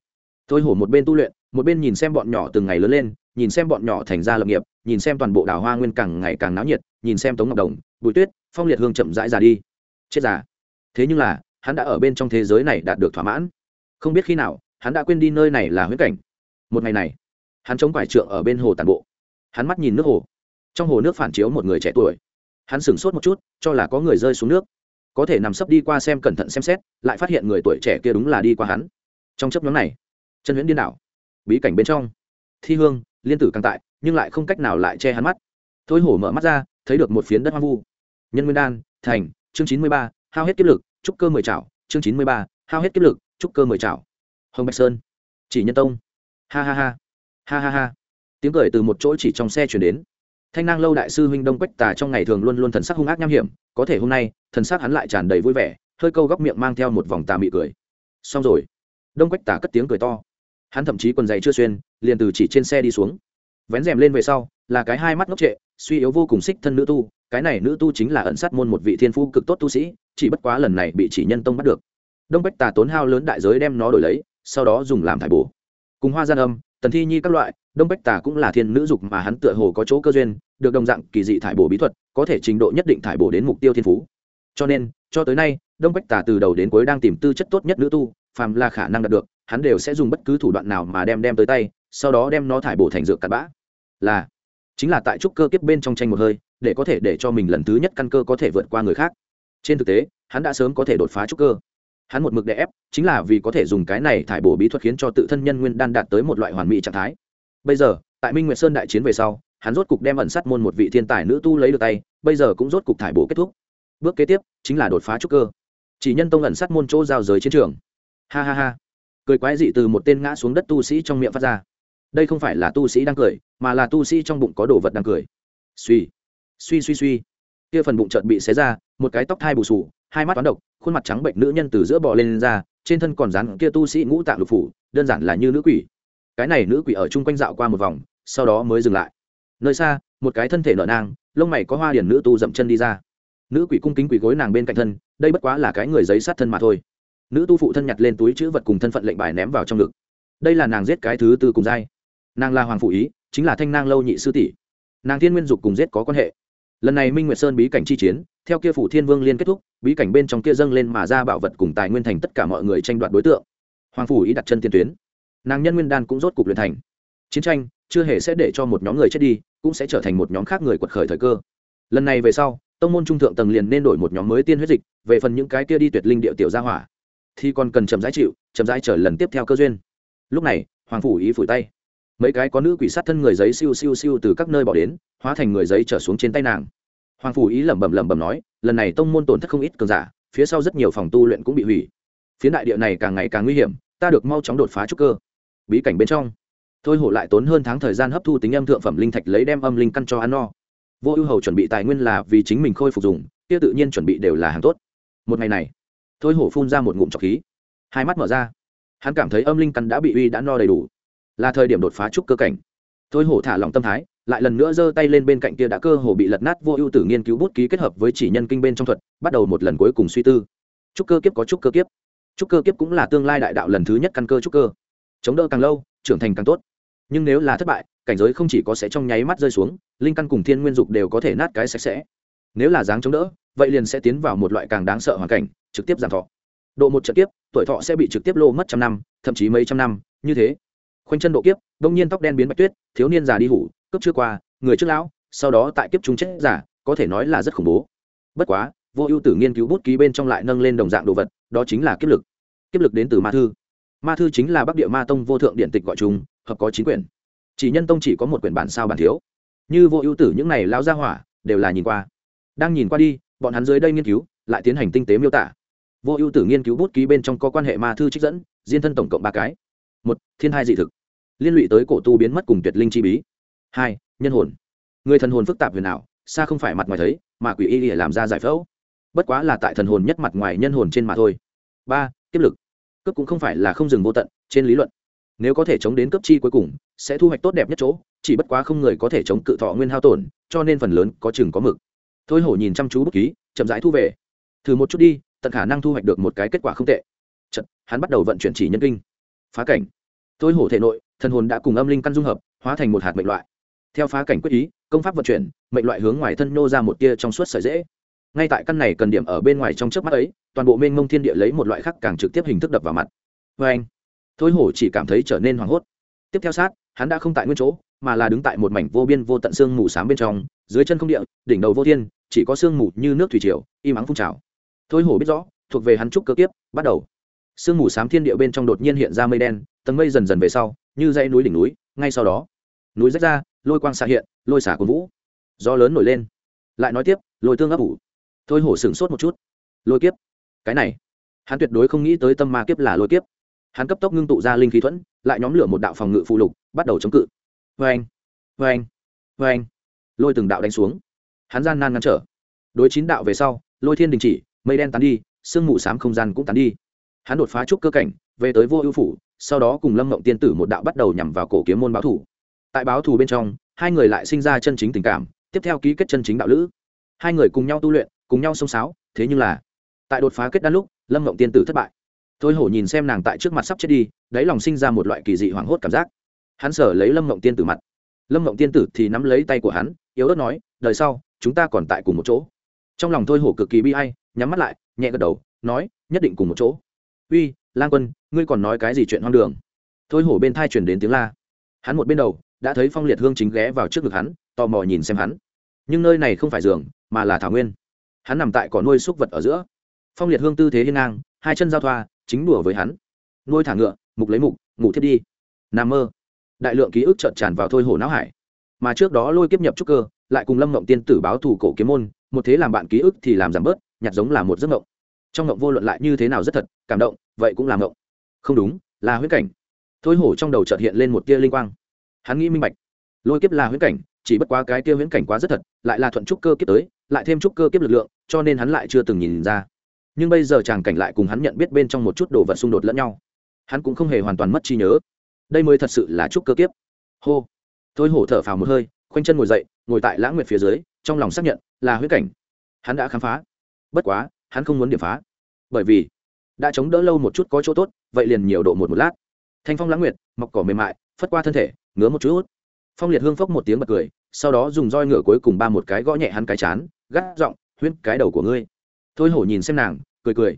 [SPEAKER 1] Thôi hổ một bên tu luyện, một bên nhìn xem bọn nhỏ từng ngày lớn lên, nhìn xem bọn nhỏ thành ra lập nghiệp, nhìn xem toàn bộ đảo hoa nguyên càng ngày càng náo nhiệt, nhìn xem tống ngọc đồng, bùi tuyết, phong liệt hương chậm rãi ra đi. Chết già. Thế nhưng là, hắn đã ở bên trong thế giới này đạt được thỏa mãn. Không biết khi nào hắn đã quên đi nơi này là huyễn cảnh. Một ngày này, hắn chống quải trượng ở bên hồ tàn bộ. Hắn mắt nhìn nước hồ. Trong hồ nước phản chiếu một người trẻ tuổi. Hắn sửng sốt một chút, cho là có người rơi xuống nước. Có thể nằm sấp đi qua xem cẩn thận xem xét, lại phát hiện người tuổi trẻ kia đúng là đi qua hắn. Trong chấp nhóm này, chân huyễn điên đảo. Bí cảnh bên trong. Thi hương, liên tử càng tại, nhưng lại không cách nào lại che hắn mắt. Thôi hổ mở mắt ra, thấy được một phiến đất hoang vu. Nhân nguyên đan, thành, chương chín mươi ba, hao hết kiếp lực trúc cơ mười chảo chương chín mươi ba, hao hết kiếp lực trúc cơ mười chảo hồng bạch sơn chỉ nhân tông ha ha ha ha ha ha tiếng cười từ một chỗ chỉ trong xe chuyển đến thanh năng lâu đại sư huynh đông quách tà trong ngày thường luôn luôn thần sắc hung ác nham hiểm có thể hôm nay thần sắc hắn lại tràn đầy vui vẻ hơi câu góc miệng mang theo một vòng tà mị cười xong rồi đông quách tà cất tiếng cười to hắn thậm chí quần giày chưa xuyên liền từ chỉ trên xe đi xuống vén rèm lên về sau là cái hai mắt ngốc trệ suy yếu vô cùng xích thân nữ tu cái này nữ tu chính là ẩn sát môn một vị thiên phu cực tốt tu sĩ chỉ bất quá lần này bị chỉ nhân tông bắt được đông bách tà tốn hao lớn đại giới đem nó đổi lấy sau đó dùng làm thải bổ. Cùng hoa gian âm, tần thi nhi các loại, đông bách tà cũng là thiên nữ dục mà hắn tựa hồ có chỗ cơ duyên, được đồng dạng kỳ dị thải bổ bí thuật, có thể trình độ nhất định thải bổ đến mục tiêu thiên phú. Cho nên, cho tới nay, đông bách tà từ đầu đến cuối đang tìm tư chất tốt nhất nữ tu, phàm là khả năng đạt được, hắn đều sẽ dùng bất cứ thủ đoạn nào mà đem đem tới tay, sau đó đem nó thải bổ thành dược cặn bã. Là, chính là tại trúc cơ kiếp bên trong tranh một hơi, để có thể để cho mình lần thứ nhất căn cơ có thể vượt qua người khác. Trên thực tế, hắn đã sớm có thể đột phá trúc cơ hắn một mực đè ép, chính là vì có thể dùng cái này thải bổ bí thuật khiến cho tự thân nhân nguyên đan đạt tới một loại hoàn mỹ trạng thái. Bây giờ, tại minh nguyệt sơn đại chiến về sau, hắn rốt cục đem ẩn sát môn một vị thiên tài nữ tu lấy được tay, bây giờ cũng rốt cục thải bổ kết thúc. Bước kế tiếp, chính là đột phá trúc cơ. Chỉ nhân tông ẩn sát môn chỗ giao giới chiến trường. Ha ha ha. Cười quái dị từ một tên ngã xuống đất tu sĩ trong miệng phát ra. Đây không phải là tu sĩ đang cười, mà là tu sĩ trong bụng có đồ vật đang cười. Suy suy suy suy kia phần bụng chợt bị xé ra, một cái tóc thai bù sù hai mắt toán độc khuôn mặt trắng bệnh nữ nhân từ giữa bò lên, lên ra trên thân còn dán kia tu sĩ ngũ tạng lục phủ đơn giản là như nữ quỷ. Cái này nữ quỷ ở chung quanh dạo qua một vòng sau đó mới dừng lại. Nơi xa một cái thân thể nợ nang lông mày có hoa điển nữ tu dậm chân đi ra. Nữ quỷ cung kính quỷ gối nàng bên cạnh thân đây bất quá là cái người giấy sát thân mà thôi. Nữ tu phụ thân nhặt lên túi chữ vật cùng thân phận lệnh bài ném vào trong ngực. Đây là nàng giết cái thứ tư cùng giai. Nàng là hoàng phụ ý chính là thanh nang lâu nhị sư tỷ. Nàng thiên nguyên dục cùng giết có quan hệ lần này minh nguyệt sơn bí cảnh chi chiến, theo kia phủ thiên vương liên kết thúc, bí cảnh bên trong kia dâng lên mà ra bảo vật cùng tài nguyên thành tất cả mọi người tranh đoạt đối tượng. Hoàng phủ ý đặt chân tiên tuyến. Nàng nhân nguyên đan cũng rốt cục luyện thành. Chiến tranh, chưa hề sẽ để cho một nhóm người chết đi, cũng sẽ trở thành một nhóm khác người quật khởi thời cơ. Lần này về sau, tông môn trung thượng tầng liền nên đổi một nhóm mới tiên huyết dịch, về phần những cái kia đi tuyệt linh địa tiểu gia hỏa. Thì còn cần chậm rãi chịu, chậm rãi chờ lần tiếp theo cơ duyên. Lúc này, hoàng phủ ý phủi tay mấy cái có nữ quỷ sát thân người giấy siêu siêu siêu từ các nơi bỏ đến, hóa thành người giấy trở xuống trên tay nàng. Hoàng phủ ý lẩm bẩm lẩm bẩm nói, lần này tông môn tổn thất không ít cường giả, phía sau rất nhiều phòng tu luyện cũng bị hủy. Phía đại địa này càng ngày càng nguy hiểm, ta được mau chóng đột phá trúc cơ. Bí cảnh bên trong. Thôi hổ lại tốn hơn tháng thời gian hấp thu tính âm thượng phẩm linh thạch lấy đem âm linh căn cho ăn no. Vô ưu hầu chuẩn bị tài nguyên là vì chính mình khôi phục dùng, kia tự nhiên chuẩn bị đều là hàng tốt. Một ngày này, thôi hổ phun ra một ngụm trọc khí. Hai mắt mở ra. Hắn cảm thấy âm linh căn đã bị uy đã no đầy đủ là thời điểm đột phá trúc cơ cảnh. Thôi hổ thả lòng tâm thái, lại lần nữa giơ tay lên bên cạnh kia đã cơ hồ bị lật nát vô ưu tử nghiên cứu bút ký kết hợp với chỉ nhân kinh bên trong thuật, bắt đầu một lần cuối cùng suy tư. Trúc cơ kiếp có trúc cơ kiếp. Trúc cơ kiếp cũng là tương lai đại đạo lần thứ nhất căn cơ trúc cơ. Chống đỡ càng lâu, trưởng thành càng tốt. Nhưng nếu là thất bại, cảnh giới không chỉ có sẽ trong nháy mắt rơi xuống, linh căn cùng thiên nguyên dục đều có thể nát cái sạch sẽ. Nếu là dáng chống đỡ, vậy liền sẽ tiến vào một loại càng đáng sợ hoàn cảnh, trực tiếp giảm thọ. Độ một trận tiếp tuổi thọ sẽ bị trực tiếp lô mất trăm năm, thậm chí mấy trăm năm, như thế khoanh chân độ kiếp đông nhiên tóc đen biến bạch tuyết thiếu niên già đi hủ cấp chưa qua người trước lão sau đó tại kiếp trung chết giả có thể nói là rất khủng bố. Bất quá vô ưu tử nghiên cứu bút ký bên trong lại nâng lên đồng dạng đồ vật đó chính là kiếp lực. Kiếp lực đến từ ma thư. Ma thư chính là bắc địa ma tông vô thượng điện tịch gọi chúng, hợp có chín quyển. Chỉ nhân tông chỉ có một quyển bản sao bản thiếu. Như vô ưu tử những này lao ra hỏa đều là nhìn qua. Đang nhìn qua đi bọn hắn dưới đây nghiên cứu lại tiến hành tinh tế miêu tả. Vô ưu tử nghiên cứu bút ký bên trong có quan hệ ma thư trích dẫn diên thân tổng cộng ba cái một thiên hai dị thực. Liên lụy tới cổ tu biến mất cùng tuyệt linh chi bí. Hai nhân hồn. Người thần hồn phức tạp huyền ảo xa không phải mặt ngoài thấy mà quỷ y lìa làm ra giải phẫu. Bất quá là tại thần hồn nhất mặt ngoài nhân hồn trên mà thôi. Ba tiếp lực. Cướp cũng không phải là không dừng vô tận trên lý luận. Nếu có thể chống đến cấp chi cuối cùng sẽ thu hoạch tốt đẹp nhất chỗ chỉ bất quá không người có thể chống cự thọ nguyên hao tổn cho nên phần lớn có chừng có mực. Thôi hổ nhìn chăm chú bút ký chậm rãi thu về. Thử một chút đi tận khả năng thu hoạch được một cái kết quả không tệ. Chật, hắn bắt đầu vận chuyển chỉ nhân kinh phá cảnh. Tôi hổ thể nội, thần hồn đã cùng âm linh căn dung hợp, hóa thành một hạt mệnh loại. Theo phá cảnh quyết ý, công pháp vận chuyển, mệnh loại hướng ngoài thân nô ra một tia trong suốt sợi dễ. Ngay tại căn này cần điểm ở bên ngoài trong trước mắt ấy, toàn bộ mênh mông thiên địa lấy một loại khác càng trực tiếp hình thức đập vào mặt. Vê anh thôi hổ chỉ cảm thấy trở nên hoảng hốt. Tiếp theo sát, hắn đã không tại nguyên chỗ, mà là đứng tại một mảnh vô biên vô tận xương mù s á m bên trong, dưới chân không địa, đỉnh đầu vô thiên, chỉ có sương mù như nước thủy triều, im ắng phun trào. Thôi hổ biết rõ, thuộc về hắn trúc cơ kiếp, bắt đầu sương mù s á m thiên địa bên trong đột nhiên hiện ra mây đen, tầng mây dần dần về sau, như dãy núi đỉnh núi, ngay sau đó, núi rách ra, lôi quang xạ hiện, lôi xả cổ vũ. Gió lớn nổi lên. Lại nói tiếp, lôi tương ấp ủ. Thôi hổ sửng sốt một chút. Lôi kiếp. Cái này, hắn tuyệt đối không nghĩ tới tâm ma kiếp là lôi kiếp. Hắn cấp tốc ngưng tụ ra linh khí thuẫn, lại nhóm lửa một đạo phòng ngự phụ lục, bắt đầu chống cự. Vê anh vê anh vê anh lôi từng đạo đánh xuống. Hắn gian nan ngăn trở. Đối chín đạo về sau, lôi thiên đình chỉ, mây đen tán đi, sương mù s á m không gian cũng tán đi hắn đột phá trúc cơ cảnh, về tới vô ưu phủ, sau đó cùng lâm mộng tiên tử một đạo bắt đầu nhằm vào cổ kiếm môn báo thủ. Tại báo thù bên trong, hai người lại sinh ra chân chính tình cảm, tiếp theo ký kết chân chính đạo lữ. Hai người cùng nhau tu luyện, cùng nhau xông xáo thế nhưng là, tại đột phá kết đan lúc, lâm mộng tiên tử thất bại. Thôi hổ nhìn xem nàng tại trước mặt sắp chết đi, đáy lòng sinh ra một loại kỳ dị hoảng hốt cảm giác. Hắn sở lấy lâm mộng tiên tử mặt. Lâm mộng tiên tử thì nắm lấy tay của hắn, yếu ớt nói, đời sau, chúng ta còn tại cùng một chỗ. Trong lòng thôi hổ cực kỳ bi hay nhắm mắt lại, nhẹ gật đầu, nói, nhất định cùng một chỗ uy lan quân, ngươi còn nói cái gì chuyện hoang đường? Thôi hổ bên thai chuyển đến tiếng la. Hắn một bên đầu, đã thấy phong liệt hương chính ghé vào trước ngực hắn, tò mò nhìn xem hắn. Nhưng nơi này không phải giường, mà là thảo nguyên. Hắn nằm tại cỏ nuôi súc vật ở giữa. Phong liệt hương tư thế hiên ngang, hai chân giao thoa, chính đùa với hắn. Nuôi thả ngựa, mục lấy mục, ngủ thiết đi. Nằm mơ. Đại lượng ký ức trợn tràn vào thôi hổ não hải. Mà trước đó lôi kiếp nhập trúc cơ, lại cùng lâm mộng tiên tử báo thủ cổ kiếm môn, một thế làm bạn ký ức thì làm giảm bớt, nhặt giống là một giấc mộng. Trong mộng vô luận lại như thế nào rất thật, cảm động vậy cũng làm ngộng. Không đúng, là huyết cảnh. Thôi hổ trong đầu chợt hiện lên một tia linh quang. Hắn nghĩ minh bạch. Lôi kiếp là huyễn cảnh, chỉ bất quá cái tia huyễn cảnh quá rất thật, lại là thuận trúc cơ kiếp tới, lại thêm trúc cơ kiếp lực lượng, cho nên hắn lại chưa từng nhìn ra. Nhưng bây giờ chàng cảnh lại cùng hắn nhận biết bên trong một chút đồ vật xung đột lẫn nhau. Hắn cũng không hề hoàn toàn mất trí nhớ. Đây mới thật sự là trúc cơ kiếp. Hô. Thôi hổ thở phào một hơi, khoanh chân ngồi dậy, ngồi tại lãng nguyệt phía dưới, trong lòng xác nhận là huyết cảnh. Hắn đã khám phá. Bất quá, hắn không muốn điểm phá. Bởi vì đã chống đỡ lâu một chút có chỗ tốt, vậy liền nhiều độ một một lát. Thanh phong lãng nguyệt, mọc cỏ mềm mại, phất qua thân thể, ngứa một chút. Phong liệt hương phốc một tiếng bật cười, sau đó dùng roi ngựa cuối cùng ba một cái gõ nhẹ hắn cái chán, gắt giọng huyễn cái đầu của ngươi. Thôi hổ nhìn xem nàng, cười cười.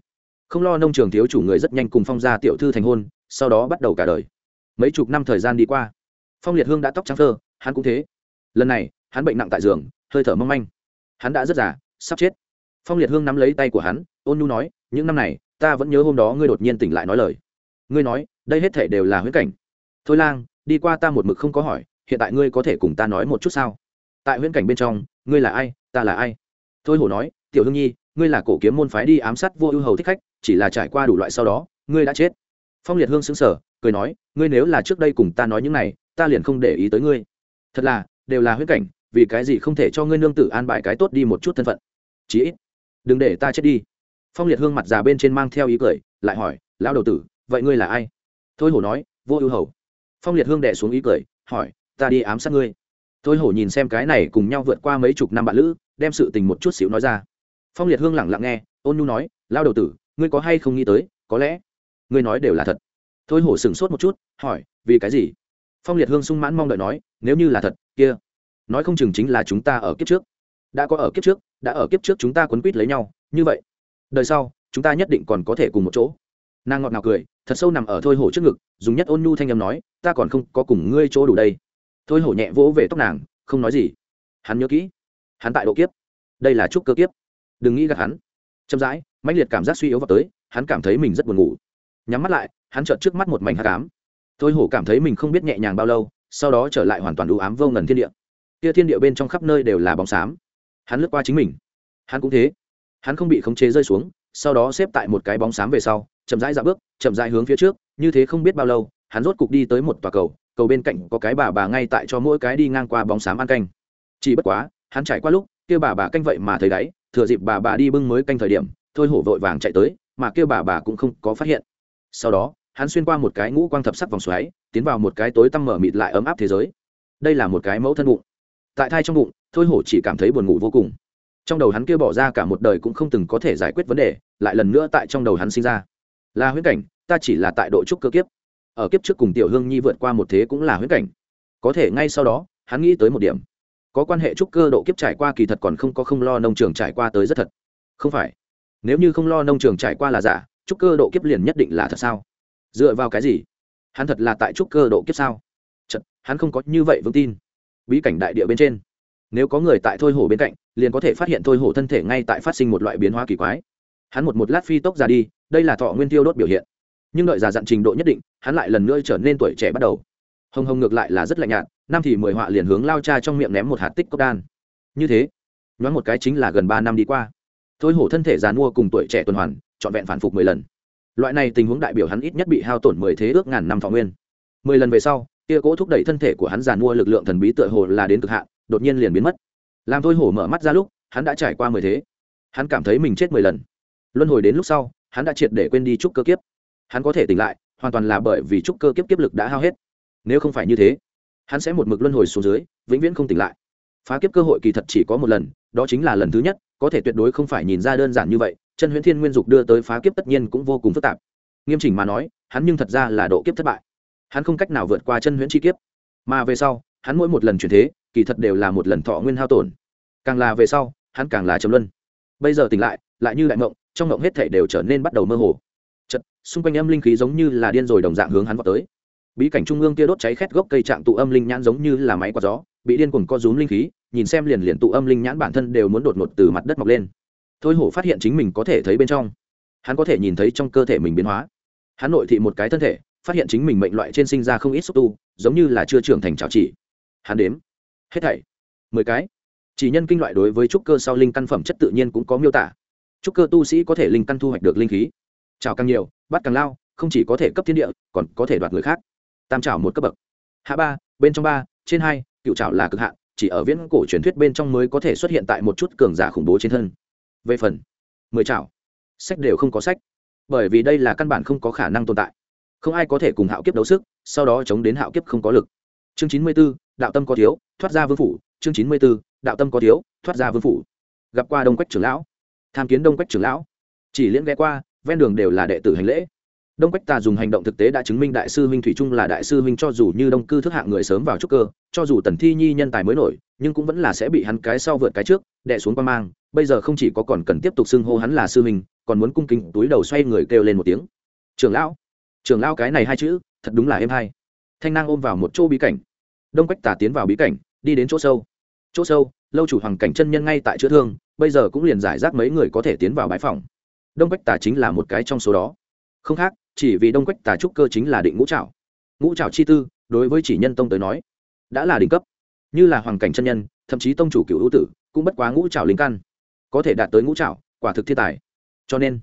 [SPEAKER 1] Không lo nông trường thiếu chủ người rất nhanh cùng phong gia tiểu thư thành hôn, sau đó bắt đầu cả đời. Mấy chục năm thời gian đi qua, phong liệt hương đã tóc trắng thơ hắn cũng thế. Lần này, hắn bệnh nặng tại giường, hơi thở mong manh. Hắn đã rất già, sắp chết. Phong liệt hương nắm lấy tay của hắn, ôn nhu nói, những năm này ta vẫn nhớ hôm đó ngươi đột nhiên tỉnh lại nói lời. Ngươi nói, đây hết thể đều là huyễn cảnh. Thôi lang, đi qua ta một mực không có hỏi, hiện tại ngươi có thể cùng ta nói một chút sao? Tại huyễn cảnh bên trong, ngươi là ai, ta là ai? Thôi hổ nói, tiểu hương nhi, ngươi là cổ kiếm môn phái đi ám sát vô ưu hầu thích khách, chỉ là trải qua đủ loại sau đó, ngươi đã chết. Phong liệt hương xứng sở cười nói, ngươi nếu là trước đây cùng ta nói những này, ta liền không để ý tới ngươi. Thật là, đều là huyễn cảnh, vì cái gì không thể cho ngươi nương tử an bài cái tốt đi một chút thân phận? Chí ít, đừng để ta chết đi phong liệt hương mặt già bên trên mang theo ý cười, lại hỏi, lão đầu tử, vậy ngươi là ai? Thôi hổ nói, vô ưu hầu. Phong liệt hương đẻ xuống ý cười, hỏi, ta đi ám sát ngươi. Thôi hổ nhìn xem cái này cùng nhau vượt qua mấy chục năm bạn lữ, đem sự tình một chút xíu nói ra. Phong liệt hương lẳng lặng nghe, ôn nhu nói lao đầu tử, ngươi có hay không nghĩ tới, có lẽ ngươi nói đều là thật. Thôi hổ sửng sốt một chút, hỏi, vì cái gì? Phong liệt hương sung mãn mong đợi nói, nếu như là thật, kia, nói không chừng chính là chúng ta ở kiếp trước. Đã có ở kiếp trước, đã ở kiếp trước chúng ta quấn quýt lấy nhau, như vậy đời sau, chúng ta nhất định còn có thể cùng một chỗ. Nàng ngọt ngào cười, thật sâu nằm ở thôi hổ trước ngực, dùng nhất ôn nhu thanh âm nói, ta còn không có cùng ngươi chỗ đủ đây. Thôi hổ nhẹ vỗ về tóc nàng, không nói gì. Hắn nhớ kỹ, hắn tại độ kiếp. Đây là chúc cơ kiếp. Đừng nghĩ gạt hắn. Chậm rãi, mãnh liệt cảm giác suy yếu vào tới, hắn cảm thấy mình rất buồn ngủ. Nhắm mắt lại, hắn chợt trước mắt một mảnh hát cám thôi hổ cảm thấy mình không biết nhẹ nhàng bao lâu, sau đó trở lại hoàn toàn đủ ám vô ngần thiên địa. Kia thiên địa bên trong khắp nơi đều là bóng xám. Hắn lướt qua chính mình. Hắn cũng thế hắn không bị khống chế rơi xuống, sau đó xếp tại một cái bóng xám về sau, chậm rãi ra bước, chậm rãi hướng phía trước, như thế không biết bao lâu, hắn rốt cục đi tới một tòa cầu cầu bên cạnh có cái bà bà ngay tại cho mỗi cái đi ngang qua bóng xám ăn canh. Chỉ bất quá, hắn trải qua lúc, kia bà bà canh vậy mà thấy đáy, thừa dịp bà bà đi bưng mới canh thời điểm, thôi hổ vội vàng chạy tới, mà kia bà bà cũng không có phát hiện. Sau đó, hắn xuyên qua một cái ngũ quang thập sắc vòng xoáy, tiến vào một cái tối tăm mở mịt lại ấm áp thế giới. Đây là một cái mẫu thân bụng. Tại thai trong bụng, thôi hổ chỉ cảm thấy buồn ngủ vô cùng trong đầu hắn kia bỏ ra cả một đời cũng không từng có thể giải quyết vấn đề lại lần nữa tại trong đầu hắn sinh ra. Là huyễn cảnh ta chỉ là tại độ trúc cơ kiếp. Ở kiếp trước cùng tiểu hương nhi vượt qua một thế cũng là huyễn cảnh. Có thể ngay sau đó hắn nghĩ tới một điểm. Có quan hệ trúc cơ độ kiếp trải qua kỳ thật còn không có không lo nông trường trải qua tới rất thật. Không phải. Nếu như không lo nông trường trải qua là giả trúc cơ độ kiếp liền nhất định là thật sao? Dựa vào cái gì? Hắn thật là tại trúc cơ độ kiếp sao? Chật, hắn không có như vậy vững tin. Bí cảnh đại địa bên trên. Nếu có người tại thôi hổ bên cạnh liền có thể phát hiện thôi hổ thân thể ngay tại phát sinh một loại biến hóa kỳ quái. Hắn một một lát phi tốc ra đi, đây là thọ nguyên tiêu đốt biểu hiện. Nhưng đợi già dặn trình độ nhất định, hắn lại lần nữa trở nên tuổi trẻ bắt đầu. Hồng hồng ngược lại là rất lạnh nhạt, năm thì mười họa liền hướng lao cha trong miệng ném một hạt tích cốc đan. Như thế, nhoáng một cái chính là gần ba năm đi qua. Thôi hổ thân thể già mua cùng tuổi trẻ tuần hoàn, trọn vẹn phản phục mười lần. Loại này tình huống đại biểu hắn ít nhất bị hao tổn mười thế ước ngàn năm thọ nguyên. Mười lần về sau, kia cỗ thúc đẩy thân thể của hắn giàn mua lực lượng thần bí tựa hồ là đến cực hạn, đột nhiên liền biến mất làm thôi hổ mở mắt ra lúc, hắn đã trải qua mười thế. Hắn cảm thấy mình chết mười lần. Luân hồi đến lúc sau, hắn đã triệt để quên đi trúc cơ kiếp. Hắn có thể tỉnh lại, hoàn toàn là bởi vì trúc cơ kiếp kiếp lực đã hao hết. Nếu không phải như thế, hắn sẽ một mực luân hồi xuống dưới, vĩnh viễn không tỉnh lại. Phá kiếp cơ hội kỳ thật chỉ có một lần, đó chính là lần thứ nhất, có thể tuyệt đối không phải nhìn ra đơn giản như vậy, chân huyễn thiên nguyên dục đưa tới phá kiếp tất nhiên cũng vô cùng phức tạp. Nghiêm chỉnh mà nói, hắn nhưng thật ra là độ kiếp thất bại. Hắn không cách nào vượt qua chân huyễn chi kiếp. Mà về sau, hắn mỗi một lần chuyển thế kỳ thật đều là một lần thọ nguyên hao tổn. Càng là về sau, hắn càng là trầm luân. Bây giờ tỉnh lại lại như đại mộng, trong mộng hết thể đều trở nên bắt đầu mơ hồ. Chật xung quanh âm linh khí giống như là điên rồi đồng dạng hướng hắn vào tới. Bí cảnh trung ương kia đốt cháy khét gốc cây trạng tụ âm linh nhãn giống như là máy quạt gió, bị điên cuồng co rúm linh khí, nhìn xem liền liền tụ âm linh nhãn bản thân đều muốn đột ngột từ mặt đất mọc lên. Thôi hổ phát hiện chính mình có thể thấy bên trong. Hắn có thể nhìn thấy trong cơ thể mình biến hóa. Hắn nội thị một cái thân thể, phát hiện chính mình mệnh loại trên sinh ra không ít xúc tu, giống như là chưa trưởng thành trào chỉ. Hắn đếm hết thảy. Mười cái. Chỉ nhân kinh loại đối với trúc cơ sau linh căn phẩm chất tự nhiên cũng có miêu tả. Trúc cơ tu sĩ có thể linh căn thu hoạch được linh khí. Trào càng nhiều, bắt càng lao, không chỉ có thể cấp thiên địa, còn có thể đoạt người khác. Tam trào một cấp bậc. Hạ ba, bên trong ba, trên hai, cựu trào là cực hạn, chỉ ở viễn cổ truyền thuyết bên trong mới có thể xuất hiện tại một chút cường giả khủng bố trên thân. Về phần, mười trào sách đều không có sách, bởi vì đây là căn bản không có khả năng tồn tại. Không ai có thể cùng hạo kiếp đấu sức, sau đó chống đến hạo kiếp không có lực. Chương chín mươi b ố đạo tâm có thiếu, thoát ra vương phủ, chương chín mươi b ố đạo tâm có thiếu, thoát ra vương phủ. Gặp qua đông quách trưởng lão, tham kiến đông quách trưởng lão. Chỉ liễn ghé qua, ven đường đều là đệ tử hành lễ. Đông quách tà dùng hành động thực tế đã chứng minh đại sư huynh thủy trung là đại sư huynh cho dù như đông cư thức hạng người sớm vào trúc cơ, cho dù tần thi nhi nhân tài mới nổi, nhưng cũng vẫn là sẽ bị hắn cái sau vượt cái trước đẻ xuống quan mang. Bây giờ không chỉ có còn cần tiếp tục xưng hô hắn là sư huynh, còn muốn cung kính túi đầu xoay người kêu lên một tiếng. Trưởng lão trưởng lão cái này hai chữ, thật đúng là êm hay. Thanh Năng ôm vào một chỗ bí cảnh đông quách tà tiến vào bí cảnh, đi đến chỗ sâu. Chỗ sâu, lâu chủ hoàng cảnh chân nhân ngay tại chữa thương, bây giờ cũng liền giải rác mấy người có thể tiến vào bãi phòng. Đông quách tà chính là một cái trong số đó. Không khác, chỉ vì đông quách tà trúc cơ chính là định ngũ trảo. Ngũ trảo chi tư, đối với chỉ nhân tông tới nói, đã là đỉnh cấp. Như là hoàng cảnh chân nhân, thậm chí tông chủ cựu hữu tử, cũng bất quá ngũ trảo linh căn. Có thể đạt tới ngũ trảo, quả thực thiên tài. Cho nên,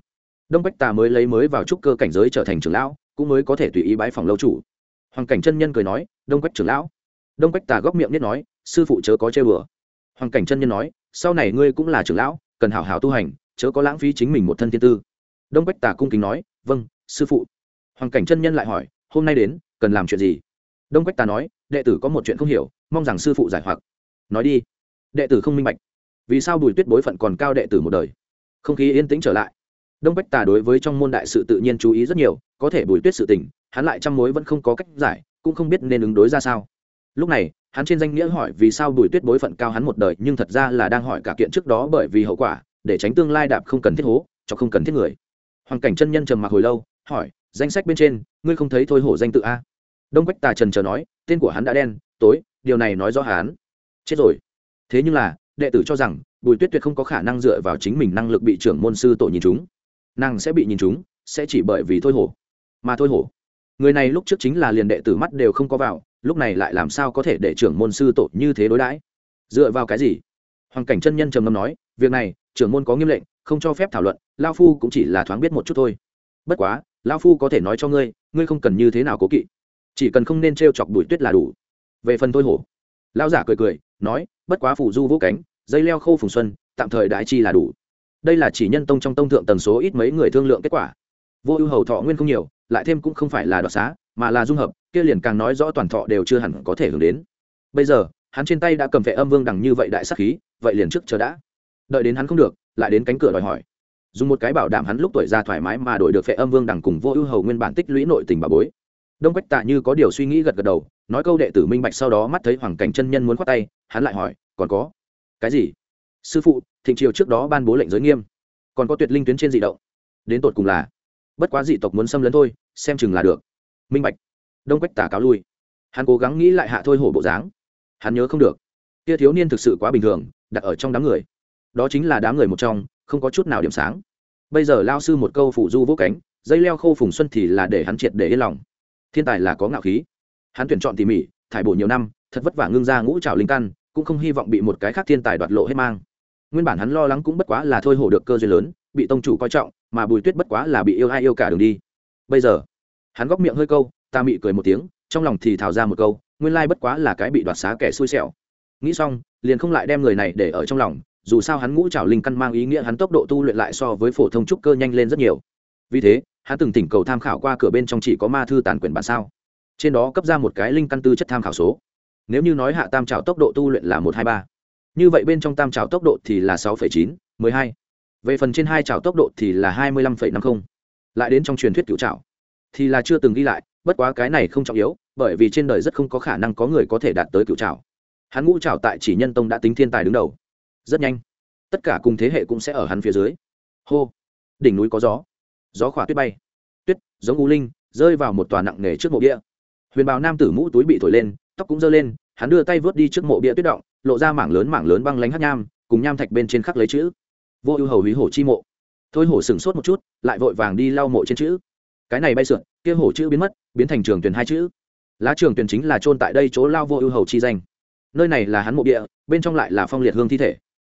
[SPEAKER 1] đông quách tà mới lấy mới vào trúc cơ cảnh giới trở thành trưởng lão, cũng mới có thể tùy ý bãi phòng lâu chủ. Hoàng cảnh chân nhân cười nói, đông quách trưởng lão đông quách tà góc miệng biết nói, sư phụ chớ có chơi bừa hoàng cảnh chân nhân nói, sau này ngươi cũng là trưởng lão, cần hảo hảo tu hành, chớ có lãng phí chính mình một thân thiên tư. Đông quách tà cung kính nói vâng sư phụ. Hoàng cảnh chân nhân lại hỏi, hôm nay đến, cần làm chuyện gì? Đông quách tà nói, đệ tử có một chuyện không hiểu, mong rằng sư phụ giải hoặc. Nói đi. Đệ tử không minh bạch. Vì sao bùi tuyết bối phận còn cao đệ tử một đời? Không khí yên tĩnh trở lại. Đông bách tà đối với trong môn đại sự tự nhiên chú ý rất nhiều, có thể bùi tuyết sự tình, hắn lại trăm mối vẫn không có cách giải, cũng không biết nên ứng đối ra sao lúc này, hắn trên danh nghĩa hỏi vì sao bùi tuyết bối phận cao hắn một đời, nhưng thật ra là đang hỏi cả kiện trước đó bởi vì hậu quả, để tránh tương lai đạp không cần thiết hố, cho không cần thiết người. Hoàn cảnh chân nhân trầm mặc hồi lâu, hỏi, danh sách bên trên, ngươi không thấy thôi hổ danh tự a? Đông quách tà trần chờ nói, tên của hắn đã đen, tối, điều này nói rõ hắn. Chết rồi. Thế nhưng là, đệ tử cho rằng, bùi tuyết tuyệt không có khả năng dựa vào chính mình năng lực bị trưởng môn sư tổ nhìn chúng. Nàng sẽ bị nhìn chúng, sẽ chỉ bởi vì thôi hổ. Mà thôi hổ. Người này lúc trước chính là liền đệ tử mắt đều không có vào lúc này lại làm sao có thể để trưởng môn sư tổ như thế đối đãi? Dựa vào cái gì? Hoàng cảnh chân nhân trầm ngâm nói, việc này, trưởng môn có nghiêm lệnh, không cho phép thảo luận, lao phu cũng chỉ là thoáng biết một chút thôi. Bất quá, lao phu có thể nói cho ngươi ngươi không cần như thế nào cố kỵ. Chỉ cần không nên t r e o chọc bụi tuyết là đủ. Về phần thôi hổ. Lao giả cười cười, nói, bất quá phủ du vũ cánh, dây leo khô phùng xuân, tạm thời đại chi là đủ. Đây là chỉ nhân tông trong tông thượng tần số ít mấy người thương lượng kết quả. Vô ưu hầu thọ nguyên không nhiều, lại thêm cũng không phải là đoạt xá, mà là dung hợp kia liền càng nói rõ toàn thọ đều chưa hẳn có thể hưởng đến. Bây giờ, hắn trên tay đã cầm vệ âm vương đằng như vậy đại sắc khí, vậy liền trước chờ đã. Đợi đến hắn không được, lại đến cánh cửa đòi hỏi. Dùng một cái bảo đảm hắn lúc tuổi già thoải mái mà đổi được vệ âm vương đằng cùng vô ưu hầu nguyên bản tích lũy nội tình bà bối. Đông quách tạ như có điều suy nghĩ gật gật đầu, nói câu đệ tử minh bạch sau đó mắt thấy hoàng cảnh chân nhân muốn khoát tay, hắn lại hỏi, còn có? Cái gì? Sư phụ, thịnh triều trước đó ban bố lệnh giới nghiêm, còn có tuyệt linh tuyến trên dị động. Đến tột cùng là, bất quá dị tộc muốn xâm lấn thôi, xem chừng là được. Minh bạch đông quách tả cáo lui. Hắn cố gắng nghĩ lại hạ thôi hổ bộ dáng. Hắn nhớ không được. Kia thiếu niên thực sự quá bình thường, đặt ở trong đám người. Đó chính là đám người một trong, không có chút nào điểm sáng. Bây giờ lao sư một câu phủ du vô cánh, dây leo khô phùng xuân thì là để hắn triệt để yên lòng. Thiên tài là có ngạo khí. Hắn tuyển chọn tỉ mỉ, thải bổ nhiều năm, thật vất vả ngưng ra ngũ trào linh căn, cũng không hy vọng bị một cái khác thiên tài đoạt lộ hết mang. Nguyên bản hắn lo lắng cũng bất quá là thôi hổ được cơ duyên lớn, bị tông chủ coi trọng, mà bùi tuyết bất quá là bị yêu ai yêu cả đường đi. Bây giờ, hắn góc miệng hơi câu ta mị cười một tiếng, trong lòng thì thào ra một câu, nguyên lai bất quá là cái bị đoạt xá kẻ xui xẻo. Nghĩ xong, liền không lại đem người này để ở trong lòng, dù sao hắn ngũ trào linh căn mang ý nghĩa hắn tốc độ tu luyện lại so với phổ thông trúc cơ nhanh lên rất nhiều. Vì thế, hắn từng tỉnh cầu tham khảo qua cửa bên trong chỉ có ma thư tàn quyền bản sao. Trên đó cấp ra một cái linh căn tư chất tham khảo số. Nếu như nói hạ tam trào tốc độ tu luyện là một hai ba, như vậy bên trong tam trào tốc độ thì là sáu chín, mười hai. Về phần trên hai trào tốc độ thì là hai mươi lăm năm mươi lại đến trong truyền thuyết cựu trào thì là chưa từng ghi lại bất quá cái này không trọng yếu, bởi vì trên đời rất không có khả năng có người có thể đạt tới cựu trào hắn ngũ trào tại chỉ nhân tông đã tính thiên tài đứng đầu. Rất nhanh, tất cả cùng thế hệ cũng sẽ ở hắn phía dưới. Hô! Đỉnh núi có gió. Gió khỏa tuyết bay. Tuyết, giống u linh, rơi vào một tòa nặng nề trước mộ bia. Huyền bào nam tử mũ túi bị thổi lên, tóc cũng giơ lên, hắn đưa tay vớt đi trước mộ bia tuyết động, lộ ra mảng lớn mảng lớn băng lánh hát nham, cùng nham thạch bên trên khắc lấy chữ. Vô ưu hầu hí hổ chi mộ. Thôi hổ sửng sốt một chút, lại vội vàng đi lau mộ trên chữ. Cái này bay sượn, kia hổ chữ biến mất biến thành trường tuyển hai chữ. Lá trường tuyển chính là trôn tại đây chỗ lao vô ưu hầu chi danh. Nơi này là hắn mộ địa, bên trong lại là phong liệt hương thi thể.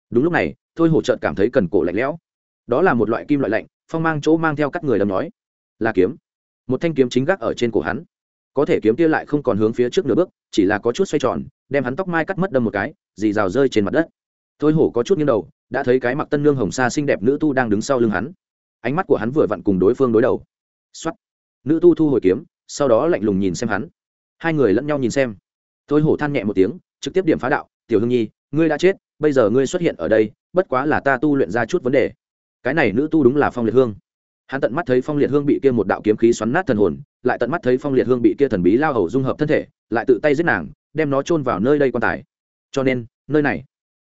[SPEAKER 1] Đúng lúc này, thôi hổ trợn cảm thấy cần cổ lạnh lẽo. Đó là một loại kim loại lạnh, phong mang chỗ mang theo các người đâm nói. Là kiếm. Một thanh kiếm chính gác ở trên cổ hắn. Có thể kiếm kia lại không còn hướng phía trước nửa bước, chỉ là có chút xoay tròn, đem hắn tóc mai cắt mất đâm một cái, dì rào rơi trên mặt đất. Thôi hổ có chút nghiêng đầu, đã thấy cái mặc tân lương hồng sa xinh đẹp nữ tu đang đứng sau lưng hắn. Ánh mắt của hắn vừa vặn cùng đối phương đối đầu. X nữ tu thu hồi kiếm sau đó lạnh lùng nhìn xem hắn. Hai người lẫn nhau nhìn xem. Thôi hổ than nhẹ một tiếng, trực tiếp điểm phá đạo, tiểu hương nhi, ngươi đã chết, bây giờ ngươi xuất hiện ở đây, bất quá là ta tu luyện ra chút vấn đề. Cái này nữ tu đúng là phong liệt hương. Hắn tận mắt thấy phong liệt hương bị kia một đạo kiếm khí xoắn nát thần hồn, lại tận mắt thấy phong liệt hương bị kia thần bí lao hầu dung hợp thân thể, lại tự tay giết nàng, đem nó chôn vào nơi đây quan tài. Cho nên, nơi này,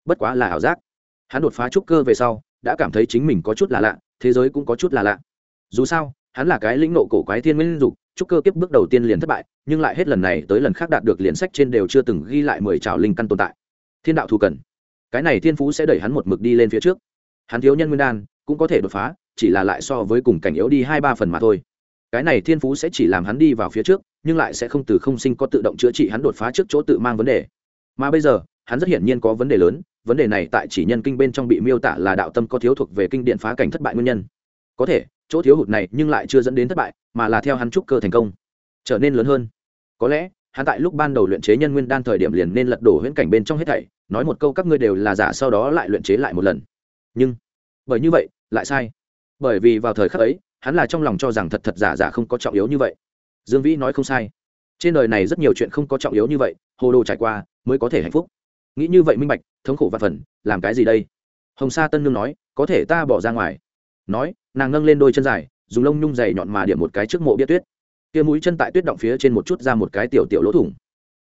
[SPEAKER 1] bất quá là ảo giác. Hắn đột phá trúc cơ về sau, đã cảm thấy chính mình có chút là lạ, thế giới cũng có chút là lạ. Dù sao hắn là cái lĩnh nộ cổ quái thiên nguyên dục, trúc cơ kiếp bước đầu tiên liền thất bại, nhưng lại hết lần này tới lần khác đạt được liền sách trên đều chưa từng ghi lại mười trào linh căn tồn tại. Thiên đạo thù cần. Cái này thiên phú sẽ đẩy hắn một mực đi lên phía trước. Hắn thiếu nhân nguyên đan, cũng có thể đột phá, chỉ là lại so với cùng cảnh yếu đi hai ba phần mà thôi. Cái này thiên phú sẽ chỉ làm hắn đi vào phía trước, nhưng lại sẽ không từ không sinh có tự động chữa trị hắn đột phá trước chỗ tự mang vấn đề. Mà bây giờ, hắn rất hiển nhiên có vấn đề lớn, vấn đề này tại chỉ nhân kinh bên trong bị miêu tả là đạo tâm có thiếu thuộc về kinh điện phá cảnh thất bại nguyên nhân. Có thể chỗ thiếu hụt này nhưng lại chưa dẫn đến thất bại, mà là theo hắn trúc cơ thành công. Trở nên lớn hơn. Có lẽ, hắn tại lúc ban đầu luyện chế nhân nguyên đan thời điểm liền nên lật đổ huyễn cảnh bên trong hết thảy, nói một câu các ngươi đều là giả sau đó lại luyện chế lại một lần. Nhưng, bởi như vậy, lại sai. Bởi vì vào thời khắc ấy, hắn là trong lòng cho rằng thật thật giả giả không có trọng yếu như vậy. Dương vĩ nói không sai. Trên đời này rất nhiều chuyện không có trọng yếu như vậy, hồ đồ trải qua mới có thể hạnh phúc. Nghĩ như vậy minh bạch, thống khổ và phần, làm cái gì đây? Hồng sa tân nương nói, có thể ta bỏ ra ngoài nói, nàng nâng lên đôi chân dài, dùng lông nhung dày nhọn mà điểm một cái trước mộ bia tuyết. Kia mũi chân tại tuyết động phía trên một chút ra một cái tiểu tiểu lỗ thủng.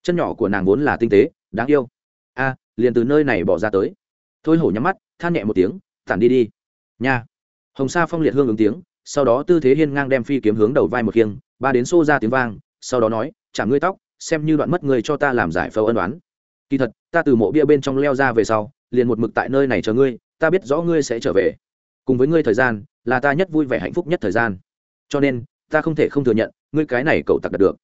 [SPEAKER 1] Chân nhỏ của nàng vốn là tinh tế, đáng yêu. A, liền từ nơi này bỏ ra tới. Thôi hổ nhắm mắt, than nhẹ một tiếng, tản đi đi. Nha. Hồng sa phong liệt hương ứng tiếng, sau đó tư thế hiên ngang đem phi kiếm hướng đầu vai một khiêng, ba đến xô ra tiếng vang, sau đó nói chả ngươi tóc, xem như đoạn mất người cho ta làm giải phẫu ân đoán kỳ thật, ta từ mộ bia bên trong leo ra về sau, liền một mực tại nơi này chờ ngươi, ta biết rõ ngươi sẽ trở về cùng với ngươi thời gian, là ta nhất vui vẻ hạnh phúc nhất thời gian. Cho nên, ta không thể không thừa nhận, ngươi cái này cậu tặc đạt được.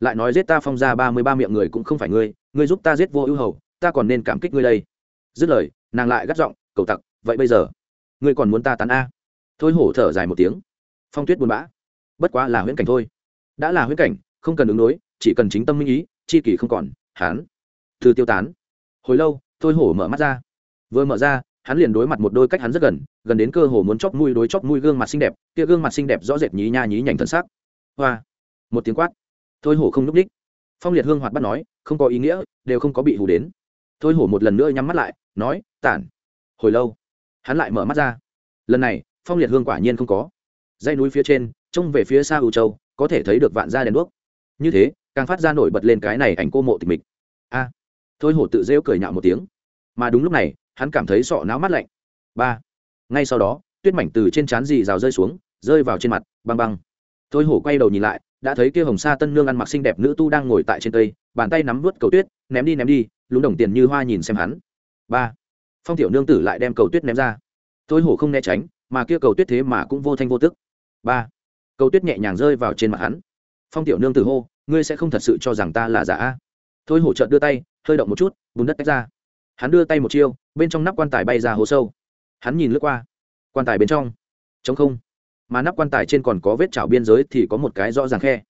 [SPEAKER 1] Lại nói giết ta phong ra ba mươi ba miệng người cũng không phải ngươi ngươi giúp ta giết vô ưu hầu, ta còn nên cảm kích ngươi đây. Dứt lời, nàng lại gắt giọng, cậu tặc, vậy bây giờ, ngươi còn muốn ta tán a? Thôi hổ thở dài một tiếng. Phong tuyết buồn bã. Bất quá là huyễn cảnh thôi. Đã là huyễn cảnh, không cần ứng đối, chỉ cần chính tâm minh ý, chi kỷ không còn, hán thư tiêu tán. Hồi lâu, thôi hổ mở mắt ra. Vừa mở ra hắn liền đối mặt một đôi cách hắn rất gần gần đến cơ hồ muốn chóc mũi đối chóc mũi gương mặt xinh đẹp, kia gương mặt xinh đẹp rõ rệt nhí nha nhí nhảnh thân sắc. Hoa. Một tiếng quát. Thôi hổ không n ú c đích. Phong liệt hương hoạt bắt nói, không có ý nghĩa, đều không có bị hù đến. Thôi hổ một lần nữa nhắm mắt lại, nói, tản. Hồi lâu, hắn lại mở mắt ra. Lần này, phong liệt hương quả nhiên không có. Dây núi phía trên, trông về phía xa ưu châu, có thể thấy được vạn gia đèn đuốc. Như thế, càng phát ra nổi bật lên cái này ảnh cô mộ tịch mịch. A. Thôi hổ tự rêu cười nhạo một tiếng. Mà đúng lúc này hắn cảm thấy sọ não mắt lạnh. Ba. Ngay sau đó, tuyết mảnh từ trên trán dì rào rơi xuống, rơi vào trên mặt, băng băng. Thôi hổ quay đầu nhìn lại, đã thấy kia hồng sa tân nương ăn mặc xinh đẹp nữ tu đang ngồi tại trên cây, bàn tay nắm vớt cầu tuyết, ném đi ném đi, lúng đồng tiền như hoa nhìn xem hắn. Ba. Phong tiểu nương tử lại đem cầu tuyết ném ra. Thôi hổ không né tránh, mà kia cầu tuyết thế mà cũng vô thanh vô tức. Ba. Cầu tuyết nhẹ nhàng rơi vào trên mặt hắn. Phong tiểu nương tử hô, ngươi sẽ không thật sự cho rằng ta là giả a? Thôi hổ trợt đưa tay, hơi động một chút, bùn đất tách ra hắn đưa tay một chiêu, bên trong nắp quan tài bay ra hố sâu. Hắn nhìn lướt qua, quan tài bên trong chống không. Mà nắp quan tài trên còn có vết chảo biên giới thì có một cái rõ ràng khe.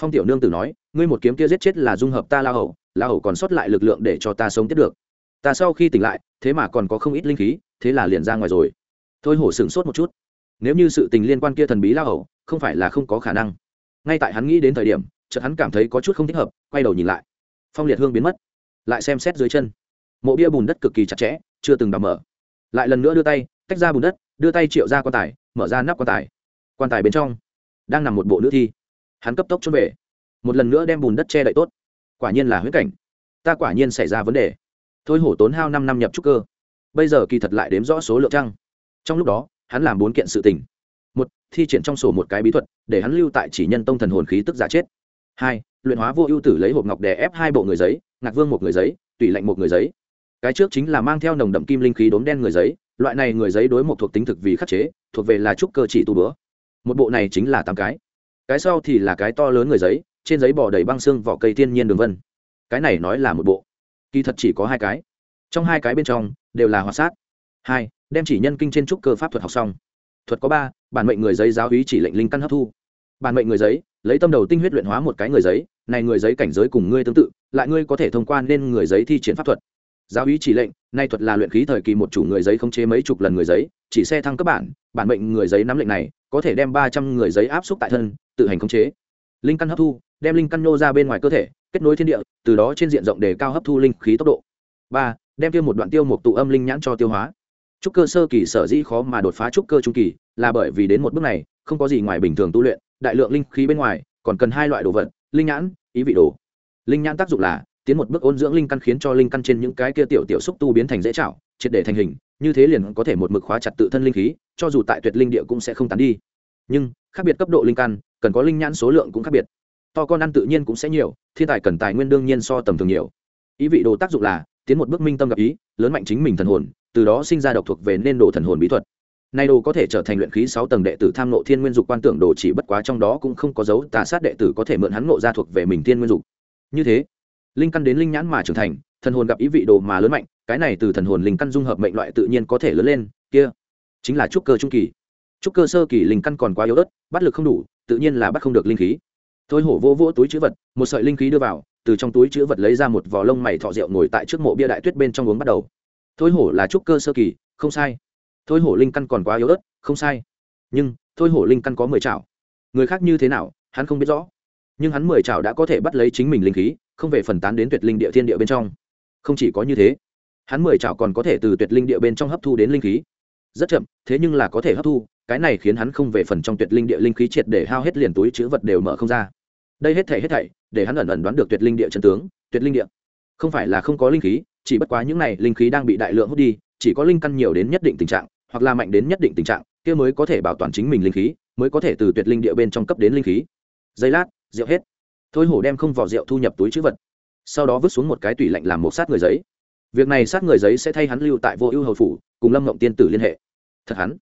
[SPEAKER 1] Phong tiểu nương tử nói, ngươi một kiếm kia giết chết là dung hợp ta la hầu la hầu còn sót lại lực lượng để cho ta sống tiếp được. Ta sau khi tỉnh lại, thế mà còn có không ít linh khí, thế là liền ra ngoài rồi. Thôi hổ sửng sốt một chút. Nếu như sự tình liên quan kia thần bí la hầu, không phải là không có khả năng. Ngay tại hắn nghĩ đến thời điểm, chợt hắn cảm thấy có chút không thích hợp, quay đầu nhìn lại. Phong liệt hương biến mất, lại xem xét dưới chân mộ bia bùn đất cực kỳ chặt chẽ, chưa từng đào mở. Lại lần nữa đưa tay, tách ra bùn đất, đưa tay triệu ra quan tài, mở ra nắp quan tài. Quan tài bên trong đang nằm một bộ nữ thi. Hắn cấp tốc trốn về. Một lần nữa đem bùn đất che đậy tốt. Quả nhiên là huyết cảnh. Ta quả nhiên xảy ra vấn đề. Thôi hổ tốn hao năm năm nhập trúc cơ. Bây giờ kỳ thật lại đếm rõ số lượng trăng trong lúc đó, hắn làm bốn kiện sự tình. Một, thi triển trong sổ một cái bí thuật, để hắn lưu tại chỉ nhân tông thần hồn khí tức giả chết. Hai, luyện hóa vô ưu tử lấy hộp ngọc đè ép hai bộ người giấy, ngạc vương một người giấy, tùy lạnh một người giấy cái trước chính là mang theo nồng đậm kim linh khí đốm đen người giấy, loại này người giấy đối một thuộc tính thực vì khắc chế, thuộc về là trúc cơ chỉ tu bữa. Một bộ này chính là tám cái. Cái sau thì là cái to lớn người giấy, trên giấy bỏ đầy băng xương vỏ cây thiên nhiên đường vân. Cái này nói là một bộ. Kỳ thật chỉ có hai cái. Trong hai cái bên trong, đều là hoạt sát. Hai, đem chỉ nhân kinh trên trúc cơ pháp thuật học xong. Thuật có ba, bản mệnh người giấy giáo hí chỉ lệnh linh căn hấp thu. Bản mệnh người giấy, lấy tâm đầu tinh huyết luyện hóa một cái người giấy, này người giấy cảnh giới cùng ngươi tương tự, lại ngươi có thể thông quan nên người giấy thi triển pháp thuật giáo ý chỉ lệnh, nay thuật là luyện khí thời kỳ một chủ người giấy không chế mấy chục lần người giấy, chỉ xe thăng cấp bản bản mệnh người giấy nắm lệnh này, có thể đem ba trăm người giấy áp xúc tại thân, tự hành khống chế. Linh căn hấp thu, đem linh căn nô ra bên ngoài cơ thể, kết nối thiên địa, từ đó trên diện rộng đề cao hấp thu linh khí tốc độ. Ba, đem tiêu một đoạn tiêu một tụ âm linh nhãn cho tiêu hóa. Trúc cơ sơ kỳ sở dĩ khó mà đột phá trúc cơ trung kỳ, là bởi vì đến một bước này, không có gì ngoài bình thường tu luyện, đại lượng linh khí bên ngoài, còn cần hai loại đồ vật, linh nhãn, ý vị đồ. Linh nhãn tác dụng là tiến một bước ôn dưỡng linh căn khiến cho linh căn trên những cái kia tiểu tiểu xúc tu biến thành dễ chảo triệt để thành hình, như thế liền có thể một mực khóa chặt tự thân linh khí, cho dù tại tuyệt linh địa cũng sẽ không tán đi. Nhưng, khác biệt cấp độ linh căn, cần có linh nhãn số lượng cũng khác biệt. To con ăn tự nhiên cũng sẽ nhiều, thiên tài cần tài nguyên đương nhiên so tầm thường nhiều. Ý vị đồ tác dụng là, tiến một bước minh tâm gặp ý, lớn mạnh chính mình thần hồn, từ đó sinh ra độc thuộc về nên đồ thần hồn bí thuật. Nay đồ có thể trở thành luyện khí sáu tầng đệ tử tham nộ thiên nguyên dục quan tưởng đồ chỉ bất quá trong đó cũng không có dấu tà sát đệ tử có thể mượn hắn nộ ra thuộc về mình thiên nguyên dục. Như thế linh căn đến linh nhãn mà trưởng thành, thần hồn gặp ý vị đồ mà lớn mạnh, cái này từ thần hồn linh căn dung hợp mệnh loại tự nhiên có thể lớn lên, kia chính là trúc cơ trung kỳ. Trúc cơ sơ kỳ linh căn còn quá yếu ớt, bắt lực không đủ, tự nhiên là bắt không được linh khí. Thôi hổ vô vô túi chữ vật, một sợi linh khí đưa vào, từ trong túi chữ vật lấy ra một vò lông mày thọ rượu ngồi tại trước mộ bia đại tuyết bên trong uống bắt đầu. Thôi hổ là trúc cơ sơ kỳ, không sai. Thôi hổ linh căn còn quá yếu ớt, không sai. Nhưng, thôi hổ linh căn có mười chảo. Người khác như thế nào, hắn không biết rõ nhưng hắn mười chảo đã có thể bắt lấy chính mình linh khí, không về phần tán đến tuyệt linh địa thiên địa bên trong. Không chỉ có như thế, hắn mười chảo còn có thể từ tuyệt linh địa bên trong hấp thu đến linh khí. Rất chậm, thế nhưng là có thể hấp thu, cái này khiến hắn không về phần trong tuyệt linh địa linh khí triệt để hao hết liền túi chữ vật đều mở không ra. Đây hết thảy hết thảy, để hắn ẩn ẩn đoán được tuyệt linh địa chân tướng, tuyệt linh địa. Không phải là không có linh khí, chỉ bất quá những này linh khí đang bị đại lượng hút đi, chỉ có linh căn nhiều đến nhất định tình trạng, hoặc là mạnh đến nhất định tình trạng, kia mới có thể bảo toàn chính mình linh khí, mới có thể từ tuyệt linh địa bên trong cấp đến linh khí. Giây lát rượu hết. Thôi hổ đem không vỏ rượu thu nhập túi chữ vật. Sau đó vứt xuống một cái tủy lạnh làm một sát người giấy. Việc này sát người giấy sẽ thay hắn lưu tại vô ưu hầu phủ, cùng lâm ngộng tiên tử liên hệ. Thật hắn.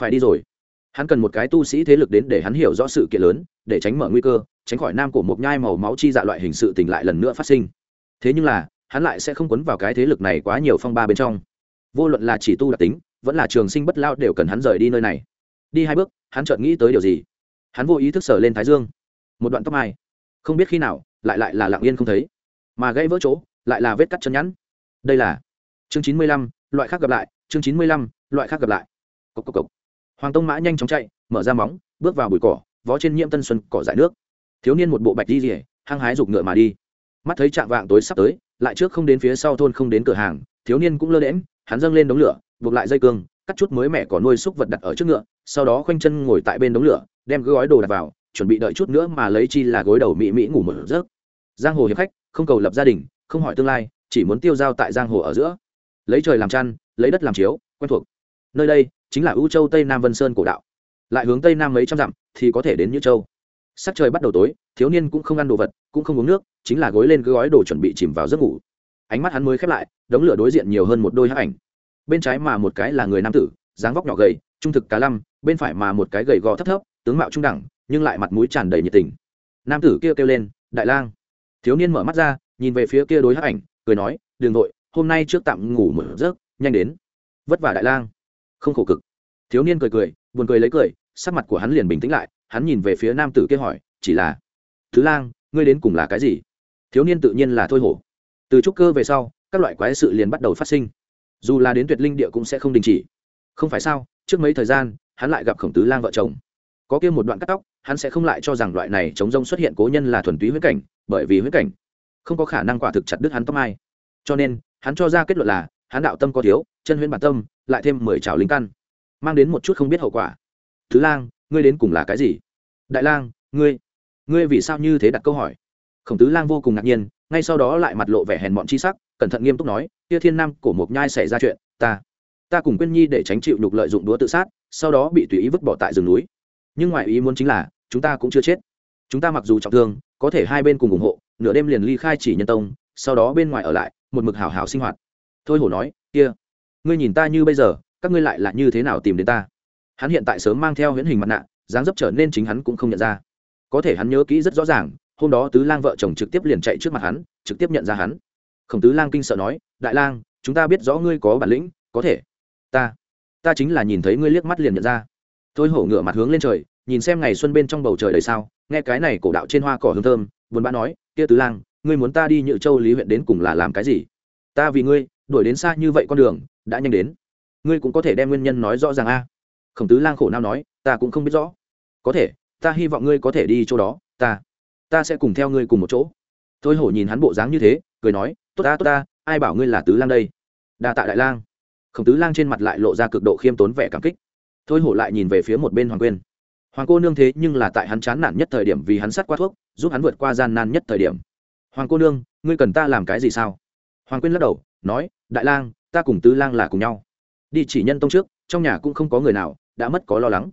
[SPEAKER 1] Phải đi rồi. Hắn cần một cái tu sĩ thế lực đến để hắn hiểu rõ sự kiện lớn, để tránh mở nguy cơ, tránh khỏi nam của một nhai màu máu chi dạ loại hình sự tỉnh lại lần nữa phát sinh. Thế nhưng là, hắn lại sẽ không quấn vào cái thế lực này quá nhiều phong ba bên trong. Vô luận là chỉ tu đặc tính, vẫn là trường sinh bất lao đều cần hắn rời đi nơi này. Đi hai bước, hắn chợt nghĩ tới điều gì? Hắn vô ý thức sở lên thái dương một đoạn tóc mai. Không biết khi nào, lại lại là lặng yên không thấy. Mà gãy vỡ chỗ, lại là vết cắt chân nhẵn. Đây là chương chín mươi lăm, loại khác gặp lại, chương chín mươi lăm, loại khác gặp lại. Cốc cốc cốc. hoàng tông mã nhanh chóng chạy, mở ra móng, bước vào bụi cỏ, vó trên nhiễm tân xuân cỏ dại nước. Thiếu niên một bộ bạch đi rỉa hăng hái giục ngựa mà đi. Mắt thấy trạng vạng tối sắp tới, lại trước không đến phía sau thôn không đến cửa hàng, thiếu niên cũng lơ đễm hắn dâng lên đống lửa, buộc lại dây cương, cắt chút mới mẻ cỏ nuôi xúc vật đặt ở trước ngựa, sau đó khoanh chân ngồi tại bên đống lửa, đem gói đồ đặt vào chuẩn bị đợi chút nữa mà lấy chi là gối đầu mỹ mỹ ngủ một giấc. Giang hồ hiệp khách, không cầu lập gia đình, không hỏi tương lai, chỉ muốn tiêu dao tại giang hồ ở giữa. Lấy trời làm chăn, lấy đất làm chiếu, quen thuộc. Nơi đây chính là ưu châu tây nam vân sơn cổ đạo. Lại hướng tây nam mấy trăm dặm thì có thể đến như châu. Sắc trời bắt đầu tối, thiếu niên cũng không ăn đồ vật, cũng không uống nước, chính là gối lên gói đồ chuẩn bị chìm vào giấc ngủ. Ánh mắt hắn mới khép lại, đống lửa đối diện nhiều hơn một đôi hắc ảnh. Bên trái mà một cái là người nam tử, dáng vóc nhỏ gầy, trung thực cá lăm, bên phải mà một cái gầy gò thấp thấp, tướng mạo trung đẳng nhưng lại mặt mũi tràn đầy nhiệt tình. Nam tử kia kêu, kêu lên đại lang. Thiếu niên mở mắt ra nhìn về phía kia đối hắc ảnh cười nói đường nội hôm nay trước tạm ngủ một giấc nhanh đến. Vất vả đại lang. Không khổ cực. Thiếu niên cười cười buồn cười lấy cười sắc mặt của hắn liền bình tĩnh lại hắn nhìn về phía nam tử kia hỏi chỉ là thứ lang ngươi đến cùng là cái gì? Thiếu niên tự nhiên là thôi hổ. Từ trúc cơ về sau các loại quái sự liền bắt đầu phát sinh. Dù là đến tuyệt linh địa cũng sẽ không đình chỉ. Không phải sao trước mấy thời gian hắn lại gặp khổng tứ lang vợ chồng có kia một đoạn cắt tóc, hắn sẽ không lại cho rằng loại này chống rông xuất hiện cố nhân là thuần túy huyết cảnh, bởi vì huyết cảnh không có khả năng quả thực chặt đứt hắn tóc mai. Cho nên, hắn cho ra kết luận là, hắn đạo tâm có thiếu, chân huyễn bản tâm, lại thêm mười trào linh căn, mang đến một chút không biết hậu quả. Thứ lang, ngươi đến cùng là cái gì? Đại lang, ngươi ngươi vì sao như thế đặt câu hỏi? Khổng tứ lang vô cùng ngạc nhiên, ngay sau đó lại mặt lộ vẻ hèn mọn chi sắc, cẩn thận nghiêm túc nói, kia thiên nam, cổ mộc nhai xảy ra chuyện, ta ta cùng quyên nhi để tránh chịu nhục lợi dụng đúa tự sát, sau đó bị tùy ý vứt bỏ tại rừng núi nhưng ngoài ý muốn chính là, chúng ta cũng chưa chết. Chúng ta mặc dù trọng thương, có thể hai bên cùng ủng hộ, nửa đêm liền ly khai chỉ nhân tông, sau đó bên ngoài ở lại, một mực hảo hảo sinh hoạt. Thôi hổ nói, kia, ngươi nhìn ta như bây giờ, các ngươi lại là như thế nào tìm đến ta? Hắn hiện tại sớm mang theo huyễn hình mặt nạ, dáng dấp trở nên chính hắn cũng không nhận ra. Có thể hắn nhớ kỹ rất rõ ràng, hôm đó tứ lang vợ chồng trực tiếp liền chạy trước mặt hắn, trực tiếp nhận ra hắn. Khổng tứ lang kinh sợ nói, đại lang, chúng ta biết rõ ngươi có bản lĩnh, có thể. Ta ta chính là nhìn thấy ngươi liếc mắt liền nhận ra. Thôi hổ ngửa mặt hướng lên trời nhìn xem ngày xuân bên trong bầu trời đầy sao, nghe cái này cổ đạo trên hoa cỏ hương thơm, buồn bã nói, kia tứ lang, ngươi muốn ta đi nhự châu lý huyện đến cùng là làm cái gì? Ta vì ngươi, đuổi đến xa như vậy con đường, đã nhanh đến. Ngươi cũng có thể đem nguyên nhân nói rõ ràng a. Khổng tứ lang khổ nào nói, ta cũng không biết rõ. Có thể, ta hy vọng ngươi có thể đi chỗ đó, ta ta sẽ cùng theo ngươi cùng một chỗ. Thôi hổ nhìn hắn bộ dáng như thế, cười nói, tốt ta tốt ta, ai bảo ngươi là tứ lang đây? Đa tạ đại lang. Khổng tứ lang trên mặt lại lộ ra cực độ khiêm tốn vẻ cảm kích. Thôi hổ lại nhìn về phía một bên hoàng quyên hoàng cô nương thế nhưng là tại hắn chán nản nhất thời điểm vì hắn sát qua thuốc, giúp hắn vượt qua gian nan nhất thời điểm. Hoàng cô nương, ngươi cần ta làm cái gì sao? Hoàng quyên lắc đầu, nói, đại lang, ta cùng tứ lang là cùng nhau. Đi chỉ nhân tông trước, trong nhà cũng không có người nào, đã mất có lo lắng.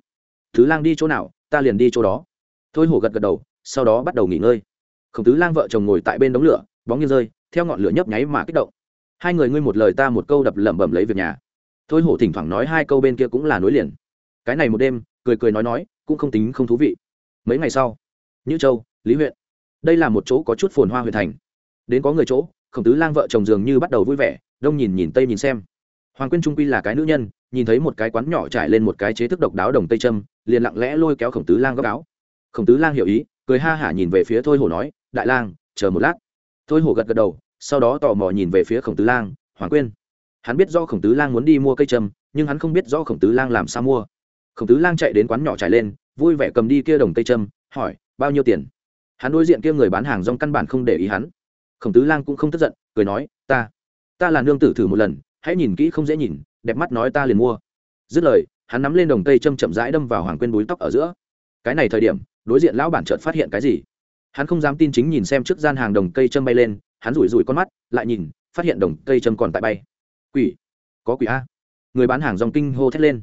[SPEAKER 1] Tứ lang đi chỗ nào, ta liền đi chỗ đó. Thôi hổ gật gật đầu, sau đó bắt đầu nghỉ ngơi. Khổng tứ lang vợ chồng ngồi tại bên đống lửa, bóng như rơi, theo ngọn lửa nhấp nháy mà kích động. Hai người ngươi một lời ta một câu đập lẩm bẩm lấy việc nhà. Thôi hổ thỉnh thoảng nói hai câu bên kia cũng là nối liền. Cái này một đêm, cười cười nói nói cũng không tính không thú vị. Mấy ngày sau, như châu, lý huyện, đây là một chỗ có chút phồn hoa huyện thành. Đến có người chỗ, khổng tứ lang vợ chồng dường như bắt đầu vui vẻ, đông nhìn nhìn, tây nhìn xem. Hoàng quyên trung quy là cái nữ nhân, nhìn thấy một cái quán nhỏ trải lên một cái chế thức độc đáo đồng tây trâm liền lặng lẽ lôi kéo khổng tứ lang góc áo. Khổng tứ lang hiểu ý, cười ha hả nhìn về phía thôi hổ nói, đại lang, chờ một lát. Thôi hổ gật gật đầu, sau đó tò mò nhìn về phía khổng tứ lang, hoàng quyên, hắn biết do khổng tứ lang muốn đi mua cây trâm nhưng hắn không biết do khổng tứ lang làm sao mua khổng tứ lang chạy đến quán nhỏ trải lên, vui vẻ cầm đi kia đồng tây trâm hỏi, bao nhiêu tiền? Hắn đối diện kia người bán hàng rong căn bản không để ý hắn. Khổng tứ lang cũng không tức giận, cười nói, ta ta là nương tử thử một lần, hãy nhìn kỹ không dễ nhìn, đẹp mắt nói ta liền mua. Dứt lời, hắn nắm lên đồng tây châm chậm rãi đâm vào hoàng quên búi tóc ở giữa. Cái này thời điểm, đối diện lão bản chợt phát hiện cái gì? Hắn không dám tin chính nhìn xem trước gian hàng đồng cây châm bay lên, hắn rủi rủi con mắt, lại nhìn, phát hiện đồng cây châm còn tại bay. Quỷ, có quỷ a. Người bán hàng rong kinh hô thét lên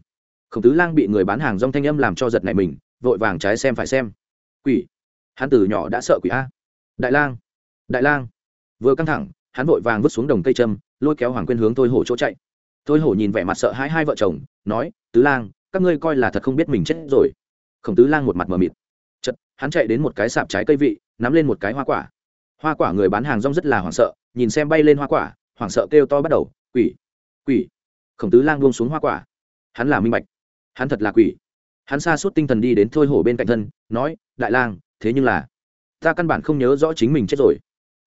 [SPEAKER 1] khổng tứ lang bị người bán hàng rong thanh âm làm cho giật này mình, vội vàng trái xem phải xem. Quỷ. Hắn từ nhỏ đã sợ quỷ a. Đại lang. Đại lang. Vừa căng thẳng, hắn vội vàng vứt xuống đồng cây châm, lôi kéo hoàng quyên hướng thôi hổ chỗ chạy. Thôi hổ nhìn vẻ mặt sợ hãi hai vợ chồng, nói, tứ lang, các ngươi coi là thật không biết mình chết rồi. Khổng tứ lang một mặt mờ mịt. Chật hắn chạy đến một cái sạp trái cây vị, nắm lên một cái hoa quả. Hoa quả người bán hàng rong rất là hoảng sợ, nhìn xem bay lên hoa quả, hoảng sợ kêu to bắt đầu, quỷ quỷ. Khổng tứ lang buông xuống hoa quả. Hắn là minh bạch hắn thật là quỷ. Hắn xa suốt tinh thần đi đến thôi hổ bên cạnh thân, nói, đại lang, thế nhưng là, ta căn bản không nhớ rõ chính mình chết rồi.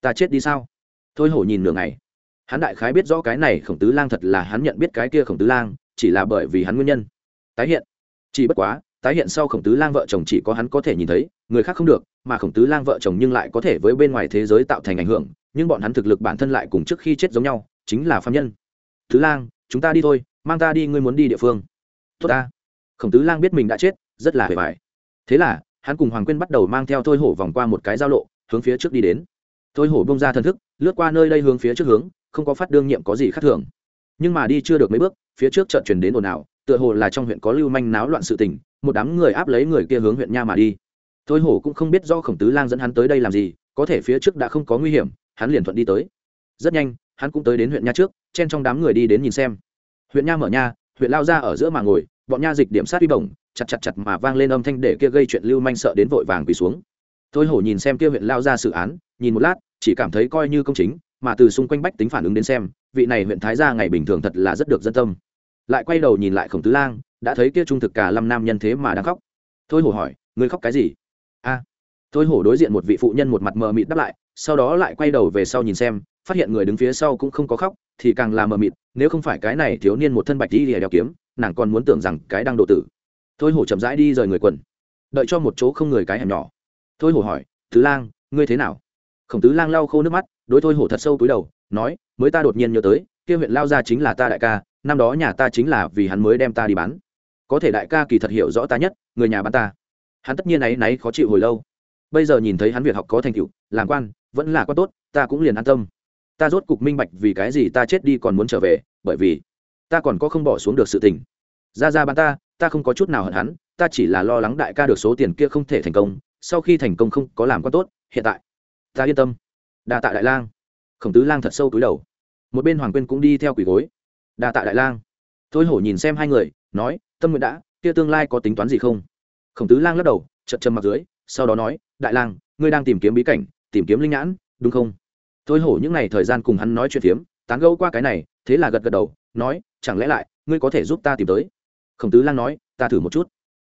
[SPEAKER 1] Ta chết đi sao? Thôi hổ nhìn nửa ngày. Hắn đại khái biết rõ cái này khổng tứ lang thật là hắn nhận biết cái kia khổng tứ lang, chỉ là bởi vì hắn nguyên nhân. Tái hiện. Chỉ bất quá, tái hiện sau khổng tứ lang vợ chồng chỉ có hắn có thể nhìn thấy, người khác không được, mà khổng tứ lang vợ chồng nhưng lại có thể với bên ngoài thế giới tạo thành ảnh hưởng, nhưng bọn hắn thực lực bản thân lại cùng trước khi chết giống nhau, chính là phạm nhân. Thứ lang, chúng ta đi thôi, mang ta đi, ngươi muốn đi địa phương. Tốt ta khổng tứ lang biết mình đã chết, rất là hề vải thế là, hắn cùng hoàng quyên bắt đầu mang theo thôi hổ vòng qua một cái giao lộ, hướng phía trước đi đến. Thôi hổ bông ra thần thức, lướt qua nơi đây hướng phía trước hướng, không có phát đương nhiệm có gì khác thường. Nhưng mà đi chưa được mấy bước, phía trước chợt truyền đến ồn ào, tựa hồ là trong huyện có lưu manh náo loạn sự tình, một đám người áp lấy người kia hướng huyện nha mà đi. Thôi hổ cũng không biết do khổng tứ lang dẫn hắn tới đây làm gì, có thể phía trước đã không có nguy hiểm, hắn liền thuận đi tới. Rất nhanh, hắn cũng tới đến huyện nha trước, chen trong đám người đi đến nhìn xem. Huyện nha mở nha, huyện lao ra ở giữa mà ngồi bọn nha dịch điểm sát uy bổng, chặt chặt chặt mà vang lên âm thanh để kia gây chuyện lưu manh sợ đến vội vàng quỳ xuống. Thôi hổ nhìn xem kia huyện lao ra sự án, nhìn một lát, chỉ cảm thấy coi như công chính, mà từ xung quanh bách tính phản ứng đến xem, vị này huyện thái gia ngày bình thường thật là rất được dân tâm. Lại quay đầu nhìn lại khổng tứ lang, đã thấy kia trung thực cả lâm nam nhân thế mà đang khóc. Thôi hổ hỏi người khóc cái gì? A. Thôi hổ đối diện một vị phụ nhân một mặt mờ mịt đáp lại, sau đó lại quay đầu về sau nhìn xem, phát hiện người đứng phía sau cũng không có khóc, thì càng là mờ mịt, nếu không phải cái này thiếu niên một thân bạch đi lìa đeo kiếm nàng còn muốn tưởng rằng cái đang độ tử. Thôi hổ chậm rãi đi rời người quần. Đợi cho một chỗ không người cái hẻm nhỏ. Thôi hổ hỏi, tứ lang, ngươi thế nào? Khổng tứ lang lau khô nước mắt, đối thôi hổ thật sâu túi đầu, nói, mới ta đột nhiên nhớ tới, kia huyện lao ra chính là ta đại ca, năm đó nhà ta chính là vì hắn mới đem ta đi bán. Có thể đại ca kỳ thật hiểu rõ ta nhất, người nhà bán ta. Hắn tất nhiên ấy náy khó chịu hồi lâu. Bây giờ nhìn thấy hắn việc học có thành tựu, làm quan, vẫn là quan tốt, ta cũng liền an tâm. Ta rốt cục minh bạch vì cái gì ta chết đi còn muốn trở về, bởi vì ta còn có không bỏ xuống được sự tình. Ra ra bán ta ta không có chút nào hận hắn, ta chỉ là lo lắng đại ca được số tiền kia không thể thành công, sau khi thành công không có làm quá tốt, hiện tại. Ta yên tâm. Đa tạ đại lang. Khổng tứ lang thật sâu túi đầu. Một bên hoàng quyên cũng đi theo quỷ gối. Đa tạ đại lang. Thôi hổ nhìn xem hai người, nói, tâm nguyện đã, kia tương lai có tính toán gì không? Khổng tứ lang lắc đầu chật châm mặt dưới, sau đó nói, đại lang, ngươi đang tìm kiếm bí cảnh, tìm kiếm linh nhãn, đúng không? Thôi hổ những ngày thời gian cùng hắn nói chuyện phiếm, tán gẫu qua cái này thế là gật gật đầu nói chẳng lẽ lại ngươi có thể giúp ta tìm tới? Khổng tứ lang nói ta thử một chút.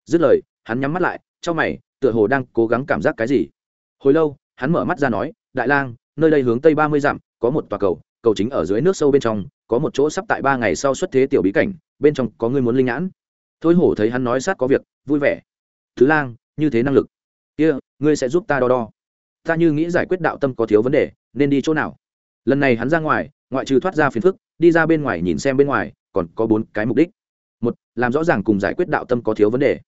[SPEAKER 1] Dứt lời hắn nhắm mắt lại trong mày tựa hồ đang cố gắng cảm giác cái gì. Hồi lâu hắn mở mắt ra nói đại lang nơi đây hướng tây ba mươi dặm có một tòa cầu cầu chính ở dưới nước sâu bên trong có một chỗ sắp tại ba ngày sau xuất thế tiểu bí cảnh bên trong có người muốn linh nhãn. Thôi hổ thấy hắn nói sát có việc vui vẻ. Thứ lang như thế năng lực. Kia、yeah, ngươi sẽ giúp ta đo đo. Ta như nghĩ giải quyết đạo tâm có thiếu vấn đề nên đi chỗ nào? Lần này hắn ra ngoài ngoại trừ thoát ra phiền phức đi ra bên ngoài nhìn xem bên ngoài, còn có bốn cái mục đích. Một, làm rõ ràng cùng giải quyết đạo tâm có thiếu vấn đề.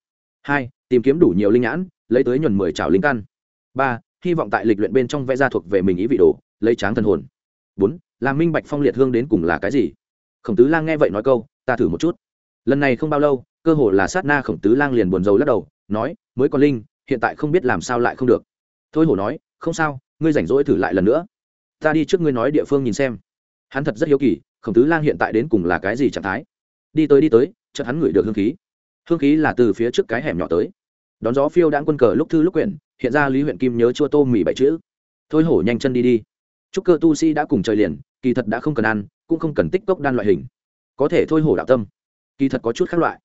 [SPEAKER 1] Hai, tìm kiếm đủ nhiều linh nhãn, lấy tới nhuần mười trào linh căn. Ba, hy vọng tại lịch luyện bên trong vẽ ra thuộc về mình ý vị đồ, lấy tráng thần hồn. Bốn, làm minh bạch phong liệt hương đến cùng là cái gì. Khổng tứ lang nghe vậy nói câu, ta thử một chút. Lần này không bao lâu, cơ hồ là sát na khổng tứ lang liền buồn rầu lắc đầu, nói, mới còn linh, hiện tại không biết làm sao lại không được. Thôi hổ nói, không sao, ngươi rảnh rỗi thử lại lần nữa. Ta đi trước ngươi nói địa phương nhìn xem. Hắn thật rất hiếu kỳ khổng tứ lang hiện tại đến cùng là cái gì trạng thái? Đi tới đi tới, chợt hắn ngửi được hương khí. Hương khí là từ phía trước cái hẻm nhỏ tới. Đón gió phiêu đãng quân cờ lúc thư lúc quyển, hiện ra lý huyện kim nhớ chua tô mì bảy chữ. Thôi hổ nhanh chân đi đi. Chúc cơ tu sĩ đã cùng trời liền, kỳ thật đã không cần ăn, cũng không cần tích cốc đan loại hình. Có thể thôi hổ đạo tâm. Kỳ thật có chút khác loại.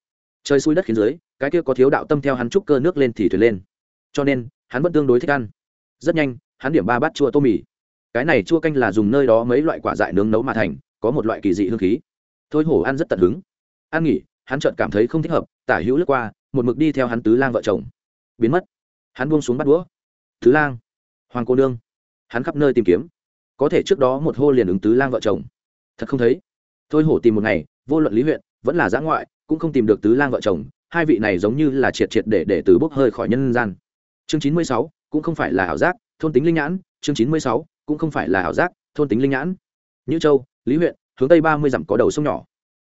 [SPEAKER 1] Trời xuôi đất khiến dưới, cái kia có thiếu đạo tâm theo hắn trúc cơ nước lên thì thuyền lên. Cho nên, hắn vẫn tương đối thích ăn. Rất nhanh, hắn điểm ba bát chua tô mì. Cái này chua canh là dùng nơi đó mấy loại quả dại nướng nấu mà thành có một loại kỳ dị hương khí. Thôi hổ ăn rất tận hứng. Ăn nghỉ, hắn chợt cảm thấy không thích hợp, tả hữu lướt qua, một mực đi theo hắn tứ lang vợ chồng. Biến mất. Hắn buông xuống bắt đũa. Tứ lang, hoàng cô nương. Hắn khắp nơi tìm kiếm. Có thể trước đó một hô liền ứng tứ lang vợ chồng. Thật không thấy. Thôi hổ tìm một ngày, vô luận lý huyện, vẫn là giã ngoại, cũng không tìm được tứ lang vợ chồng. Hai vị này giống như là triệt triệt để để từ bốc hơi khỏi nhân gian. Chương chín mươi sáu, cũng không phải là ảo giác, thôn tính linh nhãn. Chương chín mươi sáu, cũng không phải là ảo giác, thôn tính linh nhãn. Như châu lý huyện, hướng tây ba mươi dặm có đầu sông nhỏ.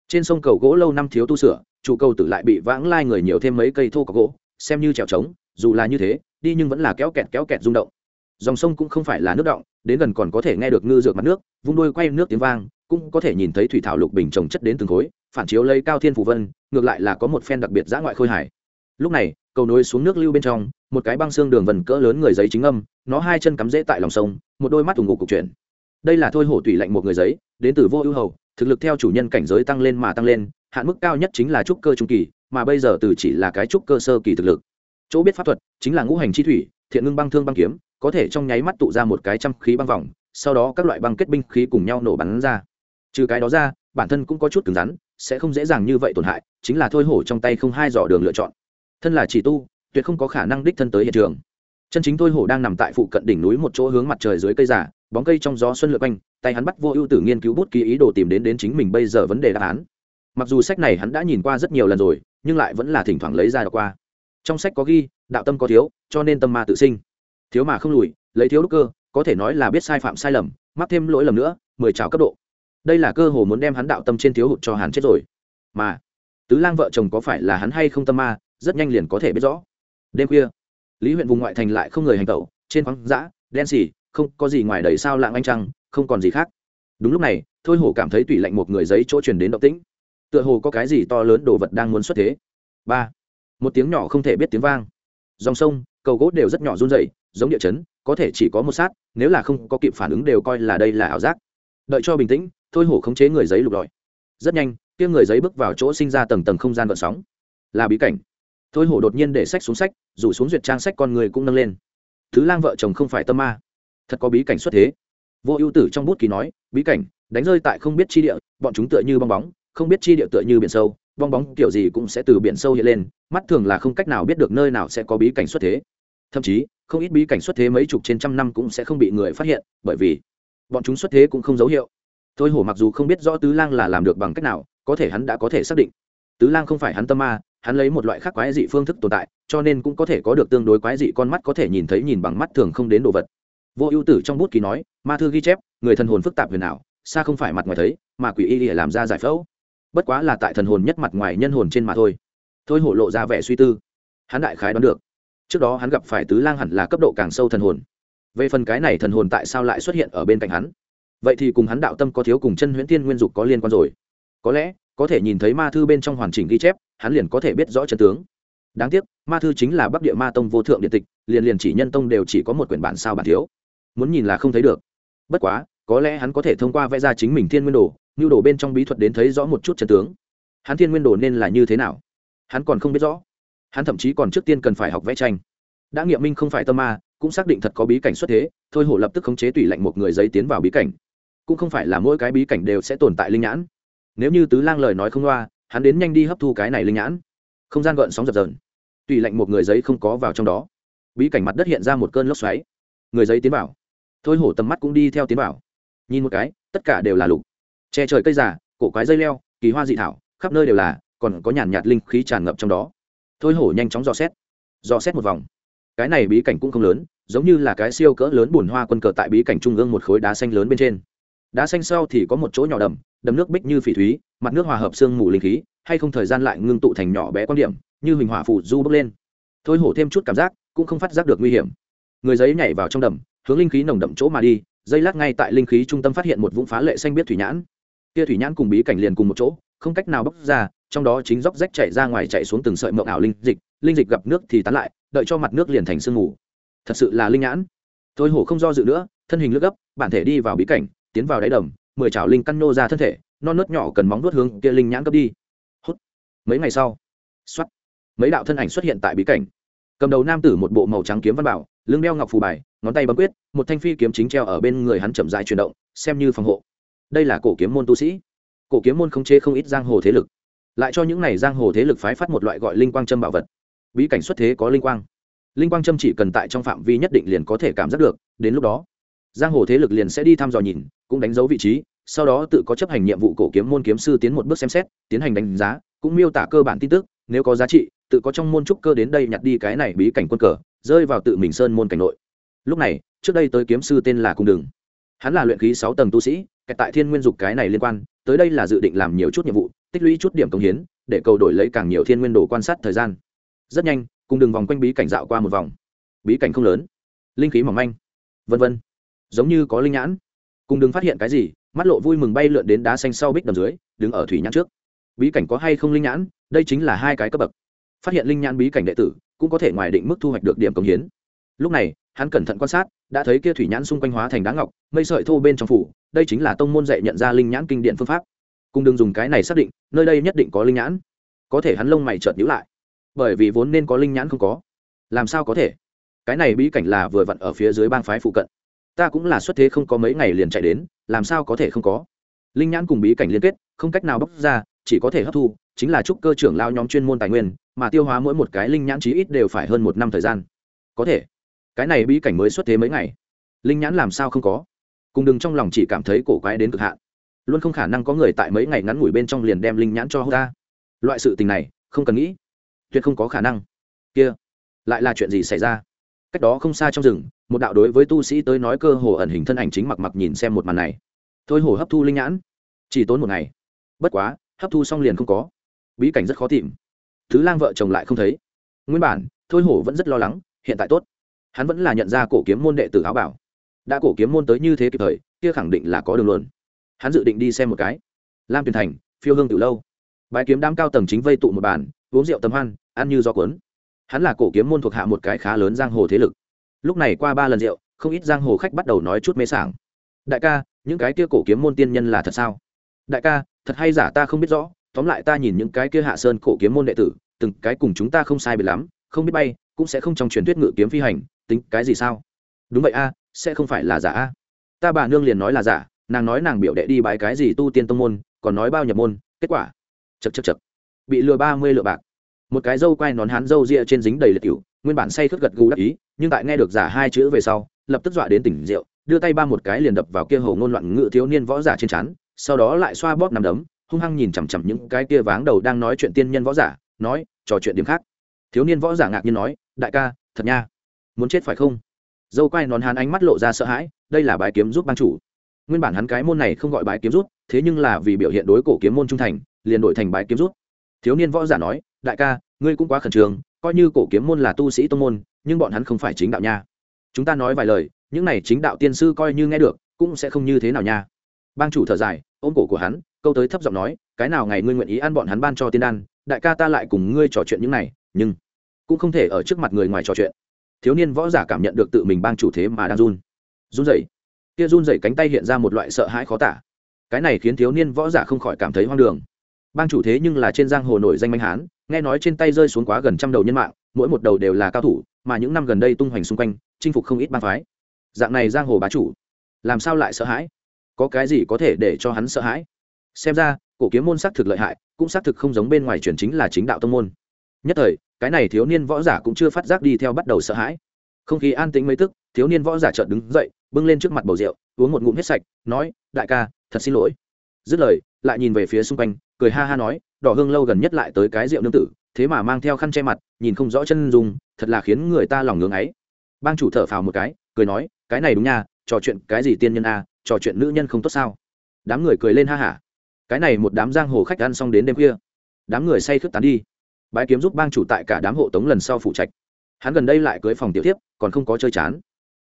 [SPEAKER 1] Trên sông cầu gỗ lâu năm thiếu tu sửa trụ cầu tử lại bị vãng lai người nhiều thêm mấy cây thô có gỗ, xem như trèo trống, dù là như thế, đi nhưng vẫn là kéo kẹt kéo kẹt rung động. Dòng sông cũng không phải là nước động, đến gần còn có thể nghe được ngư dược mặt nước, vung đuôi quay nước tiếng vang, cũng có thể nhìn thấy thủy thảo lục bình trồng chất đến từng khối, phản chiếu lấy cao thiên phủ vân, ngược lại là có một phen đặc biệt giã ngoại khôi hải lúc này, cầu nối xuống nước lưu bên trong, một cái băng xương đường vần cỡ lớn người giấy chính âm, nó hai chân cắm rễ tại lòng sông, một đôi mắt ủng ngục cục chuyển đây là thôi hổ tùy lạnh một người giấy, đến từ vô ưu hầu, thực lực theo chủ nhân cảnh giới tăng lên mà tăng lên, hạn mức cao nhất chính là trúc cơ trung kỳ, mà bây giờ từ chỉ là cái trúc cơ sơ kỳ thực lực. Chỗ biết pháp thuật, chính là ngũ hành chi thủy, thiện ngưng băng thương băng kiếm, có thể trong nháy mắt tụ ra một cái trăm khí băng vòng, sau đó các loại băng kết binh khí cùng nhau nổ bắn ra. Trừ cái đó ra, bản thân cũng có chút cứng rắn, sẽ không dễ dàng như vậy tổn hại, chính là thôi hổ trong tay không hai dò đường lựa chọn. Thân là chỉ tu, tuyệt không có khả năng đích thân tới hiện trường. Chân chính thôi hổ đang nằm tại phụ cận đỉnh núi một chỗ hướng mặt trời dưới cây giả bóng cây trong gió xuân lượt quanh, tay hắn bắt vô ưu tử nghiên cứu bút ký ý đồ tìm đến đến chính mình bây giờ vấn đề đáp án. Mặc dù sách này hắn đã nhìn qua rất nhiều lần rồi, nhưng lại vẫn là thỉnh thoảng lấy ra đọc qua. Trong sách có ghi, đạo tâm có thiếu, cho nên tâm ma tự sinh. Thiếu mà không lùi, lấy thiếu lúc cơ, có thể nói là biết sai phạm sai lầm, mắc thêm lỗi lầm nữa, mười trào cấp độ. Đây là cơ hồ muốn đem hắn đạo tâm trên thiếu hụt cho hắn chết rồi. Mà, tứ lang vợ chồng có phải là hắn hay không tâm ma, rất nhanh liền có thể biết rõ. Đêm khuya, lý huyện vùng ngoại thành lại không người hành tẩu, trên khoáng dã, đen xỉ không có gì ngoài đầy sao lạng anh trăng, không còn gì khác. Đúng lúc này, thôi hổ cảm thấy tùy lạnh một người giấy chỗ truyền đến động tĩnh. Tựa hồ có cái gì to lớn đồ vật đang muốn xuất thế. Ba. Một tiếng nhỏ không thể biết tiếng vang. Dòng sông, cầu gỗ đều rất nhỏ run dày giống địa chấn, có thể chỉ có một sát, nếu là không có kịp phản ứng đều coi là đây là ảo giác. Đợi cho bình tĩnh, thôi hổ khống chế người giấy lục lọi. Rất nhanh tiếng người giấy bước vào chỗ sinh ra tầng tầng không gian vận sóng. Là bí cảnh. Thôi hổ đột nhiên để sách xuống sách, rủ xuống duyệt trang sách con người cũng nâng lên. Thứ lang vợ chồng không phải tâm ma thật có bí cảnh xuất thế. Vô ưu tử trong bút ký nói, bí cảnh, đánh rơi tại không biết chi địa, bọn chúng tựa như bong bóng, không biết chi địa tựa như biển sâu, bong bóng kiểu gì cũng sẽ từ biển sâu hiện lên, mắt thường là không cách nào biết được nơi nào sẽ có bí cảnh xuất thế. Thậm chí, không ít bí cảnh xuất thế mấy chục trên trăm năm cũng sẽ không bị người phát hiện, bởi vì bọn chúng xuất thế cũng không dấu hiệu. Thôi hổ mặc dù không biết rõ tứ lang là làm được bằng cách nào, có thể hắn đã có thể xác định. Tứ lang không phải hắn tâm ma, hắn lấy một loại khác quái dị phương thức tồn tại, cho nên cũng có thể có được tương đối quái dị con mắt có thể nhìn thấy nhìn bằng mắt thường không đến đồ vật vô ưu tử trong bút ký nói, ma thư ghi chép, người thần hồn phức tạp huyền ảo, xa không phải mặt ngoài thấy, mà quỷ y lìa làm ra giải phẫu. Bất quá là tại thần hồn nhất mặt ngoài nhân hồn trên mà thôi. Thôi hổ lộ ra vẻ suy tư. Hắn đại khái đoán được. Trước đó hắn gặp phải tứ lang hẳn là cấp độ càng sâu thần hồn. Về phần cái này thần hồn tại sao lại xuất hiện ở bên cạnh hắn? Vậy thì cùng hắn đạo tâm có thiếu cùng chân huyễn tiên nguyên dục có liên quan rồi. Có lẽ, có thể nhìn thấy ma thư bên trong hoàn chỉnh ghi chép, hắn liền có thể biết rõ chân tướng. Đáng tiếc, ma thư chính là bắc địa ma tông vô thượng điện tịch, liền liền chỉ nhân tông đều chỉ có một quyển bản sao bản thiếu muốn nhìn là không thấy được. Bất quá, có lẽ hắn có thể thông qua vẽ ra chính mình thiên nguyên đồ nhu đồ bên trong bí thuật đến thấy rõ một chút chân tướng. Hắn thiên nguyên đồ nên là như thế nào? Hắn còn không biết rõ. Hắn thậm chí còn trước tiên cần phải học vẽ tranh. Đã nghiệm minh không phải tâm ma, cũng xác định thật có bí cảnh xuất thế, thôi hổ lập tức khống chế tùy lệnh một người giấy tiến vào bí cảnh. Cũng không phải là mỗi cái bí cảnh đều sẽ tồn tại linh nhãn. Nếu như tứ lang lời nói không loa, hắn đến nhanh đi hấp thu cái này linh nhãn. Không gian gợn sóng dập dờn. Tùy lệnh một người giấy không có vào trong đó. Bí cảnh mặt đất hiện ra một cơn lốc xoáy. Người giấy tiến vào thôi hổ tầm mắt cũng đi theo tiến bảo nhìn một cái, tất cả đều là lục. Che trời cây già, cổ quái dây leo, kỳ hoa dị thảo, khắp nơi đều là, còn có nhàn nhạt linh khí tràn ngập trong đó. Thôi hổ nhanh chóng dò xét. Dò xét một vòng. Cái này bí cảnh cũng không lớn, giống như là cái siêu cỡ lớn bùn hoa quân cờ tại bí cảnh trung ương một khối đá xanh lớn bên trên. Đá xanh sau thì có một chỗ nhỏ đầm đầm nước bích như phỉ thúy, mặt nước hòa hợp sương mù linh khí, hay không thời gian lại ngưng tụ thành nhỏ bé quan điểm, như hình hỏa phủ du bốc lên. Thôi hổ thêm chút cảm giác, cũng không phát giác được nguy hiểm. Người giấy nhảy vào trong đầm hướng linh khí nồng đậm chỗ mà đi dây lát ngay tại linh khí trung tâm phát hiện một vũng phá lệ xanh biết thủy nhãn. Kia thủy nhãn cùng bí cảnh liền cùng một chỗ, không cách nào bóc ra, trong đó chính dốc rách chảy ra ngoài chạy xuống từng sợi mộng ảo linh dịch linh dịch gặp nước thì tán lại, đợi cho mặt nước liền thành sương mù. Thật sự là linh nhãn. Thôi hổ không do dự nữa, thân hình lướt gấp, bản thể đi vào bí cảnh, tiến vào đáy đầm, mười chảo linh căn nô ra thân thể, non nớt nhỏ cần móng nuốt hướng kia linh nhãn cấp đi. Hốt mấy ngày sau xoắt mấy đạo thân ảnh xuất hiện tại bí cảnh. Cầm đầu nam tử một bộ màu trắng kiếm văn bảo lưng đeo ngọc phù bài, ngón tay bấm quyết, một thanh phi kiếm chính treo ở bên người hắn chậm dài chuyển động, xem như phòng hộ. Đây là cổ kiếm môn tu sĩ. Cổ kiếm môn không chế không ít giang hồ thế lực. Lại cho những này giang hồ thế lực phái phát một loại gọi linh quang châm bảo vật. Bí cảnh xuất thế có linh quang. Linh quang châm chỉ cần tại trong phạm vi nhất định liền có thể cảm giác được, đến lúc đó, giang hồ thế lực liền sẽ đi thăm dò nhìn, cũng đánh dấu vị trí, sau đó tự có chấp hành nhiệm vụ cổ kiếm môn kiếm sư tiến một bước xem xét, tiến hành đánh giá, cũng miêu tả cơ bản tin tức, nếu có giá trị tự có trong môn trúc cơ đến đây nhặt đi cái này bí cảnh quân cờ, rơi vào tự mình sơn môn cảnh nội. Lúc này, trước đây tới kiếm sư tên là cung đường. Hắn là luyện khí sáu tầng tu sĩ kẹt tại thiên nguyên dục cái này liên quan, tới đây là dự định làm nhiều chút nhiệm vụ, tích lũy chút điểm công hiến, để cầu đổi lấy càng nhiều thiên nguyên đồ quan sát thời gian. Rất nhanh cùng đường vòng quanh bí cảnh dạo qua một vòng. Bí cảnh không lớn, linh khí mỏng manh, vân vân, giống như có linh nhãn. Cùng đường phát hiện cái gì, mắt lộ vui mừng bay lượn đến đá xanh sau bích đầm dưới, đứng ở thủy nhãn trước. Bí cảnh có hay không linh nhãn, đây chính là hai cái cấp bậc phát hiện linh nhãn bí cảnh đệ tử, cũng có thể ngoài định mức thu hoạch được điểm công hiến. Lúc này, hắn cẩn thận quan sát, đã thấy kia thủy nhãn xung quanh hóa thành đá ngọc, mây sợi thô bên trong phủ, đây chính là tông môn dạy nhận ra linh nhãn kinh điện phương pháp. Cùng đừng dùng cái này xác định, nơi đây nhất định có linh nhãn. Có thể hắn lông mày chợt nhíu lại. Bởi vì vốn nên có linh nhãn không có. Làm sao có thể? Cái này bí cảnh là vừa vặn ở phía dưới bang phái phụ cận. Ta cũng là xuất thế không có mấy ngày liền chạy đến, làm sao có thể không có? Linh nhãn cùng bí cảnh liên kết, không cách nào bóc ra chỉ có thể hấp thu, chính là trúc cơ trưởng lao nhóm chuyên môn tài nguyên, mà tiêu hóa mỗi một cái linh nhãn chí ít đều phải hơn một năm thời gian. Có thể. Cái này bí cảnh mới xuất thế mấy ngày. Linh nhãn làm sao không có? Cùng đừng trong lòng chỉ cảm thấy cổ quái đến cực hạn. Luôn không khả năng có người tại mấy ngày ngắn ngủi bên trong liền đem linh nhãn cho hô ta loại sự tình này, không cần nghĩ. Tuyệt không có khả năng. Kia, lại là chuyện gì xảy ra? Cách đó không xa trong rừng, một đạo đối với tu sĩ tới nói cơ hồ ẩn hình thân ảnh chính mặc mặc nhìn xem một màn này. Thôi hồ hấp thu linh nhãn. Chỉ tốn một ngày. Bất quá hấp thu xong liền không có. Bí cảnh rất khó tìm. Thứ lang vợ chồng lại không thấy. Nguyên bản, thôi hổ vẫn rất lo lắng, hiện tại tốt. Hắn vẫn là nhận ra cổ kiếm môn đệ tử áo bảo. Đã cổ kiếm môn tới như thế kịp thời, kia khẳng định là có đường luôn. Hắn dự định đi xem một cái. Lam tuyền thành, phiêu hương từ lâu. Bãi kiếm đám cao tầng chính vây tụ một bàn, uống rượu tầm hoan, ăn như do cuốn. Hắn là cổ kiếm môn thuộc hạ một cái khá lớn giang hồ thế lực. Lúc này qua ba lần rượu, không ít giang hồ khách bắt đầu nói chút mê sảng. Đại ca, những cái kia cổ kiếm môn tiên nhân là thật sao? Đại ca thật hay giả ta không biết rõ, tóm lại ta nhìn những cái kia hạ sơn cổ kiếm môn đệ tử, từng cái cùng chúng ta không sai biệt lắm, không biết bay, cũng sẽ không trong truyền thuyết ngự kiếm phi hành, tính cái gì sao? Đúng vậy a, sẽ không phải là giả a. Ta bà nương liền nói là giả, nàng nói nàng biểu đệ đi bái cái gì tu tiên tông môn, còn nói bao nhập môn, kết quả chật chật chật bị lừa ba mươi lựa bạc. Một cái dâu quai nón hắn dâu ria trên dính đầy liệt cựu nguyên bản say khất gật gù đắc ý, nhưng tại nghe được giả hai chữ về sau, lập tức dọa đến tỉnh rượu, đưa tay ba một cái liền đập vào kia hầu ngôn loạn ngự thiếu niên võ giả trên chắn sau đó lại xoa bóp nằm đấm, hung hăng nhìn chằm chằm những cái kia váng đầu đang nói chuyện tiên nhân võ giả, nói, trò chuyện điểm khác. Thiếu niên võ giả ngạc nhiên nói, đại ca, thật nha. Muốn chết phải không? Dâu quai nón hắn ánh mắt lộ ra sợ hãi, đây là bài kiếm giúp ban chủ. Nguyên bản hắn cái môn này không gọi bái kiếm rút thế nhưng là vì biểu hiện đối cổ kiếm môn trung thành, liền đổi thành bái kiếm rút thiếu niên võ giả nói, đại ca, ngươi cũng quá khẩn trương, coi như cổ kiếm môn là tu sĩ tông môn, nhưng bọn hắn không phải chính đạo nha. Chúng ta nói vài lời, những này chính đạo tiên sư coi như nghe được, cũng sẽ không như thế nào nha bang chủ thở dài, ôm cổ của hắn, câu tới thấp giọng nói, cái nào ngày ngươi nguyện ý ăn bọn hắn ban cho tiên đan, đại ca ta lại cùng ngươi trò chuyện những này, nhưng cũng không thể ở trước mặt người ngoài trò chuyện. Thiếu niên võ giả cảm nhận được tự mình bang chủ thế mà đang run. Run rẩy. Kia run rẩy cánh tay hiện ra một loại sợ hãi khó tả. Cái này khiến thiếu niên võ giả không khỏi cảm thấy hoang đường. Bang chủ thế nhưng là trên giang hồ nổi danh manh hán, nghe nói trên tay rơi xuống quá gần trăm đầu nhân mạng, mỗi một đầu đều là cao thủ, mà những năm gần đây tung hoành xung quanh, chinh phục không ít bang phái. Dạng này giang hồ bá chủ, làm sao lại sợ hãi? Có cái gì có thể để cho hắn sợ hãi? Xem ra, cổ kiếm môn xác thực lợi hại, cũng xác thực không giống bên ngoài truyền chính là chính đạo tông môn. Nhất thời, cái này thiếu niên võ giả cũng chưa phát giác đi theo bắt đầu sợ hãi. Không khí an tĩnh mấy tức, thiếu niên võ giả chợt đứng dậy, bưng lên trước mặt bầu rượu, uống một ngụm hết sạch, nói, đại ca, thật xin lỗi. Dứt lời, lại nhìn về phía xung quanh, cười ha ha nói, đỏ hương lâu gần nhất lại tới cái rượu nương tử, thế mà mang theo khăn che mặt, nhìn không rõ chân dùng thật là khiến người ta lòng ngưỡng ấy. Bang chủ thở phào một cái, cười nói, cái này đúng nha, trò chuyện cái gì tiên nhân a trò chuyện nữ nhân không tốt sao? Đám người cười lên ha hả. Cái này một đám giang hồ khách ăn xong đến đêm khuya. Đám người say khướt tán đi. Bái kiếm giúp bang chủ tại cả đám hộ tống lần sau phụ trạch hắn gần đây lại cưới phòng tiểu tiếp còn không có chơi chán.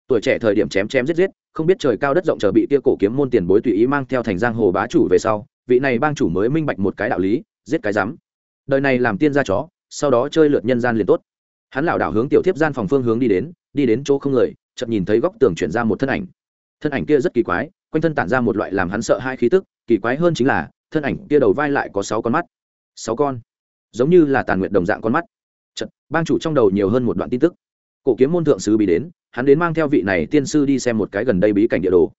[SPEAKER 1] Tuổi trẻ thời điểm chém chém giết giết, không biết trời cao đất rộng chờ bị tia cổ kiếm môn tiền bối tùy ý mang theo thành giang hồ bá chủ về sau, vị này bang chủ mới minh bạch một cái đạo lý, giết cái dám đời này làm tiên gia chó, sau đó chơi lượt nhân gian liền tốt. Hắn lảo đảo hướng tiểu thiếp gian phòng phương hướng đi đến đi đến chỗ không người, chợt nhìn thấy góc tường chuyển ra một thân ảnh thân ảnh kia rất kỳ quái, quanh thân tản ra một loại làm hắn sợ hai khí tức, kỳ quái hơn chính là, thân ảnh kia đầu vai lại có sáu con mắt. Sáu con? Giống như là tàn nguyện đồng dạng con mắt. Chợt, bang chủ trong đầu nhiều hơn một đoạn tin tức. Cổ kiếm môn thượng sứ bị đến, hắn đến mang theo vị này tiên sư đi xem một cái gần đây bí cảnh địa đồ.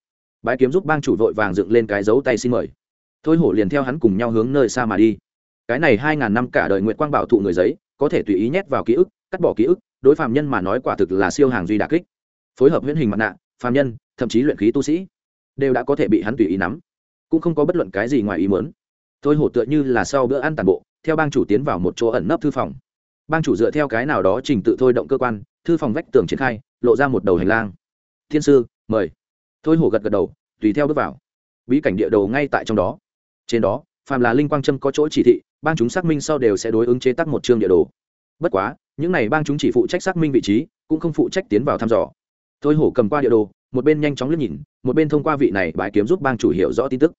[SPEAKER 1] Bái kiếm giúp bang chủ vội vàng dựng lên cái dấu tay xin mời. Thôi hổ liền theo hắn cùng nhau hướng nơi xa mà đi. Cái này hai ngàn năm cả đời nguyện quang bảo thụ người giấy, có thể tùy ý nhét vào ký ức, cắt bỏ ký ức, đối phạm nhân mà nói quả thực là siêu hàng duy đà kích. Phối hợp huyễn hình mặt nạ phạm nhân thậm chí luyện khí tu sĩ, đều đã có thể bị hắn tùy ý nắm. Cũng không có bất luận cái gì ngoài ý muốn. Thôi hổ tựa như là sau bữa ăn tàn bộ, theo bang chủ tiến vào một chỗ ẩn nấp thư phòng. Bang chủ dựa theo cái nào đó trình tự thôi động cơ quan, thư phòng vách tường triển khai, lộ ra một đầu hành lang. Thiên sư, mời. Thôi hổ gật gật đầu, tùy theo bước vào. Bí cảnh địa đồ ngay tại trong đó. Trên đó, phàm là linh quang trâm có chỗ chỉ thị, bang chúng xác minh sau đều sẽ đối ứng chế tác một chương địa đồ. Bất quá, những này bang chúng chỉ phụ trách xác minh vị trí, cũng không phụ trách tiến vào thăm dò. Thôi hổ cầm qua địa đồ một bên nhanh chóng liếc nhìn, một bên thông qua vị này bãi kiếm giúp bang chủ hiểu rõ tin tức.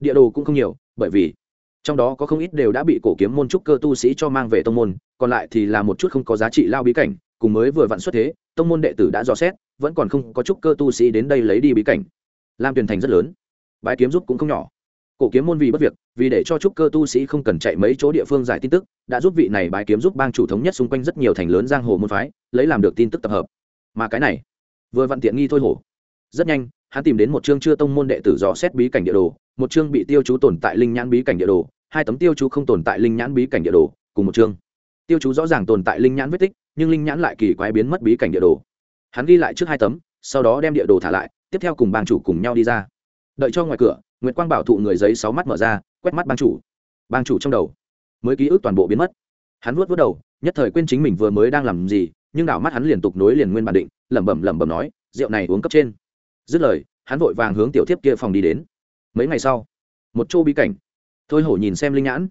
[SPEAKER 1] Địa đồ cũng không nhiều, bởi vì trong đó có không ít đều đã bị cổ kiếm môn trúc cơ tu sĩ cho mang về tông môn, còn lại thì là một chút không có giá trị lao bí cảnh, cùng mới vừa vặn xuất thế, tông môn đệ tử đã dò xét, vẫn còn không có trúc cơ tu sĩ đến đây lấy đi bí cảnh. Lam tuyển thành rất lớn bãi kiếm giúp cũng không nhỏ. Cổ kiếm môn vì bất việc, vì để cho trúc cơ tu sĩ không cần chạy mấy chỗ địa phương giải tin tức, đã giúp vị này bãi kiếm giúp bang chủ thống nhất xung quanh rất nhiều thành lớn giang hồ môn phái, lấy làm được tin tức tập hợp. Mà cái này, vừa vặn tiện nghi thôi hổ rất nhanh, hắn tìm đến một chương chưa tông môn đệ tử dò xét bí cảnh địa đồ, một chương bị tiêu chú tồn tại linh nhãn bí cảnh địa đồ, hai tấm tiêu chú không tồn tại linh nhãn bí cảnh địa đồ, cùng một chương. Tiêu chú rõ ràng tồn tại linh nhãn vết tích, nhưng linh nhãn lại kỳ quái biến mất bí cảnh địa đồ. Hắn ghi lại trước hai tấm, sau đó đem địa đồ thả lại, tiếp theo cùng bang chủ cùng nhau đi ra. Đợi cho ngoài cửa nguyễn quang bảo thụ người giấy sáu mắt mở ra, quét mắt bang chủ. Bang chủ trong đầu, mới ký ức toàn bộ biến mất. Hắn vuốt vuốt đầu, nhất thời quên chính mình vừa mới đang làm gì, nhưng đảo mắt hắn liên tục nối liền nguyên bản định, lẩm bẩm lẩm bẩm nói, rượu này uống cấp trên dứt lời, hắn vội vàng hướng tiểu thiếp kia phòng đi đến. Mấy ngày sau, một chỗ bí cảnh. Thôi hổ nhìn xem linh nhãn.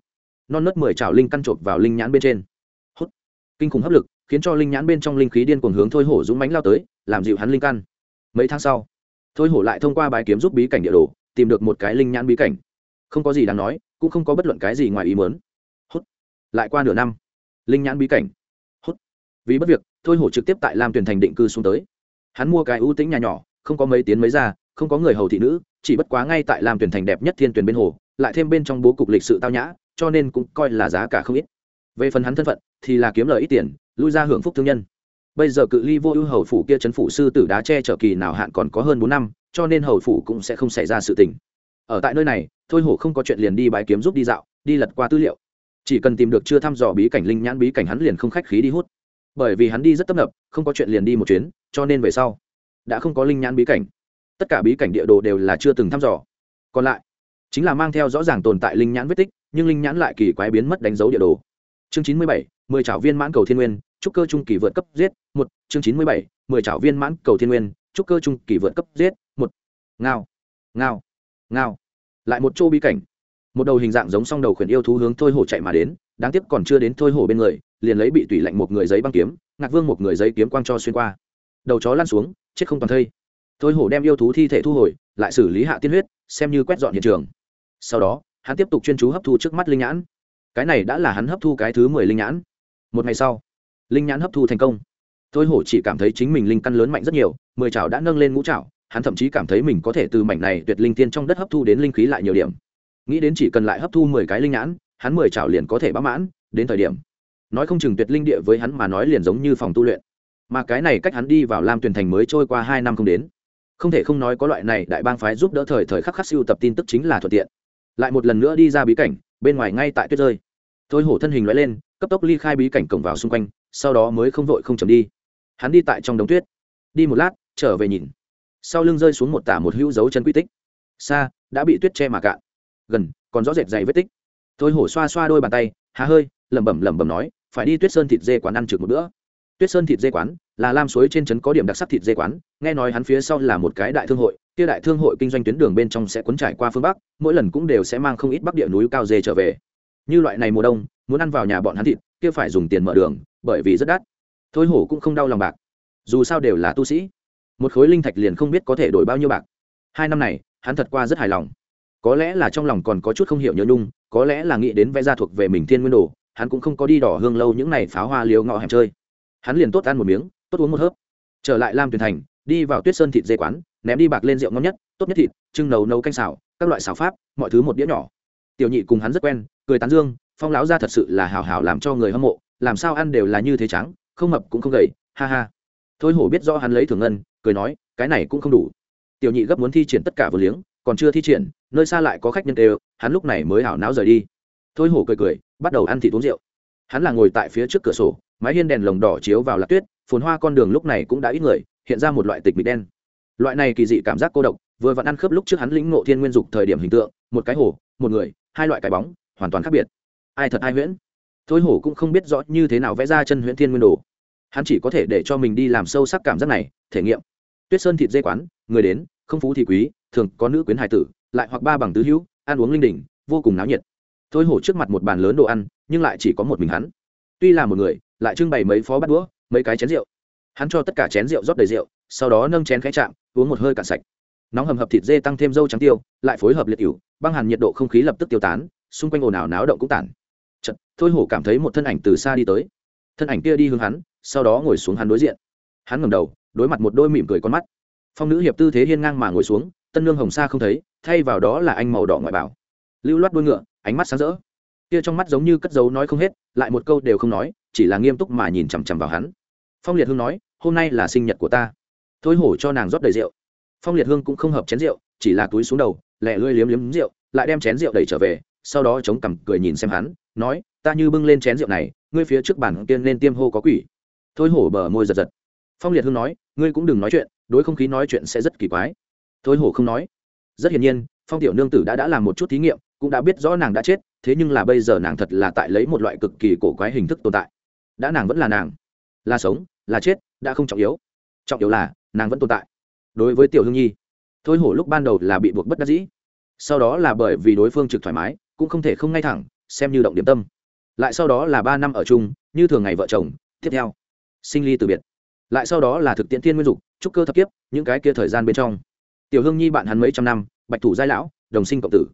[SPEAKER 1] Non nớt mười trào linh căn chộp vào linh nhãn bên trên. Hút. Kinh khủng hấp lực, khiến cho linh nhãn bên trong linh khí điên cuồng hướng thôi hổ dũng mánh lao tới, làm dịu hắn linh căn. Mấy tháng sau, thôi hổ lại thông qua bài kiếm giúp bí cảnh địa đồ, tìm được một cái linh nhãn bí cảnh. Không có gì đáng nói, cũng không có bất luận cái gì ngoài ý mớn hút. Lại qua nửa năm, linh nhãn bí cảnh. Hút. Vì bất việc, thôi hổ trực tiếp tại lam tuyển thành định cư xuống tới. Hắn mua cái ưu tính nhà nhỏ không có mấy tiến mấy ra, không có người hầu thị nữ, chỉ bất quá ngay tại làm tuyển thành đẹp nhất thiên tuyển bên hồ, lại thêm bên trong bố cục lịch sự tao nhã, cho nên cũng coi là giá cả không ít. Về phần hắn thân phận, thì là kiếm lời ít tiền, lui ra hưởng phúc thương nhân. Bây giờ cự ly vô ưu hầu phủ kia chấn phủ sư tử đá che trở kỳ nào hạn còn có hơn bốn năm, cho nên hầu phủ cũng sẽ không xảy ra sự tình. Ở tại nơi này, thôi hổ không có chuyện liền đi bãi kiếm giúp đi dạo, đi lật qua tư liệu. Chỉ cần tìm được chưa thăm dò bí cảnh linh nhãn bí cảnh hắn liền không khách khí đi hút. Bởi vì hắn đi rất tấp nập, không có chuyện liền đi một chuyến, cho nên về sau đã không có linh nhãn bí cảnh. Tất cả bí cảnh địa đồ đều là chưa từng thăm dò. Còn lại, chính là mang theo rõ ràng tồn tại linh nhãn vết tích, nhưng linh nhãn lại kỳ quái biến mất đánh dấu địa đồ. Chương chín mươi bảy, mười trảo viên mãn cầu thiên nguyên, trúc cơ trung kỳ vượt cấp giết, một. Chương chín mươi bảy, mười trảo viên mãn cầu thiên nguyên, trúc cơ trung kỳ vượt cấp giết, một. Ngao ngao ngao. Lại một chỗ bí cảnh. Một đầu hình dạng giống song đầu khuyển yêu thú hướng thôi hổ chạy mà đến, đáng tiếc còn chưa đến thôi hổ bên người, liền lấy bị tùy lạnh một người giấy băng kiếm, ngạc vương một người giấy kiếm quang cho xuyên qua. Đầu chó lăn xuống chết không toàn thây. Thôi hổ đem yêu thú thi thể thu hồi, lại xử lý hạ tiên huyết, xem như quét dọn hiện trường. Sau đó, hắn tiếp tục chuyên chú hấp thu trước mắt linh nhãn. Cái này đã là hắn hấp thu cái thứ mười linh nhãn. Một ngày sau, linh nhãn hấp thu thành công. Thôi hổ chỉ cảm thấy chính mình linh căn lớn mạnh rất nhiều, mười chảo đã nâng lên ngũ chảo, hắn thậm chí cảm thấy mình có thể từ mảnh này tuyệt linh tiên trong đất hấp thu đến linh khí lại nhiều điểm. Nghĩ đến chỉ cần lại hấp thu mười cái linh nhãn, hắn mười chảo liền có thể bám mãn, đến thời điểm. Nói không chừng tuyệt linh địa với hắn mà nói liền giống như phòng tu luyện mà cái này cách hắn đi vào lam tuyển thành mới trôi qua hai năm không đến. Không thể không nói có loại này đại bang phái giúp đỡ thời thời khắc khắc siêu tập tin tức chính là thuận tiện. Lại một lần nữa đi ra bí cảnh, bên ngoài ngay tại tuyết rơi. Thôi hổ thân hình loại lên, cấp tốc ly khai bí cảnh cổng vào xung quanh, sau đó mới không vội không chầm đi. Hắn đi tại trong đống tuyết. Đi một lát, trở về nhìn. Sau lưng rơi xuống một tả một hữu dấu chân quy tích. Xa, đã bị tuyết che mà cạn. Gần, còn rõ rệt dày vết tích. Thôi hổ xoa xoa đôi bàn tay, há hơi, lẩm bẩm lẩm bẩm nói, phải đi tuyết sơn thịt dê quán ăn trực một bữa tuyết sơn thịt dê quán là lam suối trên trấn có điểm đặc sắc thịt dê quán, nghe nói hắn phía sau là một cái đại thương hội, kia đại thương hội kinh doanh tuyến đường bên trong sẽ cuốn trải qua phương bắc, mỗi lần cũng đều sẽ mang không ít bắc địa núi cao dê trở về. Như loại này mùa đông, muốn ăn vào nhà bọn hắn thịt, kia phải dùng tiền mở đường, bởi vì rất đắt. Thôi hổ cũng không đau lòng bạc. Dù sao đều là tu sĩ. Một khối linh thạch liền không biết có thể đổi bao nhiêu bạc. Hai năm này, hắn thật qua rất hài lòng. Có lẽ là trong lòng còn có chút không hiểu nhớ nhung, có lẽ là nghĩ đến vẽ ra thuộc về mình thiên nguyên đồ, hắn cũng không có đi đỏ hương lâu những n à y pháo hoa liều ngọ hẻm chơi hắn liền tốt ăn một miếng, tốt uống một hớp. Trở lại lam tuyền thành, đi vào tuyết sơn thịt dê quán, ném đi bạc lên rượu ngon nhất, tốt nhất thịt, trưng nấu nấu canh xào, các loại xào pháp, mọi thứ một đĩa nhỏ. Tiểu nhị cùng hắn rất quen, cười tán dương, phong lão ra thật sự là hào hào làm cho người hâm mộ, làm sao ăn đều là như thế trắng, không mập cũng không gầy, ha ha. Thôi hổ biết do hắn lấy thường ngân, cười nói, cái này cũng không đủ. Tiểu nhị gấp muốn thi triển tất cả vừa liếng, còn chưa thi triển, nơi xa lại có khách nhân đều, hắn lúc này mới hảo não rời đi. Thôi hổ cười cười, bắt đầu ăn thịt uống rượu. Hắn là ngồi tại phía trước cửa sổ mái hiên đèn lồng đỏ chiếu vào lạc tuyết, phồn hoa con đường lúc này cũng đã ít người, hiện ra một loại tịch mịt đen. Loại này kỳ dị cảm giác cô độc, vừa vặn ăn khớp lúc trước hắn lĩnh ngộ thiên nguyên dục thời điểm hình tượng, một cái hồ, một người, hai loại cái bóng, hoàn toàn khác biệt. Ai thật ai huyễn? Thôi hổ cũng không biết rõ như thế nào vẽ ra chân huyễn thiên nguyên đồ. Hắn chỉ có thể để cho mình đi làm sâu sắc cảm giác này, thể nghiệm. Tuyết sơn thịt dê quán, người đến, không phú thì quý, thường có nữ quyến hài tử, lại hoặc ba bằng tứ hữu, ăn uống linh đình, vô cùng náo nhiệt. Thôi hổ trước mặt một bàn lớn đồ ăn, nhưng lại chỉ có một mình hắn. Tuy là một người lại trưng bày mấy phó bắt đũa mấy cái chén rượu. Hắn cho tất cả chén rượu rót đầy rượu sau đó nâng chén khẽ chạm uống một hơi cạn sạch. Nóng hầm hập thịt dê tăng thêm dâu trắng tiêu lại phối hợp liệt ỉu băng hàn nhiệt độ không khí lập tức tiêu tán xung quanh ồn ào náo động cũng tản. Chật, thôi hổ cảm thấy một thân ảnh từ xa đi tới. Thân ảnh kia đi hướng hắn sau đó ngồi xuống hắn đối diện. Hắn ngẩng đầu đối mặt một đôi mỉm cười con mắt. Phong nữ hiệp tư thế hiên ngang mà ngồi xuống tân lương hồng sa không thấy thay vào đó là anh màu đỏ ngoại bảo. Lưu loát đuôi ngựa ánh mắt sáng rỡ. Kia trong mắt giống như cất dấu nói không hết lại một câu đều không nói chỉ là nghiêm túc mà nhìn chằm chằm vào hắn. Phong liệt hương nói, hôm nay là sinh nhật của ta. Thôi hổ cho nàng rót đầy rượu. Phong liệt hương cũng không hợp chén rượu, chỉ là túi xuống đầu, lẹ lươi liếm liếm rượu, lại đem chén rượu đẩy trở về, sau đó chống cằm cười nhìn xem hắn, nói, ta như bưng lên chén rượu này, ngươi phía trước bản tiên lên tiêm hô có quỷ. Thôi hổ bờ môi giật giật. Phong liệt hương nói, ngươi cũng đừng nói chuyện, đối không khí nói chuyện sẽ rất kỳ quái. Thôi hổ không nói. Rất hiển nhiên, phong tiểu nương tử đã đã làm một chút thí nghiệm, cũng đã biết rõ nàng đã chết, thế nhưng là bây giờ nàng thật là tại lấy một loại cực kỳ cổ quái hình thức tồn tại đã nàng vẫn là nàng. Là sống, là chết, đã không trọng yếu. Trọng yếu là, nàng vẫn tồn tại. Đối với tiểu hương nhi, thôi hổ lúc ban đầu là bị buộc bất đắc dĩ. Sau đó là bởi vì đối phương trực thoải mái, cũng không thể không ngay thẳng, xem như động điểm tâm. Lại sau đó là ba năm ở chung, như thường ngày vợ chồng, tiếp theo, sinh ly từ biệt. Lại sau đó là thực tiễn thiên nguyên dục, trúc cơ thập kiếp, những cái kia thời gian bên trong. Tiểu hương nhi bạn hắn mấy trăm năm, bạch thủ giai lão, đồng sinh cộng tử.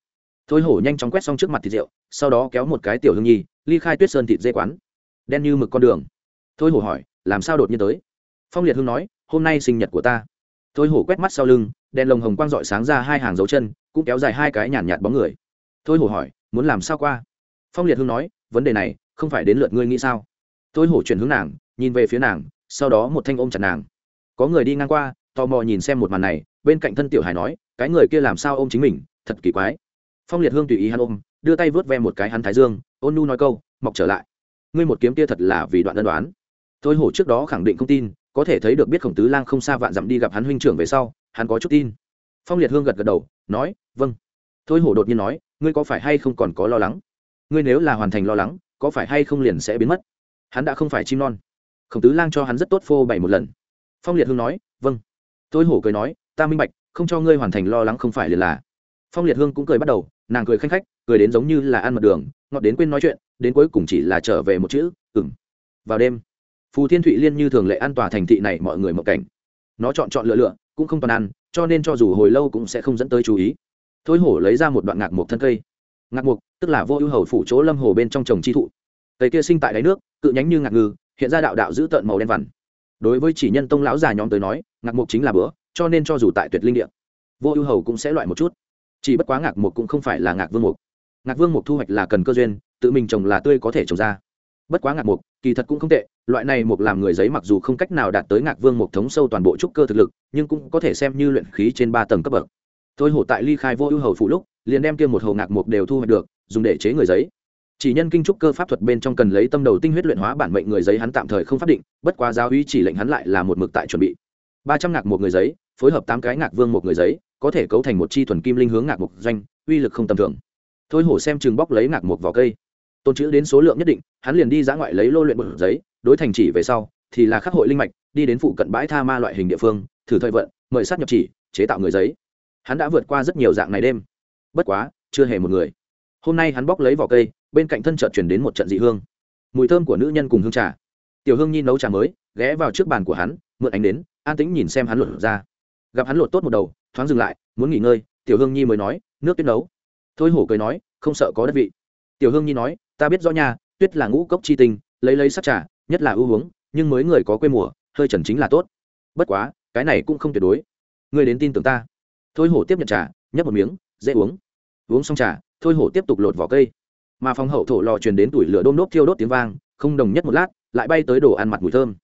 [SPEAKER 1] Thôi hổ nhanh chóng quét xong trước mặt thịt rượu, sau đó kéo một cái tiểu hương nhi, ly khai tuyết sơn thịt dê quán đen như mực con đường. Thôi hổ hỏi làm sao đột nhiên tới? Phong liệt hương nói hôm nay sinh nhật của ta. Thôi hổ quét mắt sau lưng đèn lồng hồng quang dọi sáng ra hai hàng dấu chân cũng kéo dài hai cái nhàn nhạt, nhạt bóng người. Thôi hổ hỏi muốn làm sao qua? Phong liệt hương nói vấn đề này không phải đến lượt ngươi nghĩ sao? Thôi hổ chuyển hướng nàng nhìn về phía nàng sau đó một thanh ôm chặt nàng. Có người đi ngang qua tò mò nhìn xem một màn này bên cạnh thân tiểu hải nói cái người kia làm sao ôm chính mình thật kỳ quái. Phong liệt hương tùy ý hắn ôm đưa tay vớt ve một cái hắn thái dương ôn nu nói câu mọc trở lại ngươi một kiếm kia thật là vì đoạn ân đoán. Thôi hổ trước đó khẳng định không tin, có thể thấy được biết khổng tứ lang không xa vạn dặm đi gặp hắn huynh trưởng về sau, hắn có chút tin. Phong liệt hương gật gật đầu, nói vâng. Thôi hổ đột nhiên nói, ngươi có phải hay không còn có lo lắng? Ngươi nếu là hoàn thành lo lắng, có phải hay không liền sẽ biến mất? Hắn đã không phải chim non. Khổng tứ lang cho hắn rất tốt phô bày một lần. Phong liệt hương nói vâng. Thôi hổ cười nói, ta minh bạch, không cho ngươi hoàn thành lo lắng không phải liền là. Phong liệt hương cũng cười bắt đầu nàng cười khanh khách cười đến giống như là ăn mật đường ngọt đến quên nói chuyện đến cuối cùng chỉ là trở về một chữ ừng vào đêm phù thiên thụy liên như thường lệ an tòa thành thị này mọi người mộng cảnh. Nó chọn chọn lựa lựa cũng không toàn ăn cho nên cho dù hồi lâu cũng sẽ không dẫn tới chú ý. Thôi hổ lấy ra một đoạn ngạc mục thân cây. Ngạc mục tức là vô ưu hầu phủ chỗ lâm hồ bên trong trồng chi thụ. Cây kia sinh tại đáy nước cự nhánh như ngạc ngư hiện ra đạo đạo giữ tợn màu đen vằn. Đối với chỉ nhân tông lão già nhóm tới nói ngạc mục chính là bữa cho nên cho dù tại tuyệt linh điện, vô ưu hầu cũng sẽ loại một chút chỉ bất quá ngạc mục cũng không phải là ngạc vương mục. Ngạc vương mục thu hoạch là cần cơ duyên, tự mình trồng là tươi có thể trồng ra. Bất quá ngạc mục, kỳ thật cũng không tệ, loại này mục làm người giấy mặc dù không cách nào đạt tới ngạc vương mục thống sâu toàn bộ trúc cơ thực lực, nhưng cũng có thể xem như luyện khí trên ba tầng cấp bậc. Thôi hổ tại ly khai vô ưu hầu phụ lúc, liền đem kia một hầu ngạc mục đều thu hoạch được, dùng để chế người giấy. Chỉ nhân kinh trúc cơ pháp thuật bên trong cần lấy tâm đầu tinh huyết luyện hóa bản mệnh người giấy hắn tạm thời không pháp định, bất quá giáo uy chỉ lệnh hắn lại là một mực tại chuẩn bị. Ba trăm ngạc một người giấy, phối hợp tám cái ngạc vương một người giấy có thể cấu thành một chi thuần kim linh hướng ngạc mục doanh, uy lực không tầm thường. Thôi hổ xem chừng bóc lấy ngạc mục vỏ cây. Tôn chữ đến số lượng nhất định, hắn liền đi ra ngoại lấy lô luyện một giấy, đối thành chỉ về sau, thì là khắc hội linh mạch, đi đến phụ cận bãi tha ma loại hình địa phương, thử thời vận, mời sát nhập chỉ, chế tạo người giấy. Hắn đã vượt qua rất nhiều dạng này đêm. Bất quá, chưa hề một người. Hôm nay hắn bóc lấy vỏ cây, bên cạnh thân chợt chuyển đến một trận dị hương. Mùi thơm của nữ nhân cùng hương trà. Tiểu hương nhi nấu trà mới, ghé vào trước bàn của hắn, mượn ánh đến an tĩnh nhìn xem hắn lột ra. Gặp hắn lột tốt một đầu thoáng dừng lại, muốn nghỉ ngơi, tiểu hương nhi mới nói, nước tuyết nấu. Thôi hổ cười nói, không sợ có đất vị. Tiểu hương nhi nói, ta biết rõ nha, tuyết là ngũ cốc chi tinh, lấy lấy sắc trà, nhất là ưu uống, nhưng mới người có quê mùa, hơi trần chính là tốt. Bất quá, cái này cũng không tuyệt đối. Người đến tin tưởng ta. Thôi hổ tiếp nhận trà, nhấp một miếng, dễ uống. Uống xong trà, thôi hổ tiếp tục lột vỏ cây. Mà phòng hậu thổ lò truyền đến tuổi lửa đôm đốt thiêu đốt tiếng vang, không đồng nhất một lát, lại bay tới đồ ăn mặt mùi thơm.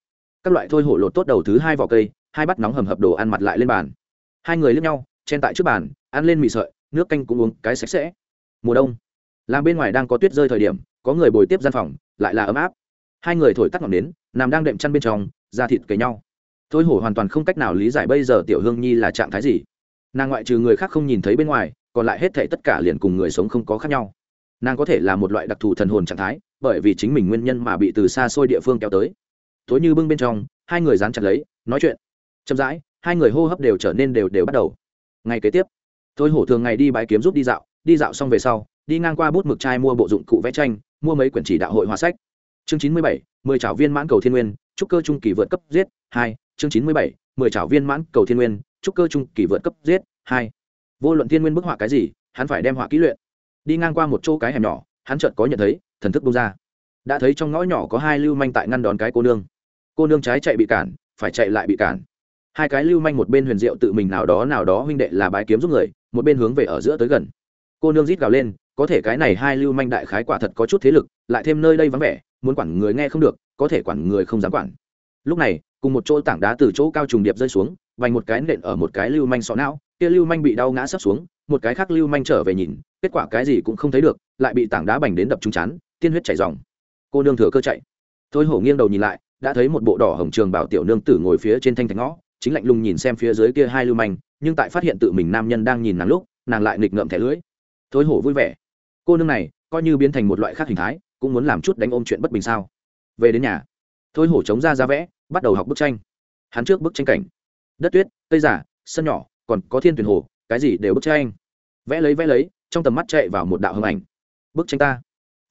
[SPEAKER 1] Các loại thôi hổ lột tốt đầu thứ hai vỏ cây, hai bát nóng hầm hập đồ ăn mặt lại lên bàn hai người lướt nhau, chen tại trước bàn, ăn lên mì sợi, nước canh cũng uống, cái sạch sẽ. Mùa đông. Làm bên ngoài đang có tuyết rơi thời điểm, có người bồi tiếp gian phòng, lại là ấm áp. Hai người thổi tắt ngọn nến, nằm đang đệm chăn bên trong, da thịt kề nhau. Thôi hổ hoàn toàn không cách nào lý giải bây giờ tiểu hương nhi là trạng thái gì. Nàng ngoại trừ người khác không nhìn thấy bên ngoài, còn lại hết thể tất cả liền cùng người sống không có khác nhau. Nàng có thể là một loại đặc thù thần hồn trạng thái, bởi vì chính mình nguyên nhân mà bị từ xa xôi địa phương kéo tới. Tối như bưng bên trong, hai người dán chặt lấy, nói chuyện. Chậm rãi hai người hô hấp đều trở nên đều đều bắt đầu. Ngày kế tiếp thôi hổ thường ngày đi bãi kiếm giúp đi dạo đi dạo xong về sau, đi ngang qua bút mực chai mua bộ dụng cụ vẽ tranh, mua mấy quyển chỉ đạo hội hòa sách. Chương chín mươi bảy, mười trảo viên mãn cầu thiên nguyên trúc cơ trung kỳ vượt cấp giết hai. Chương chín mươi bảy, mười trảo viên mãn cầu thiên nguyên trúc cơ trung kỳ vượt cấp giết hai. Vô luận thiên nguyên bức họa cái gì, hắn phải đem họa kỹ luyện. Đi ngang qua một chỗ cái hẻm nhỏ, hắn chợt có nhận thấy, thần thức bung ra. Đã thấy trong ngõ nhỏ có hai lưu manh tại ngăn đón cái cô nương. Cô nương trái chạy bị cản, phải chạy lại bị cản hai cái lưu manh một bên huyền diệu tự mình nào đó nào đó huynh đệ là bái kiếm giúp người, một bên hướng về ở giữa tới gần. Cô nương rít gào lên, có thể cái này hai lưu manh đại khái quả thật có chút thế lực, lại thêm nơi đây vắng vẻ, muốn quản người nghe không được, có thể quản người không dám quản. Lúc này, cùng một chỗ tảng đá từ chỗ cao trùng điệp rơi xuống, vành một cái nện ở một cái lưu manh sọ não, kia lưu manh bị đau ngã sấp xuống, một cái khác lưu manh trở về nhìn, kết quả cái gì cũng không thấy được, lại bị tảng đá bành đến đập trúng chán, tiên huyết chảy dòng cô nương thừa cơ chạy. Thôi hổ nghiêng đầu nhìn lại, đã thấy một bộ đỏ hồng trường bảo tiểu nương tử ngồi phía trên thanh thạch ngõ chính lạnh lùng nhìn xem phía dưới kia hai lưu manh, nhưng tại phát hiện tự mình nam nhân đang nhìn nàng lúc, nàng lại nghịch ngợm thẻ lưỡi. Thối hổ vui vẻ. Cô nương này, coi như biến thành một loại khác hình thái, cũng muốn làm chút đánh ôm chuyện bất bình sao? Về đến nhà, thối hổ chống ra ra vẽ, bắt đầu học bức tranh. Hắn trước bức tranh cảnh. Đất tuyết, cây giả, sân nhỏ, còn có thiên tuyển hồ, cái gì đều bức tranh. Vẽ lấy vẽ lấy, trong tầm mắt chạy vào một đạo hưng ảnh. Bức tranh ta.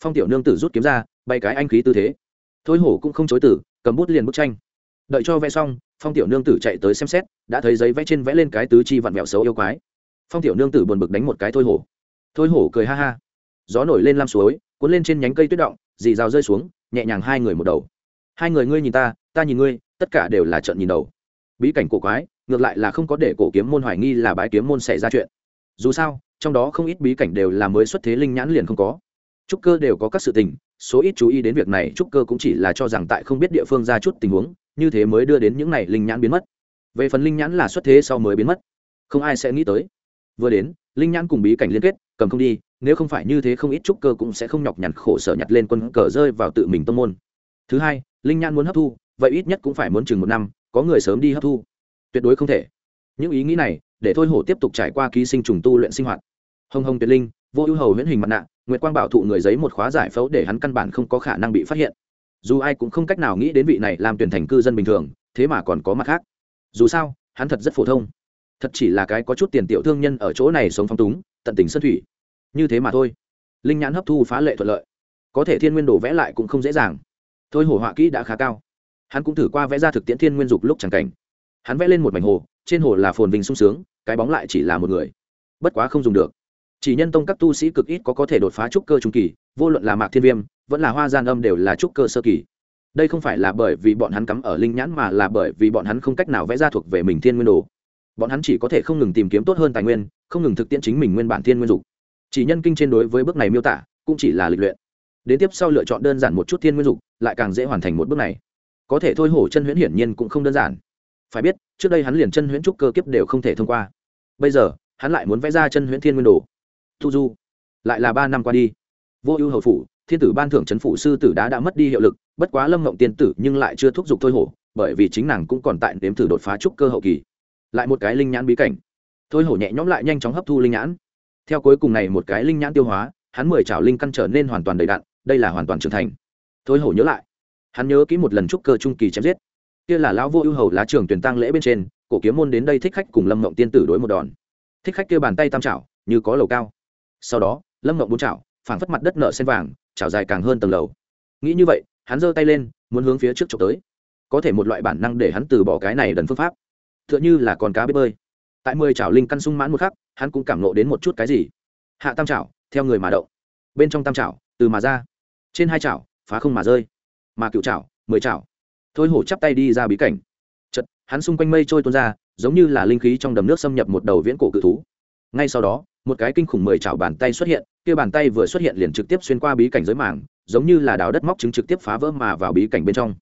[SPEAKER 1] Phong tiểu nương tử rút kiếm ra, bay cái anh khí tư thế. Thôi hổ cũng không chối tử cầm bút liền bức tranh đợi cho vẽ xong, phong tiểu nương tử chạy tới xem xét, đã thấy giấy vẽ trên vẽ lên cái tứ chi vặn vẹo xấu yêu quái. Phong tiểu nương tử buồn bực đánh một cái thôi hổ. Thôi hổ cười ha ha. Gió nổi lên lam suối, cuốn lên trên nhánh cây tuyết động, dì rào rơi xuống, nhẹ nhàng hai người một đầu. Hai người ngươi nhìn ta ta nhìn ngươi, tất cả đều là trận nhìn đầu. Bí cảnh cổ quái, ngược lại là không có để cổ kiếm môn hoài nghi là bái kiếm môn xảy ra chuyện. Dù sao, trong đó không ít bí cảnh đều là mới xuất thế linh nhãn liền không có. Trúc cơ đều có các sự tình, số ít chú ý đến việc này, trúc cơ cũng chỉ là cho rằng tại không biết địa phương ra chút tình huống như thế mới đưa đến những này linh nhãn biến mất. Về phần linh nhãn là xuất thế sau mới biến mất. Không ai sẽ nghĩ tới. Vừa đến, linh nhãn cùng bí cảnh liên kết, cầm không đi, nếu không phải như thế không ít trúc cơ cũng sẽ không nhọc nhằn khổ sở nhặt lên quân cờ rơi vào tự mình tông môn. Thứ hai, linh nhãn muốn hấp thu, vậy ít nhất cũng phải muốn chừng một năm, có người sớm đi hấp thu. Tuyệt đối không thể. Những ý nghĩ này, để thôi hổ tiếp tục trải qua ký sinh trùng tu luyện sinh hoạt. Hồng hồng tuyệt linh, vô ưu hầu huyễn hình mặt nạ, nguyệt quang bảo thụ người giấy một khóa giải phẫu để hắn căn bản không có khả năng bị phát hiện dù ai cũng không cách nào nghĩ đến vị này làm tuyển thành cư dân bình thường, thế mà còn có mặt khác. Dù sao, hắn thật rất phổ thông. Thật chỉ là cái có chút tiền tiểu thương nhân ở chỗ này sống phong túng, tận tình sân thủy. Như thế mà thôi. Linh nhãn hấp thu phá lệ thuận lợi. Có thể thiên nguyên đồ vẽ lại cũng không dễ dàng. Thôi hồ họa kỹ đã khá cao. Hắn cũng thử qua vẽ ra thực tiễn thiên nguyên dục lúc chẳng cảnh. Hắn vẽ lên một mảnh hồ, trên hồ là phồn vinh sung sướng, cái bóng lại chỉ là một người. Bất quá không dùng được. Chỉ nhân tông các tu sĩ cực ít có có thể đột phá trúc cơ trung kỳ, vô luận là mạc thiên viêm vẫn là hoa gian âm đều là trúc cơ sơ kỳ. Đây không phải là bởi vì bọn hắn cắm ở linh nhãn mà là bởi vì bọn hắn không cách nào vẽ ra thuộc về mình thiên nguyên đồ. Bọn hắn chỉ có thể không ngừng tìm kiếm tốt hơn tài nguyên, không ngừng thực tiễn chính mình nguyên bản thiên nguyên dục. Chỉ nhân kinh trên đối với bước này miêu tả, cũng chỉ là lịch luyện. Đến tiếp sau lựa chọn đơn giản một chút thiên nguyên dục, lại càng dễ hoàn thành một bước này. Có thể thôi hổ chân huyễn hiển nhiên cũng không đơn giản. Phải biết, trước đây hắn liền chân huyễn trúc cơ kiếp đều không thể thông qua. Bây giờ, hắn lại muốn vẽ ra chân huyễn thiên nguyên đồ. Thu du, lại là ba năm qua đi. Vô ưu hầu phủ thiên tử ban thưởng c h ấ n phủ sư tử đá đã mất đi hiệu lực, bất quá lâm mộng tiên tử nhưng lại chưa thúc giục thôi hổ, bởi vì chính nàng cũng còn tại nếm thử đột phá trúc cơ hậu kỳ. Lại một cái linh nhãn bí cảnh. Thôi hổ nhẹ nhõm lại nhanh chóng hấp thu linh nhãn. Theo cuối cùng này một cái linh nhãn tiêu hóa, hắn mười chảo linh căn trở nên hoàn toàn đầy đạn đây là hoàn toàn trưởng thành. Thôi hổ nhớ lại. Hắn nhớ kỹ một lần trúc cơ trung kỳ chém giết. Kia là lão vô ưu hầu lá trường tuyển tăng lễ bên trên, cổ kiếm môn đến đây thích khách cùng lâm mộng tiên tử đối một đòn. Thích khách kia bàn tay tam chảo, như có lầu cao. Sau đó, lâm mộng bốn chảo phảng phất mặt đất nở sen vàng chảo dài càng hơn tầng lầu. Nghĩ như vậy, hắn giơ tay lên, muốn hướng phía trước trộm tới. Có thể một loại bản năng để hắn từ bỏ cái này đần phương pháp. T h ư ợ n h ư là con cá biết bơi. Tại mười chảo linh căn sung mãn một khắc, hắn cũng cảm nộ đến một chút cái gì. Hạ tam chảo, theo người mà đậu bên trong tam chảo, từ mà ra. Trên hai chảo, phá không mà rơi. Mà cựu chảo, mười chảo. Thôi hổ chắp tay đi ra bí cảnh. Chật hắn xung quanh mây trôi tuôn ra, giống như là linh khí trong đầm nước xâm nhập một đầu viễn cổ cự thú ngay sau đó, một cái kinh khủng mười chảo bàn tay xuất hiện, kia bàn tay vừa xuất hiện liền trực tiếp xuyên qua bí cảnh giới mảng, giống như là đào đất móc trứng trực tiếp phá vỡ mà vào bí cảnh bên trong.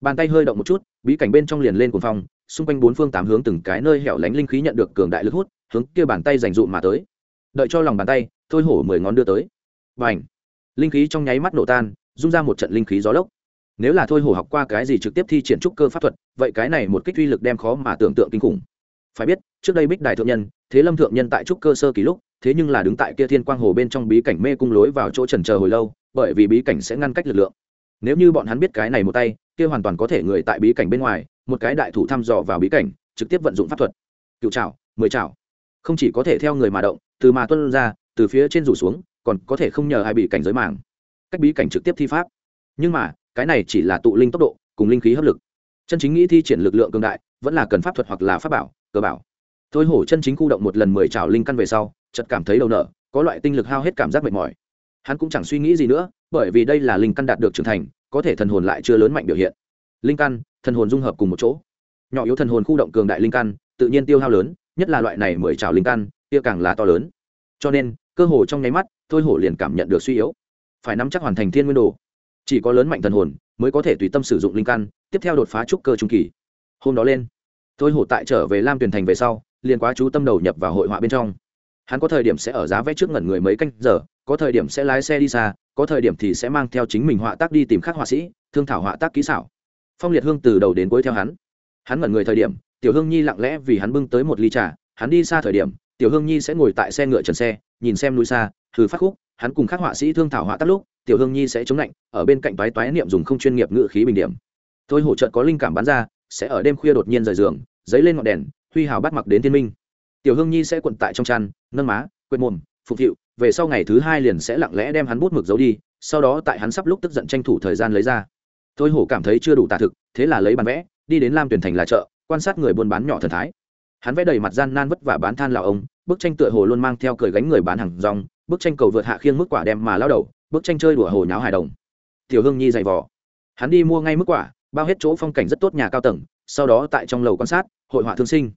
[SPEAKER 1] Bàn tay hơi động một chút, bí cảnh bên trong liền lên cuồng phong, xung quanh bốn phương tám hướng từng cái nơi hẻo lánh linh khí nhận được cường đại lực hút, hướng kia bàn tay dành dụ mà tới. Đợi cho lòng bàn tay, thôi hổ mười ngón đưa tới. Và ảnh linh khí trong nháy mắt nổ tan, rung ra một trận linh khí gió lốc. Nếu là thôi hổ học qua cái gì trực tiếp thi triển trúc cơ pháp thuật, vậy cái này một kích uy lực đem khó mà tưởng tượng kinh khủng phải biết, trước đây bích đài thượng nhân, thế lâm thượng nhân tại trúc cơ sơ kỳ lúc, thế nhưng là đứng tại kia thiên quang hồ bên trong bí cảnh mê cung lối vào chỗ trần chờ hồi lâu, bởi vì bí cảnh sẽ ngăn cách lực lượng. Nếu như bọn hắn biết cái này một tay, kia hoàn toàn có thể người tại bí cảnh bên ngoài, một cái đại thủ thăm dò vào bí cảnh, trực tiếp vận dụng pháp thuật. Cựu trào mười trào không chỉ có thể theo người mà động, từ mà tuân ra, từ phía trên rủ xuống, còn có thể không nhờ ai bị cảnh giới màng cách bí cảnh trực tiếp thi pháp. Nhưng mà, cái này chỉ là tụ linh tốc độ, cùng linh khí hấp lực. Chân chính nghĩ thi triển lực lượng cường đại, vẫn là cần pháp thuật hoặc là pháp bảo cơ bảo. Thôi hổ chân chính khu động một lần mười trào linh căn về sau, chợt cảm thấy đầu nợ, có loại tinh lực hao hết cảm giác mệt mỏi. Hắn cũng chẳng suy nghĩ gì nữa, bởi vì đây là linh căn đạt được trưởng thành, có thể thần hồn lại chưa lớn mạnh biểu hiện. Linh căn, thần hồn dung hợp cùng một chỗ. Nhỏ yếu thần hồn khu động cường đại linh căn, tự nhiên tiêu hao lớn, nhất là loại này mười trào linh căn kia càng là to lớn. Cho nên, cơ hồ trong nháy mắt, thôi hổ liền cảm nhận được suy yếu. Phải nắm chắc hoàn thành thiên nguyên đồ. Chỉ có lớn mạnh thần hồn, mới có thể tùy tâm sử dụng linh căn, tiếp theo đột phá trúc cơ trung kỳ. Hôm đó lên thôi hổ tại trở về lam tuyển thành về sau, liền quá chú tâm đầu nhập vào hội họa bên trong. Hắn có thời điểm sẽ ở giá vẽ trước ngẩn người mấy canh giờ, có thời điểm sẽ lái xe đi xa, có thời điểm thì sẽ mang theo chính mình họa tác đi tìm khác họa sĩ, thương thảo họa tác kỹ xảo. Phong liệt hương từ đầu đến cuối theo hắn. Hắn ngẩn người thời điểm, tiểu hương nhi lặng lẽ vì hắn bưng tới một ly trà, hắn đi xa thời điểm, tiểu hương nhi sẽ ngồi tại xe ngựa trần xe, nhìn xem núi xa, thử phát khúc, hắn cùng các họa sĩ thương thảo họa tác lúc, tiểu hương nhi sẽ chống lạnh, ở bên cạnh toái toái niệm dùng không chuyên nghiệp ngự khí bình điểm. Thôi hỗ trợ có linh cảm bắn ra sẽ ở đêm khuya đột nhiên rời giường dấy lên ngọn đèn, huy hào bắt mặc đến thiên minh. Tiểu hương nhi sẽ quận tại trong chăn, nâng má, quệt mồm, phục vụ về sau ngày thứ hai liền sẽ lặng lẽ đem hắn bút mực giấu đi, sau đó tại hắn sắp lúc tức giận tranh thủ thời gian lấy ra. Thôi hổ cảm thấy chưa đủ tả thực, thế là lấy bàn vẽ, đi đến lam tuyển thành là chợ, quan sát người buôn bán nhỏ thần thái. Hắn vẽ đầy mặt gian nan vất vả bán than lào ông, bức tranh tựa hồ luôn mang theo cười gánh người bán hàng rong, bức tranh cầu vượt hạ khiêng mức quả đem mà lao đầu, bức tranh chơi đùa hồ nháo hài đồng. Tiểu hương nhi dày vò. Hắn đi mua ngay mức quả bao hết chỗ phong cảnh rất tốt nhà cao tầng, sau đó tại trong lầu quan sát, hội họa thương sinh.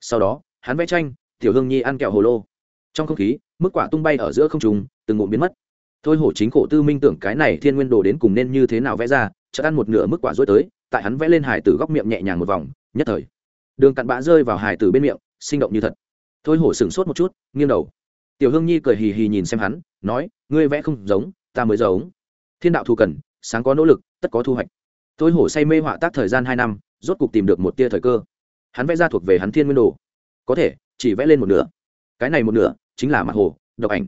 [SPEAKER 1] Sau đó, hắn vẽ tranh, tiểu hương nhi ăn kẹo hồ lô. Trong không khí, mức quả tung bay ở giữa không trùng từng ngụm biến mất. Thôi hổ chính khổ tư minh tưởng cái này thiên nguyên đồ đến cùng nên như thế nào vẽ ra, chợt ăn một nửa mức quả rối tới, tại hắn vẽ lên hải tử góc miệng nhẹ nhàng một vòng, nhất thời. Đường cặn bã rơi vào hải tử bên miệng, sinh động như thật. Thôi hổ sửng sốt một chút, nghiêng đầu. Tiểu hương nhi cười hì hì nhìn xem hắn, nói, ngươi vẽ không giống, ta mới giống. Thiên đạo thù cần, sáng có nỗ lực, tất có thu hoạch tôi hổ say mê họa tác thời gian hai năm, rốt cục tìm được một tia thời cơ. Hắn vẽ ra thuộc về hắn thiên nguyên đồ. Có thể, chỉ vẽ lên một nửa. Cái này một nửa, chính là mặt hồ, độc ảnh.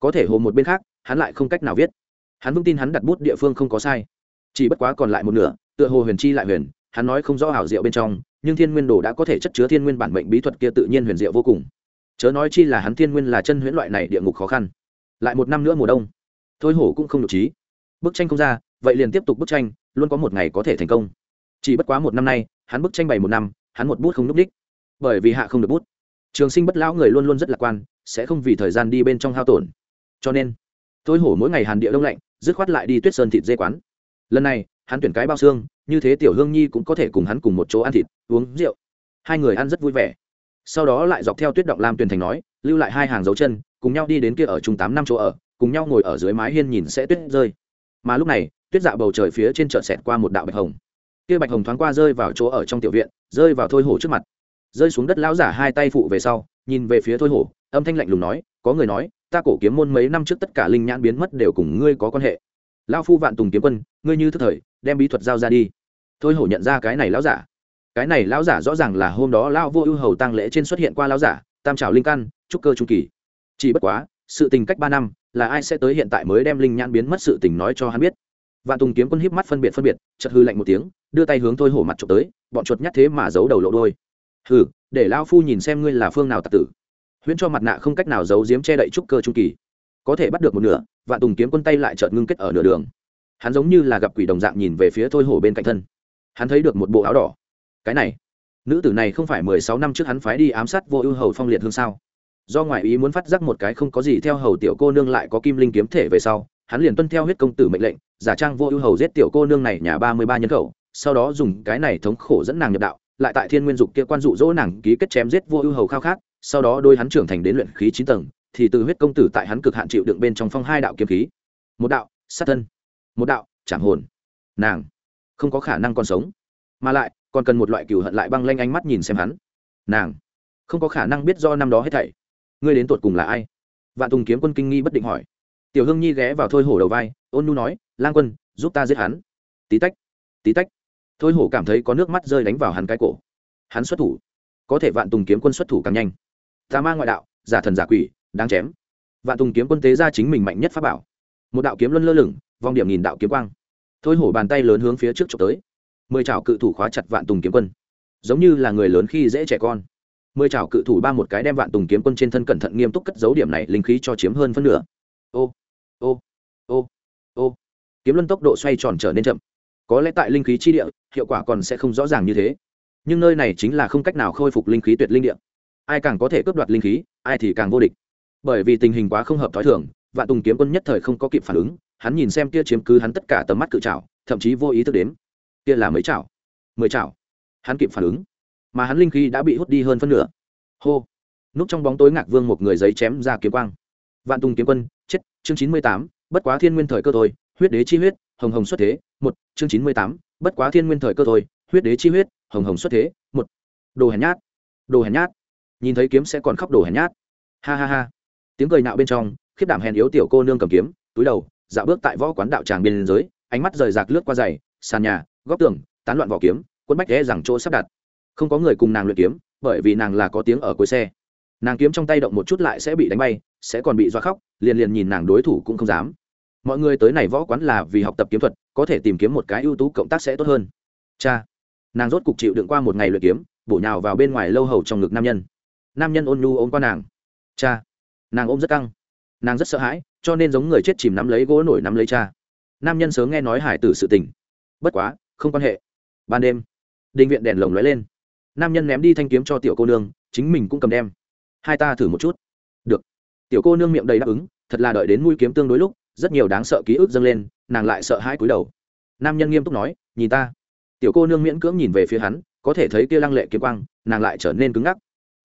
[SPEAKER 1] Có thể hồ một bên khác, hắn lại không cách nào viết. Hắn vững tin hắn đặt bút địa phương không có sai. Chỉ bất quá còn lại một nửa, tựa hồ huyền chi lại huyền, hắn nói không rõ hảo diệu bên trong, nhưng thiên nguyên đồ đã có thể chất chứa thiên nguyên bản mệnh bí thuật kia tự nhiên huyền diệu vô cùng. Chớ nói chi là hắn thiên nguyên là chân huyễn loại này địa ngục khó khăn. Lại một năm nữa mùa đông thôi hổ cũng không được trí. Bức tranh không ra, vậy liền tiếp tục bức tranh luôn có một ngày có thể thành công. Chỉ bất quá một năm nay, hắn bức tranh bày một năm, hắn một bút không núp đích. Bởi vì hạ không được bút. Trường sinh bất lão người luôn luôn rất lạc quan, sẽ không vì thời gian đi bên trong hao tổn. Cho nên, tôi hổ mỗi ngày hàn địa đông lạnh, dứt khoát lại đi tuyết sơn thịt dê quán. Lần này, hắn tuyển cái bao xương, như thế tiểu hương nhi cũng có thể cùng hắn cùng một chỗ ăn thịt, uống rượu. Hai người ăn rất vui vẻ. Sau đó lại dọc theo tuyết động lam tuyển thành nói, lưu lại hai hàng dấu chân, cùng nhau đi đến kia ở chung tám năm chỗ ở, cùng nhau ngồi ở dưới mái hiên nhìn sẽ tuyết rơi. Mà lúc này tuyết dạ bầu trời phía trên chợt xẹt qua một đạo bạch hồng. Kia bạch hồng thoáng qua rơi vào chỗ ở trong tiểu viện, rơi vào thôi hổ trước mặt. Rơi xuống đất lão giả hai tay phụ về sau, nhìn về phía thôi hổ, âm thanh lạnh lùng nói, có người nói, ta cổ kiếm môn mấy năm trước tất cả linh nhãn biến mất đều cùng ngươi có quan hệ. Lao phu vạn tùng kiếm quân, ngươi như thức thời, đem bí thuật giao ra đi. Thôi hổ nhận ra cái này lão giả. Cái này lão giả rõ ràng là hôm đó Lão vô ưu hầu tăng lễ trên xuất hiện qua lão giả, tam trào linh căn, trúc cơ trung kỳ. Chỉ bất quá, sự tình cách ba năm, là ai sẽ tới hiện tại mới đem linh nhãn biến mất sự tình nói cho hắn biết vạn tùng kiếm quân híp mắt phân biệt phân biệt, chợt hư lạnh một tiếng, đưa tay hướng thôi hổ mặt trộm tới, bọn chuột nhắt thế mà giấu đầu lộ đôi. Hừ, để lao phu nhìn xem ngươi là phương nào tặc tử. Huyễn cho mặt nạ không cách nào giấu giếm che đậy trúc cơ trung kỳ. Có thể bắt được một nửa, vạn tùng kiếm quân tay lại chợt ngưng kết ở nửa đường. Hắn giống như là gặp quỷ đồng dạng nhìn về phía thôi hổ bên cạnh thân. Hắn thấy được một bộ áo đỏ. Cái này, nữ tử này không phải mười sáu năm trước hắn phái đi ám sát vô ưu hầu phong liệt hương sao? Do ngoại ý muốn phát giác một cái không có gì theo hầu tiểu cô nương lại có kim linh kiếm thể về sau, hắn liền tuân theo huyết công tử mệnh lệnh giả trang vô ưu hầu giết tiểu cô nương này nhà ba mươi ba nhân khẩu, sau đó dùng cái này thống khổ dẫn nàng nhập đạo, lại tại thiên nguyên dục kia quan dụ dỗ nàng ký kết chém giết vô ưu hầu khao khát, sau đó đôi hắn trưởng thành đến luyện khí chín tầng, thì từ huyết công tử tại hắn cực hạn chịu đựng bên trong phong hai đạo kiếm khí. Một đạo, sát thân. Một đạo chạm hồn. Nàng, không có khả năng còn sống. Mà lại, còn cần một loại cừu hận lại băng lanh ánh mắt nhìn xem hắn. Nàng, không có khả năng biết do năm đó hết thảy. Ngươi đến tột cùng là ai? Vạn tùng kiếm quân kinh nghi bất định hỏi tiểu hương nhi ghé vào thôi hổ đầu vai, ôn nu nói, lang quân, giúp ta giết hắn. Tí tách tí tách. Thôi hổ cảm thấy có nước mắt rơi đánh vào hắn cái cổ. Hắn xuất thủ. Có thể vạn tùng kiếm quân xuất thủ càng nhanh. Tà ma ngoại đạo, giả thần giả quỷ, đáng chém. Vạn tùng kiếm quân tế ra chính mình mạnh nhất pháp bảo. Một đạo kiếm luân lơ lửng vòng điểm nghìn đạo kiếm quang. Thôi hổ bàn tay lớn hướng phía trước trộm tới. Mười chảo cự thủ khóa chặt vạn tùng kiếm quân. Giống như là người lớn khi dễ trẻ con. Mười chảo cự thủ ba một cái đem vạn tùng kiếm quân trên thân cẩn thận nghiêm túc cất dấu điểm này, linh khí cho chiếm hơn phân nửa. Ô ô ô ô. Kiếm luân tốc độ xoay tròn trở nên chậm. Có lẽ tại linh khí chi địa, hiệu quả còn sẽ không rõ ràng như thế. Nhưng nơi này chính là không cách nào khôi phục linh khí tuyệt linh địa. Ai càng có thể cướp đoạt linh khí, ai thì càng vô địch. Bởi vì tình hình quá không hợp t h ó i thường, vạn tùng kiếm quân nhất thời không có kịp phản ứng, hắn nhìn xem kia chiếm cứ hắn tất cả tầm mắt cự trào thậm chí vô ý thức đến. Kia là mấy chảo mười chảo hắn kịp phản ứng. Mà hắn linh khí đã bị hút đi hơn phân nửa. Hô. Núp trong bóng tối ngạc vương một người giấy chém ra kiếm quang. Vạn tùng kiếm quân chết, chương chín mươi tám, bất quá thiên nguyên thời cơ thôi, huyết đế chi huyết, hồng hồng xuất thế, một, chương chín mươi tám, bất quá thiên nguyên thời cơ thôi, huyết đế chi huyết, hồng hồng xuất thế, một. Đồ hèn nhát, đồ hèn nhát. Nhìn thấy kiếm sẽ còn khóc đồ hèn nhát. Ha ha ha. Tiếng cười nạo bên trong, khiếp đảm hèn yếu tiểu cô nương cầm kiếm, túi đầu, dạo bước tại võ quán đạo tràng biên giới, ánh mắt rời rạc lướt qua giày, sàn nhà, góc tường, tán loạn vỏ kiếm quân bách ghé rằng chỗ sắp đặt. Không có người cùng nàng luyện kiếm, bởi vì nàng là có tiếng ở cuối xe. Nàng kiếm trong tay động một chút lại sẽ bị đánh bay sẽ còn bị doa khóc, liền liền nhìn nàng đối thủ cũng không dám. Mọi người tới này võ quán là vì học tập kiếm thuật, có thể tìm kiếm một cái ưu tú cộng tác sẽ tốt hơn. Cha, nàng rốt cục chịu đựng qua một ngày luyện kiếm, bổ nhào vào bên ngoài lâu hầu trong ngực nam nhân. Nam nhân ôn nhu ôm qua nàng. Cha, nàng ôm rất căng. Nàng rất sợ hãi, cho nên giống người chết chìm nắm lấy gỗ nổi nắm lấy cha. Nam nhân sớm nghe nói hải tử sự tình. Bất quá, không quan hệ. Ban đêm định viện đèn lồng lóe lên. Nam nhân ném đi thanh kiếm cho tiểu cô nương, chính mình cũng cầm đem. Hai ta thử một chút. Được tiểu cô nương miệng đầy đáp ứng, thật là đợi đến mũi kiếm tương đối lúc, rất nhiều đáng sợ ký ức dâng lên, nàng lại sợ hãi cúi đầu. Nam nhân nghiêm túc nói, nhìn ta. Tiểu cô nương miễn cưỡng nhìn về phía hắn, có thể thấy kia lăng lệ kiếm quang, nàng lại trở nên cứng ngắc.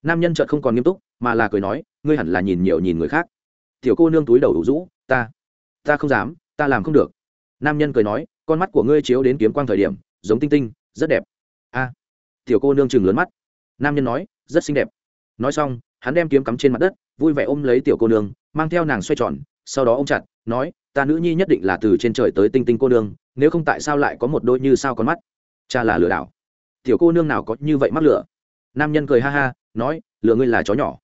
[SPEAKER 1] Nam nhân chợt không còn nghiêm túc, mà là cười nói, ngươi hẳn là nhìn nhiều nhìn người khác. Tiểu cô nương túi đầu đủ rũ, ta ta không dám, ta làm không được. Nam nhân cười nói, con mắt của ngươi chiếu đến kiếm quang thời điểm, giống tinh tinh, rất đẹp. A. Tiểu cô nương chừng lớn mắt. Nam nhân nói, rất xinh đẹp. Nói xong, hắn đem kiếm cắm trên mặt đất vui vẻ ôm lấy tiểu cô nương, mang theo nàng xoay tròn, sau đó ô m chặt, nói, ta nữ nhi nhất định là từ trên trời tới tinh tinh cô nương, nếu không tại sao lại có một đôi như sao con mắt? Cha là lừa đảo. Tiểu cô nương nào có như vậy mắc lửa nam nhân cười ha ha, nói, lừa ngươi là chó nhỏ.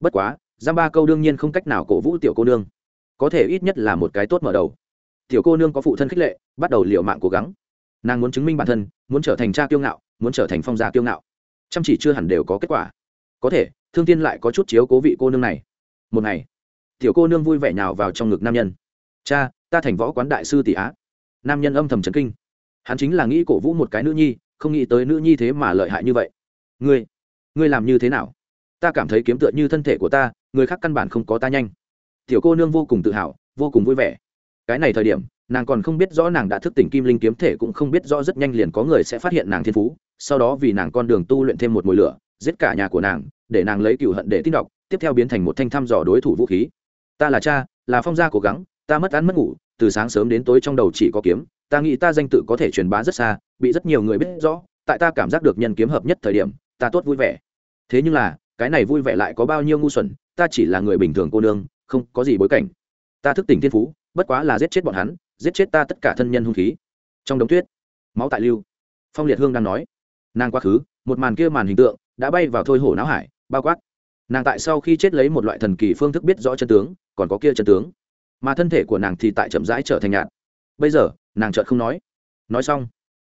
[SPEAKER 1] Bất quá, giam ba câu đương nhiên không cách nào cổ vũ tiểu cô nương. Có thể ít nhất là một cái tốt mở đầu. Tiểu cô nương có phụ thân khích lệ, bắt đầu liệu mạng cố gắng. Nàng muốn chứng minh bản thân, muốn trở thành cha kiêu ngạo, muốn trở thành phong gia kiêu ngạo. Chăm chỉ chưa hẳn đều có kết quả. Có thể thương tiên lại có chút chiếu cố vị cô nương này. Một ngày, tiểu cô nương vui vẻ nhào vào trong ngực nam nhân. Cha, ta thành võ quán đại sư tỷ á. Nam nhân âm thầm trấn kinh. Hắn chính là nghĩ cổ vũ một cái nữ nhi, không nghĩ tới nữ nhi thế mà lợi hại như vậy. Ngươi ngươi làm như thế nào? Ta cảm thấy kiếm tựa như thân thể của ta, người khác căn bản không có ta nhanh. Tiểu cô nương vô cùng tự hào, vô cùng vui vẻ. Cái này thời điểm, nàng còn không biết rõ nàng đã thức tỉnh kim linh kiếm thể cũng không biết rõ rất nhanh liền có người sẽ phát hiện nàng thiên phú, sau đó vì nàng con đường tu luyện thêm một mùi lửa, giết cả nhà của nàng để nàng lấy cựu hận để tin đọc, tiếp theo biến thành một thanh thăm dò đối thủ vũ khí. Ta là cha, là phong gia cố gắng, ta mất ăn mất ngủ, từ sáng sớm đến tối trong đầu chỉ có kiếm, ta nghĩ ta danh tự có thể truyền bá rất xa, bị rất nhiều người biết rõ, tại ta cảm giác được nhân kiếm hợp nhất thời điểm, ta tốt vui vẻ. Thế nhưng là, cái này vui vẻ lại có bao nhiêu ngu xuẩn, ta chỉ là người bình thường cô nương, không có gì bối cảnh. Ta thức tỉnh thiên phú, bất quá là giết chết bọn hắn, giết chết ta tất cả thân nhân hung khí. Trong đống tuyết, máu tại lưu. Phong liệt hương đang nói, nàng quá khứ, một màn kia màn hình tượng, đã bay vào thôi hổ não hải bao quát. Nàng tại sau khi chết lấy một loại thần kỳ phương thức biết rõ chân tướng, còn có kia chân tướng. Mà thân thể của nàng thì tại chậm rãi trở thành nhạt. Bây giờ, nàng chợt không nói. Nói xong,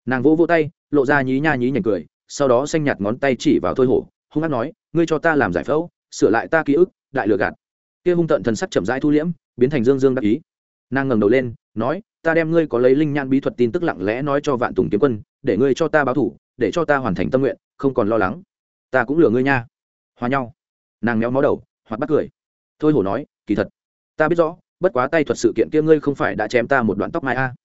[SPEAKER 1] nàng vỗ vỗ tay, lộ ra nhí nha nhí nhảnh cười, sau đó xanh nhạt ngón tay chỉ vào thôi hổ, hung hát nói, ngươi cho ta làm giải phẫu, sửa lại ta ký ức, đại lừa gạt. Kia hung tận thần sắc chậm rãi thu liễm, biến thành dương dương đắc ý. Nàng ngẩng đầu lên, nói, ta đem ngươi có lấy linh nhan bí thuật tin tức lặng lẽ nói cho vạn tùng kiếm quân, để ngươi cho ta báo thủ, để cho ta hoàn thành tâm nguyện, không còn lo lắng. Ta cũng lừa ngươi nha hòa nhau. Nàng méo mó đầu hoặc bắt cười. Thôi hổ nói, kỳ thật, ta biết rõ, bất quá tay thuật sự kiện kia ngươi không phải đã chém ta một đoạn tóc mai a. À.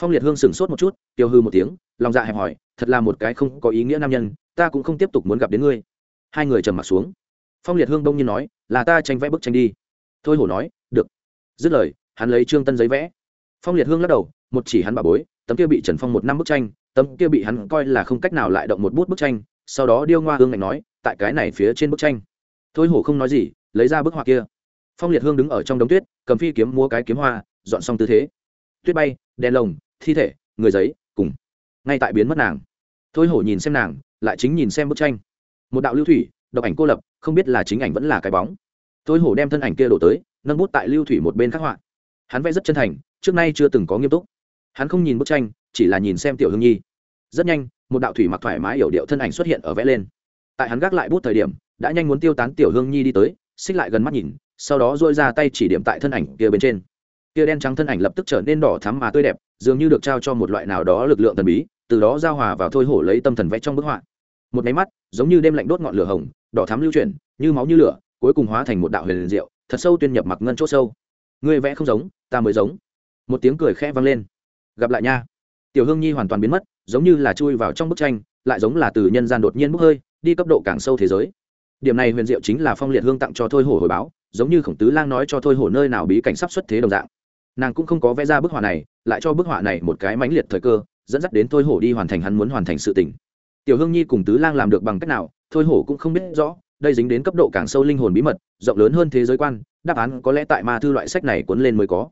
[SPEAKER 1] phong liệt hương sửng sốt một chút tiêu hư một tiếng, lòng dạ hẹp hỏi thật là một cái không có ý nghĩa nam nhân, ta cũng không tiếp tục muốn gặp đến ngươi. Hai người trầm m ặ t xuống. Phong liệt hương đông nhiên nói, là ta tranh vẽ bức tranh đi. Thôi hổ nói, được. Dứt lời, hắn lấy trương tân giấy vẽ. Phong liệt hương lắc đầu, một chỉ hắn bà bối, tấm kia bị trần phong một năm bức tranh, tấm kia bị hắn coi là không cách nào lại động một bút bức tranh, sau đó điêu ngoa hương ngạnh nói tại cái này phía trên bức tranh. Thôi hổ không nói gì, lấy ra bức họa kia. Phong liệt hương đứng ở trong đống tuyết, cầm phi kiếm mua cái kiếm hoa, dọn xong tư thế. Tuyết bay, đèn lồng, thi thể, người giấy, cùng. Ngay tại biến mất nàng. Thôi hổ nhìn xem nàng, lại chính nhìn xem bức tranh. Một đạo lưu thủy, độc ảnh cô lập, không biết là chính ảnh vẫn là cái bóng. Thôi hổ đem thân ảnh kia đổ tới, nâng bút tại lưu thủy một bên khắc họa. Hắn vẽ rất chân thành, trước nay chưa từng có nghiêm túc. Hắn không nhìn bức tranh, chỉ là nhìn xem tiểu hương nhi. Rất nhanh, một đạo thủy mặc thoải mái hiểu điệu thân ảnh xuất hiện ở vẽ lên tại hắn gác lại bút thời điểm, đã nhanh muốn tiêu tán tiểu hương nhi đi tới, xích lại gần mắt nhìn, sau đó dôi ra tay chỉ điểm tại thân ảnh kia bên trên. Kia đen trắng thân ảnh lập tức trở nên đỏ thắm mà tươi đẹp, dường như được trao cho một loại nào đó lực lượng thần bí, từ đó giao hòa vào thôi hổ lấy tâm thần vẽ trong bức họa. Một máy mắt, giống như đêm lạnh đốt ngọn lửa hồng, đỏ thắm lưu chuyển, như máu như lửa, cuối cùng hóa thành một đạo huyền liền diệu, thật sâu tuyên nhập mặc ngân chỗ sâu. Người vẽ không giống, ta mới giống. Một tiếng cười khẽ vang lên. Gặp lại nha. Tiểu hương nhi hoàn toàn biến mất, giống như là chui vào trong bức tranh, lại giống là từ nhân gian đột nhiên bốc hơi đi cấp độ càng sâu thế giới. Điểm này huyền diệu chính là phong liệt hương tặng cho thôi hổ hồi báo, giống như khổng tứ lang nói cho thôi hổ nơi nào bí cảnh sắp xuất thế đồng dạng. Nàng cũng không có vẽ ra bức họa này, lại cho bức họa này một cái mãnh liệt thời cơ, dẫn dắt đến thôi hổ đi hoàn thành hắn muốn hoàn thành sự tình. Tiểu hương nhi cùng tứ lang làm được bằng cách nào, thôi hổ cũng không biết rõ, đây dính đến cấp độ càng sâu linh hồn bí mật, rộng lớn hơn thế giới quan, đáp án có lẽ tại ma thư loại sách này cuốn lên mới có.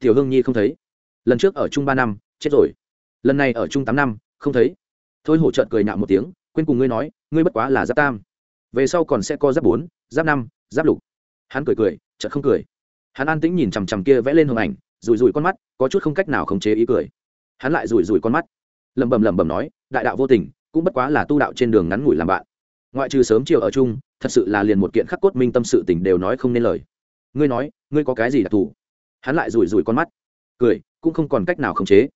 [SPEAKER 1] Tiểu hương nhi không thấy. Lần trước ở chung ba năm, chết rồi. Lần này ở chung tám năm, không thấy. Thôi hổ trợn cười nhạo một tiếng quên cùng ngươi nói, ngươi bất quá là giáp tam. Về sau còn sẽ có giáp bốn, giáp năm, giáp lục. Hắn cười cười, chợt không cười. Hắn an tĩnh nhìn chằm chằm kia vẽ lên hình ảnh, rủi rủi con mắt, có chút không cách nào khống chế ý cười. Hắn lại rủi rủi con mắt. Lẩm bẩm lẩm bẩm nói, đại đạo vô tình, cũng bất quá là tu đạo trên đường ngắn ngủi làm bạn. Ngoại trừ sớm chiều ở chung, thật sự là liền một kiện khắc cốt minh tâm sự tình đều nói không nên lời. Ngươi nói, ngươi có cái gì đặc thù? Hắn lại rủi rủi con mắt. Cười, cũng không còn cách nào khống chế.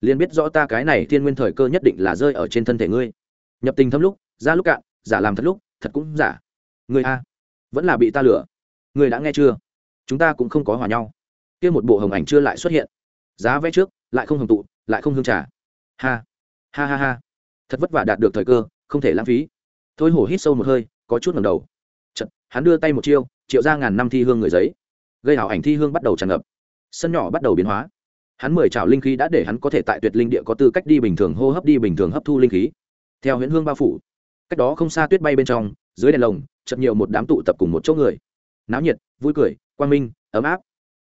[SPEAKER 1] Liền biết rõ ta cái này thiên nguyên thời cơ nhất định là rơi ở trên thân thể ngươi nhập tình thâm lúc ra lúc cạn giả làm thật lúc thật cũng giả. Người a vẫn là bị ta lừa. Người đã nghe chưa? Chúng ta cũng không có hòa nhau. Kia một bộ hồng ảnh chưa lại xuất hiện. Giá vé trước lại không hồng tụ lại không hương trà. Ha ha ha ha. Thật vất vả đạt được thời cơ không thể lãng phí. Thôi hổ hít sâu một hơi có chút ngầm đầu. Chật, hắn đưa tay một chiêu triệu ra ngàn năm thi hương người giấy. Gây hảo ảnh thi hương bắt đầu tràn ngập. Sân nhỏ bắt đầu biến hóa. Hắn mười trào linh khí đã để hắn có thể tại tuyệt linh địa có tư cách đi bình thường hô hấp đi bình thường hấp thu linh khí theo huyễn hương bao phủ, cách đó không xa tuyết bay bên trong, dưới đèn lồng chật nhiều một đám tụ tập cùng một chỗ người. Náo nhiệt, vui cười, quang minh, ấm áp.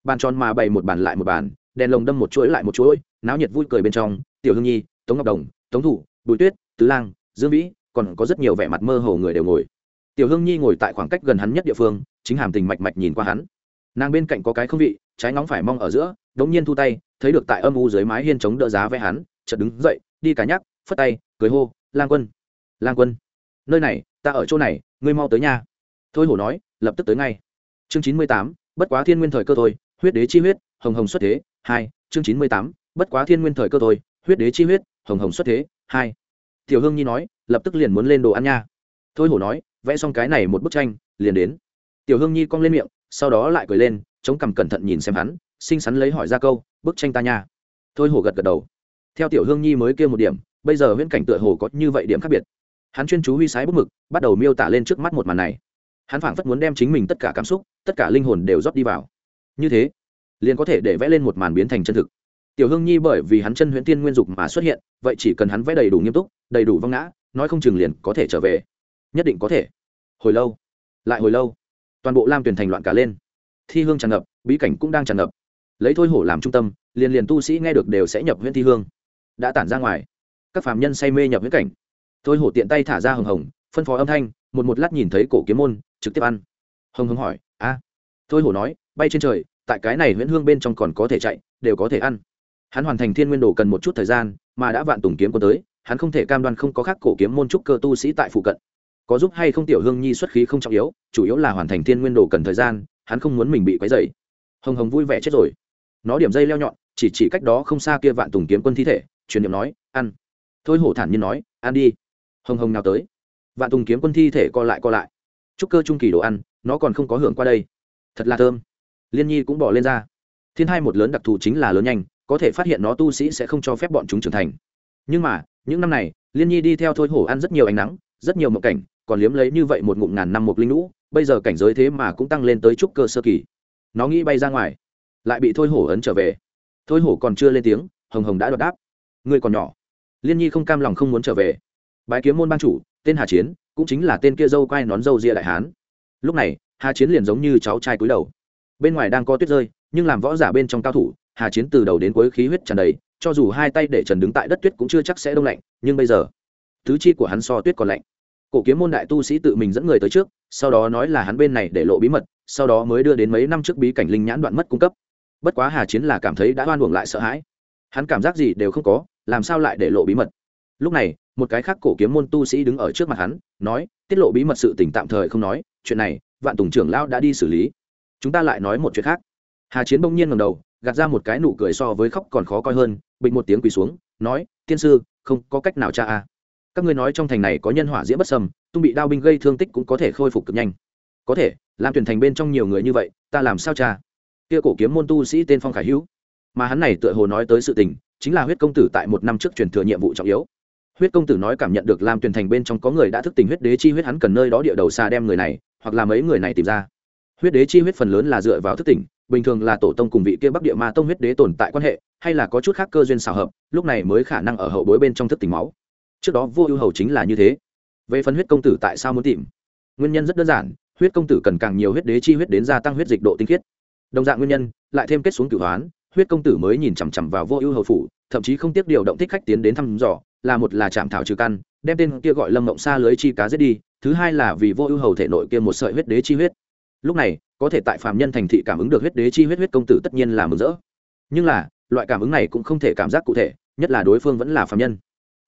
[SPEAKER 1] Bàn tròn mà bày một bàn lại một bàn, đèn lồng đâm một chuỗi lại một chuỗi, náo nhiệt vui cười bên trong, tiểu hương nhi, tống ngọc đồng, tống thủ, bùi tuyết, tứ lang, dương vĩ, còn có rất nhiều vẻ mặt mơ hồ người đều ngồi. Tiểu hương nhi ngồi tại khoảng cách gần hắn nhất địa phương, chính hàm tình mạch mạch nhìn qua hắn. Nàng bên cạnh có cái không vị, trái ngóng phải mong ở giữa, đống nhiên thu tay, thấy được tại âm u dưới mái hiên chống đỡ giá vẽ hắn, chợt đứng dậy, đi cả nhắc, phất tay, cười hô lang quân lang quân, nơi này, ta ở chỗ này, ngươi mau tới nhà thôi hổ nói, lập tức tới ngay. Chương chín mươi tám, bất quá thiên nguyên thời cơ thôi, huyết đế chi huyết, hồng hồng xuất thế, hai, chương chín mươi tám, bất quá thiên nguyên thời cơ thôi, huyết đế chi huyết, hồng hồng xuất thế, hai. Tiểu hương nhi nói, lập tức liền muốn lên đồ ăn nha. Thôi hổ nói, vẽ xong cái này một bức tranh, liền đến. Tiểu hương nhi cong lên miệng, sau đó lại cười lên, chống cằm cẩn thận nhìn xem hắn, xinh xắn lấy hỏi ra câu, bức tranh ta nha. Thôi hổ gật gật đầu. Theo tiểu hương nhi mới kêu một điểm bây giờ huyễn cảnh tựa hồ có như vậy điểm khác biệt. Hắn chuyên chú huy sái bút mực, bắt đầu miêu tả lên trước mắt một màn này. Hắn phảng phất muốn đem chính mình tất cả cảm xúc, tất cả linh hồn đều rót đi vào. Như thế, liền có thể để vẽ lên một màn biến thành chân thực. Tiểu hương nhi bởi vì hắn chân huyễn tiên nguyên dục mà xuất hiện, vậy chỉ cần hắn vẽ đầy đủ nghiêm túc, đầy đủ văng ngã, nói không chừng liền có thể trở về. Nhất định có thể. Hồi lâu, lại hồi lâu, toàn bộ lam tuyển thành loạn cả lên. Thi hương tràn ngập, bí cảnh cũng đang tràn ngập. Lấy thôi hổ làm trung tâm, liền liền tu sĩ nghe được đều sẽ nhập huyễn thi hương. Đã tản ra ngoài các phàm nhân say mê nhập huyễn cảnh. Thôi hổ tiện tay thả ra hồng hồng, phân phó âm thanh, một một lát nhìn thấy cổ kiếm môn, trực tiếp ăn. Hồng hồng hỏi, a? Thôi hổ nói, bay trên trời, tại cái này huyễn hương bên trong còn có thể chạy, đều có thể ăn. Hắn hoàn thành thiên nguyên đồ cần một chút thời gian, mà đã vạn tùng kiếm có tới, hắn không thể cam đoan không có khác cổ kiếm môn trúc cơ tu sĩ tại phụ cận. Có giúp hay không tiểu hương nhi xuất khí không trọng yếu, chủ yếu là hoàn thành thiên nguyên đồ cần thời gian, hắn không muốn mình bị quấy dày hồng hồng vui vẻ chết rồi. Nó điểm dây leo nhọn, chỉ chỉ cách đó không xa kia vạn tùng kiếm quân thi thể, truyền niệm nói, ăn thôi hổ thản nhiên nói, ăn đi. Hồng hồng nào tới. Vạn tùng kiếm quân thi thể co lại co lại. Chúc cơ trung kỳ đồ ăn, nó còn không có hưởng qua đây. Thật là thơm. Liên nhi cũng bỏ lên ra. Thiên hai một lớn đặc thù chính là lớn nhanh, có thể phát hiện nó tu sĩ sẽ không cho phép bọn chúng trưởng thành. Nhưng mà, những năm này, liên nhi đi theo thôi hổ ăn rất nhiều ánh nắng, rất nhiều mộng cảnh, còn liếm lấy như vậy một ngụm ngàn năm một linh lũ bây giờ cảnh giới thế mà cũng tăng lên tới trúc cơ sơ kỳ. Nó nghĩ bay ra ngoài, lại bị thôi hổ ấn trở về. Thôi hổ còn chưa lên tiếng, hồng hồng đã đột đáp. Người còn nhỏ liên nhi không cam lòng không muốn trở về. Bái kiếm môn ban chủ, tên hà chiến, cũng chính là tên kia dâu quai nón dâu ria đại hán. Lúc này, hà chiến liền giống như cháu trai cúi đầu. Bên ngoài đang có tuyết rơi, nhưng làm võ giả bên trong cao thủ, hà chiến từ đầu đến cuối khí huyết tràn đầy, cho dù hai tay để trần đứng tại đất tuyết cũng chưa chắc sẽ đông lạnh, nhưng bây giờ, tứ chi của hắn so tuyết còn lạnh. Cổ kiếm môn đại tu sĩ tự mình dẫn người tới trước, sau đó nói là hắn bên này để lộ bí mật, sau đó mới đưa đến mấy năm trước bí cảnh linh nhãn đoạn mất cung cấp. Bất quá hà chiến là cảm thấy đã oan uổng lại sợ hãi. Hắn cảm giác gì đều không có làm sao lại để lộ bí mật? Lúc này, một cái khác cổ kiếm môn tu sĩ đứng ở trước mặt hắn, nói, tiết lộ bí mật sự tình tạm thời không nói, chuyện này, vạn tùng trưởng lão đã đi xử lý. Chúng ta lại nói một chuyện khác. Hà chiến bỗng nhiên ngầm đầu, gạt ra một cái nụ cười so với khóc còn khó coi hơn, bình một tiếng quỳ xuống, nói, tiên sư, không có cách nào cha a. Các ngươi nói trong thành này có nhân hỏa diễm bất sâm, tung bị đao binh gây thương tích cũng có thể khôi phục cực nhanh. Có thể làm tuyển thành bên trong nhiều người như vậy, ta làm sao cha? Kia cổ kiếm môn tu sĩ tên phong khải hữu. Mà hắn này tựa hồ nói tới sự tình chính là huyết công tử tại một năm trước truyền thừa nhiệm vụ trọng yếu. Huyết công tử nói cảm nhận được lam tuyển thành bên trong có người đã thức tỉnh huyết đế chi huyết hắn cần nơi đó địa đầu xa đem người này, hoặc là mấy người này tìm ra. Huyết đế chi huyết phần lớn là dựa vào thức tỉnh, bình thường là tổ tông cùng vị kia bắc địa ma tông huyết đế tồn tại quan hệ, hay là có chút khác cơ duyên xào hợp, lúc này mới khả năng ở hậu bối bên trong thức tỉnh máu. Trước đó vô ưu hầu chính là như thế. Về phần huyết công tử tại sao muốn tìm? Nguyên nhân rất đơn giản, huyết công tử cần càng nhiều huyết đế chi huyết đến gia tăng huyết dịch độ tinh khiết. Đồng dạng nguyên nhân, lại thêm kết xuống cửu hoán huyết công tử mới nhìn chằm chằm vào vô ưu hầu phủ, thậm chí không tiếc điều động thích khách tiến đến thăm dò, là một là chạm thảo trừ căn, đem tên kia gọi lâm mộng xa lưới chi cá giết đi, thứ hai là vì vô ưu hầu thể nội kia một sợi huyết đế chi huyết. Lúc này, có thể tại phạm nhân thành thị cảm ứng được huyết đế chi huyết huyết công tử tất nhiên là mừng rỡ. Nhưng là, loại cảm ứng này cũng không thể cảm giác cụ thể, nhất là đối phương vẫn là phạm nhân.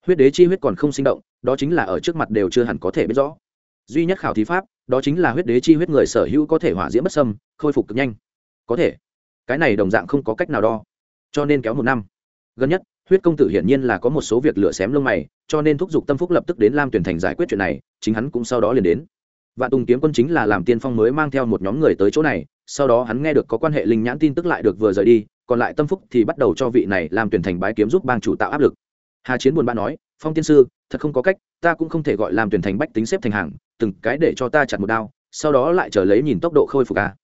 [SPEAKER 1] Huyết đế chi huyết còn không sinh động, đó chính là ở trước mặt đều chưa hẳn có thể biết rõ. Duy nhất khảo thí pháp, đó chính là huyết đế chi huyết người sở hữu có thể hỏa diễm bất sâm khôi phục cực nhanh. Có thể cái này đồng dạng không có cách nào đo. Cho nên kéo một năm. Gần nhất, huyết công tử hiển nhiên là có một số việc lửa xém lông mày, cho nên thúc giục tâm phúc lập tức đến lam tuyển thành giải quyết chuyện này, chính hắn cũng sau đó liền đến. Vạn tùng kiếm quân chính là làm tiên phong mới mang theo một nhóm người tới chỗ này, sau đó hắn nghe được có quan hệ linh nhãn tin tức lại được vừa rời đi, còn lại tâm phúc thì bắt đầu cho vị này làm tuyển thành bái kiếm giúp bang chủ tạo áp lực. Hà chiến buồn bã nói, phong tiên sư, thật không có cách, ta cũng không thể gọi làm tuyển thành bách tính xếp thành hàng, từng cái để cho ta chặt một đao, sau đó lại chờ lấy nhìn tốc độ khôi phục ca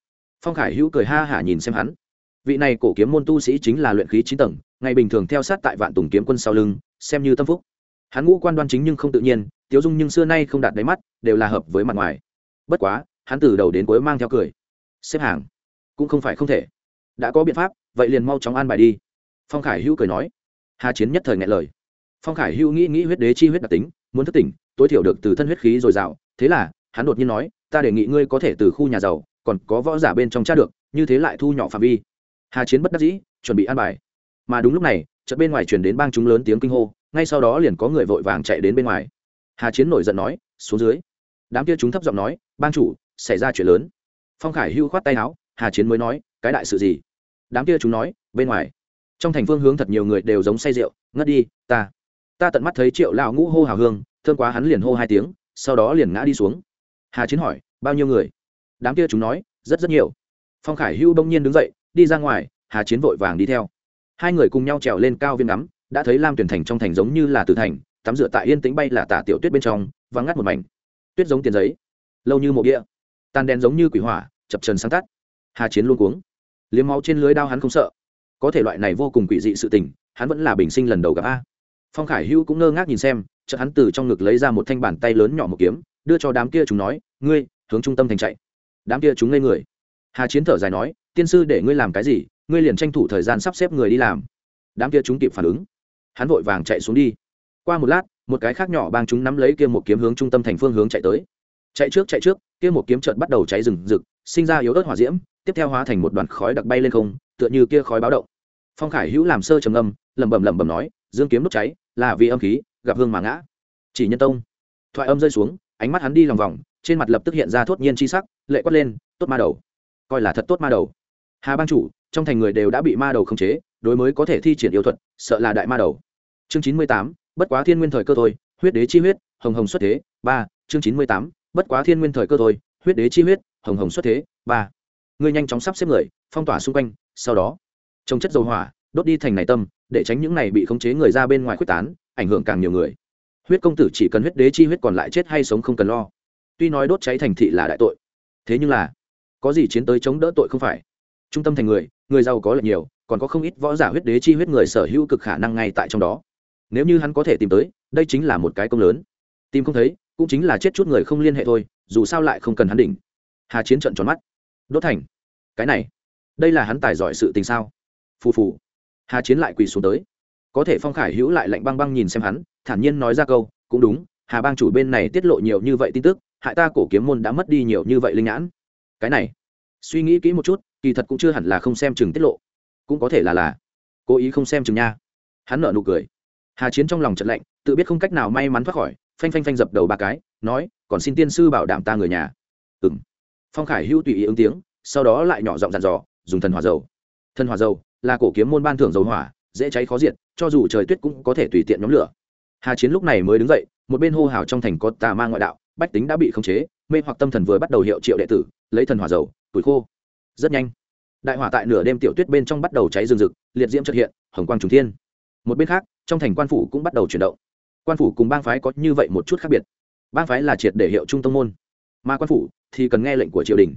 [SPEAKER 1] phong khải hữu cười ha hả nhìn xem hắn vị này cổ kiếm môn tu sĩ chính là luyện khí chín tầng, ngày bình thường theo sát tại vạn tùng kiếm quân sau lưng, xem như tâm phúc. Hắn ngũ quan đoan chính nhưng không tự nhiên, tiếu dung nhưng xưa nay không đạt đáy mắt, đều là hợp với mặt ngoài. Bất quá, hắn từ đầu đến cuối mang theo cười. Xếp hàng. Cũng không phải không thể. Đã có biện pháp, vậy liền mau chóng an bài đi. Phong khải hữu cười nói. Hà chiến nhất thời ngại lời. Phong khải hữu nghĩ nghĩ huyết đế chi huyết đặc tính, muốn thức tỉnh, tối thiểu được từ thân huyết khí dồi dào. Thế là, hắn đột nhiên nói, ta đề nghị ngươi có thể từ khu nhà giàu, còn có võ giả bên trong cha được, như thế lại thu nhỏ phạm vi hà chiến bất đắc dĩ, chuẩn bị an bài. Mà đúng lúc này, chợt bên ngoài truyền đến bang chúng lớn tiếng kinh hô, ngay sau đó liền có người vội vàng chạy đến bên ngoài. Hà chiến nổi giận nói, xuống dưới. Đám kia chúng thấp giọng nói, bang chủ, xảy ra chuyện lớn. Phong khải hưu khoát tay áo, hà chiến mới nói, cái đại sự gì? Đám kia chúng nói, bên ngoài. Trong thành phương hướng thật nhiều người đều giống say rượu, ngất đi, ta ta tận mắt thấy triệu lão ngũ hô hào hương thương quá hắn liền hô hai tiếng, sau đó liền ngã đi xuống. Hà chiến hỏi, bao nhiêu người? Đám kia chúng nói, rất rất nhiều. Phong khải hưu bỗng nhiên đứng dậy đi ra ngoài, hà chiến vội vàng đi theo. Hai người cùng nhau trèo lên cao viên ngắm, đã thấy lam tuyển thành trong thành giống như là từ thành, tắm rửa tại yên tĩnh bay là tả tiểu tuyết bên trong, vắng ngắt một mảnh. Tuyết giống tiền giấy, lâu như mộ địa. Tan đen giống như quỷ hỏa, chập trần sáng tắt. Hà chiến luôn cuống. Liếm máu trên lưới đao hắn không sợ. Có thể loại này vô cùng quỷ dị sự tình, hắn vẫn là bình sinh lần đầu gặp a. Phong khải hữu cũng ngơ ngác nhìn xem, chợt hắn từ trong ngực lấy ra một thanh bàn tay lớn nhỏ một kiếm, đưa cho đám kia chúng nói, ngươi, hướng trung tâm thành chạy. Đám kia chúng ngây người. Hà chiến thở dài nói tiên sư để ngươi làm cái gì, ngươi liền tranh thủ thời gian sắp xếp người đi làm. Đám kia chúng kịp phản ứng. Hắn vội vàng chạy xuống đi. Qua một lát, một cái khác nhỏ bang chúng nắm lấy kia một kiếm hướng trung tâm thành phương hướng chạy tới. Chạy trước chạy trước, kia một kiếm trận bắt đầu cháy rừng rực, sinh ra yếu ớt hỏa diễm, tiếp theo hóa thành một đoàn khói đặc bay lên không, tựa như kia khói báo động. Phong khải hữu làm sơ trầm âm lẩm bẩm lẩm bẩm nói, dương kiếm đốt cháy, là vì âm khí, gặp hương mà ngã. Chỉ nhân tông. Thoại âm rơi xuống, ánh mắt hắn đi lòng vòng, trên mặt lập tức hiện ra thốt nhiên chi sắc, lệ quát lên, tốt ma đầu. Coi là thật tốt ma đầu hà bang chủ, trong thành người đều đã bị ma đầu khống chế, đối mới có thể thi triển yêu thuật, sợ là đại ma đầu. Chương chín mươi tám, bất quá thiên nguyên thời cơ thôi, huyết đế chi huyết, hồng hồng xuất thế, ba, chương chín mươi tám, bất quá thiên nguyên thời cơ thôi, huyết đế chi huyết, hồng hồng xuất thế, ba. Ngươi nhanh chóng sắp xếp người, phong tỏa xung quanh, sau đó, trồng chất dầu hỏa, đốt đi thành này tâm, để tránh những này bị khống chế người ra bên ngoài quyết tán, ảnh hưởng càng nhiều người. Huyết công tử chỉ cần huyết đế chi huyết còn lại chết hay sống không cần lo. Tuy nói đốt cháy thành thị là đại tội, thế nhưng là, có gì chiến tới chống đỡ tội không phải? Trung tâm thành người người giàu có lệch nhiều, còn có không ít võ giả huyết đế chi huyết người sở hữu cực khả năng ngay tại trong đó. Nếu như hắn có thể tìm tới, đây chính là một cái công lớn. Tìm không thấy, cũng chính là chết chút người không liên hệ thôi, dù sao lại không cần hắn đỉnh. Hà chiến trận tròn mắt. Đốt thành. Cái này, đây là hắn tài giỏi sự tình sao? Phù phù. Hà chiến lại quỳ xuống tới. Có thể phong khải hữu lại lạnh băng băng nhìn xem hắn, thản nhiên nói ra câu, cũng đúng, hà bang chủ bên này tiết lộ nhiều như vậy tin tức, hại ta cổ kiếm môn đã mất đi nhiều như vậy linh nhãn. Cái này, suy nghĩ kỹ một chút kỳ thật cũng chưa hẳn là không xem chừng tiết lộ, cũng có thể là là cố ý không xem chừng nha. Hắn nợ nụ cười. Hà chiến trong lòng trận lạnh, tự biết không cách nào may mắn thoát khỏi, phanh phanh phanh dập đầu ba cái, nói, còn xin tiên sư bảo đảm ta người nhà. Ừng phong khải hữu tùy ý ứng tiếng, sau đó lại nhỏ giọng dặn dò, dùng thần hỏa dầu. Thần hỏa dầu là cổ kiếm môn ban thưởng dầu hỏa, dễ cháy khó diệt, cho dù trời tuyết cũng có thể tùy tiện nhóm lửa. Hà chiến lúc này mới đứng dậy, một bên hô hào trong thành có tà ma ngoại đạo, bách tính đã bị khống chế, mê hoặc tâm thần vừa bắt đầu hiệu triệu đệ tử, lấy thần hỏa dầu, tuổi khô rất nhanh. Đại hỏa tại nửa đêm tiểu tuyết bên trong bắt đầu cháy rừng rực, liệt diễm trật hiện, hồng quang trùng thiên. Một bên khác, trong thành quan phủ cũng bắt đầu chuyển động. Quan phủ cùng bang phái có như vậy một chút khác biệt. Bang phái là triệt để hiệu trung tâm môn, mà quan phủ thì cần nghe lệnh của triều đình.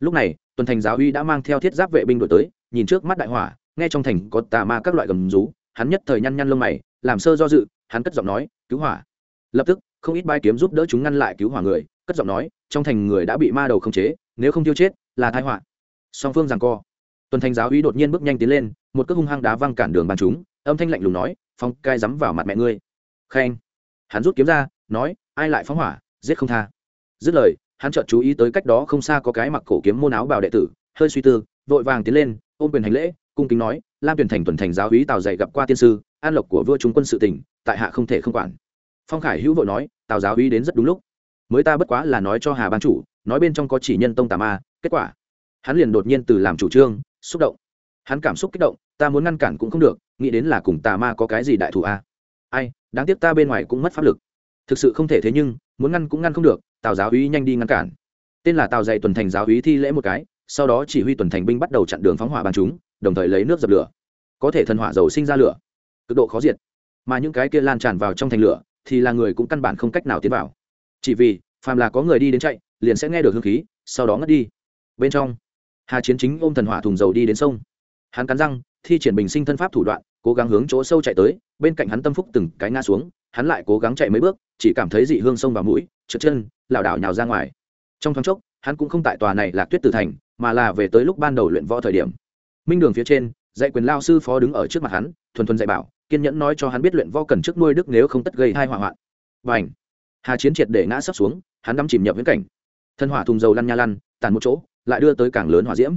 [SPEAKER 1] Lúc này, tuần thành giáo uy đã mang theo thiết giáp vệ binh đổi tới, nhìn trước mắt đại hỏa, nghe trong thành có tà ma các loại gầm rú, hắn nhất thời nhăn nhăn lông mày, làm sơ do dự, hắn cất giọng nói, cứu hỏa. Lập tức, không ít bai kiếm giúp đỡ chúng ngăn lại cứu hỏa người, cất giọng nói, trong thành người đã bị ma đầu khống chế, nếu không tiêu chết, là thái họa song phương rằng co. Tuần thành giáo uy đột nhiên bước nhanh tiến lên, một cước hung hăng đá văng cản đường bàn chúng, âm thanh lạnh lùng nói, phong cai dám vào mặt mẹ ngươi. Khen. Hắn rút kiếm ra, nói, ai lại phóng hỏa, giết không tha. Dứt lời, hắn chợt chú ý tới cách đó không xa có cái mặc cổ kiếm môn áo bào đệ tử, hơi suy tư, vội vàng tiến lên, ôm quyền hành lễ, cung kính nói, lam tuyển thành tuần thành giáo úy tào dạy gặp qua tiên sư, an lộc của vua chúng quân sự tỉnh tại hạ không thể không quản. Phong khải hữu vội nói, tào giáo úy đến rất đúng lúc. Mới ta bất quá là nói cho hà ban chủ, nói bên trong có chỉ nhân tông tà ma, kết quả hắn liền đột nhiên từ làm chủ trương, xúc động. Hắn cảm xúc kích động, ta muốn ngăn cản cũng không được, nghĩ đến là cùng tà ma có cái gì đại thủ a. À? Ai, đáng tiếc ta bên ngoài cũng mất pháp lực. Thực sự không thể thế nhưng, muốn ngăn cũng ngăn không được, tào giáo úy nhanh đi ngăn cản. Tên là tào dạy tuần thành giáo úy thi lễ một cái, sau đó chỉ huy tuần thành binh bắt đầu chặn đường phóng hỏa bằng chúng, đồng thời lấy nước dập lửa. Có thể thần hỏa dầu sinh ra lửa. Cực độ khó diệt. Mà những cái kia lan tràn vào trong thành lửa, thì là người cũng căn bản không cách nào tiến vào. Chỉ vì, phàm là có người đi đến chạy, liền sẽ nghe được hương khí, sau đó ngất đi. Bên trong hà chiến chính ôm thần hỏa thùng dầu đi đến sông. Hắn cắn răng, thi triển bình sinh thân pháp thủ đoạn, cố gắng hướng chỗ sâu chạy tới, bên cạnh hắn tâm phúc từng cái ngã xuống, hắn lại cố gắng chạy mấy bước, chỉ cảm thấy dị hương sông vào mũi, trượt chân, lảo đảo nhào ra ngoài. Trong thoáng chốc, hắn cũng không tại tòa này lạc tuyết tử thành, mà là về tới lúc ban đầu luyện võ thời điểm. Minh đường phía trên, dạy quyền lao sư phó đứng ở trước mặt hắn, thuần thuần dạy bảo, kiên nhẫn nói cho hắn biết luyện võ cần trước nuôi đức nếu không tất gây hai hỏa hoạn. Và ảnh hà chiến triệt để ngã sắp xuống, hắn đắm chìm nhập viễn cảnh. Thân hỏa thùng dầu lăn nha lăn, tàn một chỗ lại đưa tới càng lớn hỏa diễm.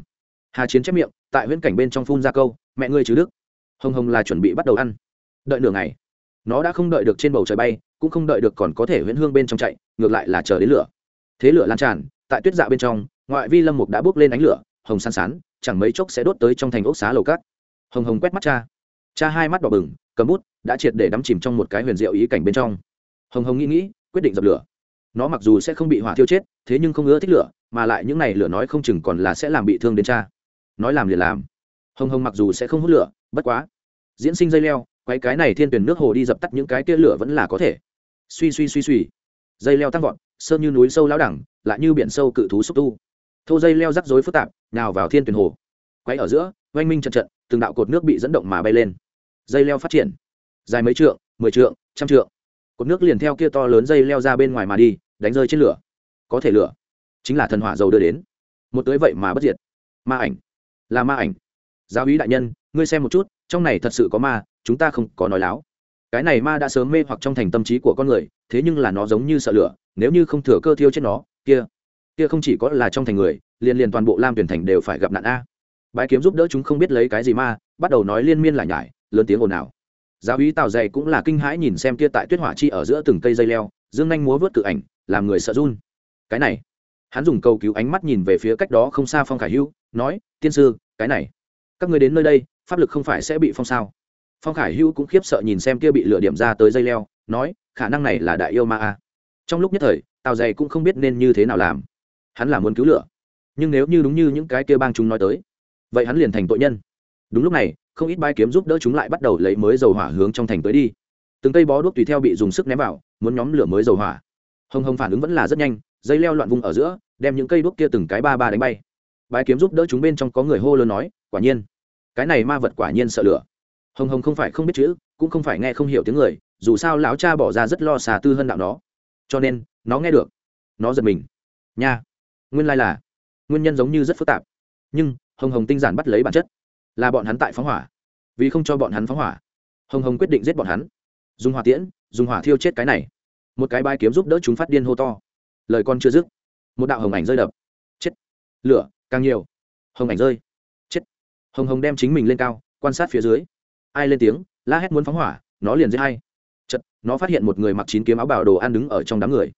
[SPEAKER 1] Hà chiến chép miệng, tại huyễn cảnh bên trong phun ra câu, mẹ ngươi chứ đức. Hồng hồng là chuẩn bị bắt đầu ăn. Đợi nửa ngày, nó đã không đợi được trên bầu trời bay, cũng không đợi được còn có thể huyễn hương bên trong chạy, ngược lại là chờ đến lửa. Thế lửa lan tràn, tại tuyết dạ bên trong, ngoại vi lâm mục đã bước lên ánh lửa, hồng san sán, chẳng mấy chốc sẽ đốt tới trong thành ốc xá lầu cát. Hồng hồng quét mắt cha. Cha hai mắt đỏ bừng, cầm bút, đã triệt để đắm chìm trong một cái huyền diệu ý cảnh bên trong. Hồng hồng nghĩ nghĩ, quyết định dập lửa nó mặc dù sẽ không bị hỏa thiêu chết, thế nhưng không ưa thích lửa, mà lại những n à y lửa nói không chừng còn là sẽ làm bị thương đến cha. Nói làm liền làm. Hồng hồng mặc dù sẽ không hút lửa, bất quá. Diễn sinh dây leo, quay cái này thiên tuyển nước hồ đi dập tắt những cái tia lửa vẫn là có thể. Suy suy suy suy. Dây leo tăng vọt, sơn như núi sâu lão đẳng, lại như biển sâu cự thú xúc tu. Thô dây leo rắc rối phức tạp, nào vào thiên tuyển hồ. Quay ở giữa, oanh minh trận trận, từng đạo cột nước bị dẫn động mà bay lên. Dây leo phát triển. Dài mấy trượng, mười trượng, trăm trượng. Cột nước liền theo kia to lớn dây leo ra bên ngoài mà đi đánh rơi trên lửa. Có thể lửa chính là thần hỏa dầu đưa đến. Một tới vậy mà bất diệt. Ma ảnh. Là ma ảnh. Giáo úy đại nhân, ngươi xem một chút, trong này thật sự có ma, chúng ta không có nói láo. Cái này ma đã sớm mê hoặc trong thành tâm trí của con người, thế nhưng là nó giống như sợ lửa, nếu như không thừa cơ thiêu chết nó, kia kia không chỉ có là trong thành người, liền liền toàn bộ lam tuyển thành đều phải gặp nạn a. Bãi kiếm giúp đỡ chúng không biết lấy cái gì ma, bắt đầu nói liên miên lại nhải, lớn tiếng ồn ào. Giáo úy tào dày cũng là kinh hãi nhìn xem kia tại tuyết hỏa chi ở giữa từng cây dây leo, dương nhanh múa vớt cự ảnh làm người sợ run. Cái này, hắn dùng cầu cứu ánh mắt nhìn về phía cách đó không xa phong khải hữu, nói, tiên sư, cái này, các người đến nơi đây, pháp lực không phải sẽ bị phong sao? Phong khải hữu cũng khiếp sợ nhìn xem kia bị lửa điểm ra tới dây leo, nói, khả năng này là đại yêu ma a. Trong lúc nhất thời, tào dày cũng không biết nên như thế nào làm. Hắn là muốn cứu lửa. Nhưng nếu như đúng như những cái kia bang chúng nói tới, vậy hắn liền thành tội nhân. Đúng lúc này, không ít bãi kiếm giúp đỡ chúng lại bắt đầu lấy mới dầu hỏa hướng trong thành tới đi. Từng cây bó đuốc tùy theo bị dùng sức ném vào, muốn nhóm lửa mới dầu hỏa hồng hồng phản ứng vẫn là rất nhanh dây leo loạn vùng ở giữa đem những cây đuốc kia từng cái ba ba đánh bay bãi kiếm giúp đỡ chúng bên trong có người hô lớn nói quả nhiên cái này ma vật quả nhiên sợ lửa hồng hồng không phải không biết chữ cũng không phải nghe không hiểu tiếng người dù sao lão cha bỏ ra rất lo xà tư hơn đạo nó cho nên nó nghe được nó giật mình nha nguyên lai là nguyên nhân giống như rất phức tạp nhưng hồng hồng tinh giản bắt lấy bản chất là bọn hắn tại phóng hỏa vì không cho bọn hắn phóng hỏa hồng hồng quyết định giết bọn hắn dùng hỏa tiễn dùng hỏa thiêu chết cái này một cái bãi kiếm giúp đỡ chúng phát điên hô to. Lời con chưa dứt, một đạo hồng ảnh rơi đập. Chết. Lửa, càng nhiều. Hồng ảnh rơi. Chết. Hồng hồng đem chính mình lên cao, quan sát phía dưới. Ai lên tiếng, la hét muốn phóng hỏa, nó liền dễ hay chật nó phát hiện một người mặc chín kiếm áo bảo đồ ăn đứng ở trong đám người.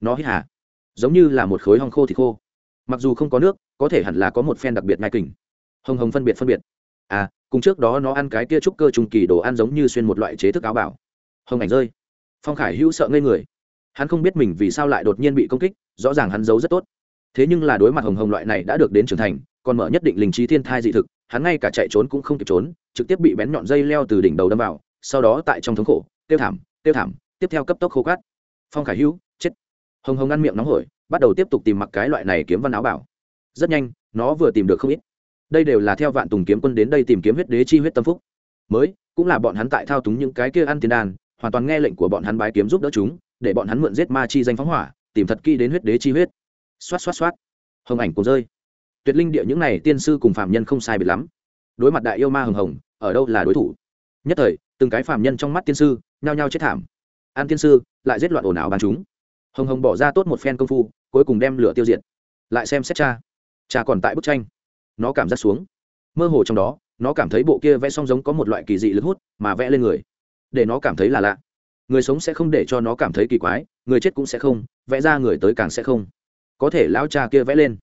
[SPEAKER 1] Nó hít hà. Giống như là một khối hong khô thì khô. Mặc dù không có nước, có thể hẳn là có một phen đặc biệt ngai kình. Hồng hồng phân biệt phân biệt. À cùng trước đó nó ăn cái kia trúc cơ trùng kỳ đồ ăn giống như xuyên một loại chế thức áo bảo. Hồng ảnh rơi phong khải hữu sợ ngây người. Hắn không biết mình vì sao lại đột nhiên bị công kích, rõ ràng hắn giấu rất tốt. Thế nhưng là đối mặt hồng hồng loại này đã được đến trưởng thành, còn mở nhất định linh trí thiên thai dị thực, hắn ngay cả chạy trốn cũng không kịp trốn, trực tiếp bị bén nhọn dây leo từ đỉnh đầu đâm vào, sau đó tại trong thống khổ, tiêu thảm tiêu thảm, tiếp theo cấp tốc khô cát. Phong khải hữu, chết. Hồng hồng ăn miệng nóng hổi, bắt đầu tiếp tục tìm mặc cái loại này kiếm văn áo bảo. Rất nhanh, nó vừa tìm được không ít. Đây đều là theo vạn tùng kiếm quân đến đây tìm kiếm huyết đế chi huyết tâm phúc. Mới, cũng là bọn hắn tại thao túng những cái kia ăn tiền đàn hoàn toàn nghe lệnh của bọn hắn bái kiếm giúp đỡ chúng, để bọn hắn mượn giết ma chi danh phóng hỏa, tìm thật kỹ đến huyết đế chi huyết. Xoát xoát xoát. Hồng ảnh cùng rơi. Tuyệt linh địa những này tiên sư cùng phạm nhân không sai biệt lắm. Đối mặt đại yêu ma hồng hồng, ở đâu là đối thủ? Nhất thời, từng cái phạm nhân trong mắt tiên sư, nhao nhao chết thảm. An tiên sư, lại giết loạn ồn ào bắn chúng. Hồng hồng bỏ ra tốt một phen công phu, cuối cùng đem lửa tiêu diệt. Lại xem xét cha. Cha còn tại bức tranh. Nó cảm giác xuống. Mơ hồ trong đó, nó cảm thấy bộ kia vẽ song giống có một loại kỳ dị lực hút, mà vẽ lên người để nó cảm thấy là lạ. Người sống sẽ không để cho nó cảm thấy kỳ quái, người chết cũng sẽ không, vẽ ra người tới càng sẽ không. Có thể lão cha kia vẽ lên.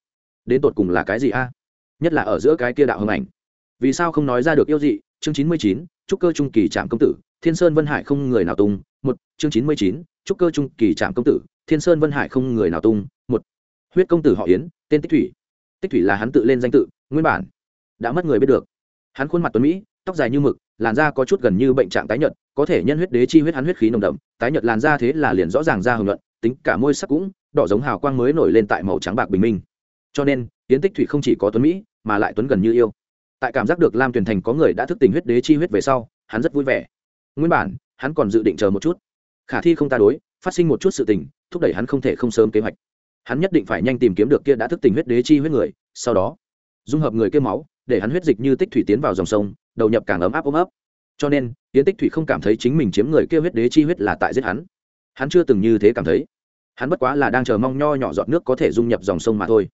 [SPEAKER 1] Đến tột cùng là cái gì a? Nhất là ở giữa cái kia đạo hưng ảnh. Vì sao không nói ra được yêu dị? Chương chín mươi chín, trúc cơ trung kỳ trạm công tử, thiên sơn vân hải không người nào tung, một. Chương chín mươi chín, trúc cơ trung kỳ trạm công tử, thiên sơn vân hải không người nào tung, một. Huyết công tử họ yến, tên tích thủy. Tích thủy là hắn tự lên danh tự, nguyên bản đã mất người biết được. Hắn khuôn mặt tuấn mỹ, tóc dài như mực, làn da có chút gần như bệnh trạng tái nhợt có thể nhân huyết đế chi huyết hắn huyết khí nồng đậm, tái nhợt làn da thế là liền rõ ràng ra hưởng luận tính cả môi sắc cũng đỏ giống hào quang mới nổi lên tại màu trắng bạc bình minh. Cho nên, yến tích thủy không chỉ có tuấn mỹ, mà lại tuấn gần như yêu. Tại cảm giác được lam tuyền thành có người đã thức tỉnh huyết đế chi huyết về sau, hắn rất vui vẻ. Nguyên bản, hắn còn dự định chờ một chút. Khả thi không ta đối, phát sinh một chút sự tình, thúc đẩy hắn không thể không sớm kế hoạch. Hắn nhất định phải nhanh tìm kiếm được kia đã thức tỉnh huyết đế chi huyết người, sau đó, dung hợp người kia máu, để hắn huyết dịch như tích thủy tiến vào dòng sông, đầu nhập càng ấm áp ôm ấp cho nên, yến tích thủy không cảm thấy chính mình chiếm người kia huyết đế chi huyết là tại giết hắn. Hắn chưa từng như thế cảm thấy. Hắn bất quá là đang chờ mong nho nhỏ giọt nước có thể dung nhập dòng sông mà thôi.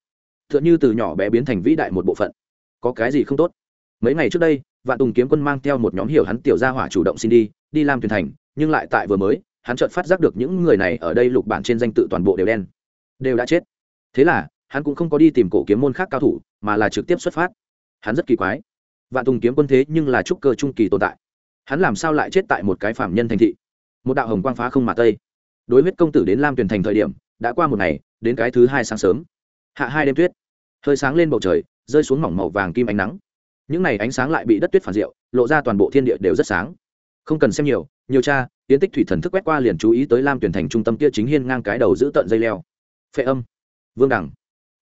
[SPEAKER 1] T h ư ợ n như từ nhỏ bé biến thành vĩ đại một bộ phận. Có cái gì không tốt? Mấy ngày trước đây, vạn tùng kiếm quân mang theo một nhóm hiểu hắn tiểu gia hỏa chủ động xin đi đi làm thuyền thành, nhưng lại tại vừa mới, hắn chợt phát giác được những người này ở đây lục bản trên danh tự toàn bộ đều đen, đều đã chết. Thế là, hắn cũng không có đi tìm cổ kiếm môn khác cao thủ, mà là trực tiếp xuất phát. Hắn rất kỳ quái. Vạn tùng kiếm quân thế nhưng là trúc cơ trung kỳ tồn tại hắn làm sao lại chết tại một cái phạm nhân thành thị? Một đạo hồng quang phá không mà tây. Đối huyết công tử đến lam tuyển thành thời điểm, đã qua một ngày, đến cái thứ hai sáng sớm. Hạ hai đêm tuyết. Hơi sáng lên bầu trời, rơi xuống mỏng màu vàng kim ánh nắng. Những n à y ánh sáng lại bị đất tuyết phản diệu, lộ ra toàn bộ thiên địa đều rất sáng. Không cần xem nhiều nhiều cha tiến tích thủy thần thức quét qua liền chú ý tới lam tuyển thành trung tâm kia chính hiên ngang cái đầu giữ tận dây leo. Phệ âm. Vương đẳng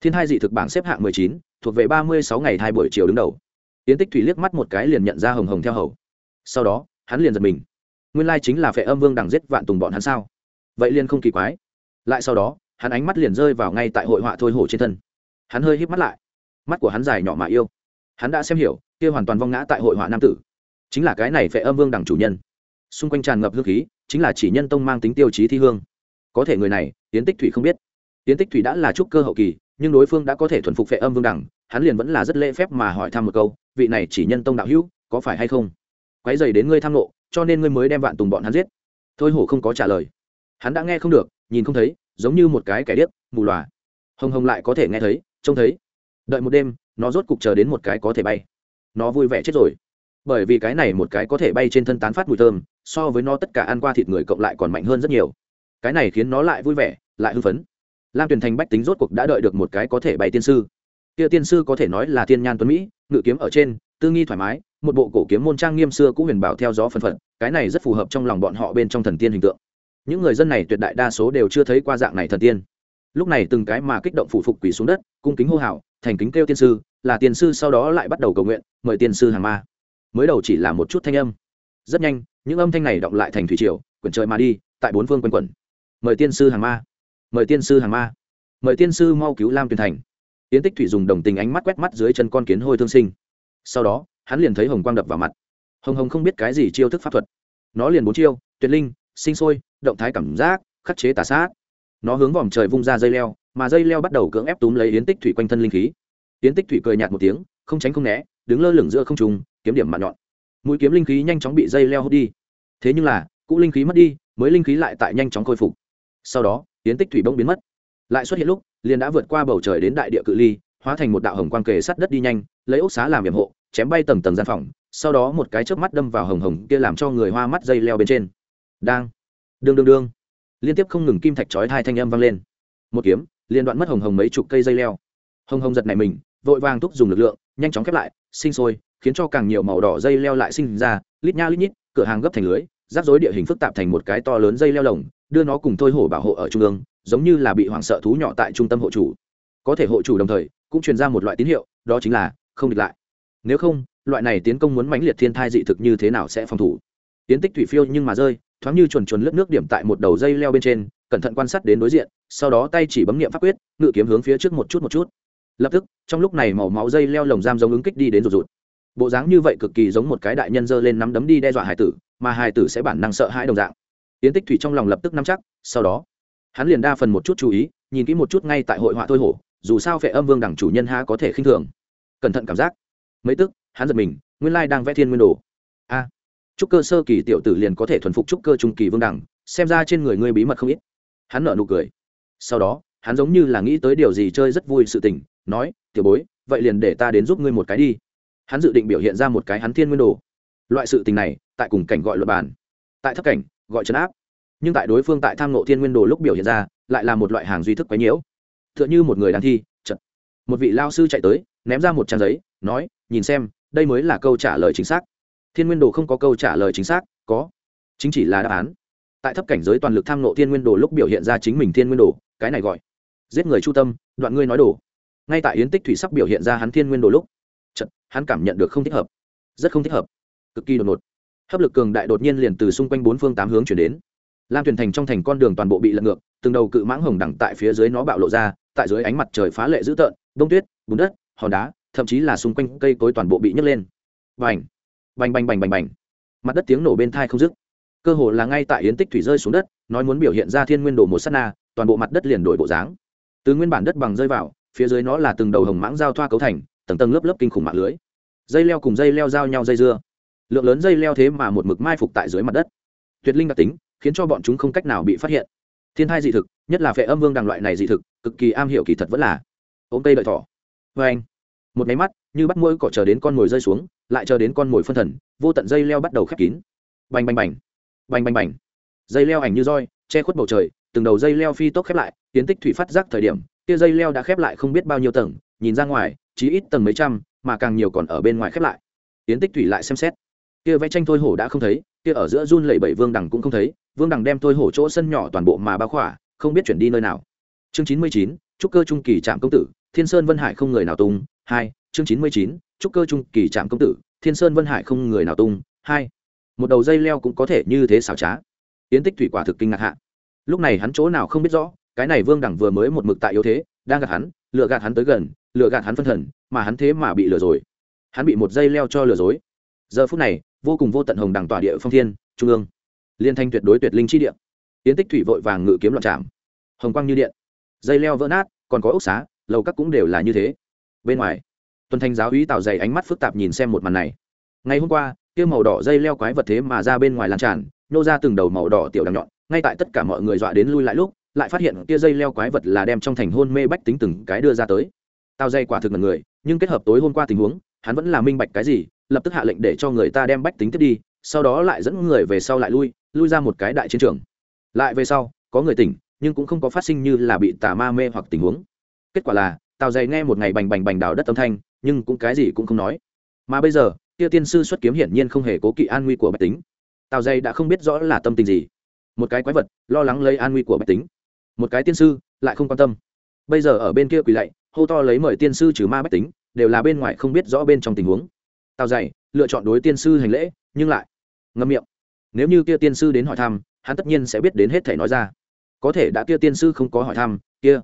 [SPEAKER 1] thiên hai dị thực bảng xếp hạng mười chín, thuộc về ba mươi sáu ngày hai buổi chiều đứng đầu. Tiến tích thủy liếc mắt một cái liền nhận ra hồng hồng theo hầu sau đó, hắn liền giật mình. Nguyên lai chính là phệ âm vương đằng giết vạn tùng bọn hắn sao? Vậy liền không kỳ quái. Lại sau đó, hắn ánh mắt liền rơi vào ngay tại hội họa thôi hổ trên thân. Hắn hơi híp mắt lại. Mắt của hắn dài nhỏ mà yêu. Hắn đã xem hiểu, kia hoàn toàn vong ngã tại hội họa nam tử. Chính là cái này phệ âm vương đằng chủ nhân. Xung quanh tràn ngập hương khí, chính là chỉ nhân tông mang tính tiêu chí thi hương. Có thể người này tiến tích thủy không biết. Tiến tích thủy đã là trúc cơ hậu kỳ, nhưng đối phương đã có thể thuần phục phệ âm vương đẳng hắn liền vẫn là rất lễ phép mà hỏi thăm một câu, vị này chỉ nhân tông đạo hữu, có phải hay không? Quấy dày đến ngươi tham nộ cho nên ngươi mới đem vạn tùng bọn hắn giết. Thôi hổ không có trả lời. Hắn đã nghe không được, nhìn không thấy, giống như một cái kẻ điếc, mù lòa hồng hồng lại có thể nghe thấy, trông thấy. Đợi một đêm, nó rốt cục chờ đến một cái có thể bay. Nó vui vẻ chết rồi. Bởi vì cái này một cái có thể bay trên thân tán phát mùi thơm, so với nó tất cả ăn qua thịt người cộng lại còn mạnh hơn rất nhiều. Cái này khiến nó lại vui vẻ, lại hưng phấn. Lam tuyền thành bách tính rốt cuộc đã đợi được một cái có thể bay tiên sư. Kia tiên sư có thể nói là tiên nhan tuấn mỹ, ngự kiếm ở trên, tư nghi thoải mái một bộ cổ kiếm môn trang nghiêm xưa cũng huyền bảo theo gió phân phật, cái này rất phù hợp trong lòng bọn họ bên trong thần tiên hình tượng. Những người dân này tuyệt đại đa số đều chưa thấy qua dạng này thần tiên. Lúc này từng cái mà kích động phủ phục quỳ xuống đất, cung kính hô hào, thành kính kêu tiên sư, là tiên sư sau đó lại bắt đầu cầu nguyện, mời tiên sư hàng ma. Mới đầu chỉ là một chút thanh âm. Rất nhanh, những âm thanh này động lại thành thủy triều, quyển trời mà đi, tại bốn phương quanh quẩn. Mời tiên sư hàng ma. Mời tiên sư hàng ma. Mời tiên sư mau cứu lam tuyền thành. Yến tích thủy dùng đồng tình ánh mắt quét mắt dưới chân con kiến hôi thương sinh. Sau đó hắn liền thấy hồng quang đập vào mặt. Hồng hồng không biết cái gì chiêu thức pháp thuật. Nó liền bốn chiêu, tuyệt linh, sinh sôi, động thái cảm giác, khắc chế tà sát. Nó hướng vòm trời vung ra dây leo, mà dây leo bắt đầu cưỡng ép túm lấy yến tích thủy quanh thân linh khí. Yến tích thủy cười nhạt một tiếng, không tránh không né, đứng lơ lửng giữa không trùng kiếm điểm mặn nhọn. Mũi kiếm linh khí nhanh chóng bị dây leo hút đi. Thế nhưng là, cũ linh khí mất đi, mới linh khí lại tại nhanh chóng khôi phục. Sau đó, yến tích thủy bông biến mất. Lại xuất hiện lúc, liền đã vượt qua bầu trời đến đại địa cự ly, hóa thành một đạo hồng quang kề sắt đất đi nhanh, lấy ốc xá làm nhiệm hộ chém bay tầng tầng gian phòng, sau đó một cái chớp mắt đâm vào hồng hồng kia làm cho người hoa mắt dây leo bên trên. Đang, đương đương đương. Liên tiếp không ngừng kim thạch chói hai thanh âm vang lên. Một kiếm, liên đoạn mất hồng hồng mấy chục cây dây leo. Hồng hồng giật này mình, vội vàng thúc dùng lực lượng, nhanh chóng khép lại, sinh sôi, khiến cho càng nhiều màu đỏ dây leo lại sinh ra, lít nha lít nhít, cửa hàng gấp thành lưới, rắc rối địa hình phức tạp thành một cái to lớn dây leo lồng, đưa nó cùng thôi hổ bảo hộ ở trung ương, giống như là bị hoảng sợ thú nhỏ tại trung tâm hộ chủ. Có thể hộ chủ đồng thời, cũng truyền ra một loại tín hiệu, đó chính là không địch lại nếu không, loại này tiến công muốn mãnh liệt thiên thai dị thực như thế nào sẽ phòng thủ? Tiến tích thủy phiêu nhưng mà rơi, thoáng như chuồn chuồn lướt nước điểm tại một đầu dây leo bên trên, cẩn thận quan sát đến đối diện, sau đó tay chỉ bấm nghiệm pháp quyết, ngự kiếm hướng phía trước một chút một chút. Lập tức, trong lúc này màu máu dây leo lồng giam giống ứng kích đi đến rụt rụt. Bộ dáng như vậy cực kỳ giống một cái đại nhân dơ lên nắm đấm đi đe dọa hải tử, mà hải tử sẽ bản năng sợ hãi đồng dạng. Tiến tích thủy trong lòng lập tức nắm chắc, sau đó, hắn liền đa phần một chút chú ý, nhìn kỹ một chút ngay tại hội họa thôi hổ, dù sao vệ âm vương đẳng chủ nhân ha có thể khinh thường. Cẩn thận cảm giác mấy tức hắn giật mình nguyên lai đang vẽ thiên nguyên đồ. A à, trúc cơ sơ kỳ tiểu tử liền có thể thuần phục trúc cơ trung kỳ vương đẳng xem ra trên người ngươi bí mật không ít. Hắn nợ nụ cười. Sau đó hắn giống như là nghĩ tới điều gì chơi rất vui sự tình nói tiểu bối vậy liền để ta đến giúp ngươi một cái đi. Hắn dự định biểu hiện ra một cái hắn thiên nguyên đồ. Loại sự tình này tại cùng cảnh gọi luật bàn tại thấp cảnh gọi trấn áp. Nhưng tại đối phương tại tham nộ thiên nguyên đồ lúc biểu hiện ra lại là một loại hàng duy thức quấy nhiễu. T h ư ợ n h ư một người đang thi chật. Một vị lao sư chạy tới ném ra một trang giấy nói nhìn xem, đây mới là câu trả lời chính xác. Thiên nguyên đồ không có câu trả lời chính xác, có. Chính chỉ là đáp án. Tại thấp cảnh giới toàn lực tham nộ thiên nguyên đồ lúc biểu hiện ra chính mình thiên nguyên đồ, cái này gọi. Giết người chu tâm, đoạn ngươi nói đồ. Ngay tại yến tích thủy sắc biểu hiện ra hắn thiên nguyên đồ lúc chật hắn cảm nhận được không thích hợp. Rất không thích hợp. Cực kỳ đột ngột. Hấp lực cường đại đột nhiên liền từ xung quanh bốn phương tám hướng chuyển đến. Lam thuyền thành trong thành con đường toàn bộ bị lật ngược, từng đầu cự mãng hồng đẳng tại phía dưới nó bạo lộ ra, tại dưới ánh mặt trời phá lệ dữ tợn bông tuyết, bùn đất, hòn đá thậm chí là xung quanh cây cối toàn bộ bị nhấc lên. Bành! Bành bành bành bành bành! Mặt đất tiếng nổ bên thai không dứt. Cơ hồ là ngay tại yến tích thủy rơi xuống đất, nói muốn biểu hiện ra thiên nguyên đồ một s á t na, toàn bộ mặt đất liền đổi bộ dáng. Từ nguyên bản đất bằng rơi vào, phía dưới nó là từng đầu hồng mãng giao thoa cấu thành, tầng tầng lớp lớp kinh khủng mạng lưới. Dây leo cùng dây leo giao nhau dây dưa. Lượng lớn dây leo thế mà một mực mai phục tại dưới mặt đất. Tuyệt linh đặc tính, khiến cho bọn chúng không cách nào bị phát hiện. Thiên thai dị thực, nhất là phệ âm vương đằng loại này dị thực, cực kỳ am hiểu kỳ thật vẫn là. Ôm cây đợi thỏ. Vê anh một máy mắt, như bắt môi cỏ chờ đến con mồi rơi xuống, lại chờ đến con mồi phân thần, vô tận dây leo bắt đầu khép kín. Bành bành bành. Bành bành bành. Dây leo ảnh như roi, che khuất bầu trời, từng đầu dây leo phi tốc khép lại, tiến tích thủy phát giác thời điểm, kia dây leo đã khép lại không biết bao nhiêu tầng, nhìn ra ngoài, chỉ ít tầng mấy trăm, mà càng nhiều còn ở bên ngoài khép lại. Tiến tích thủy lại xem xét. Kia vẽ tranh thôi hổ đã không thấy, kia ở giữa run lẩy bẩy vương đằng cũng không thấy, vương đằng đem thôi hổ chỗ sân nhỏ toàn bộ mà bao khỏa, không biết chuyển đi nơi nào. Chương chín mươi chín, trúc cơ trung kỳ trạm công tử, thiên sơn vân hải không người nào tung hai, chương chín mươi chín, trúc cơ trung kỳ trạm công tử, thiên sơn vân hải không người nào tung. Hai, một đầu dây leo cũng có thể như thế xảo trá. Yến tích thủy quả thực kinh ngạc hạ. Lúc này hắn chỗ nào không biết rõ, cái này vương đẳng vừa mới một mực tại yếu thế, đang gạt hắn, lựa gạt hắn tới gần, lựa gạt hắn phân thần, mà hắn thế mà bị lừa rồi hắn bị một dây leo cho lừa dối. Giờ phút này, vô cùng vô tận hồng đằng tỏa địa phong thiên, trung ương. Liên thanh tuyệt đối tuyệt linh chi địa. Yến tích thủy vội vàng ngự kiếm loạn chạm hồng quang như điện. Dây leo vỡ nát, còn có ốc xá, lầu các cũng đều là như thế bên ngoài. Tuần thanh giáo úy tạo dày ánh mắt phức tạp nhìn xem một màn này. Ngày hôm qua, kia màu đỏ dây leo quái vật thế mà ra bên ngoài lan tràn nhô ra từng đầu màu đỏ tiểu đằng nhọn, ngay tại tất cả mọi người dọa đến lui lại lúc, lại phát hiện kia dây leo quái vật là đem trong thành hôn mê bách tính từng cái đưa ra tới. Tao dây quả thực là người, nhưng kết hợp tối hôm qua tình huống, hắn vẫn là minh bạch cái gì, lập tức hạ lệnh để cho người ta đem bách tính tiếp đi, sau đó lại dẫn người về sau lại lui lui ra một cái đại chiến trường. Lại về sau, có người tỉnh, nhưng cũng không có phát sinh như là bị tà ma mê hoặc tình huống. Kết quả là tào dày nghe một ngày bành bành bành đào đất âm thanh, nhưng cũng cái gì cũng không nói. Mà bây giờ, kia tiên sư xuất kiếm hiển nhiên không hề cố kỵ an nguy của bạch tính. Tào dày đã không biết rõ là tâm tình gì. Một cái quái vật, lo lắng lấy an nguy của bạch tính. Một cái tiên sư, lại không quan tâm. Bây giờ ở bên kia quỳ lạy, hô to lấy mời tiên sư trừ ma bách tính, đều là bên ngoài không biết rõ bên trong tình huống. Tào dày, lựa chọn đối tiên sư hành lễ, nhưng lại ngâm miệng. Nếu như kia tiên sư đến hỏi thăm, hắn tất nhiên sẽ biết đến hết thể nói ra. Có thể đã kia tiên sư không có hỏi thăm, kia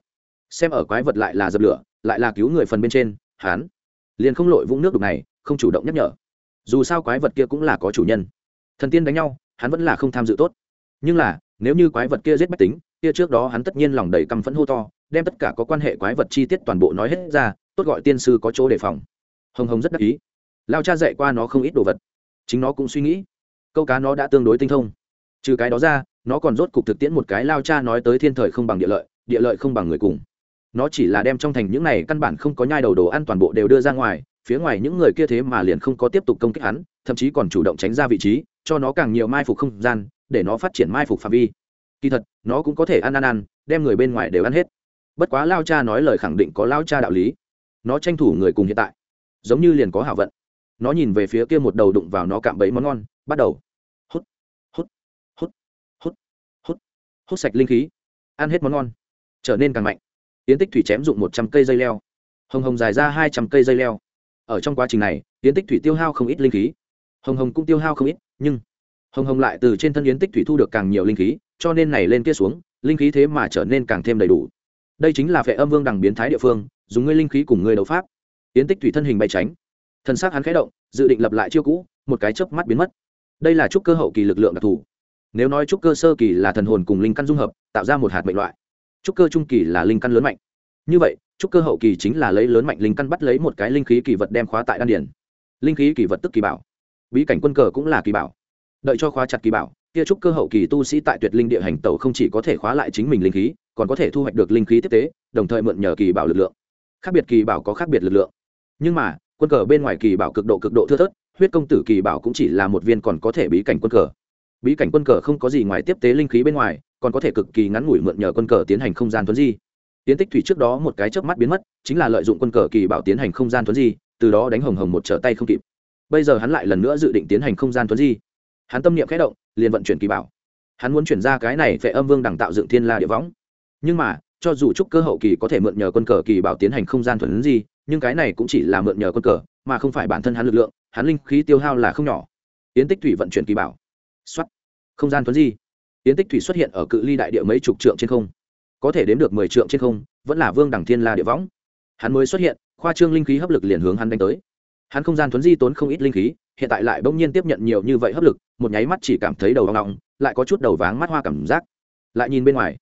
[SPEAKER 1] xem ở quái vật lại là dập lửa, lại là cứu người phần bên trên, hắn liền không lội vũng nước đục này, không chủ động nhắc nhở. Dù sao quái vật kia cũng là có chủ nhân. Thần tiên đánh nhau, hắn vẫn là không tham dự tốt. Nhưng là, nếu như quái vật kia giết bách tính, kia trước đó hắn tất nhiên lòng đầy căm phẫn hô to, đem tất cả có quan hệ quái vật chi tiết toàn bộ nói hết ra, tốt gọi tiên sư có chỗ đề phòng. Hồng hồng rất đắc ý. Lao cha dạy qua nó không ít đồ vật. Chính nó cũng suy nghĩ. Câu cá nó đã tương đối tinh thông. Trừ cái đó ra, nó còn rốt cục thực tiễn một cái lao cha nói tới thiên thời không bằng địa lợi địa lợi không bằng người cùng nó chỉ là đem trong thành những này căn bản không có nhai đầu đồ ăn toàn bộ đều đưa ra ngoài, phía ngoài những người kia thế mà liền không có tiếp tục công kích hắn, thậm chí còn chủ động tránh ra vị trí, cho nó càng nhiều mai phục không gian, để nó phát triển mai phục phạm vi. Kỳ thật, nó cũng có thể ăn ăn ăn, đem người bên ngoài đều ăn hết. Bất quá lao cha nói lời khẳng định có lao cha đạo lý. Nó tranh thủ người cùng hiện tại. Giống như liền có hảo vận. Nó nhìn về phía kia một đầu đụng vào nó cạm bẫy món ngon, bắt đầu. Hút hút hút hút hút hút sạch linh khí. Ăn hết món ngon, trở nên càng mạnh yến tích thủy chém dụng một trăm cây dây leo. Hồng hồng dài ra hai trăm cây dây leo. Ở trong quá trình này, yến tích thủy tiêu hao không ít linh khí. Hồng hồng cũng tiêu hao không ít, nhưng hồng hồng lại từ trên thân yến tích thủy thu được càng nhiều linh khí, cho nên này lên kia xuống, linh khí thế mà trở nên càng thêm đầy đủ. Đây chính là phệ âm vương đằng biến thái địa phương, dùng ngươi linh khí cùng ngươi đấu pháp. Yến tích thủy thân hình bay tránh. Thân xác hắn khẽ động, dự định lập lại chiêu cũ, một cái chớp mắt biến mất. Đây là trúc cơ hậu kỳ lực lượng đặc thù. Nếu nói trúc cơ sơ kỳ là thần hồn cùng linh căn dung hợp, tạo ra một hạt mệnh loại trúc cơ trung kỳ là linh căn lớn mạnh. Như vậy, trúc cơ hậu kỳ chính là lấy lớn mạnh linh căn bắt lấy một cái linh khí kỳ vật đem khóa tại đan điển linh khí kỳ vật tức kỳ bảo. Bí cảnh quân cờ cũng là kỳ bảo. Đợi cho khóa chặt kỳ bảo, kia trúc cơ hậu kỳ tu sĩ tại tuyệt linh địa hành tẩu không chỉ có thể khóa lại chính mình linh khí, còn có thể thu hoạch được linh khí tiếp tế, đồng thời mượn nhờ kỳ bảo lực lượng. Khác biệt kỳ bảo có khác biệt lực lượng. Nhưng mà, quân cờ bên ngoài kỳ bảo cực độ cực độ thưa thớt, huyết công tử kỳ bảo cũng chỉ là một viên còn có thể bí cảnh quân cờ. Bí cảnh quân cờ không có gì ngoài tiếp tế linh khí bên ngoài còn có thể cực kỳ ngắn ngủi mượn nhờ quân cờ tiến hành không gian tuấn di. Tiến tích thủy trước đó một cái chớp mắt biến mất, chính là lợi dụng quân cờ kỳ bảo tiến hành không gian tuấn di, từ đó đánh hồng hồng một trở tay không kịp. Bây giờ hắn lại lần nữa dự định tiến hành không gian tuấn di. Hắn tâm niệm khẽ động, liền vận chuyển kỳ bảo. Hắn muốn chuyển ra cái này về âm vương đẳng tạo dựng thiên la địa võng. Nhưng mà, cho dù trúc cơ hậu kỳ có thể mượn nhờ quân cờ kỳ bảo tiến hành không gian thuần di, nhưng cái này cũng chỉ là mượn nhờ quân cờ, mà không phải bản thân hắn lực lượng, hắn linh khí tiêu hao là không nhỏ. Yến tích thủy vận chuyển kỳ bảo. Xuất không gian thuần di yến tích thủy xuất hiện ở cự ly đại địa mấy chục trượng trên không. Có thể đếm được mười trượng trên không, vẫn là vương đẳng thiên la địa võng. Hắn mới xuất hiện, khoa trương linh khí hấp lực liền hướng hắn đánh tới. Hắn không gian thuấn di tốn không ít linh khí, hiện tại lại bỗng nhiên tiếp nhận nhiều như vậy hấp lực, một nháy mắt chỉ cảm thấy đầu hoang ngọng lại có chút đầu váng mắt hoa cảm giác. Lại nhìn bên ngoài,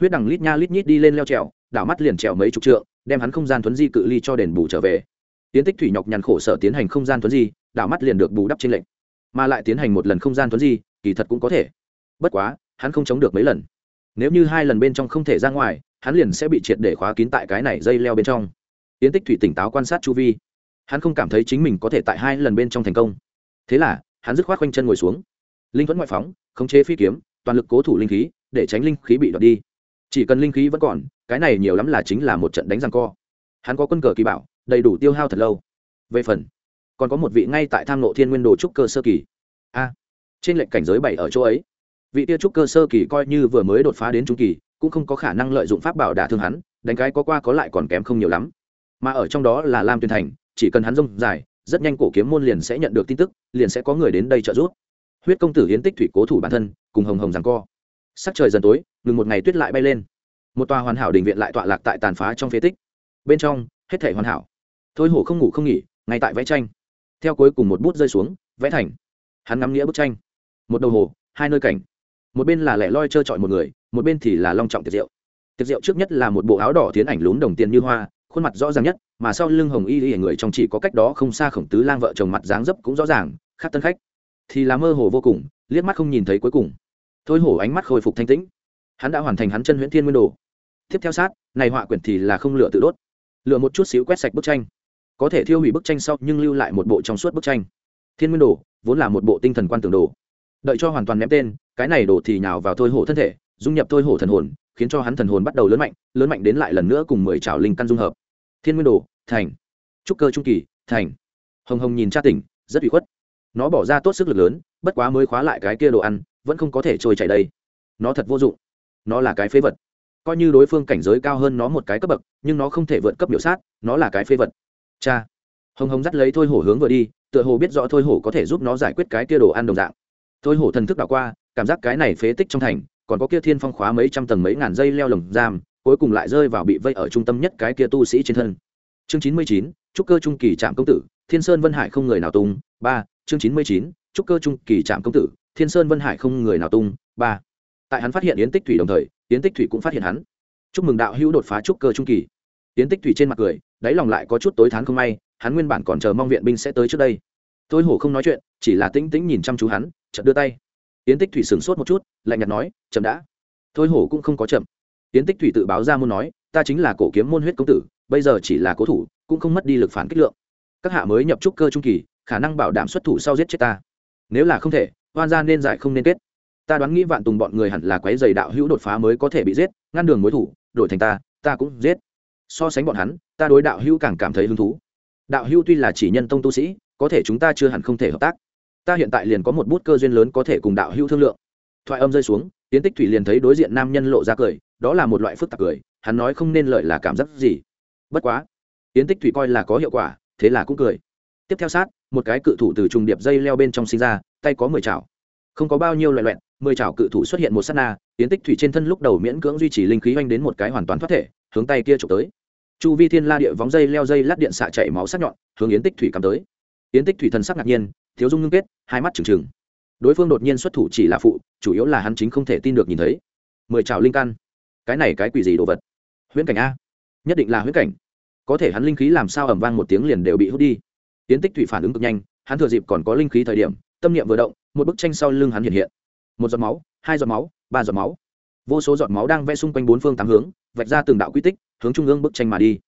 [SPEAKER 1] huyết đằng lít nha lít nhít đi lên leo trèo, đảo mắt liền trèo mấy chục trượng, đem hắn không gian thuấn di cự ly cho đền bù trở về. Tiến tích thủy nhọc nhằn khổ sở tiến hành không gian thuấn di, đảo mắt liền được bù đắp trên lệnh mà lại tiến hành một lần không gian thuấn di, kỳ thật cũng có thể bất quá, hắn không chống được mấy lần. Nếu như hai lần bên trong không thể ra ngoài, hắn liền sẽ bị triệt để khóa kín tại cái này dây leo bên trong. Yến tích thủy tỉnh táo quan sát chu vi. Hắn không cảm thấy chính mình có thể tại hai lần bên trong thành công. Thế là, hắn dứt khoát quanh chân ngồi xuống. Linh thuẫn ngoại phóng, khống chế phi kiếm, toàn lực cố thủ linh khí, để tránh linh khí bị đoạt đi. Chỉ cần linh khí vẫn còn, cái này nhiều lắm là chính là một trận đánh răng co. Hắn có quân cờ kỳ bảo, đầy đủ tiêu hao thật lâu. Về phần, còn có một vị ngay tại tham nộ thiên nguyên đồ trúc cơ sơ kỳ. A, trên lệnh cảnh giới bảy ở chỗ ấy vị tia trúc cơ sơ kỳ coi như vừa mới đột phá đến trung kỳ, cũng không có khả năng lợi dụng pháp bảo đả thương hắn, đánh cái có qua có lại còn kém không nhiều lắm. Mà ở trong đó là lam tuyên thành, chỉ cần hắn rông dài, rất nhanh cổ kiếm môn liền sẽ nhận được tin tức, liền sẽ có người đến đây trợ giúp. Huyết công tử hiến tích thủy cố thủ bản thân, cùng hồng hồng rằng co. Sắc trời dần tối, ngừng một ngày tuyết lại bay lên. Một tòa hoàn hảo đình viện lại tọa lạc tại tàn phá trong phế tích. Bên trong, hết thể hoàn hảo. Thôi hổ không ngủ không nghỉ, ngay tại vẽ tranh. Theo cuối cùng một bút rơi xuống, vẽ thành. Hắn ngắm nghĩa bức tranh. Một đầu hồ, hai nơi cảnh một bên là lẻ loi trơ trọi một người, một bên thì là long trọng tiệc rượu. Tiệc rượu trước nhất là một bộ áo đỏ tiến ảnh lún đồng tiền như hoa, khuôn mặt rõ ràng nhất, mà sau lưng hồng y y người trong chỉ có cách đó không xa khổng tứ lang vợ chồng mặt dáng dấp cũng rõ ràng, khác tân khách. Thì là mơ hồ vô cùng, liếc mắt không nhìn thấy cuối cùng. Thôi hổ ánh mắt khôi phục thanh tĩnh. Hắn đã hoàn thành hắn chân huyễn thiên nguyên đồ. Tiếp theo sát, này họa quyển thì là không lựa tự đốt. Lựa một chút xíu quét sạch bức tranh. Có thể thiêu hủy bức tranh sau, nhưng lưu lại một bộ trong suốt bức tranh. Thiên nguyên đồ, vốn là một bộ tinh thần quan tưởng đồ đợi cho hoàn toàn ném tên, cái này đổ thì nhào vào thôi hổ thân thể, dung nhập thôi hổ thần hồn, khiến cho hắn thần hồn bắt đầu lớn mạnh lớn mạnh đến lại lần nữa cùng mười trào linh căn dung hợp. Thiên nguyên đồ, thành. Trúc cơ trung kỳ, thành. Hồng hồng nhìn cha tỉnh, rất bị khuất. Nó bỏ ra tốt sức lực lớn, bất quá mới khóa lại cái kia đồ ăn, vẫn không có thể trôi chảy đây. Nó thật vô dụng. Nó là cái phế vật. Coi như đối phương cảnh giới cao hơn nó một cái cấp bậc, nhưng nó không thể vượt cấp biểu sát, nó là cái phế vật. Cha. Hồng hồng dắt lấy thôi hổ hướng vừa đi, tựa hồ biết rõ thôi hổ có thể giúp nó giải quyết cái kia đồ ăn đồng dạng thôi hổ thần thức đảo qua, cảm giác cái này phế tích trong thành, còn có kia thiên phong khóa mấy trăm tầng mấy ngàn dây leo lồng giam, cuối cùng lại rơi vào bị vây ở trung tâm nhất cái kia tu sĩ trên thân. Chương chín mươi chín, trúc cơ trung kỳ trạm công tử, thiên sơn vân hải không người nào tung, ba, chương chín mươi chín, trúc cơ trung kỳ trạm công tử, thiên sơn vân hải không người nào tung, ba. Tại hắn phát hiện yến tích thủy đồng thời, yến tích thủy cũng phát hiện hắn. Chúc mừng đạo hữu đột phá trúc cơ trung kỳ. Yến tích thủy trên mặt cười, đáy lòng lại có chút tối thán không may, hắn nguyên bản còn chờ mong viện binh sẽ tới trước đây. Tôi hổ không nói chuyện, chỉ là tĩnh tĩnh nhìn chăm chú hắn chợt đưa tay. Yến tích thủy sửng sốt một chút, lạnh nhạt nói, chậm đã. Thôi hổ cũng không có chậm. Yến tích thủy tự báo ra muốn nói, ta chính là cổ kiếm môn huyết công tử, bây giờ chỉ là cố thủ, cũng không mất đi lực phản kích lượng. Các hạ mới nhập trúc cơ trung kỳ, khả năng bảo đảm xuất thủ sau giết chết ta. Nếu là không thể hoan gia nên giải không nên kết. Ta đoán nghĩ vạn tùng bọn người hẳn là quái dày đạo hữu đột phá mới có thể bị giết, ngăn đường mối thủ, đổi thành ta ta cũng giết. So sánh bọn hắn, ta đối đạo hữu càng cảm thấy hứng thú. Đạo hữu tuy là chỉ nhân tông tu sĩ, có thể chúng ta chưa hẳn không thể hợp tác ta hiện tại liền có một bút cơ duyên lớn có thể cùng đạo hữu thương lượng. Thoại âm rơi xuống tiến tích thủy liền thấy đối diện nam nhân lộ ra cười, đó là một loại phức tạp cười, hắn nói không nên lợi là cảm giác gì. Bất quá tiến tích thủy coi là có hiệu quả, thế là cũng cười. Tiếp theo sát, một cái cự thủ từ trùng điệp dây leo bên trong sinh ra, tay có mười chảo. Không có bao nhiêu loại loẹn mười chảo cự thủ xuất hiện một s á t na tiến tích thủy trên thân lúc đầu miễn cưỡng duy trì linh khí oanh đến một cái hoàn toàn thoát thể, hướng tay kia trục tới. Chu vi thiên la địa vóng dây leo dây lát điện xạ chạy máu sắc nhọn, hướng yến tích thủy cắm tới. Yến tích thủy thần sắc ngạc nhiên thiếu dung ngưng kết, hai mắt trừng trừng. Đối phương đột nhiên xuất thủ chỉ là phụ, chủ yếu là hắn chính không thể tin được nhìn thấy. Mười trào linh căn. Cái này cái quỷ gì đồ vật? Huyễn cảnh a. Nhất định là huyễn cảnh. Có thể hắn linh khí làm sao ẩm vang một tiếng liền đều bị hút đi. Yến tích thủy phản ứng cực nhanh, hắn thừa dịp còn có linh khí thời điểm, tâm niệm vừa động, một bức tranh sau lưng hắn hiện hiện. Một giọt máu, hai giọt máu, ba giọt máu. Vô số giọt máu đang vẽ xung quanh bốn phương tám hướng, vạch ra từng đạo quy tích, hướng trung ương bức tranh mà đi.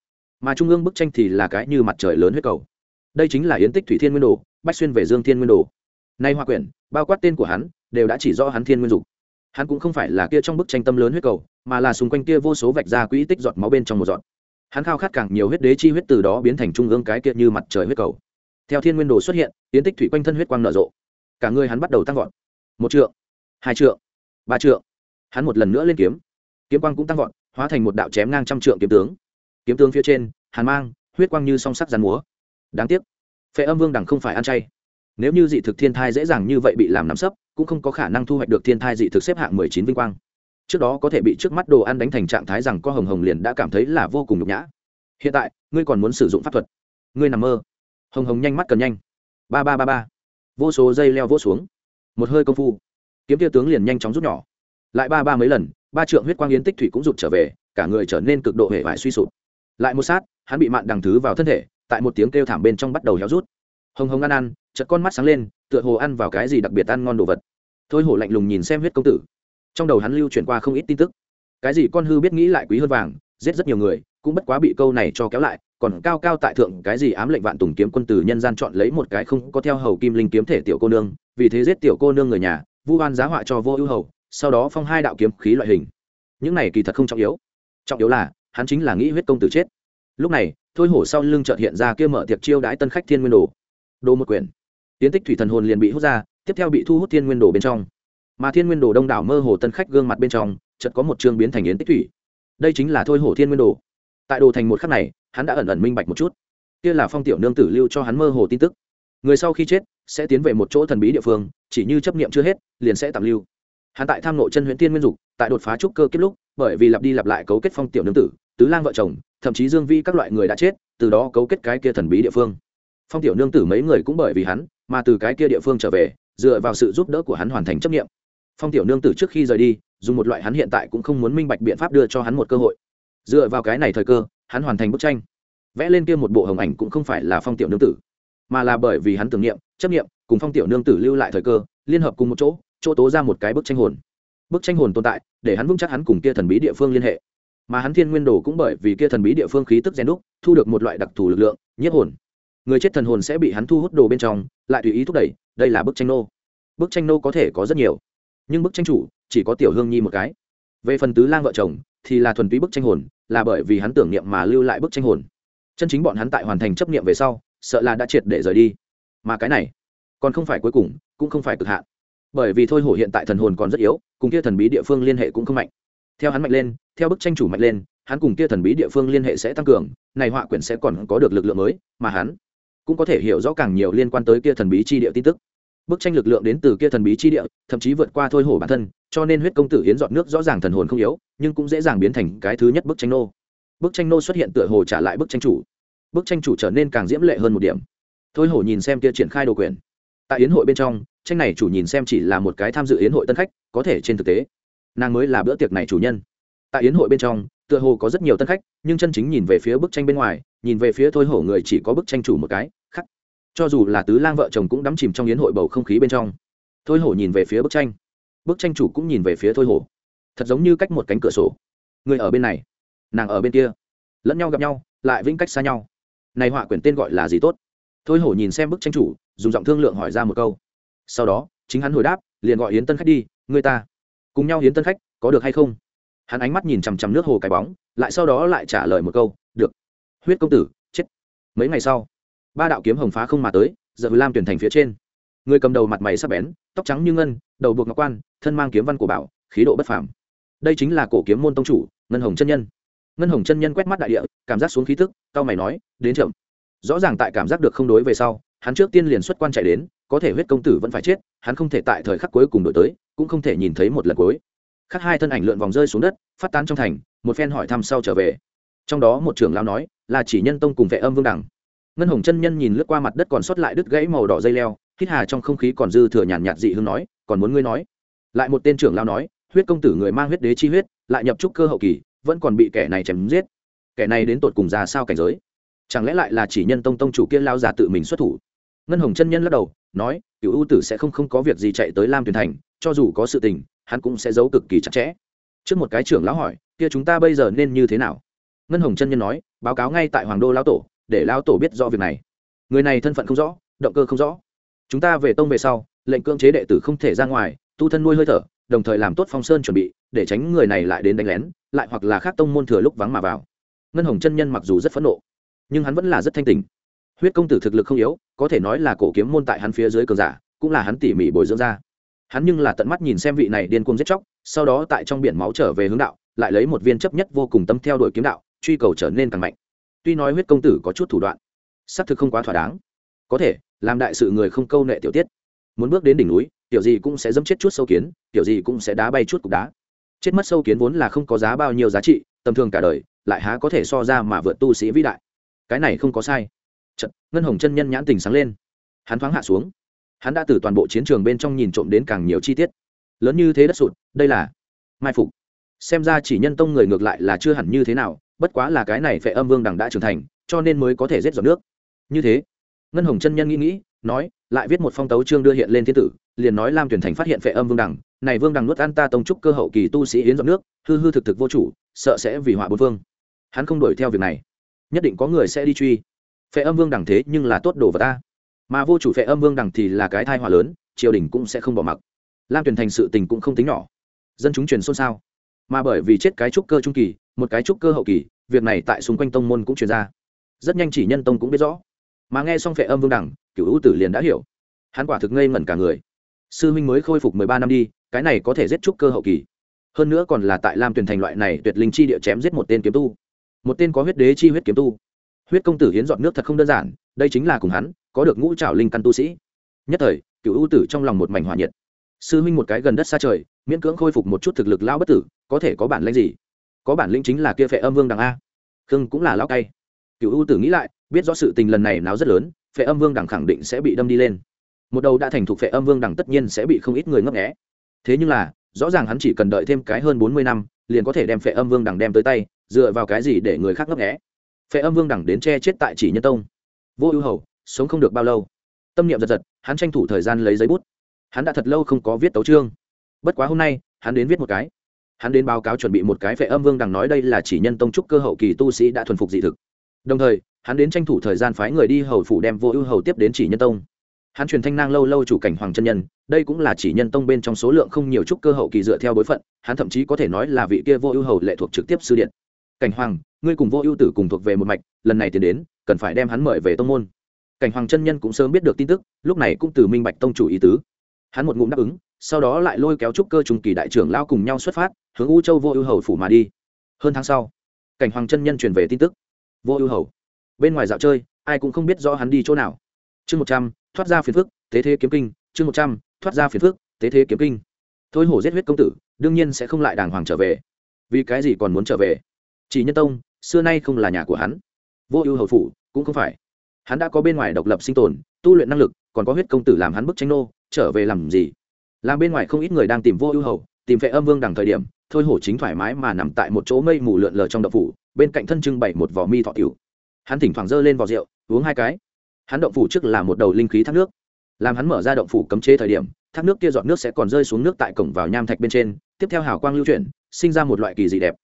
[SPEAKER 1] Mà trung ương bức tranh thì là cái như mặt trời lớn huyết cầu. Đây chính là yến tích thủy thiên nguyên đồ bách xuyên về dương thiên nguyên đồ. Nay hoa quyển, bao quát tên của hắn, đều đã chỉ rõ hắn thiên nguyên dục. Hắn cũng không phải là kia trong bức tranh tâm lớn huyết cầu, mà là xung quanh kia vô số vạch ra quỹ tích giọt máu bên trong một giọt. Hắn khao khát càng nhiều huyết đế chi huyết từ đó biến thành trung ương cái kia như mặt trời huyết cầu. Theo thiên nguyên đồ xuất hiện, tiến tích thủy quanh thân huyết quang nở rộ. Cả người hắn bắt đầu tăng vọt. Một trượng, hai trượng, ba trượng. Hắn một lần nữa lên kiếm. Kiếm quang cũng tăng vọt, hóa thành một đạo chém ngang trăm trượng kiếm tướng. Kiếm tướng phía trên, hàn mang, huyết quang như song sắc rắn múa. Đáng tiếc phệ âm vương đẳng không phải ăn chay. Nếu như dị thực thiên thai dễ dàng như vậy bị làm nắm sấp, cũng không có khả năng thu hoạch được thiên thai dị thực xếp hạng mười chín vinh quang. Trước đó có thể bị trước mắt đồ ăn đánh thành trạng thái rằng có hồng hồng liền đã cảm thấy là vô cùng nhục nhã. Hiện tại, ngươi còn muốn sử dụng pháp thuật. Ngươi nằm mơ. Hồng hồng nhanh mắt cần nhanh. Ba ba ba ba. Vô số dây leo vỗ xuống. Một hơi công phu, kiếm tiêu tướng liền nhanh chóng rút nhỏ. Lại ba ba mấy lần, ba trượng huyết quang yến tích thủy cũng rụt trở về, cả người trở nên cực độ hệ vải suy sụp. Lại một sát, hắn bị mạn đằng thứ vào thân thể tại một tiếng kêu thảm bên trong bắt đầu héo rút. Hồng hồng ăn ăn, chợt con mắt sáng lên, tựa hồ ăn vào cái gì đặc biệt ăn ngon đồ vật. Thôi hổ lạnh lùng nhìn xem huyết công tử. Trong đầu hắn lưu chuyển qua không ít tin tức. Cái gì con hư biết nghĩ lại quý hơn vàng, giết rất nhiều người, cũng bất quá bị câu này cho kéo lại, còn cao cao tại thượng cái gì ám lệnh vạn tùng kiếm quân tử nhân gian chọn lấy một cái không có theo hầu kim linh kiếm thể tiểu cô nương, vì thế giết tiểu cô nương người nhà, vu oan giá họa cho vô ưu hầu, sau đó phong hai đạo kiếm khí loại hình. Những này kỳ thật không trọng yếu. Trọng yếu là, hắn chính là nghĩ huyết công tử chết. Lúc này thôi hổ sau lưng chợt hiện ra kia mở tiệc chiêu đãi tân khách thiên nguyên đồ. Đồ một quyển. Tiến tích thủy thần hồn liền bị hút ra, tiếp theo bị thu hút thiên nguyên đồ bên trong. Mà thiên nguyên đồ đông đảo mơ hồ tân khách gương mặt bên trong, chợt có một chương biến thành yến tích thủy. Đây chính là thôi hổ thiên nguyên đồ. Tại đồ thành một khắc này, hắn đã ẩn ẩn minh bạch một chút. Kia là phong tiểu nương tử lưu cho hắn mơ hồ tin tức. Người sau khi chết, sẽ tiến về một chỗ thần bí địa phương, chỉ như chấp niệm chưa hết, liền sẽ tạm lưu. Hắn tại tham nội chân huyện tiên nguyên dục, tại đột phá trúc cơ kết lúc, bởi vì lặp đi lặp lại cấu kết phong tiểu nương tử tứ lang vợ chồng, thậm chí dương vi các loại người đã chết, từ đó cấu kết cái kia thần bí địa phương. Phong tiểu nương tử mấy người cũng bởi vì hắn, mà từ cái kia địa phương trở về, dựa vào sự giúp đỡ của hắn hoàn thành chấp nghiệm phong tiểu nương tử trước khi rời đi, dùng một loại hắn hiện tại cũng không muốn minh bạch biện pháp đưa cho hắn một cơ hội. Dựa vào cái này thời cơ, hắn hoàn thành bức tranh. Vẽ lên kia một bộ hồng ảnh cũng không phải là phong tiểu nương tử, mà là bởi vì hắn tưởng niệm, chấp niệm, cùng phong tiểu nương tử lưu lại thời cơ, liên hợp cùng một chỗ chỗ tố ra một cái bức tranh hồn. Bức tranh hồn tồn tại, để hắn vững chắc hắn cùng kia thần bí địa phương liên hệ mà hắn thiên nguyên đồ cũng bởi vì kia thần bí địa phương khí tức gen đúc, thu được một loại đặc thù lực lượng, nhiếp hồn. Người chết thần hồn sẽ bị hắn thu hút đồ bên trong, lại tùy ý thúc đẩy, đây là bức tranh nô. Bức tranh nô có thể có rất nhiều, nhưng bức tranh chủ chỉ có tiểu hương nhi một cái. Về phần tứ lang vợ chồng, thì là thuần túy bức tranh hồn, là bởi vì hắn tưởng niệm mà lưu lại bức tranh hồn. Chân chính bọn hắn tại hoàn thành chấp niệm về sau, sợ là đã triệt để rời đi. Mà cái này, còn không phải cuối cùng, cũng không phải cực hạn. Bởi vì thôi hổ hiện tại thần hồn còn rất yếu, cùng kia thần bí địa phương liên hệ cũng không mạnh theo hắn mạnh lên, theo bức tranh chủ mạnh lên, hắn cùng kia thần bí địa phương liên hệ sẽ tăng cường, này họa quyển sẽ còn có được lực lượng mới, mà hắn cũng có thể hiểu rõ càng nhiều liên quan tới kia thần bí chi địa tin tức. Bức tranh lực lượng đến từ kia thần bí chi địa, thậm chí vượt qua thôi hổ bản thân, cho nên huyết công tử hiến dọn nước rõ ràng thần hồn không yếu, nhưng cũng dễ dàng biến thành cái thứ nhất bức tranh nô. Bức tranh nô xuất hiện tựa hồ trả lại bức tranh chủ. Bức tranh chủ trở nên càng diễm lệ hơn một điểm. Thôi hổ nhìn xem kia triển khai đồ quyền tại yến hội bên trong, tranh này chủ nhìn xem chỉ là một cái tham dự yến hội tân khách, có thể trên thực tế nàng mới là bữa tiệc này chủ nhân. Tại yến hội bên trong, tựa hồ có rất nhiều tân khách, nhưng chân chính nhìn về phía bức tranh bên ngoài, nhìn về phía thôi hổ người chỉ có bức tranh chủ một cái, khắc. Cho dù là tứ lang vợ chồng cũng đắm chìm trong yến hội bầu không khí bên trong. Thôi hổ nhìn về phía bức tranh. Bức tranh chủ cũng nhìn về phía thôi hổ. Thật giống như cách một cánh cửa sổ. Người ở bên này, nàng ở bên kia. Lẫn nhau gặp nhau, lại vĩnh cách xa nhau. Này họa quyển tên gọi là gì tốt? Thôi hổ nhìn xem bức tranh chủ, dùng giọng thương lượng hỏi ra một câu. Sau đó, chính hắn hồi đáp, liền gọi yến tân khách đi, người ta cùng nhau hiến tân khách, có được hay không? Hắn ánh mắt nhìn chằm chằm nước hồ cái bóng, lại sau đó lại trả lời một câu, được. Huyết công tử, chết. Mấy ngày sau, ba đạo kiếm hồng phá không mà tới, giờ lam tuyển thành phía trên. Người cầm đầu mặt mày sắc bén, tóc trắng như ngân, đầu buộc ngọc quan, thân mang kiếm văn của bảo, khí độ bất phàm. Đây chính là cổ kiếm môn tông chủ, ngân hồng chân nhân. Ngân hồng chân nhân quét mắt đại địa, cảm giác xuống khí thức cao mày nói, đến chậm. Rõ ràng tại cảm giác được không đối về sau, hắn trước tiên liền xuất quan chạy đến, có thể huyết công tử vẫn phải chết, hắn không thể tại thời khắc cuối cùng đổi tới cũng không thể nhìn thấy một lần cuối. Khắc hai thân ảnh lượn vòng rơi xuống đất, phát tán trong thành, một phen hỏi thăm sau trở về. Trong đó một trưởng lao nói, là chỉ nhân tông cùng vệ âm vương đẳng. Ngân hồng chân nhân nhìn lướt qua mặt đất còn sót lại đứt gãy màu đỏ dây leo, hít hà trong không khí còn dư thừa nhàn nhạt dị hương nói, còn muốn ngươi nói? Lại một tên trưởng lao nói, huyết công tử người mang huyết đế chi huyết, lại nhập trúc cơ hậu kỳ, vẫn còn bị kẻ này chém giết. Kẻ này đến tột cùng ra sao cảnh giới? Chẳng lẽ lại là chỉ nhân tông tông chủ kia lao già tự mình xuất thủ? Ngân hồng chân nhân lắc đầu, nói cựu ưu tử sẽ không không có việc gì chạy tới lam tuyền thành, cho dù có sự tình, hắn cũng sẽ giấu cực kỳ chặt chẽ. Trước một cái trưởng lão hỏi, kia chúng ta bây giờ nên như thế nào? Ngân hồng chân nhân nói, báo cáo ngay tại hoàng đô lão tổ, để lão tổ biết rõ việc này. Người này thân phận không rõ, động cơ không rõ. Chúng ta về tông về sau, lệnh cưỡng chế đệ tử không thể ra ngoài, tu thân nuôi hơi thở, đồng thời làm tốt phong sơn chuẩn bị, để tránh người này lại đến đánh lén, lại hoặc là khác tông môn thừa lúc vắng mà vào. Ngân hồng chân nhân mặc dù rất phẫn nộ, nhưng hắn vẫn là rất thanh tình huyết công tử thực lực không yếu, có thể nói là cổ kiếm môn tại hắn phía dưới cường giả, cũng là hắn tỉ mỉ bồi dưỡng ra. Hắn nhưng là tận mắt nhìn xem vị này điên cuồng giết chóc, sau đó tại trong biển máu trở về hướng đạo, lại lấy một viên chấp nhất vô cùng tâm theo đuổi kiếm đạo, truy cầu trở nên càng mạnh. Tuy nói huyết công tử có chút thủ đoạn, xác thực không quá thỏa đáng. Có thể, làm đại sự người không câu nệ tiểu tiết. Muốn bước đến đỉnh núi, tiểu gì cũng sẽ dẫm chết chút sâu kiến, tiểu gì cũng sẽ đá bay chút cục đá. Chết mất sâu kiến vốn là không có giá bao nhiêu giá trị, tầm thường cả đời, lại há có thể so ra mà vượt tu sĩ vĩ đại. Cái này không có sai. Chật, ngân hồng chân nhân nhãn tình sáng lên. Hắn thoáng hạ xuống. Hắn đã từ toàn bộ chiến trường bên trong nhìn trộm đến càng nhiều chi tiết. Lớn như thế đất sụt đây là mai phục. Xem ra chỉ nhân tông người ngược lại là chưa hẳn như thế nào bất quá là cái này phệ âm vương đằng đã trưởng thành cho nên mới có thể giết giọt nước. Như thế ngân hồng chân nhân nghĩ nghĩ nói lại viết một phong tấu chương đưa hiện lên thiên tử liền nói lam tuyển thành phát hiện phệ âm vương đằng này vương đằng nuốt ăn ta tông trúc cơ hậu kỳ tu sĩ yến giọt nước hư hư thực thực vô chủ sợ sẽ vì họa bốn vương hắn không đuổi theo việc này. Nhất định có người sẽ đi truy phệ âm vương đằng thế nhưng là tốt đồ vật ta. Mà vô chủ phệ âm vương đằng thì là cái thai họa lớn, triều đình cũng sẽ không bỏ mặc. Lam tuyển thành sự tình cũng không tính nhỏ. Dân chúng truyền xôn xao. Mà bởi vì chết cái trúc cơ trung kỳ, một cái trúc cơ hậu kỳ, việc này tại xung quanh tông môn cũng truyền ra. Rất nhanh chỉ nhân tông cũng biết rõ. Mà nghe xong phệ âm vương đẳng cựu ưu tử liền đã hiểu. Hắn quả thực ngây ngẩn cả người. Sư huynh mới khôi phục mười ba năm đi, cái này có thể giết trúc cơ hậu kỳ. Hơn nữa còn là tại lam tuyển thành loại này tuyệt linh chi địa chém giết một tên kiếm tu. Một tên có huyết đế chi huyết kiếm tu huyết công tử hiến dọn nước thật không đơn giản, đây chính là cùng hắn, có được ngũ trảo linh căn tu sĩ. Nhất thời, cựu ưu tử trong lòng một mảnh hỏa nhiệt. Sư huynh một cái gần đất xa trời, miễn cưỡng khôi phục một chút thực lực lao bất tử, có thể có bản lĩnh gì? Có bản lĩnh chính là kia phệ âm vương đằng a. Khương cũng là lao cay. Cựu ưu tử nghĩ lại, biết rõ sự tình lần này náo rất lớn, phệ âm vương đằng khẳng định sẽ bị đâm đi lên. Một đầu đã thành thục phệ âm vương đằng tất nhiên sẽ bị không ít người ngấp nghé. Thế nhưng là, rõ ràng hắn chỉ cần đợi thêm cái hơn bốn mươi năm, liền có thể đem phệ âm vương đằng đem tới tay, dựa vào cái gì để người khác ngấp nghé? Phệ âm vương đẳng đến che chết tại chỉ nhân tông. Vô ưu hầu, sống không được bao lâu. Tâm niệm giật giật, hắn tranh thủ thời gian lấy giấy bút. Hắn đã thật lâu không có viết tấu chương. Bất quá hôm nay, hắn đến viết một cái. Hắn đến báo cáo chuẩn bị một cái phệ âm vương đằng nói đây là chỉ nhân tông trúc cơ hậu kỳ tu sĩ đã thuần phục dị thực. Đồng thời, hắn đến tranh thủ thời gian phái người đi hầu phủ đem vô ưu hầu tiếp đến chỉ nhân tông. Hắn truyền thanh nang lâu lâu chủ cảnh hoàng chân nhân, đây cũng là chỉ nhân tông bên trong số lượng không nhiều trúc cơ hậu kỳ dựa theo bối phận, hắn thậm chí có thể nói là vị kia vô ưu hầu lệ thuộc trực tiếp sư điện. Cảnh hoàng ngươi cùng vô ưu tử cùng thuộc về một mạch, lần này tiến đến, cần phải đem hắn mời về tông môn. Cảnh hoàng chân nhân cũng sớm biết được tin tức, lúc này cũng từ minh bạch tông chủ ý tứ. Hắn một ngụm đáp ứng, sau đó lại lôi kéo trúc cơ trung kỳ đại trưởng lao cùng nhau xuất phát, hướng u châu vô ưu hầu phủ mà đi. Hơn tháng sau, cảnh hoàng chân nhân truyền về tin tức. Vô ưu hầu. Bên ngoài dạo chơi, ai cũng không biết rõ hắn đi chỗ nào. Chương một trăm, thoát ra phiền phức thế thế kiếm kinh. Chương một trăm, thoát ra phiền phức thế thế kiếm kinh. Thôi hổ giết huyết công tử, đương nhiên sẽ không lại đàng hoàng trở về. Vì cái gì còn muốn trở về? Chỉ nhân tông xưa nay không là nhà của hắn. Vô ưu hầu phủ, cũng không phải. Hắn đã có bên ngoài độc lập sinh tồn, tu luyện năng lực, còn có huyết công tử làm hắn bức tranh nô, trở về làm gì? Làm bên ngoài không ít người đang tìm vô ưu hầu, tìm vệ âm vương đằng thời điểm, thôi hổ chính thoải mái mà nằm tại một chỗ mây mù lượn lờ trong động phủ, bên cạnh thân trưng bày một vỏ mi thọ cửu hắn thỉnh thoảng giơ lên vỏ rượu, uống hai cái. Hắn động phủ trước là một đầu linh khí thác nước. Làm hắn mở ra động phủ cấm chế thời điểm, thác nước kia dọn nước sẽ còn rơi xuống nước tại cổng vào nham thạch bên trên, tiếp theo hào quang lưu chuyển, sinh ra một loại kỳ dị đẹp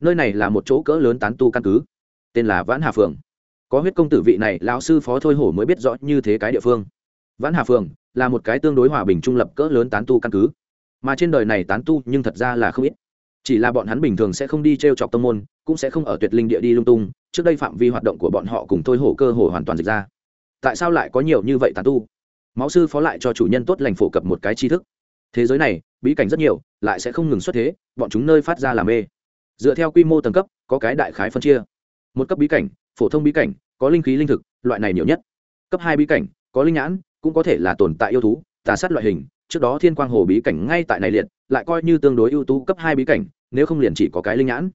[SPEAKER 1] nơi này là một chỗ cỡ lớn tán tu căn cứ. Tên là vãn hà phường. Có huyết công tử vị này, lão sư phó thôi hổ mới biết rõ như thế cái địa phương. Vãn hà phường là một cái tương đối hòa bình trung lập cỡ lớn tán tu căn cứ. Mà trên đời này tán tu nhưng thật ra là không ít. Chỉ là bọn hắn bình thường sẽ không đi t r e o chọc tâm môn, cũng sẽ không ở tuyệt linh địa đi lung tung. Trước đây phạm vi hoạt động của bọn họ cùng thôi hổ cơ hồ hoàn toàn dịch ra. Tại sao lại có nhiều như vậy tán tu? Máu sư phó lại cho chủ nhân tốt lành phổ cập một cái tri thức. Thế giới này, bí cảnh rất nhiều, lại sẽ không ngừng xuất thế, bọn chúng nơi phát ra làm mê dựa theo quy mô tầng cấp, có cái đại khái phân chia. Một cấp bí cảnh, phổ thông bí cảnh, có linh khí linh thực, loại này nhiều nhất. Cấp hai bí cảnh, có linh nhãn, cũng có thể là tồn tại yêu thú, tà sát loại hình. Trước đó thiên quang hồ bí cảnh ngay tại này liệt, lại coi như tương đối ưu tú cấp hai bí cảnh, nếu không liền chỉ có cái linh nhãn.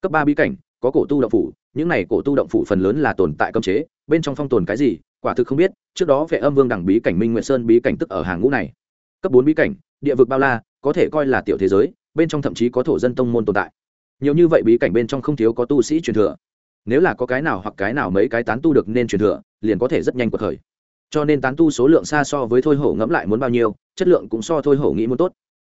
[SPEAKER 1] Cấp ba bí cảnh, có cổ tu động phủ, những này cổ tu động phủ phần lớn là tồn tại cấm chế, bên trong phong tồn cái gì, quả thực không biết. Trước đó vệ âm vương đẳng bí cảnh minh nguyệt sơn bí cảnh tức ở hàng ngũ này. Cấp bốn bí cảnh, địa vực bao la, có thể coi là tiểu thế giới, bên trong thậm chí có thổ dân tông môn tồn tại nhiều như vậy bí cảnh bên trong không thiếu có tu sĩ truyền thừa. Nếu là có cái nào hoặc cái nào mấy cái tán tu được nên truyền thừa, liền có thể rất nhanh cuộc khởi. Cho nên tán tu số lượng xa so với thôi hổ ngẫm lại muốn bao nhiêu, chất lượng cũng so thôi hổ nghĩ muốn tốt.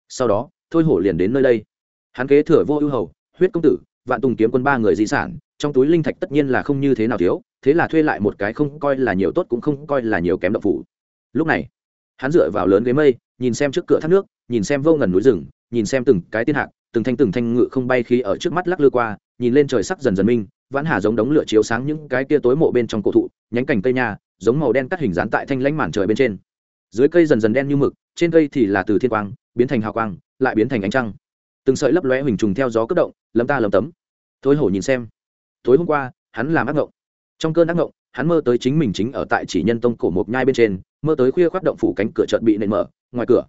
[SPEAKER 1] Sau đó, thôi hổ liền đến nơi đây. Hắn kế thừa vô ưu hầu, huyết công tử, vạn tùng kiếm quân ba người di sản, trong túi linh thạch tất nhiên là không như thế nào thiếu, thế là thuê lại một cái không coi là nhiều tốt cũng không coi là nhiều kém động phủ. Lúc này, hắn dựa vào lớn ghế mây, nhìn xem trước cửa thác nước, nhìn xem vô ngần núi rừng, nhìn xem từng cái tiên hạc từng thanh từng thanh ngự không bay khi ở trước mắt lắc lư qua, nhìn lên trời sắc dần dần minh, vãn hà giống đống lửa chiếu sáng những cái kia tối mộ bên trong cổ thụ, nhánh cành cây nhà giống màu đen cắt hình dán tại thanh lãnh màn trời bên trên. Dưới cây dần dần đen như mực, trên cây thì là từ thiên quang, biến thành hào quang, lại biến thành ánh trăng. Từng sợi lấp lóe hình trùng theo gió cất động, lấm ta lấm tấm. Thối hổ nhìn xem. Tối hôm qua, hắn làm ác ngộng. Trong cơn ác ngộng, hắn mơ tới chính mình chính ở tại chỉ nhân tông cổ mộc nhai bên trên, mơ tới khuya khoác động phủ cánh cửa chợt bị nện mở, ngoài cửa.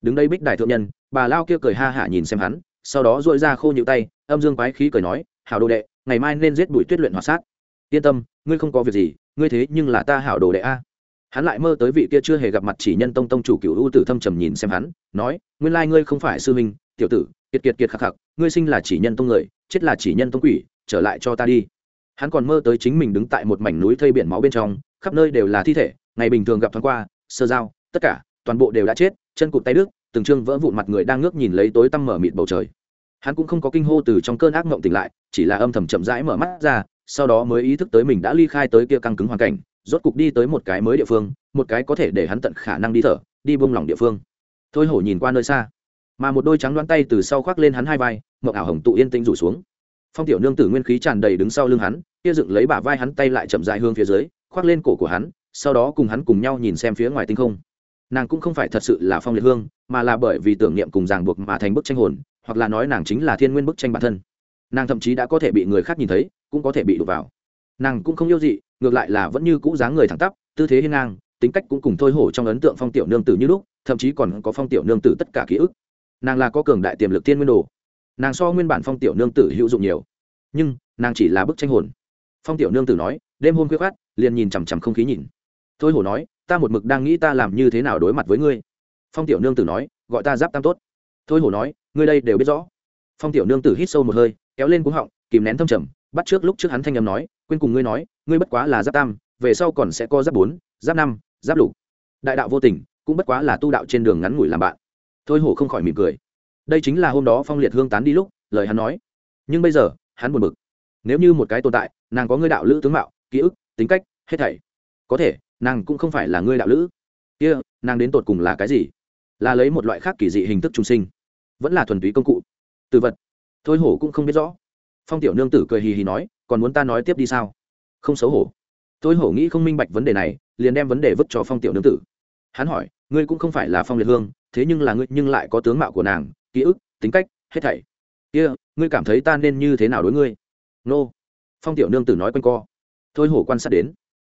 [SPEAKER 1] Đứng đây bích đài thượng nhân, bà lao kia cười ha hả nhìn xem hắn sau đó dội ra khô nhịu tay, âm dương quái khí cười nói, hảo đồ đệ, ngày mai nên giết bụi tuyết luyện hòa sát. Yên tâm, ngươi không có việc gì, ngươi thế nhưng là ta hảo đồ đệ a. Hắn lại mơ tới vị kia chưa hề gặp mặt chỉ nhân tông tông chủ cựu u tử thâm trầm nhìn xem hắn, nói, nguyên lai ngươi không phải sư huynh, tiểu tử, kiệt kiệt kiệt khắc khắc, ngươi sinh là chỉ nhân tông người, chết là chỉ nhân tông quỷ, trở lại cho ta đi. Hắn còn mơ tới chính mình đứng tại một mảnh núi thây biển máu bên trong, khắp nơi đều là thi thể, ngày bình thường gặp thoáng qua, sơ dao, tất cả, toàn bộ đều đã chết, chân cụt tay đứt từng trương vỡ vụn mặt người đang ngước nhìn lấy tối tăm mở mịt bầu trời. Hắn cũng không có kinh hô từ trong cơn ác mộng tỉnh lại, chỉ là âm thầm chậm rãi mở mắt ra, sau đó mới ý thức tới mình đã ly khai tới kia căng cứng hoàn cảnh, rốt cục đi tới một cái mới địa phương, một cái có thể để hắn tận khả năng đi thở, đi bông lỏng địa phương. Thôi hổ nhìn qua nơi xa, mà một đôi trắng đoán tay từ sau khoác lên hắn hai vai, mộng ảo hồng tụ yên tĩnh rủ xuống. Phong tiểu nương tử nguyên khí tràn đầy đứng sau lưng hắn, kia dựng lấy bả vai hắn tay lại chậm dại hương phía dưới, khoác lên cổ của hắn, sau đó cùng hắn cùng nhau nhìn xem phía ngoài tinh không. Nàng cũng không phải thật sự là phong liệt hương mà là bởi vì tưởng niệm cùng ràng buộc mà thành bức tranh hồn, hoặc là nói nàng chính là thiên nguyên bức tranh bản thân. Nàng thậm chí đã có thể bị người khác nhìn thấy, cũng có thể bị đụt vào. Nàng cũng không yêu dị, ngược lại là vẫn như cũ dáng người thẳng tắp, tư thế hiên ngang, tính cách cũng cùng thôi hổ trong ấn tượng phong tiểu nương tử như lúc, thậm chí còn có phong tiểu nương tử tất cả ký ức. Nàng là có cường đại tiềm lực thiên nguyên đồ. Nàng so nguyên bản phong tiểu nương tử hữu dụng nhiều. Nhưng, nàng chỉ là bức tranh hồn. Phong tiểu nương tử nói, đêm hôm khuya khát liền nhìn chằm chằm không khí nhìn. Thôi hổ nói, ta một mực đang nghĩ ta làm như thế nào đối mặt với ngươi phong tiểu nương tử nói gọi ta giáp tam tốt. Thôi hổ nói ngươi đây đều biết rõ. Phong tiểu nương tử hít sâu một hơi kéo lên cuống họng kìm nén thâm trầm bắt trước lúc trước hắn thanh âm nói quên cùng ngươi nói ngươi bất quá là giáp tam về sau còn sẽ có giáp bốn giáp năm giáp lục. Đại đạo vô tình cũng bất quá là tu đạo trên đường ngắn ngủi làm bạn. Thôi hổ không khỏi mỉm cười. Đây chính là hôm đó phong liệt hương tán đi lúc lời hắn nói. Nhưng bây giờ hắn buồn bực. Nếu như một cái tồn tại nàng có ngươi đạo lữ tướng mạo ký ức tính cách hết thảy. Có thể nàng cũng không phải là ngươi đạo lữ. Kia、yeah, nàng đến tột cùng là cái gì? Là lấy một loại khác kỳ dị hình thức trung sinh vẫn là thuần túy công cụ. Từ vật thôi hổ cũng không biết rõ. Phong tiểu nương tử cười hì hì nói còn muốn ta nói tiếp đi sao? Không xấu hổ. Thôi hổ nghĩ không minh bạch vấn đề này liền đem vấn đề vứt cho phong tiểu nương tử. Hắn hỏi ngươi cũng không phải là phong liệt hương thế nhưng là ngươi nhưng lại có tướng mạo của nàng ký ức tính cách hết thảy. Kia、yeah, ngươi cảm thấy ta nên như thế nào đối ngươi? Nô. Phong tiểu nương tử nói quanh co. Thôi hổ quan sát đến.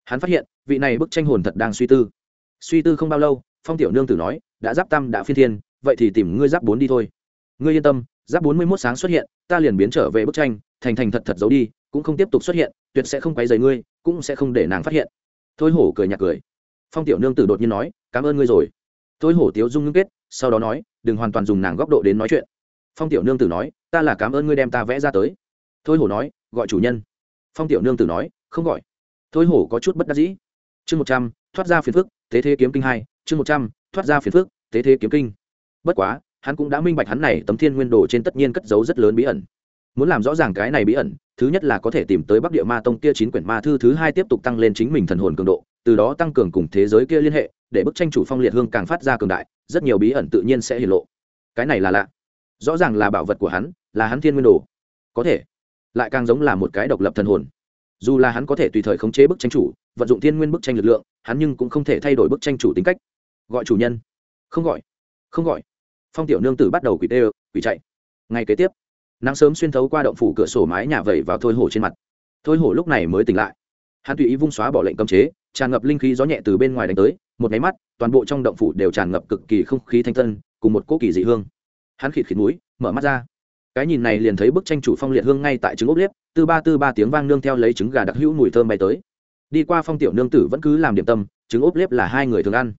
[SPEAKER 1] Hắn phát hiện vị này bức tranh hồn thật đang suy tư. Suy tư không bao lâu phong tiểu nương tử nói, đã giáp tam đã phi thiên, vậy thì tìm ngươi giáp bốn đi thôi. Ngươi yên tâm, giáp bốn mươi mốt sáng xuất hiện, ta liền biến trở về bức tranh, thành thành thật thật giấu đi, cũng không tiếp tục xuất hiện, tuyệt sẽ không quấy dày ngươi, cũng sẽ không để nàng phát hiện. Thôi hổ cười nhạt cười. Phong tiểu nương tử đột nhiên nói, cảm ơn ngươi rồi. Thôi hổ tiếu dung ngưng kết, sau đó nói, đừng hoàn toàn dùng nàng góc độ đến nói chuyện. Phong tiểu nương tử nói, ta là cảm ơn ngươi đem ta vẽ ra tới. Thôi hổ nói, gọi chủ nhân. Phong tiểu nương tử nói, không gọi. Thôi hổ có chút bất đắc dĩ. Chương một trăm, thoát ra phiền phức, thế thế kiếm kinh hai chương một trăm, thoát ra phiền phức thế thế kiếm kinh. Bất quá, hắn cũng đã minh bạch hắn này tấm thiên nguyên đồ trên tất nhiên cất dấu rất lớn bí ẩn. Muốn làm rõ ràng cái này bí ẩn, thứ nhất là có thể tìm tới bắc địa ma tông kia chín quyển ma thư thứ hai tiếp tục tăng lên chính mình thần hồn cường độ, từ đó tăng cường cùng thế giới kia liên hệ, để bức tranh chủ phong liệt hương càng phát ra cường đại, rất nhiều bí ẩn tự nhiên sẽ hiện lộ. Cái này là lạ. Rõ ràng là bảo vật của hắn, là hắn thiên nguyên đồ. Có thể, lại càng giống là một cái độc lập thần hồn. Dù là hắn có thể tùy thời khống chế bức tranh chủ, vận dụng thiên nguyên bức tranh lực lượng, hắn nhưng cũng không thể thay đổi bức tranh chủ tính cách gọi chủ nhân. Không gọi. Không gọi. Phong tiểu nương tử bắt đầu quỷ tê, quỷ chạy. Ngay kế tiếp, nắng sớm xuyên thấu qua động phủ cửa sổ mái nhà vẩy vào thôi hổ trên mặt. Thôi hổ lúc này mới tỉnh lại. Hắn tùy ý vung xóa bỏ lệnh cấm chế, tràn ngập linh khí gió nhẹ từ bên ngoài đánh tới. Một máy mắt, toàn bộ trong động phủ đều tràn ngập cực kỳ không khí thanh tân, cùng một cỗ kỳ dị hương. Hắn khịt khịt mũi, mở mắt ra. Cái nhìn này liền thấy bức tranh chủ phong liệt hương ngay tại trứng ốp liếp từ ba tư ba tiếng vang nương theo lấy trứng gà đặc hữu mùi thơm bay tới. Đi qua phong tiểu nương tử vẫn cứ làm điểm tâm, trứng ốp liếp là hai người thường ăn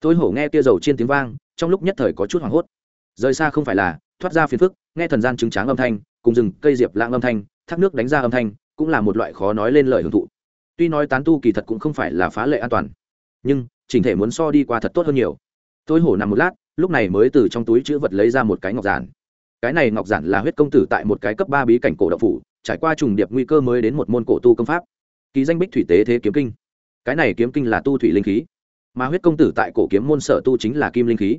[SPEAKER 1] tôi hổ nghe tia dầu trên tiếng vang, trong lúc nhất thời có chút hoảng hốt. Rời xa không phải là, thoát ra phiền phức, nghe thần gian chứng tráng âm thanh, cùng rừng, cây diệp lãng âm thanh, thác nước đánh ra âm thanh, cũng là một loại khó nói lên lời hưởng thụ. Tuy nói tán tu kỳ thật cũng không phải là phá lệ an toàn, nhưng, chỉnh thể muốn so đi qua thật tốt hơn nhiều. Tôi hổ nằm một lát, lúc này mới từ trong túi chữ vật lấy ra một cái ngọc giản. Cái này ngọc giản là huyết công tử tại một cái cấp ba bí cảnh cổ đậu phủ, trải qua trùng điệp nguy cơ mới đến một môn cổ tu công pháp. Ký danh bích thủy tế thế kiếm kinh. Cái này kiếm kinh là tu thủy linh khí mà huyết công tử tại cổ kiếm môn sở tu chính là kim linh khí.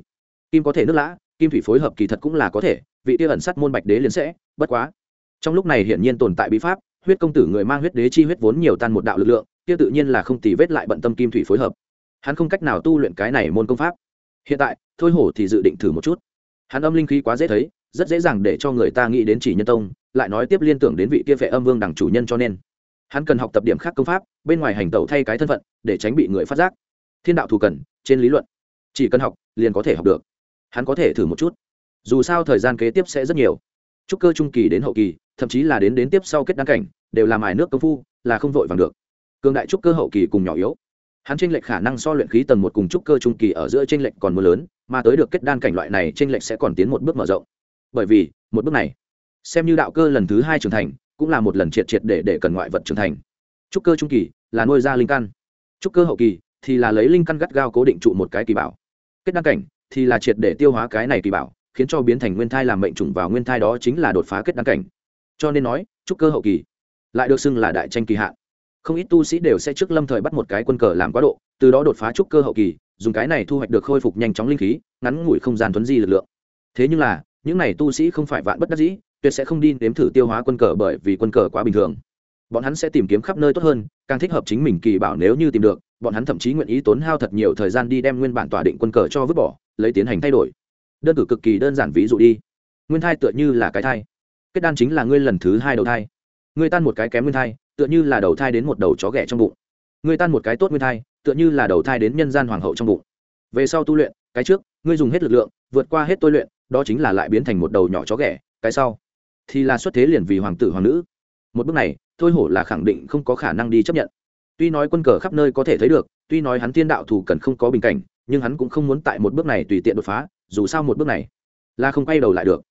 [SPEAKER 1] Kim có thể nước lã, kim thủy phối hợp kỳ thật cũng là có thể, vị tiêu ẩn sắt môn bạch đế liền sẽ, bất quá. Trong lúc này hiển nhiên tồn tại bí pháp, huyết công tử người mang huyết đế chi huyết vốn nhiều tan một đạo lực lượng, kia tự nhiên là không tì vết lại bận tâm kim thủy phối hợp. Hắn không cách nào tu luyện cái này môn công pháp. Hiện tại, thôi hổ thì dự định thử một chút. Hắn âm linh khí quá dễ thấy, rất dễ dàng để cho người ta nghĩ đến chỉ nhân tông, lại nói tiếp liên tưởng đến vị kia vệ âm vương đẳng chủ nhân cho nên. Hắn cần học tập điểm khác công pháp, bên ngoài hành tẩu thay cái thân phận, để tránh bị người phát giác thiên đạo thù cần, trên lý luận, chỉ cần học, liền có thể học được. Hắn có thể thử một chút. Dù sao thời gian kế tiếp sẽ rất nhiều. Trúc cơ trung kỳ đến hậu kỳ, thậm chí là đến đến tiếp sau kết đăng cảnh, đều làm ải nước công phu, là không vội vàng được. Cường đại trúc cơ hậu kỳ cùng nhỏ yếu. Hắn tranh lệch khả năng so luyện khí tầng một cùng trúc cơ trung kỳ ở giữa tranh lệch còn mưa lớn, mà tới được kết đan cảnh loại này tranh lệch sẽ còn tiến một bước mở rộng. Bởi vì, một bước này, xem như đạo cơ lần thứ hai trưởng thành, cũng là một lần triệt triệt để để cần ngoại vật trưởng thành. Trúc cơ trung kỳ là nuôi ra linh căn. Trúc cơ hậu kỳ thì là lấy linh căn gắt gao cố định trụ một cái kỳ bảo. Kết đăng cảnh thì là triệt để tiêu hóa cái này kỳ bảo, khiến cho biến thành nguyên thai làm mệnh trùng vào nguyên thai đó chính là đột phá kết đăng cảnh. Cho nên nói, trúc cơ hậu kỳ lại được xưng là đại tranh kỳ hạn. Không ít tu sĩ đều sẽ trước lâm thời bắt một cái quân cờ làm quá độ, từ đó đột phá trúc cơ hậu kỳ, dùng cái này thu hoạch được khôi phục nhanh chóng linh khí, ngắn ngủi không gian tuấn di lực lượng. Thế nhưng là, những này tu sĩ không phải vạn bất đắc dĩ, tuyệt sẽ không đi nếm thử tiêu hóa quân cờ bởi vì quân cờ quá bình thường bọn hắn sẽ tìm kiếm khắp nơi tốt hơn, càng thích hợp chính mình kỳ bảo nếu như tìm được, bọn hắn thậm chí nguyện ý tốn hao thật nhiều thời gian đi đem nguyên bản tỏa định quân cờ cho vứt bỏ, lấy tiến hành thay đổi. Đơn cử cực kỳ đơn giản ví dụ đi. Nguyên thai tựa như là cái thai. Kết đan chính là ngươi lần thứ hai đầu thai. Ngươi tan một cái kém nguyên thai, tựa như là đầu thai đến một đầu chó ghẻ trong bụng. Ngươi tan một cái tốt nguyên thai, tựa như là đầu thai đến nhân gian hoàng hậu trong bụng. Về sau tu luyện, cái trước, ngươi dùng hết lực lượng, vượt qua hết tôi luyện, đó chính là lại biến thành một đầu nhỏ chó ghẻ, cái sau thì là xuất thế liền vì hoàng tử hoàng nữ. Một bước này thôi hổ là khẳng định không có khả năng đi chấp nhận. Tuy nói quân cờ khắp nơi có thể thấy được, tuy nói hắn thiên đạo thủ cần không có bình cảnh, nhưng hắn cũng không muốn tại một bước này tùy tiện đột phá, dù sao một bước này là không quay đầu lại được.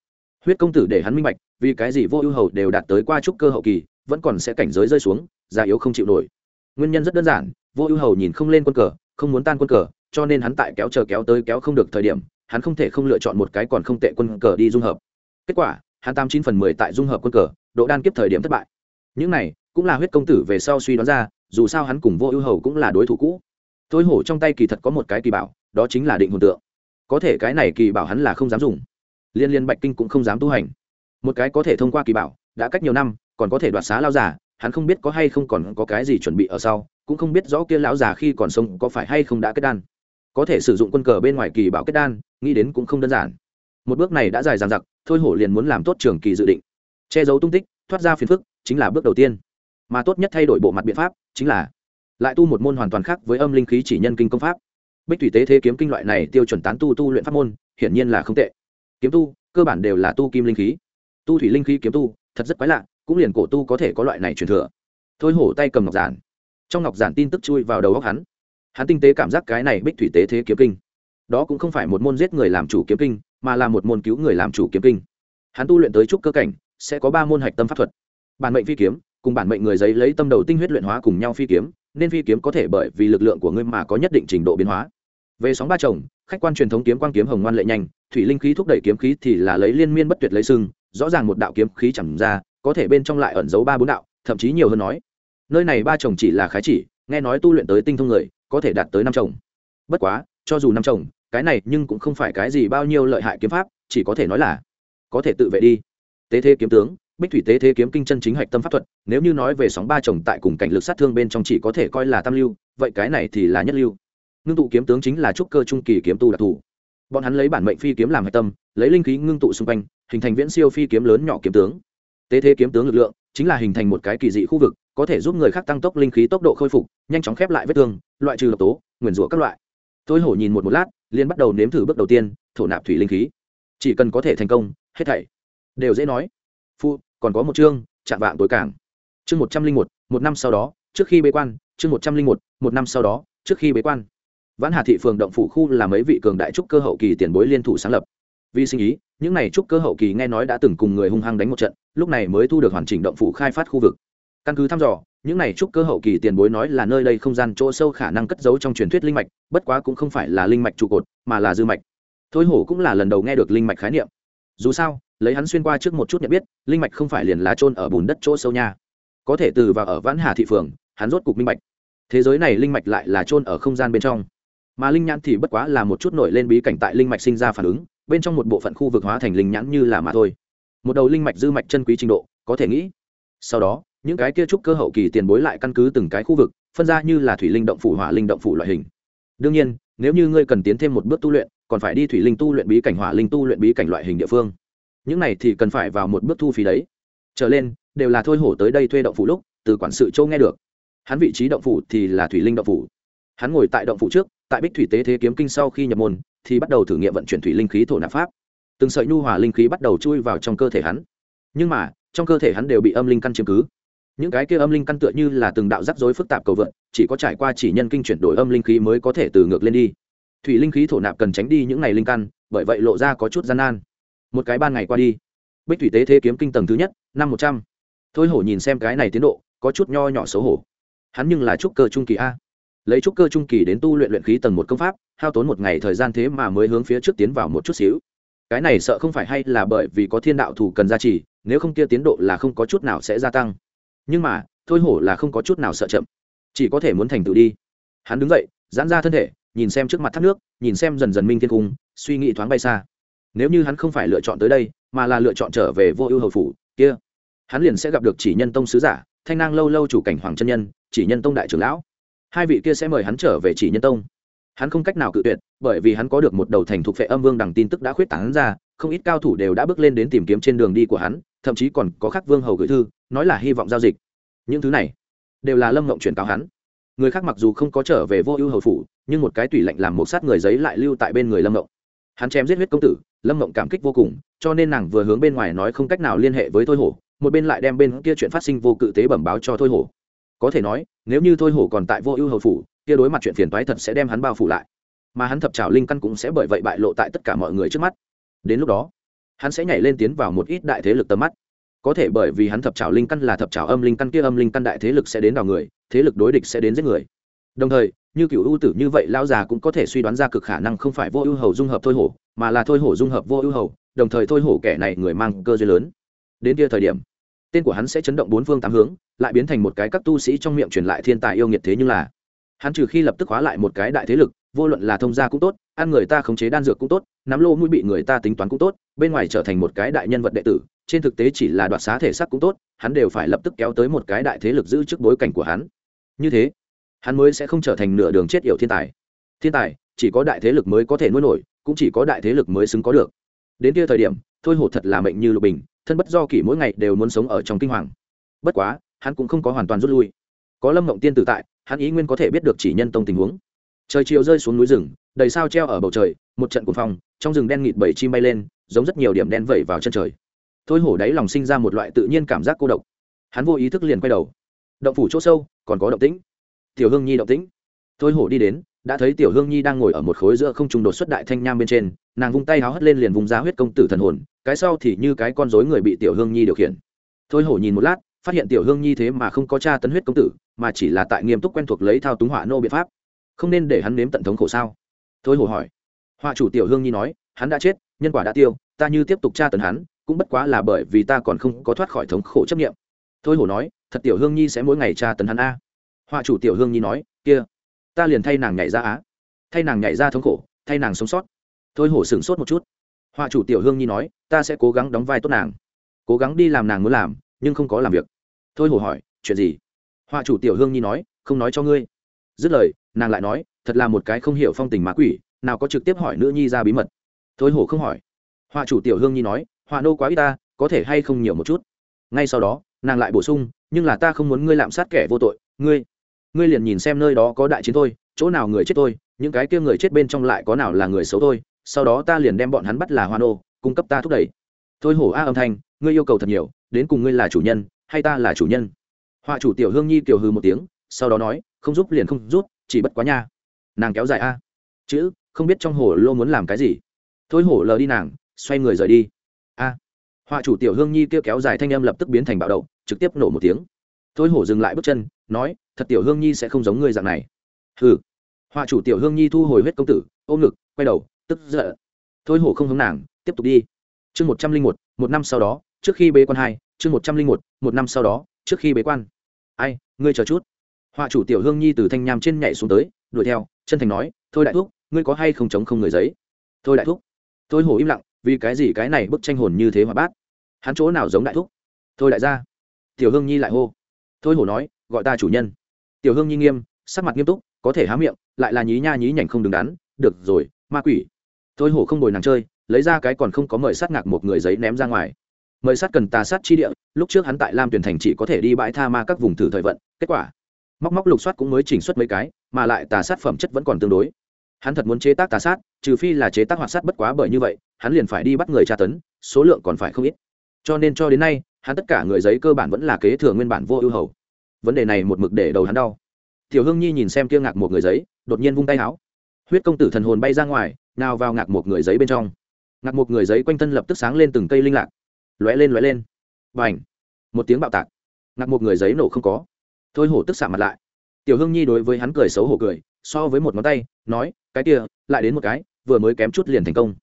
[SPEAKER 1] Huyết công tử để hắn minh bạch, vì cái gì vô ưu hầu đều đạt tới qua trúc cơ hậu kỳ, vẫn còn sẽ cảnh giới rơi xuống, già yếu không chịu nổi. Nguyên nhân rất đơn giản, vô ưu hầu nhìn không lên quân cờ, không muốn tan quân cờ, cho nên hắn tại kéo chờ kéo tới kéo không được thời điểm, hắn không thể không lựa chọn một cái còn không tệ quân cờ đi dung hợp. Kết quả, hắn tám chín phần mười tại dung hợp quân cờ, độ đan kiếp thời điểm thất bại những này, cũng là huyết công tử về sau suy đoán ra, dù sao hắn cùng vô ưu hầu cũng là đối thủ cũ. Thôi hổ trong tay kỳ thật có một cái kỳ bảo, đó chính là định hồn tượng. Có thể cái này kỳ bảo hắn là không dám dùng. Liên liên bạch kinh cũng không dám tu hành. Một cái có thể thông qua kỳ bảo, đã cách nhiều năm, còn có thể đoạt xá lao giả hắn không biết có hay không còn có cái gì chuẩn bị ở sau, cũng không biết rõ kia lão già khi còn sống có phải hay không đã kết đan. Có thể sử dụng quân cờ bên ngoài kỳ bảo kết đan, nghĩ đến cũng không đơn giản. Một bước này đã dài dằng dặc thôi hổ liền muốn làm tốt trường kỳ dự định. Che giấu tung tích, thoát ra phiền phức chính là bước đầu tiên. Mà tốt nhất thay đổi bộ mặt biện pháp chính là lại tu một môn hoàn toàn khác với âm linh khí chỉ nhân kinh công pháp. Bích thủy tế thế kiếm kinh loại này tiêu chuẩn tán tu tu luyện pháp môn, hiển nhiên là không tệ. Kiếm tu, cơ bản đều là tu kim linh khí. Tu thủy linh khí kiếm tu, thật rất quái lạ, cũng liền cổ tu có thể có loại này truyền thừa. Thôi hổ tay cầm ngọc giản. Trong ngọc giản tin tức chui vào đầu óc hắn. Hắn tinh tế cảm giác cái này bích thủy tế thế kiếm kinh. Đó cũng không phải một môn giết người làm chủ kiếm kinh, mà là một môn cứu người làm chủ kiếm kinh. Hắn tu luyện tới trúc cơ cảnh, sẽ có ba môn hạch tâm pháp thuật bản mệnh phi kiếm, cùng bản mệnh người giấy lấy tâm đầu tinh huyết luyện hóa cùng nhau phi kiếm, nên phi kiếm có thể bởi vì lực lượng của ngươi mà có nhất định trình độ biến hóa. Về sóng ba chồng, khách quan truyền thống kiếm quang kiếm hồng ngoan lệ nhanh, thủy linh khí thúc đẩy kiếm khí thì là lấy liên miên bất tuyệt lấy sưng rõ ràng một đạo kiếm khí chẳng ra, có thể bên trong lại ẩn giấu ba bốn đạo, thậm chí nhiều hơn nói. Nơi này ba chồng chỉ là khái chỉ, nghe nói tu luyện tới tinh thông người, có thể đạt tới năm chồng. Bất quá, cho dù năm chồng, cái này nhưng cũng không phải cái gì bao nhiêu lợi hại kiếm pháp, chỉ có thể nói là, có thể tự vệ đi. Tế thế kiếm tướng bích thủy tế thế kiếm kinh chân chính hạch tâm pháp thuật, nếu như nói về sóng ba chồng tại cùng cảnh lực sát thương bên trong chỉ có thể coi là tam lưu, vậy cái này thì là nhất lưu. Ngưng tụ kiếm tướng chính là trúc cơ trung kỳ kiếm tu đặc thù. Bọn hắn lấy bản mệnh phi kiếm làm hạch tâm, lấy linh khí ngưng tụ xung quanh, hình thành viễn siêu phi kiếm lớn nhỏ kiếm tướng. Tế thế kiếm tướng lực lượng chính là hình thành một cái kỳ dị khu vực, có thể giúp người khác tăng tốc linh khí tốc độ khôi phục, nhanh chóng khép lại vết thương, loại trừ độc tố, nguyền rủa các loại. Tôi hổ nhìn một một lát liên bắt đầu nếm thử bước đầu tiên, thổ nạp thủy linh khí. Chỉ cần có thể thành công, hết thảy đều dễ nói. Phu còn có một chương chạm vạng tối cảng. Chương một trăm linh một một năm sau đó, trước khi bế quan, chương một trăm linh một một năm sau đó, trước khi bế quan. Vãn hà thị phường động phủ khu là mấy vị cường đại trúc cơ hậu kỳ tiền bối liên thủ sáng lập. Vì sinh ý, những này trúc cơ hậu kỳ nghe nói đã từng cùng người hung hăng đánh một trận, lúc này mới thu được hoàn chỉnh động phủ khai phát khu vực. Căn cứ thăm dò, những này trúc cơ hậu kỳ tiền bối nói là nơi đây không gian chỗ sâu khả năng cất giấu trong truyền thuyết linh mạch, bất quá cũng không phải là linh mạch trụ cột, mà là dư mạch. Thôi hổ cũng là lần đầu nghe được linh mạch khái niệm. Dù sao lấy hắn xuyên qua trước một chút nhận biết, linh mạch không phải liền lá trôn ở bùn đất chỗ sâu nha. Có thể từ và ở vãn hà thị phường, hắn rốt cục minh mạch thế giới này linh mạch lại là trôn ở không gian bên trong. Mà linh nhãn thì bất quá là một chút nổi lên bí cảnh tại linh mạch sinh ra phản ứng, bên trong một bộ phận khu vực hóa thành linh nhãn như là mà thôi. Một đầu linh mạch dư mạch chân quý trình độ, có thể nghĩ. Sau đó, những cái kia trúc cơ hậu kỳ tiền bối lại căn cứ từng cái khu vực, phân ra như là thủy linh động phủ, hỏa linh động phủ loại hình. Đương nhiên, nếu như ngươi cần tiến thêm một bước tu luyện, còn phải đi thủy linh tu luyện bí cảnh, hỏa linh tu luyện bí cảnh loại hình địa phương những này thì cần phải vào một bước thu phí đấy. Trở lên, đều là thôi hổ tới đây thuê động phủ lúc, từ quản sự châu nghe được. Hắn vị trí động phủ thì là thủy linh động phủ. Hắn ngồi tại động phủ trước, tại bích thủy tế thế kiếm kinh sau khi nhập môn, thì bắt đầu thử nghiệm vận chuyển thủy linh khí thổ nạp pháp. Từng sợi nhu hòa linh khí bắt đầu chui vào trong cơ thể hắn. Nhưng mà, trong cơ thể hắn đều bị âm linh căn chiếm cứ. Những cái kia âm linh căn tựa như là từng đạo rắc rối phức tạp cầu vượn, chỉ có trải qua chỉ nhân kinh chuyển đổi âm linh khí mới có thể từ ngược lên đi. Thủy linh khí thổ nạp cần tránh đi những ngày linh căn, bởi vậy lộ ra có chút gian nan một cái ban ngày qua đi. Bích thủy tế thế kiếm kinh tầng thứ nhất, năm một trăm. Thôi hổ nhìn xem cái này tiến độ, có chút nho nhỏ xấu hổ. Hắn nhưng là trúc cơ trung kỳ a. Lấy trúc cơ trung kỳ đến tu luyện luyện khí tầng một công pháp, hao tốn một ngày thời gian thế mà mới hướng phía trước tiến vào một chút xíu. Cái này sợ không phải hay là bởi vì có thiên đạo thủ cần gia trì, nếu không kia tiến độ là không có chút nào sẽ gia tăng. Nhưng mà, thôi hổ là không có chút nào sợ chậm. Chỉ có thể muốn thành tựu đi. Hắn đứng dậy, giãn ra thân thể, nhìn xem trước mặt thác nước, nhìn xem dần dần minh thiên cung, suy nghĩ thoáng bay xa nếu như hắn không phải lựa chọn tới đây, mà là lựa chọn trở về vô ưu hầu phủ, kia, hắn liền sẽ gặp được chỉ nhân tông sứ giả, thanh năng lâu lâu chủ cảnh hoàng chân nhân, chỉ nhân tông đại trưởng lão. Hai vị kia sẽ mời hắn trở về chỉ nhân tông. Hắn không cách nào cự tuyệt, bởi vì hắn có được một đầu thành thuộc phệ âm vương đằng tin tức đã khuyết tảng ra, không ít cao thủ đều đã bước lên đến tìm kiếm trên đường đi của hắn, thậm chí còn có khắc vương hầu gửi thư, nói là hy vọng giao dịch. Những thứ này đều là lâm ngộng truyền cáo hắn. Người khác mặc dù không có trở về vô ưu hầu phủ, nhưng một cái tùy lệnh làm một sát người giấy lại lưu tại bên người lâm ngộng hắn chém giết huyết công tử, lâm ngộng cảm kích vô cùng, cho nên nàng vừa hướng bên ngoài nói không cách nào liên hệ với thôi hổ, một bên lại đem bên kia chuyện phát sinh vô cự tế bẩm báo cho thôi hổ. Có thể nói, nếu như thôi hổ còn tại vô ưu hầu phủ, kia đối mặt chuyện phiền toái thật sẽ đem hắn bao phủ lại. Mà hắn thập trào linh căn cũng sẽ bởi vậy bại lộ tại tất cả mọi người trước mắt. Đến lúc đó, hắn sẽ nhảy lên tiến vào một ít đại thế lực tầm mắt. Có thể bởi vì hắn thập trào linh căn là thập trào âm linh căn kia âm linh căn đại thế lực sẽ đến đào người, thế lực đối địch sẽ đến giết người. Đồng thời như cựu ưu tử như vậy lao già cũng có thể suy đoán ra cực khả năng không phải vô ưu hầu dung hợp thôi hổ, mà là thôi hổ dung hợp vô ưu hầu, đồng thời thôi hổ kẻ này người mang cơ duyên lớn. Đến kia thời điểm, tên của hắn sẽ chấn động bốn phương tám hướng, lại biến thành một cái các tu sĩ trong miệng truyền lại thiên tài yêu nghiệt thế nhưng là, hắn trừ khi lập tức hóa lại một cái đại thế lực, vô luận là thông gia cũng tốt, ăn người ta khống chế đan dược cũng tốt, nắm lô mũi bị người ta tính toán cũng tốt, bên ngoài trở thành một cái đại nhân vật đệ tử, trên thực tế chỉ là đoạt xá thể sắc cũng tốt, hắn đều phải lập tức kéo tới một cái đại thế lực giữ trước bối cảnh của hắn. Như thế hắn mới sẽ không trở thành nửa đường chết yểu thiên tài. Thiên tài, chỉ có đại thế lực mới có thể nuôi nổi, cũng chỉ có đại thế lực mới xứng có được. Đến kia thời điểm, thôi hổ thật là mệnh như lục bình, thân bất do kỷ mỗi ngày đều muốn sống ở trong kinh hoàng. Bất quá, hắn cũng không có hoàn toàn rút lui. Có lâm mộng tiên tử tại, hắn ý nguyên có thể biết được chỉ nhân tông tình huống. Trời chiều rơi xuống núi rừng, đầy sao treo ở bầu trời, một trận cuồng phong, trong rừng đen nghịt bảy chim bay lên, giống rất nhiều điểm đen vẩy vào chân trời. Thôi hổ đáy lòng sinh ra một loại tự nhiên cảm giác cô độc. Hắn vô ý thức liền quay đầu. Động phủ chỗ sâu, còn có động tĩnh tiểu hương nhi động tĩnh. Thôi hổ đi đến, đã thấy tiểu hương nhi đang ngồi ở một khối giữa không trung đột xuất đại thanh nham bên trên, nàng vung tay háo hất lên liền vùng ra huyết công tử thần hồn, cái sau thì như cái con rối người bị tiểu hương nhi điều khiển. Thôi hổ nhìn một lát, phát hiện tiểu hương nhi thế mà không có cha tấn huyết công tử, mà chỉ là tại nghiêm túc quen thuộc lấy thao túng hỏa nô biện pháp. Không nên để hắn nếm tận thống khổ sao? Thôi hổ hỏi. Họa chủ tiểu hương nhi nói, hắn đã chết, nhân quả đã tiêu, ta như tiếp tục tra tấn hắn, cũng bất quá là bởi vì ta còn không có thoát khỏi thống khổ chấp nghiệm thôi hổ nói, thật tiểu hương nhi sẽ mỗi ngày tra tấn hắn a họa chủ tiểu hương nhi nói, kia, ta liền thay nàng nhảy ra á. Thay nàng nhảy ra thống khổ, thay nàng sống sót. Thôi hổ sửng sốt một chút. Họa chủ tiểu hương nhi nói, ta sẽ cố gắng đóng vai tốt nàng. Cố gắng đi làm nàng muốn làm, nhưng không có làm việc. Thôi hổ hỏi, chuyện gì? Họa chủ tiểu hương nhi nói, không nói cho ngươi. Dứt lời, nàng lại nói, thật là một cái không hiểu phong tình má quỷ, nào có trực tiếp hỏi nữ nhi ra bí mật. Thôi hổ không hỏi. Họa chủ tiểu hương nhi nói, họa nô quá ít ta, có thể hay không nhiều một chút? Ngay sau đó, nàng lại bổ sung, nhưng là ta không muốn ngươi lạm sát kẻ vô tội, ngươi ngươi liền nhìn xem nơi đó có đại chiến thôi, chỗ nào người chết thôi. những cái kia người chết bên trong lại có nào là người xấu thôi, sau đó ta liền đem bọn hắn bắt là hoa nô cung cấp ta thúc đẩy. Thôi hổ a âm thanh, ngươi yêu cầu thật nhiều, đến cùng ngươi là chủ nhân, hay ta là chủ nhân? Họa chủ tiểu hương nhi tiểu hư một tiếng, sau đó nói, không giúp liền không rút chỉ bất quá nha. Nàng kéo dài a. Chữ, không biết trong hồ lô muốn làm cái gì. Thôi hổ lờ đi nàng, xoay người rời đi. A. Họa chủ tiểu hương nhi kêu kéo dài thanh âm lập tức biến thành bạo động, trực tiếp nổ một tiếng. Thôi hổ dừng lại bước chân nói, thật tiểu hương nhi sẽ không giống ngươi dạng này. Hừ. Họa chủ tiểu hương nhi thu hồi huyết công tử, ôm ngực, quay đầu, tức giận. Thôi hổ không hướng nàng, tiếp tục đi. Chương một trăm linh một một năm sau đó, trước khi bế quan hai, chương một trăm linh một một năm sau đó, trước khi bế quan. Ai, ngươi chờ chút. Họa chủ tiểu hương nhi từ thanh nham trên nhảy xuống tới, đuổi theo, chân thành nói, thôi đại thúc, ngươi có hay không chống không người giấy? Thôi đại thúc. Thôi hổ im lặng, vì cái gì cái này bức tranh hồn như thế mà bát hắn chỗ nào giống đại thúc? Thôi đại gia. Tiểu hương nhi lại hô. Thôi hổ nói gọi ta chủ nhân. Tiểu hương nhi nghiêm, sắc mặt nghiêm túc, có thể há miệng, lại là nhí nha nhí nhảnh không đứng đắn, được rồi, ma quỷ. Thôi hổ không bồi nàng chơi, lấy ra cái còn không có mời sát ngạc một người giấy ném ra ngoài. Mời sát cần tà sát chi địa, lúc trước hắn tại lam tuyển thành chỉ có thể đi bãi tha ma các vùng thử thời vận, kết quả, móc móc lục soát cũng mới chỉnh xuất mấy cái, mà lại tà sát phẩm chất vẫn còn tương đối. Hắn thật muốn chế tác tà sát, trừ phi là chế tác hoạt sát bất quá bởi như vậy, hắn liền phải đi bắt người tra tấn, số lượng còn phải không ít. Cho nên cho đến nay, hắn tất cả người giấy cơ bản vẫn là kế thừa nguyên bản vô ưu hầu vấn đề này một mực để đầu hắn đau. Tiểu hương nhi nhìn xem kia ngạc một người giấy, đột nhiên vung tay áo huyết công tử thần hồn bay ra ngoài, nào vào ngạc một người giấy bên trong. Ngạc một người giấy quanh thân lập tức sáng lên từng cây linh lạc. Lóe lên lóe lên. Và ảnh một tiếng bạo tạc. Ngạc một người giấy nổ không có. Thôi hổ tức xạ mặt lại. Tiểu hương nhi đối với hắn cười xấu hổ cười, so với một ngón tay, nói, cái kia, lại đến một cái, vừa mới kém chút liền thành công.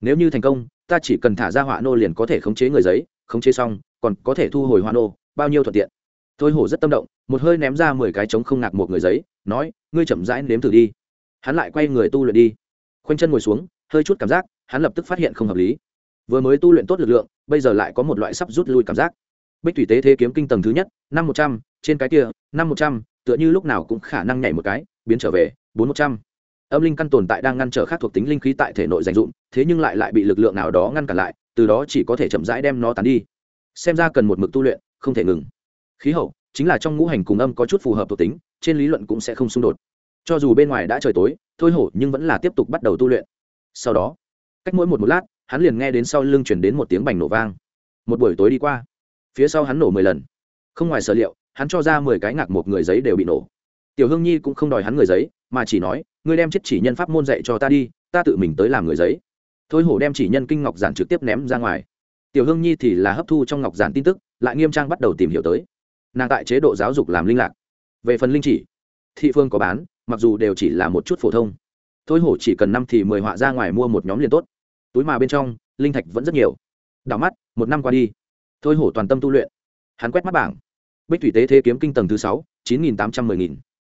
[SPEAKER 1] Nếu như thành công, ta chỉ cần thả ra họa nô liền có thể khống chế người giấy, khống chế xong, còn có thể thu hồi họa nô, bao nhiêu thuận tiện thôi hổ rất tâm động, một hơi ném ra mười cái trống không ngạc một người giấy, nói, ngươi chậm rãi nếm thử đi. Hắn lại quay người tu luyện đi. Khoanh chân ngồi xuống, hơi chút cảm giác, hắn lập tức phát hiện không hợp lý. Vừa mới tu luyện tốt lực lượng, bây giờ lại có một loại sắp rút lui cảm giác. Bích thủy tế thế kiếm kinh tầng thứ nhất, năm một trăm, trên cái kia, năm một trăm, tựa như lúc nào cũng khả năng nhảy một cái, biến trở về, bốn một trăm. Âm linh căn tồn tại đang ngăn trở khác thuộc tính linh khí tại thể nội dành dụm thế nhưng lại lại bị lực lượng nào đó ngăn cản lại, từ đó chỉ có thể chậm rãi đem nó tán đi. Xem ra cần một mực tu luyện, không thể ngừng khí hậu, chính là trong ngũ hành cùng âm có chút phù hợp thuộc tính, trên lý luận cũng sẽ không xung đột. Cho dù bên ngoài đã trời tối, thôi hổ nhưng vẫn là tiếp tục bắt đầu tu luyện. Sau đó, cách mỗi một một lát, hắn liền nghe đến sau lưng chuyển đến một tiếng bành nổ vang. Một buổi tối đi qua, phía sau hắn nổ mười lần. Không ngoài sở liệu, hắn cho ra mười cái ngạc một người giấy đều bị nổ. Tiểu hương nhi cũng không đòi hắn người giấy, mà chỉ nói, ngươi đem chết chỉ nhân pháp môn dạy cho ta đi, ta tự mình tới làm người giấy. Thôi hổ đem chỉ nhân kinh ngọc giản trực tiếp ném ra ngoài. Tiểu hương nhi thì là hấp thu trong ngọc giản tin tức, lại nghiêm trang bắt đầu tìm hiểu tới nàng tại chế độ giáo dục làm linh lạc. Về phần linh chỉ, thị phương có bán, mặc dù đều chỉ là một chút phổ thông. Thôi hổ chỉ cần năm thì mười họa ra ngoài mua một nhóm liền tốt. Túi mà bên trong, linh thạch vẫn rất nhiều. Đảo mắt, một năm qua đi, thôi hổ toàn tâm tu luyện. Hắn quét mắt bảng. Bích thủy tế thế kiếm kinh tầng thứ sáu, chín nghìn tám trăm mười nghìn.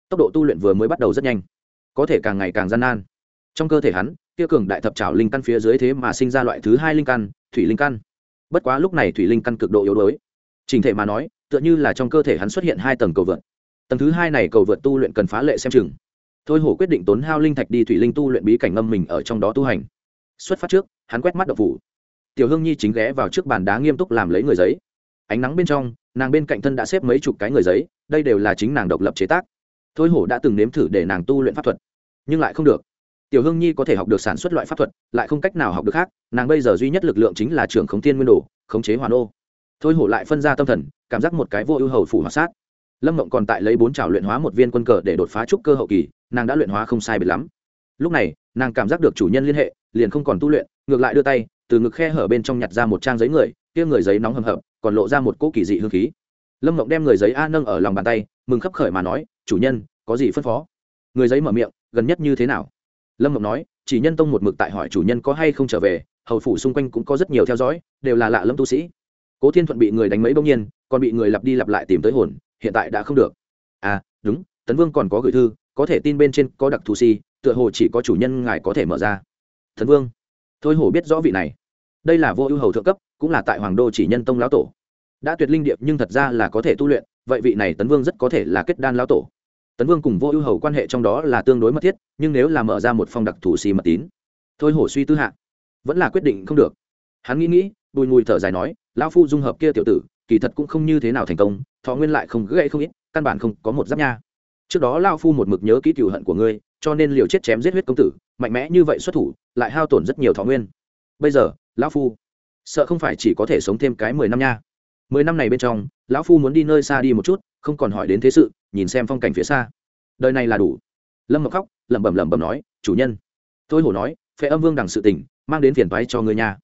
[SPEAKER 1] Tốc độ tu luyện vừa mới bắt đầu rất nhanh. Có thể càng ngày càng gian nan. Trong cơ thể hắn, kia cường đại thập trào linh căn phía dưới thế mà sinh ra loại thứ hai linh căn, thủy linh căn. Bất quá lúc này thủy linh căn cực độ yếu đuối. Trình thể mà nói tựa như là trong cơ thể hắn xuất hiện hai tầng cầu vượt tầng thứ hai này cầu vượt tu luyện cần phá lệ xem chừng. Thôi hổ quyết định tốn hao linh thạch đi thủy linh tu luyện bí cảnh ngâm mình ở trong đó tu hành. Xuất phát trước, hắn quét mắt đậu phủ. Tiểu hương nhi chính ghé vào trước bàn đá nghiêm túc làm lấy người giấy. Ánh nắng bên trong, nàng bên cạnh thân đã xếp mấy chục cái người giấy, đây đều là chính nàng độc lập chế tác. Thôi hổ đã từng nếm thử để nàng tu luyện pháp thuật, nhưng lại không được. Tiểu hương nhi có thể học được sản xuất loại pháp thuật, lại không cách nào học được khác, nàng bây giờ duy nhất lực lượng chính là trưởng khống thiên nguyên đồ, khống chế hoàn ô thôi hổ lại phân ra tâm thần, cảm giác một cái vô ưu hầu phủ hoạt sát. Lâm mộng còn tại lấy bốn trào luyện hóa một viên quân cờ để đột phá trúc cơ hậu kỳ, nàng đã luyện hóa không sai biệt lắm. Lúc này, nàng cảm giác được chủ nhân liên hệ, liền không còn tu luyện, ngược lại đưa tay, từ ngực khe hở bên trong nhặt ra một trang giấy người, kia người giấy nóng hầm hập, còn lộ ra một cỗ kỳ dị hương khí. Lâm mộng đem người giấy a nâng ở lòng bàn tay, mừng khấp khởi mà nói, chủ nhân, có gì phân phó? Người giấy mở miệng, gần nhất như thế nào? Lâm mộng nói, chỉ nhân tông một mực tại hỏi chủ nhân có hay không trở về, hầu phủ xung quanh cũng có rất nhiều theo dõi, đều là lạ lâm tu sĩ cố thiên thuận bị người đánh mấy bỗng nhiên, còn bị người lặp đi lặp lại tìm tới hồn, hiện tại đã không được. À đúng, tấn vương còn có gửi thư, có thể tin bên trên có đặc thù si, tựa hồ chỉ có chủ nhân ngài có thể mở ra. Thần vương, thôi hổ biết rõ vị này. Đây là vô ưu hầu thượng cấp, cũng là tại hoàng đô chỉ nhân tông lão tổ. Đã tuyệt linh điệp nhưng thật ra là có thể tu luyện, vậy vị này tấn vương rất có thể là kết đan lão tổ. Tấn vương cùng vô ưu hầu quan hệ trong đó là tương đối mật thiết, nhưng nếu là mở ra một phong đặc thù si mật tín, thôi hổ suy tư hạ, vẫn là quyết định không được. Hắn nghĩ nghĩ bùi ngùi thở dài nói, lão phu dung hợp kia tiểu tử, kỳ thật cũng không như thế nào thành công, thọ nguyên lại không gãy không ít, căn bản không có một giáp nha. Trước đó lao phu một mực nhớ kỹ cựu hận của ngươi, cho nên liều chết chém giết huyết công tử, mạnh mẽ như vậy xuất thủ, lại hao tổn rất nhiều thọ nguyên. Bây giờ, lão phu, sợ không phải chỉ có thể sống thêm cái mười năm nha. Mười năm này bên trong, lão phu muốn đi nơi xa đi một chút, không còn hỏi đến thế sự, nhìn xem phong cảnh phía xa. Đời này là đủ. Lâm mộc khóc, lẩm bẩm lẩm bẩm nói, chủ nhân. Tôi hổ nói, phệ âm vương đằng sự tình, mang đến phiền toái cho người nhà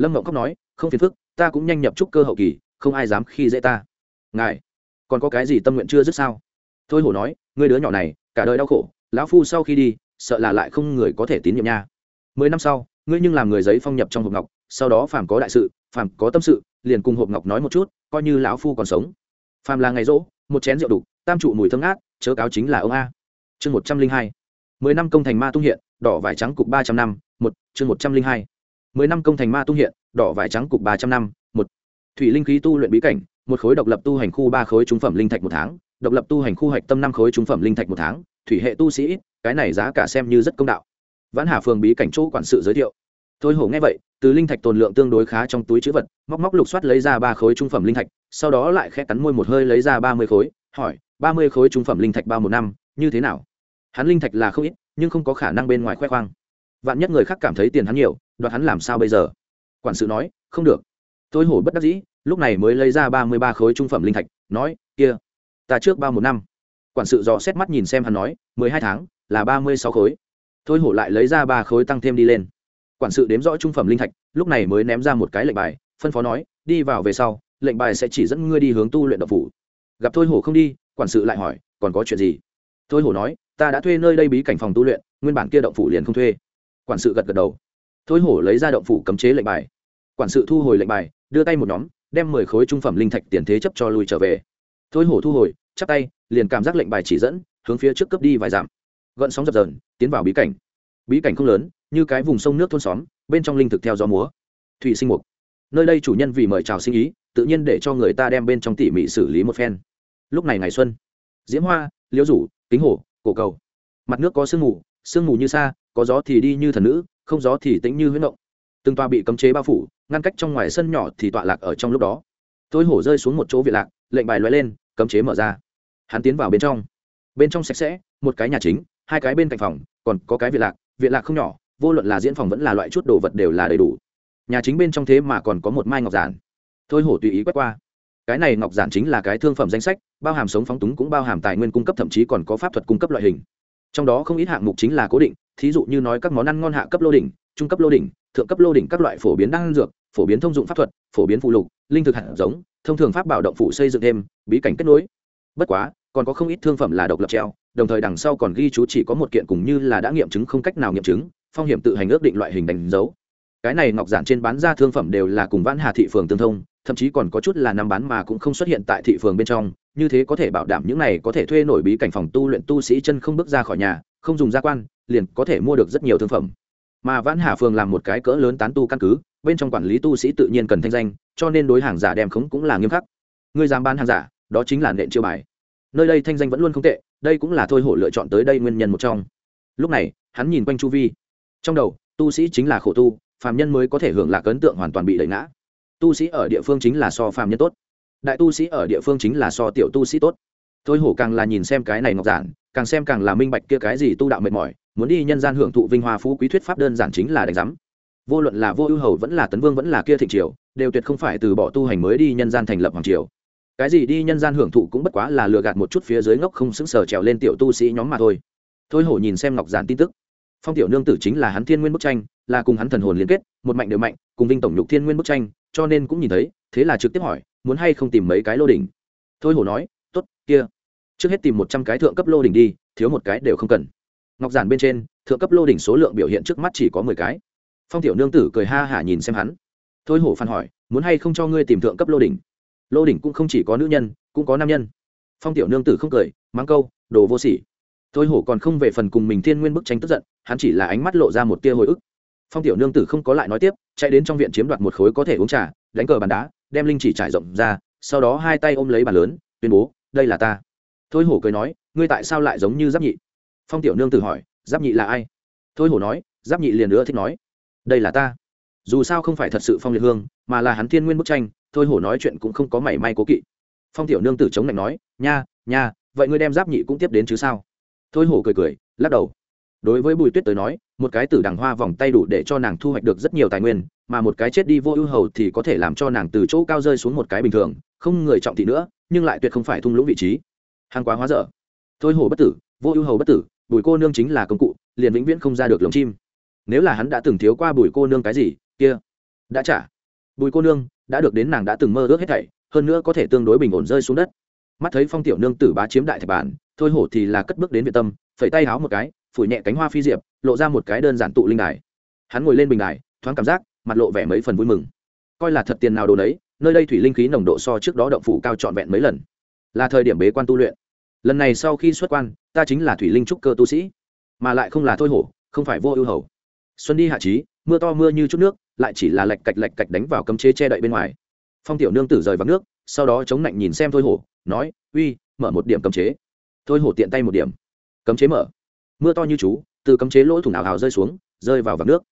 [SPEAKER 1] lâm ngọc khóc nói không phiền phức, ta cũng nhanh nhập trúc cơ hậu kỳ, không ai dám khi dễ ta. Ngài, còn có cái gì tâm nguyện chưa dứt sao? Thôi hổ nói, ngươi đứa nhỏ này, cả đời đau khổ, lão phu sau khi đi, sợ là lại không người có thể tín nhiệm nha. Mười năm sau, ngươi nhưng làm người giấy phong nhập trong hộp ngọc, sau đó phàm có đại sự, phàm có tâm sự, liền cùng hộp ngọc nói một chút, coi như lão phu còn sống. Phàm là ngày rỗ, một chén rượu đục tam trụ mùi thơm ngát, chớ cáo chính là ông a. Chương một trăm linh hai. Mười năm công thành ma tung hiện, đỏ vải trắng cục ba trăm năm, một, chương một trăm linh hai. Mười năm công thành ma tung hiện đỏ vải trắng cục ba trăm năm, một. Thủy linh khí tu luyện bí cảnh, một khối độc lập tu hành khu, ba khối trung phẩm linh thạch một tháng. Độc lập tu hành khu hạch tâm năm khối trung phẩm linh thạch một tháng. Thủy hệ tu sĩ, cái này giá cả xem như rất công đạo. Vãn hà phường bí cảnh chỗ quản sự giới thiệu. Thôi hổ nghe vậy, từ linh thạch tồn lượng tương đối khá trong túi chữ vật, móc móc lục soát lấy ra ba khối trung phẩm linh thạch, sau đó lại khẽ cắn môi một hơi lấy ra ba mươi khối, hỏi, ba mươi khối trung phẩm linh thạch bao một năm, như thế nào? Hắn linh thạch là không ít, nhưng không có khả năng bên ngoài khoe khoang. Vạn nhất người khác cảm thấy tiền hắn nhiều, đoạt hắn làm sao bây giờ? Quản sự nói, không được. Tôi hổ bất đắc dĩ, lúc này mới lấy ra ba mươi ba khối trung phẩm linh thạch, nói, kia, ta trước bao một năm. Quản sự dò xét mắt nhìn xem hắn nói, mười hai tháng, là ba mươi sáu khối. Thôi hổ lại lấy ra ba khối tăng thêm đi lên. Quản sự đếm rõ trung phẩm linh thạch, lúc này mới ném ra một cái lệnh bài, phân phó nói, đi vào về sau, lệnh bài sẽ chỉ dẫn ngươi đi hướng tu luyện độc phủ. Gặp thôi hổ không đi, quản sự lại hỏi, còn có chuyện gì? Thôi hổ nói, ta đã thuê nơi đây bí cảnh phòng tu luyện, nguyên bản kia động phủ liền không thuê. Quản sự gật gật đầu thôi hổ lấy ra động phủ cấm chế lệnh bài. Quản sự thu hồi lệnh bài, đưa tay một nhóm, đem mười khối trung phẩm linh thạch tiền thế chấp cho lui trở về. Thôi hổ thu hồi, chắp tay, liền cảm giác lệnh bài chỉ dẫn, hướng phía trước cướp đi vài dặm. Gợn sóng dập dờn, tiến vào bí cảnh. Bí cảnh không lớn, như cái vùng sông nước thôn xóm, bên trong linh thực theo gió múa. Thủy sinh mục. Nơi đây chủ nhân vì mời chào sinh ý, tự nhiên để cho người ta đem bên trong tỉ mỉ xử lý một phen. Lúc này ngày xuân. Diễm hoa, liễu rủ, kính hổ, cổ cầu. Mặt nước có sương mù sương mù như xa, có gió thì đi như thần nữ không gió thì tĩnh như huyết động từng tòa bị cấm chế bao phủ, ngăn cách trong ngoài sân nhỏ thì tọa lạc ở trong lúc đó. Tôi hổ rơi xuống một chỗ viện lạc, lệnh bài loay lên, cấm chế mở ra. Hắn tiến vào bên trong. Bên trong sạch sẽ, một cái nhà chính, hai cái bên cạnh phòng, còn có cái viện lạc. Viện lạc không nhỏ, vô luận là diễn phòng vẫn là loại chút đồ vật đều là đầy đủ. Nhà chính bên trong thế mà còn có một mai ngọc giản. Thôi hổ tùy ý quét qua. Cái này ngọc giản chính là cái thương phẩm danh sách, bao hàm sống phóng túng cũng bao hàm tài nguyên cung cấp, thậm chí còn có pháp thuật cung cấp loại hình. Trong đó không ít hạng mục chính là cố định thí dụ như nói các món ăn ngon hạ cấp lô đỉnh, trung cấp lô đỉnh, thượng cấp lô đỉnh các loại phổ biến đan dược, phổ biến thông dụng pháp thuật, phổ biến phụ lục, linh thực hạt giống, thông thường pháp bảo động phụ xây dựng thêm, bí cảnh kết nối. Bất quá, còn có không ít thương phẩm là độc lập treo, đồng thời đằng sau còn ghi chú chỉ có một kiện cùng như là đã nghiệm chứng không cách nào nghiệm chứng, phong hiểm tự hành ước định loại hình đánh dấu. Cái này ngọc giản trên bán ra thương phẩm đều là cùng vãn hà thị phường tương thông, thậm chí còn có chút là nằm bán mà cũng không xuất hiện tại thị phường bên trong, như thế có thể bảo đảm những này có thể thuê nổi bí cảnh phòng tu luyện tu sĩ chân không bước ra khỏi nhà không dùng gia quan, liền có thể mua được rất nhiều thương phẩm. Mà vãn hà phường làm một cái cỡ lớn tán tu căn cứ, bên trong quản lý tu sĩ tự nhiên cần thanh danh, cho nên đối hàng giả đem khống cũng là nghiêm khắc. Người dám bán hàng giả, đó chính là nện chiêu bài. Nơi đây thanh danh vẫn luôn không tệ, đây cũng là thôi hổ lựa chọn tới đây nguyên nhân một trong. Lúc này, hắn nhìn quanh chu vi. Trong đầu, tu sĩ chính là khổ tu, phàm nhân mới có thể hưởng lạc ấn tượng hoàn toàn bị đẩy ngã. Tu sĩ ở địa phương chính là so phàm nhân tốt. Đại tu sĩ ở địa phương chính là so tiểu tu sĩ tốt. Thôi hổ càng là nhìn xem cái này ngọc giản càng xem càng là minh bạch kia cái gì tu đạo mệt mỏi, muốn đi nhân gian hưởng thụ vinh hoa phú quý thuyết pháp đơn giản chính là đánh giám vô luận là vô ưu hầu vẫn là tấn vương vẫn là kia thịnh triều, đều tuyệt không phải từ bỏ tu hành mới đi nhân gian thành lập hoàng triều. Cái gì đi nhân gian hưởng thụ cũng bất quá là lừa gạt một chút phía dưới ngốc không xứng sở trèo lên tiểu tu sĩ nhóm mà thôi. Thôi hổ nhìn xem ngọc giản tin tức. Phong tiểu nương tử chính là hắn thiên nguyên bức tranh, là cùng hắn thần hồn liên kết, một mạnh đều mạnh, cùng vinh tổng nhục thiên nguyên bức tranh, cho nên cũng nhìn thấy, thế là trực tiếp hỏi, muốn hay không tìm mấy cái lô đỉnh? Thôi hổ nói t ố t kia trước hết tìm một trăm cái thượng cấp lô đỉnh đi, thiếu một cái đều không cần. Ngọc giản bên trên, thượng cấp lô đỉnh số lượng biểu hiện trước mắt chỉ có mười cái. Phong tiểu nương tử cười ha hả nhìn xem hắn. Thôi hổ phan hỏi, muốn hay không cho ngươi tìm thượng cấp lô đỉnh? Lô đỉnh cũng không chỉ có nữ nhân, cũng có nam nhân. Phong tiểu nương tử không cười mắng câu, đồ vô sỉ. Thôi hổ còn không về phần cùng mình thiên nguyên bức tranh tức giận, hắn chỉ là ánh mắt lộ ra một tia hồi ức. Phong tiểu nương tử không có lại nói tiếp, chạy đến trong viện chiếm đoạt một khối có thể uống trà, đánh cờ bàn đá, đem linh chỉ trải rộng ra, sau đó hai tay ôm lấy bàn lớn, tuyên bố, đây là ta thôi hổ cười nói, ngươi tại sao lại giống như giáp nhị? Phong tiểu nương tử hỏi, giáp nhị là ai? Thôi hổ nói, giáp nhị liền nữa thích nói, đây là ta. Dù sao không phải thật sự phong liệt hương, mà là hắn thiên nguyên bức tranh, thôi hổ nói chuyện cũng không có mảy may cố kỵ. Phong tiểu nương tử chống lạnh nói, nha nha, vậy ngươi đem giáp nhị cũng tiếp đến chứ sao? Thôi hổ cười cười, lắc đầu. Đối với bùi tuyết tới nói, một cái tử đằng hoa vòng tay đủ để cho nàng thu hoạch được rất nhiều tài nguyên, mà một cái chết đi vô ưu hầu thì có thể làm cho nàng từ chỗ cao rơi xuống một cái bình thường, không người trọng thị nữa, nhưng lại tuyệt không phải thung lũng vị trí hàng quá hóa dở. Thôi hổ bất tử, vô ưu hầu bất tử, bùi cô nương chính là công cụ, liền vĩnh viễn không ra được lồng chim. Nếu là hắn đã từng thiếu qua bùi cô nương cái gì, kia đã trả. Bùi cô nương, đã được đến nàng đã từng mơ ước hết thảy, hơn nữa có thể tương đối bình ổn rơi xuống đất. Mắt thấy phong tiểu nương tử bá chiếm đại thạch bản, thôi hổ thì là cất bước đến việt tâm, phẩy tay háo một cái, phủi nhẹ cánh hoa phi diệp, lộ ra một cái đơn giản tụ linh đài. Hắn ngồi lên bình đài, thoáng cảm giác, mặt lộ vẻ mấy phần vui mừng. Coi là thật tiền nào đồ đấy nơi đây thủy linh khí nồng độ so trước đó động phủ cao trọn vẹn mấy lần. Là thời điểm bế quan tu luyện lần này sau khi xuất quan, ta chính là thủy linh trúc cơ tu sĩ, mà lại không là thôi hổ, không phải vô ưu hầu. Xuân đi hạ trí, mưa to mưa như chút nước, lại chỉ là lạch cạch lạch cạch đánh vào cấm chế che đậy bên ngoài. Phong tiểu nương tử rời vào nước, sau đó chống lạnh nhìn xem thôi hổ, nói, uy, mở một điểm cấm chế. Thôi hổ tiện tay một điểm. Cấm chế mở. Mưa to như chú, từ cấm chế lỗ thủng ảo hào rơi xuống, rơi vào vạc nước.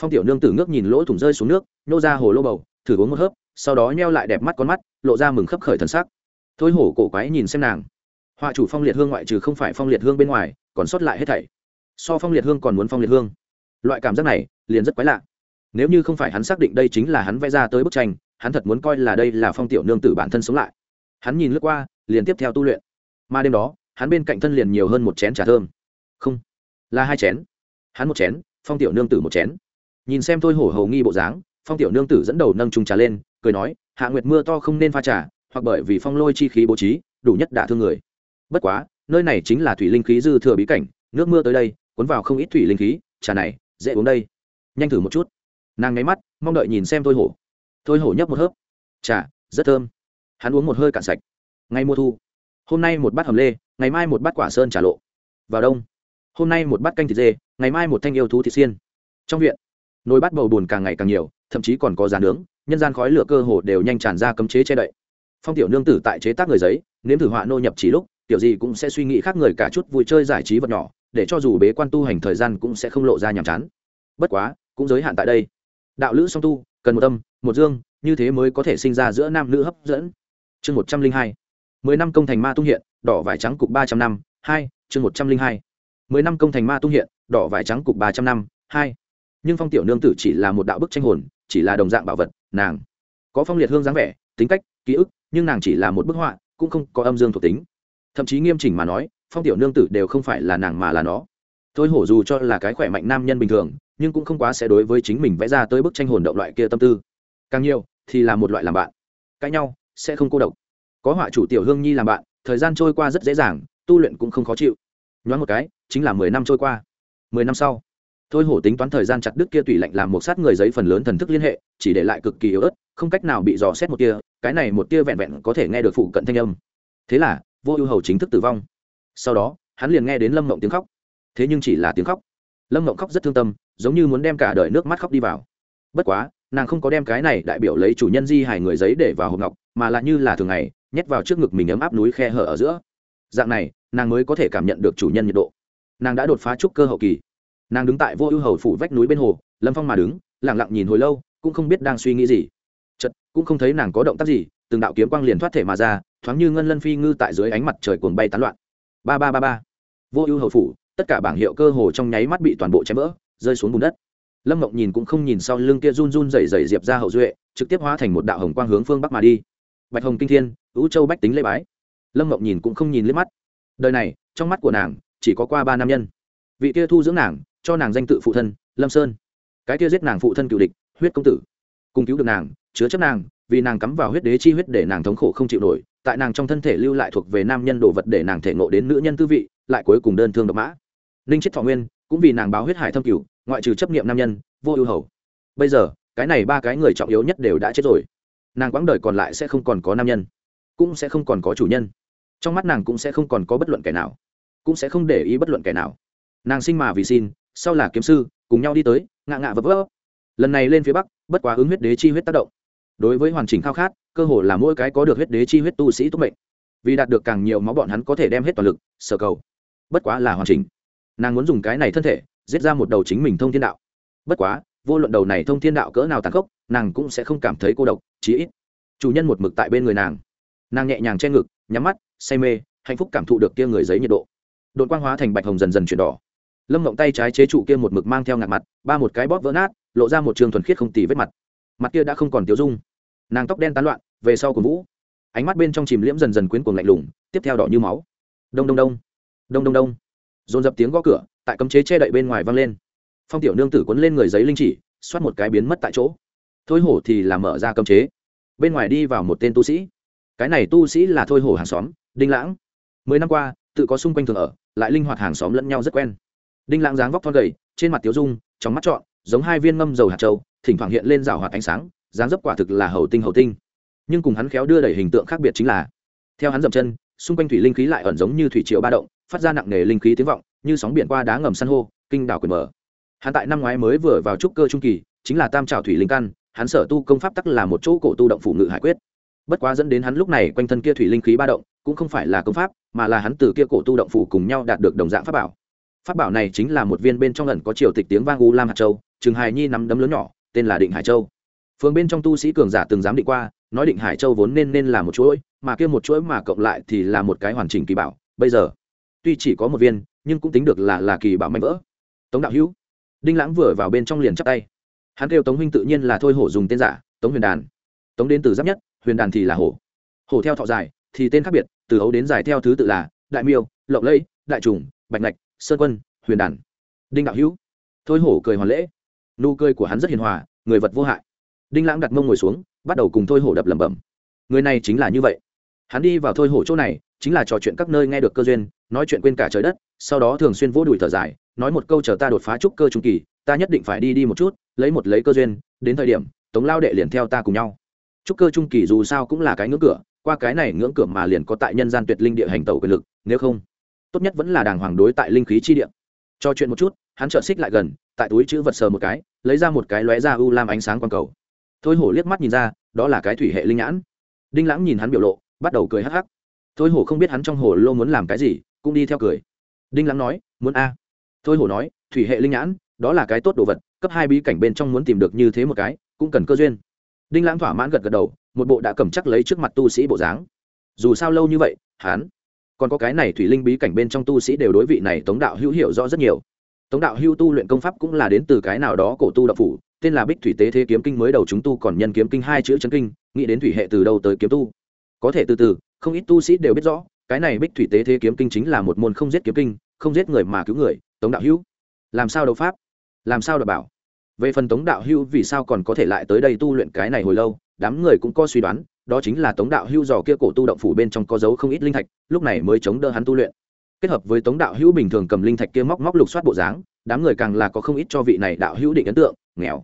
[SPEAKER 1] Phong tiểu nương tử ngước nhìn lỗ thủng rơi xuống nước nô ra hồ lô bầu, thử uống một hớp, sau đó nheo lại đẹp mắt con mắt, lộ ra mừng khấp khởi thần sắc. Thôi hổ cổ quái nhìn xem nàng họa chủ phong liệt hương ngoại trừ không phải phong liệt hương bên ngoài, còn sót lại hết thảy. So phong liệt hương còn muốn phong liệt hương. Loại cảm giác này, liền rất quái lạ. Nếu như không phải hắn xác định đây chính là hắn vẽ ra tới bức tranh, hắn thật muốn coi là đây là phong tiểu nương tử bản thân sống lại. Hắn nhìn lướt qua, liền tiếp theo tu luyện. Mà đêm đó, hắn bên cạnh thân liền nhiều hơn một chén trà thơm. Không, là hai chén. Hắn một chén, phong tiểu nương tử một chén. Nhìn xem thôi hổ hầu nghi bộ dáng, phong tiểu nương tử dẫn đầu nâng trùng trà lên, cười nói, hạ nguyệt mưa to không nên pha trà, hoặc bởi vì phong lôi chi khí bố trí, đủ nhất đả thương người bất quá, nơi này chính là thủy linh khí dư thừa bí cảnh, nước mưa tới đây, cuốn vào không ít thủy linh khí, trà này, dễ uống đây. Nhanh thử một chút. Nàng ngáy mắt, mong đợi nhìn xem thôi hổ. Thôi hổ nhấp một hớp. Trà, rất thơm. Hắn uống một hơi cạn sạch. Ngay mùa thu. Hôm nay một bát hầm lê, ngày mai một bát quả sơn trả lộ. Vào đông. Hôm nay một bát canh thịt dê, ngày mai một thanh yêu thú thịt xiên. Trong viện, nồi bát bầu bùn càng ngày càng nhiều, thậm chí còn có giàn nướng, nhân gian khói lửa cơ hồ đều nhanh tràn ra cấm chế che đậy. Phong tiểu nương tử tại chế tác người giấy, nếm thử họa nô nhập chỉ lúc tiểu gì cũng sẽ suy nghĩ khác người cả chút vui chơi giải trí vật nhỏ, để cho dù bế quan tu hành thời gian cũng sẽ không lộ ra nhàm chán. Bất quá, cũng giới hạn tại đây. Đạo lữ song tu, cần một tâm, một dương, như thế mới có thể sinh ra giữa nam nữ hấp dẫn. Chương một trăm linh hai. Mười năm công thành ma tung hiện, đỏ vải trắng cục ba trăm năm, hai, chương một trăm linh hai. Mười năm công thành ma tung hiện, đỏ vải trắng cục ba trăm năm, hai. Nhưng phong tiểu nương tử chỉ là một đạo bức tranh hồn, chỉ là đồng dạng bảo vật, nàng có phong liệt hương dáng vẻ, tính cách, ký ức, nhưng nàng chỉ là một bức họa, cũng không có âm dương thuộc tính thậm chí nghiêm chỉnh mà nói, phong tiểu nương tử đều không phải là nàng mà là nó. Thôi hổ dù cho là cái khỏe mạnh nam nhân bình thường, nhưng cũng không quá sẽ đối với chính mình vẽ ra tới bức tranh hồn động loại kia tâm tư. Càng nhiều, thì là một loại làm bạn. Cãi nhau, sẽ không cô độc. Có họa chủ tiểu hương nhi làm bạn, thời gian trôi qua rất dễ dàng, tu luyện cũng không khó chịu. Nhoáng một cái, chính là mười năm trôi qua. Mười năm sau, thôi hổ tính toán thời gian chặt đứt kia tùy lạnh làm một sát người giấy phần lớn thần thức liên hệ, chỉ để lại cực kỳ yếu ớt, không cách nào bị dò xét một tia, cái này một tia vẹn vẹn có thể nghe được phụ cận thanh âm. Thế là vô ưu hầu chính thức tử vong. Sau đó, hắn liền nghe đến lâm mộng tiếng khóc. Thế nhưng chỉ là tiếng khóc. Lâm mộng khóc rất thương tâm, giống như muốn đem cả đời nước mắt khóc đi vào. Bất quá, nàng không có đem cái này đại biểu lấy chủ nhân di hài người giấy để vào hộp ngọc, mà là như là thường ngày, nhét vào trước ngực mình ấm áp núi khe hở ở giữa. Dạng này, nàng mới có thể cảm nhận được chủ nhân nhiệt độ. Nàng đã đột phá trúc cơ hậu kỳ. Nàng đứng tại vô ưu hầu phủ vách núi bên hồ, lâm phong mà đứng lẳng lặng nhìn hồi lâu, cũng không biết đang suy nghĩ gì. Chật cũng không thấy nàng có động tác gì, từng đạo kiếm quang liền thoát thể mà ra thoáng như ngân lân phi ngư tại dưới ánh mặt trời cuồng bay tán loạn. Ba ba ba ba. Vô ưu hầu phủ, tất cả bảng hiệu cơ hồ trong nháy mắt bị toàn bộ chém vỡ, rơi xuống bùn đất. Lâm mộng nhìn cũng không nhìn sau lưng kia run run rẩy rẩy diệp ra hậu duệ, trực tiếp hóa thành một đạo hồng quang hướng phương bắc mà đi. Bạch hồng kinh thiên ưu châu bách tính lễ bái. Lâm mộng nhìn cũng không nhìn liếc mắt. Đời này, trong mắt của nàng, chỉ có qua ba nam nhân. Vị kia thu dưỡng nàng, cho nàng danh tự phụ thân, lâm sơn. Cái kia giết nàng phụ thân cựu địch, huyết công tử. Cùng cứu được nàng, chứa chấp nàng, vì nàng cắm vào huyết đế chi huyết để nàng thống khổ không chịu nổi tại nàng trong thân thể lưu lại thuộc về nam nhân đồ vật để nàng thể ngộ đến nữ nhân tư vị, lại cuối cùng đơn thương độc mã. Ninh chết thọ nguyên, cũng vì nàng báo huyết hải thâm cửu, ngoại trừ chấp niệm nam nhân, vô ưu hầu. Bây giờ, cái này ba cái người trọng yếu nhất đều đã chết rồi. Nàng quãng đời còn lại sẽ không còn có nam nhân, cũng sẽ không còn có chủ nhân. Trong mắt nàng cũng sẽ không còn có bất luận kẻ nào, cũng sẽ không để ý bất luận kẻ nào. Nàng sinh mà vì xin, sau là kiếm sư, cùng nhau đi tới, ngạ ngạ vấp vấp. Lần này lên phía bắc, bất quá ứng huyết đế chi huyết tác động. Đối với hoàn chỉnh khao khát cơ hồ là mỗi cái có được huyết đế chi huyết tu sĩ tốt mệnh. Vì đạt được càng nhiều máu bọn hắn có thể đem hết toàn lực, sở cầu. Bất quá là hoàn chỉnh. Nàng muốn dùng cái này thân thể, giết ra một đầu chính mình thông thiên đạo. Bất quá, vô luận đầu này thông thiên đạo cỡ nào tàn khốc, nàng cũng sẽ không cảm thấy cô độc, chí ít. Chủ nhân một mực tại bên người nàng. Nàng nhẹ nhàng che ngực, nhắm mắt, say mê, hạnh phúc cảm thụ được kia người giấy nhiệt độ. Đội quang hóa thành bạch hồng dần dần chuyển đỏ. Lâm mộng tay trái chế trụ kia một mực mang theo ngạt mặt, ba một cái bóp vỡ nát, lộ ra một trường thuần khiết không tì vết mặt. Mặt kia đã không còn tiêu dung nàng tóc đen tán loạn, về sau của vũ. Ánh mắt bên trong chìm liễm dần dần quyến cuồng lạnh lùng, tiếp theo đỏ như máu. Đông đông đông đông đông đông. Dồn dập tiếng gõ cửa, tại cấm chế che đậy bên ngoài vang lên. Phong tiểu nương tử quấn lên người giấy linh chỉ, xoát một cái biến mất tại chỗ. Thôi hổ thì làm mở ra cấm chế. Bên ngoài đi vào một tên tu sĩ. Cái này tu sĩ là thôi hổ hàng xóm, đinh lãng. Mười năm qua, tự có xung quanh thường ở, lại linh hoạt hàng xóm lẫn nhau rất quen. Đinh lãng dáng vóc thon gầy, trên mặt tiếu dung, trong mắt trọn, giống hai viên ngâm dầu hạt trâu thỉnh thoảng hiện lên rào hoạt ánh sáng dáng dấp quả thực là hầu tinh hầu tinh. Nhưng cùng hắn khéo đưa đẩy hình tượng khác biệt chính là, theo hắn dậm chân, xung quanh thủy linh khí lại ẩn giống như thủy triều ba động, phát ra nặng nề linh khí tiếng vọng, như sóng biển qua đá ngầm san hô, kinh đảo quyền mở. Hắn tại năm ngoái mới vừa vào trúc cơ trung kỳ, chính là tam trào thủy linh căn, hắn sở tu công pháp tắc là một chỗ cổ tu động phủ ngự hải quyết. Bất quá dẫn đến hắn lúc này quanh thân kia thủy linh khí ba động, cũng không phải là công pháp, mà là hắn từ kia cổ tu động phủ cùng nhau đạt được đồng dạng pháp bảo. Pháp bảo này chính là một viên bên trong ẩn có triều tịch tiếng vang u lam hạt châu, trường hài nhi nắm đấm lớn nhỏ, tên là định hải châu phường bên trong tu sĩ cường giả từng dám định qua, nói định hải châu vốn nên nên là một chuỗi, mà kia một chuỗi mà cộng lại thì là một cái hoàn chỉnh kỳ bảo. Bây giờ, tuy chỉ có một viên, nhưng cũng tính được là là kỳ bảo mạnh vỡ. Tống đạo hữu, đinh lãng vừa vào bên trong liền chắp tay. Hắn kêu tống huynh tự nhiên là thôi hổ dùng tên giả, tống huyền đàn. Tống đến từ giáp nhất, huyền đàn thì là hổ. Hổ theo thọ dài, thì tên khác biệt, từ hấu đến dài theo thứ tự là đại miêu, lộng lẫy, đại trùng, bạch ngạch, sơn quân, huyền đàn. Đinh đạo hữu, thôi hổ cười hoàn lễ. Nụ cười của hắn rất hiền hòa, người vật vô hại đinh lãng đặt mông ngồi xuống, bắt đầu cùng thôi hổ đập lẩm bẩm. Người này chính là như vậy. Hắn đi vào thôi hổ chỗ này, chính là trò chuyện các nơi nghe được cơ duyên, nói chuyện quên cả trời đất, sau đó thường xuyên vỗ đùi thở dài, nói một câu chờ ta đột phá trúc cơ trung kỳ, ta nhất định phải đi đi một chút, lấy một lấy cơ duyên, đến thời điểm, tống lao đệ liền theo ta cùng nhau. Trúc cơ trung kỳ dù sao cũng là cái ngưỡng cửa, qua cái này ngưỡng cửa mà liền có tại nhân gian tuyệt linh địa hành tẩu quyền lực, nếu không, tốt nhất vẫn là đàng hoàng đối tại linh khí chi địa. Cho chuyện một chút, hắn trợ xích lại gần, tại túi chữ vật sờ một cái, lấy ra một cái lóe ra u lam ánh sáng quang cầu thôi hổ liếc mắt nhìn ra, đó là cái thủy hệ linh nhãn. Đinh lãng nhìn hắn biểu lộ, bắt đầu cười hắc hắc. Thôi hổ không biết hắn trong hồ lô muốn làm cái gì, cũng đi theo cười. Đinh lãng nói, muốn a. Thôi hổ nói, thủy hệ linh nhãn, đó là cái tốt đồ vật, cấp hai bí cảnh bên trong muốn tìm được như thế một cái, cũng cần cơ duyên. Đinh lãng thỏa mãn gật gật đầu, một bộ đã cầm chắc lấy trước mặt tu sĩ bộ dáng. Dù sao lâu như vậy, hắn còn có cái này thủy linh bí cảnh bên trong tu sĩ đều đối vị này tống đạo hữu hiểu rõ rất nhiều. Tống đạo hữu tu luyện công pháp cũng là đến từ cái nào đó cổ tu đạo phủ tên là bích thủy tế thế kiếm kinh mới đầu chúng tu còn nhân kiếm kinh hai chữ chấn kinh, nghĩ đến thủy hệ từ đâu tới kiếm tu. Có thể từ từ, không ít tu sĩ đều biết rõ, cái này bích thủy tế thế kiếm kinh chính là một môn không giết kiếm kinh, không giết người mà cứu người, tống đạo hữu. Làm sao đấu pháp? Làm sao đảm bảo? Về phần tống đạo hữu vì sao còn có thể lại tới đây tu luyện cái này hồi lâu, đám người cũng có suy đoán, đó chính là tống đạo hữu dò kia cổ tu động phủ bên trong có dấu không ít linh thạch, lúc này mới chống đỡ hắn tu luyện. Kết hợp với tống đạo hữu bình thường cầm linh thạch kia móc móc lục soát bộ dáng, đám người càng là có không ít cho vị này đạo hữu định ấn tượng, nghèo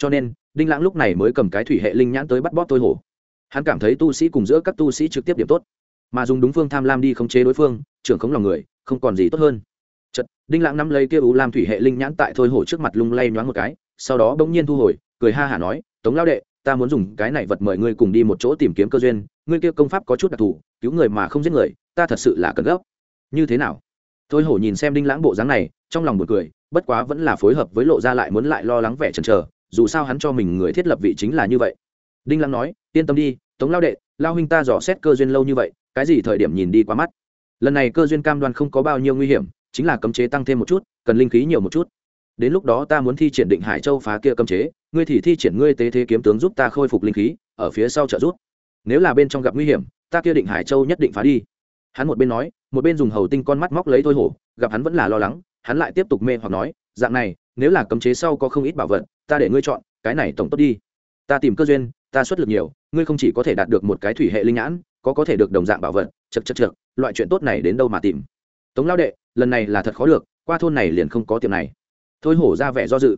[SPEAKER 1] cho nên, đinh lãng lúc này mới cầm cái thủy hệ linh nhãn tới bắt bóp tôi hổ. Hắn cảm thấy tu sĩ cùng giữa các tu sĩ trực tiếp điểm tốt, mà dùng đúng phương tham lam đi khống chế đối phương, trưởng khống lòng người, không còn gì tốt hơn. Chật đinh lãng nắm lấy kia u lam thủy hệ linh nhãn tại thôi hổ trước mặt lung lay nhoáng một cái, sau đó bỗng nhiên thu hồi, cười ha hả nói, tống lao đệ, ta muốn dùng cái này vật mời ngươi cùng đi một chỗ tìm kiếm cơ duyên, ngươi kia công pháp có chút đặc thù, cứu người mà không giết người, ta thật sự là cần gấp. Như thế nào? Thôi hổ nhìn xem đinh lãng bộ dáng này, trong lòng một cười, bất quá vẫn là phối hợp với lộ ra lại muốn lại lo lắng vẻ chần chờ dù sao hắn cho mình người thiết lập vị chính là như vậy. Đinh lăng nói, yên tâm đi, tống lao đệ, lao huynh ta dò xét cơ duyên lâu như vậy, cái gì thời điểm nhìn đi quá mắt. Lần này cơ duyên cam đoan không có bao nhiêu nguy hiểm, chính là cấm chế tăng thêm một chút, cần linh khí nhiều một chút. Đến lúc đó ta muốn thi triển định hải châu phá kia cấm chế, ngươi thì thi triển ngươi tế thế kiếm tướng giúp ta khôi phục linh khí, ở phía sau trợ giúp. Nếu là bên trong gặp nguy hiểm, ta kia định hải châu nhất định phá đi. Hắn một bên nói, một bên dùng hầu tinh con mắt móc lấy thôi hổ, gặp hắn vẫn là lo lắng hắn lại tiếp tục mê hoặc nói, dạng này, nếu là cấm chế sau có không ít bảo vật, ta để ngươi chọn, cái này tổng tốt đi. Ta tìm cơ duyên, ta xuất lực nhiều, ngươi không chỉ có thể đạt được một cái thủy hệ linh nhãn, có có thể được đồng dạng bảo vật chật chật chật loại chuyện tốt này đến đâu mà tìm. Tống lao đệ, lần này là thật khó được, qua thôn này liền không có tiệm này. Thôi hổ ra vẻ do dự.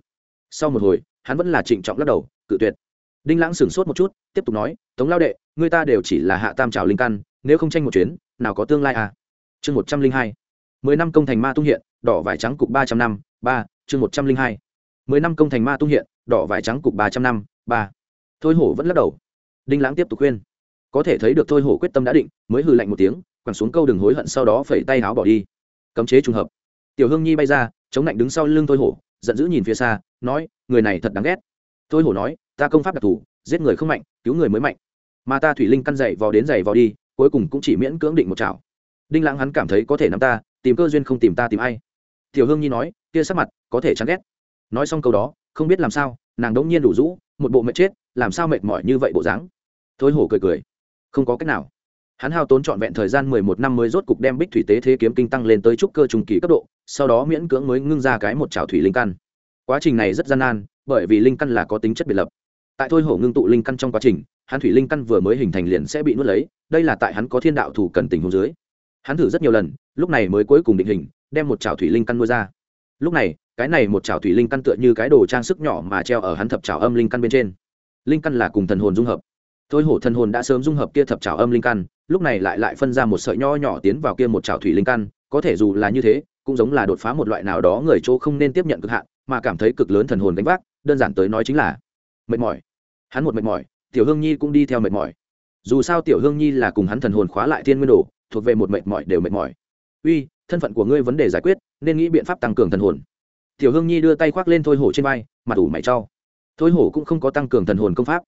[SPEAKER 1] Sau một hồi, hắn vẫn là trịnh trọng lắc đầu, cự tuyệt. Đinh lãng sửng sốt một chút, tiếp tục nói, tống lao đệ, người ta đều chỉ là hạ tam trào linh căn, nếu không tranh một chuyến, nào có tương lai à? Chương một trăm linh hai mười năm công thành ma tung hiện, đỏ vải trắng cục ba trăm năm, ba, chương một trăm linh hai. Mười năm công thành ma tung hiện, đỏ vải trắng cục ba trăm năm, ba. Thôi hổ vẫn lắc đầu. Đinh lãng tiếp tục khuyên. Có thể thấy được thôi hổ quyết tâm đã định, mới hừ lạnh một tiếng, quẳng xuống câu đừng hối hận sau đó phẩy tay áo bỏ đi. Cấm chế trùng hợp. Tiểu hương nhi bay ra, chống lạnh đứng sau lưng thôi hổ, giận dữ nhìn phía xa, nói, người này thật đáng ghét. Thôi hổ nói, ta công pháp đặc thù, giết người không mạnh, cứu người mới mạnh. Mà ta thủy linh căn dậy vò đến dày vò đi, cuối cùng cũng chỉ miễn cưỡng định một chảo. Đinh lãng hắn cảm thấy có thể nắm ta tìm cơ duyên không tìm ta tìm ai. Tiểu hương nhi nói, kia sắc mặt, có thể chán ghét. Nói xong câu đó, không biết làm sao, nàng đống nhiên đủ rũ, một bộ mệt chết, làm sao mệt mỏi như vậy bộ dáng. Thôi hổ cười cười. Không có cách nào. Hắn hao tốn trọn vẹn thời gian mười một năm mới rốt cục đem bích thủy tế thế kiếm kinh tăng lên tới trúc cơ trùng kỳ cấp độ, sau đó miễn cưỡng mới ngưng ra cái một trào thủy linh căn. Quá trình này rất gian nan, bởi vì linh căn là có tính chất biệt lập. Tại thôi hổ ngưng tụ linh căn trong quá trình, hắn thủy linh căn vừa mới hình thành liền sẽ bị nuốt lấy, đây là tại hắn có thiên đạo thủ cần tình hồ dưới hắn thử rất nhiều lần, lúc này mới cuối cùng định hình, đem một chảo thủy linh căn nuôi ra. Lúc này, cái này một chảo thủy linh căn tựa như cái đồ trang sức nhỏ mà treo ở hắn thập chảo âm linh căn bên trên. Linh căn là cùng thần hồn dung hợp. Thôi hổ thần hồn đã sớm dung hợp kia thập chảo âm linh căn, lúc này lại lại phân ra một sợi nho nhỏ tiến vào kia một chảo thủy linh căn, có thể dù là như thế, cũng giống là đột phá một loại nào đó người chỗ không nên tiếp nhận cực hạn, mà cảm thấy cực lớn thần hồn đánh vác, đơn giản tới nói chính là mệt mỏi. Hắn một mệt mỏi, tiểu hương nhi cũng đi theo mệt mỏi dù sao tiểu hương nhi là cùng hắn thần hồn khóa lại thiên nguyên đồ thuộc về một mệt mỏi đều mệt mỏi. Uy thân phận của ngươi vấn đề giải quyết nên nghĩ biện pháp tăng cường thần hồn. Tiểu hương nhi đưa tay khoác lên thôi hổ trên vai mặt ủ mày trao. thôi hổ cũng không có tăng cường thần hồn công pháp.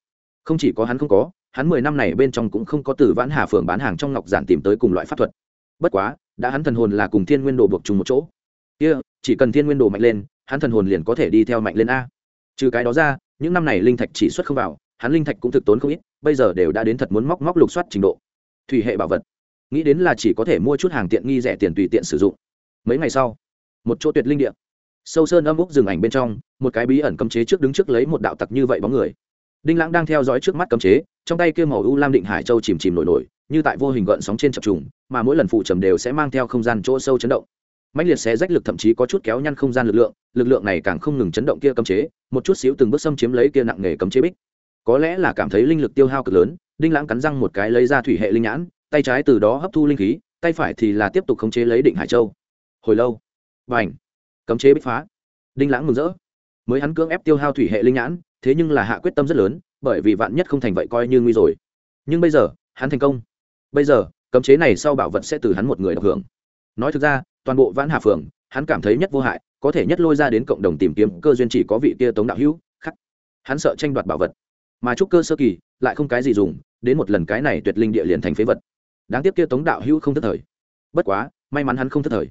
[SPEAKER 1] Không chỉ có hắn không có hắn mười năm này bên trong cũng không có từ vãn hà phường bán hàng trong ngọc giản tìm tới cùng loại pháp thuật. Bất quá đã hắn thần hồn là cùng thiên nguyên đồ buộc chung một chỗ. Kia、yeah, chỉ cần thiên nguyên đồ mạnh lên hắn thần hồn liền có thể đi theo mạnh lên a. Trừ cái đó ra những năm này linh thạch chỉ xuất không vào hắn linh thạch cũng thực tốn không ít bây giờ đều đã đến thật muốn móc móc lục soát trình độ. Thủy hệ bảo vật. Nghĩ đến là chỉ có thể mua chút hàng tiện nghi rẻ tiền tùy tiện sử dụng. Mấy ngày sau, một chỗ tuyệt linh địa. Sâu sơn âm úc dừng ảnh bên trong, một cái bí ẩn cấm chế trước đứng trước lấy một đạo tặc như vậy bóng người. Đinh lãng đang theo dõi trước mắt cấm chế, trong tay kia màu u lam định hải châu chìm chìm nổi nổi, như tại vô hình gợn sóng trên chập trùng, mà mỗi lần phụ trầm đều sẽ mang theo không gian chỗ sâu chấn động. Mạnh liệt xé rách lực thậm chí có chút kéo nhăn không gian lực lượng lực lượng này càng không ngừng chấn động kia cấm chế, một chút xíu từng bước xâm chiếm lấy kia nặng nghề cấm chế bích có lẽ là cảm thấy linh lực tiêu hao cực lớn, đinh lãng cắn răng một cái lấy ra thủy hệ linh nhãn, tay trái từ đó hấp thu linh khí, tay phải thì là tiếp tục khống chế lấy định hải châu. Hồi lâu và ảnh cấm chế bích phá. Đinh lãng mừng rỡ. Mới hắn cưỡng ép tiêu hao thủy hệ linh nhãn, thế nhưng là hạ quyết tâm rất lớn, bởi vì vạn nhất không thành vậy coi như nguy rồi. Nhưng bây giờ, hắn thành công. Bây giờ, cấm chế này sau bảo vật sẽ từ hắn một người được hưởng. Nói thực ra, toàn bộ vãn hà phường, hắn cảm thấy nhất vô hại, có thể nhất lôi ra đến cộng đồng tìm kiếm cơ duyên chỉ có vị kia tống đạo hữu, khắc. Hắn sợ tranh đoạt bảo vật mà trúc cơ sơ kỳ lại không cái gì dùng, đến một lần cái này tuyệt linh địa liền thành phế vật. Đáng tiếc kia tống đạo hữu không thất thời. Bất quá, may mắn hắn không thất thời.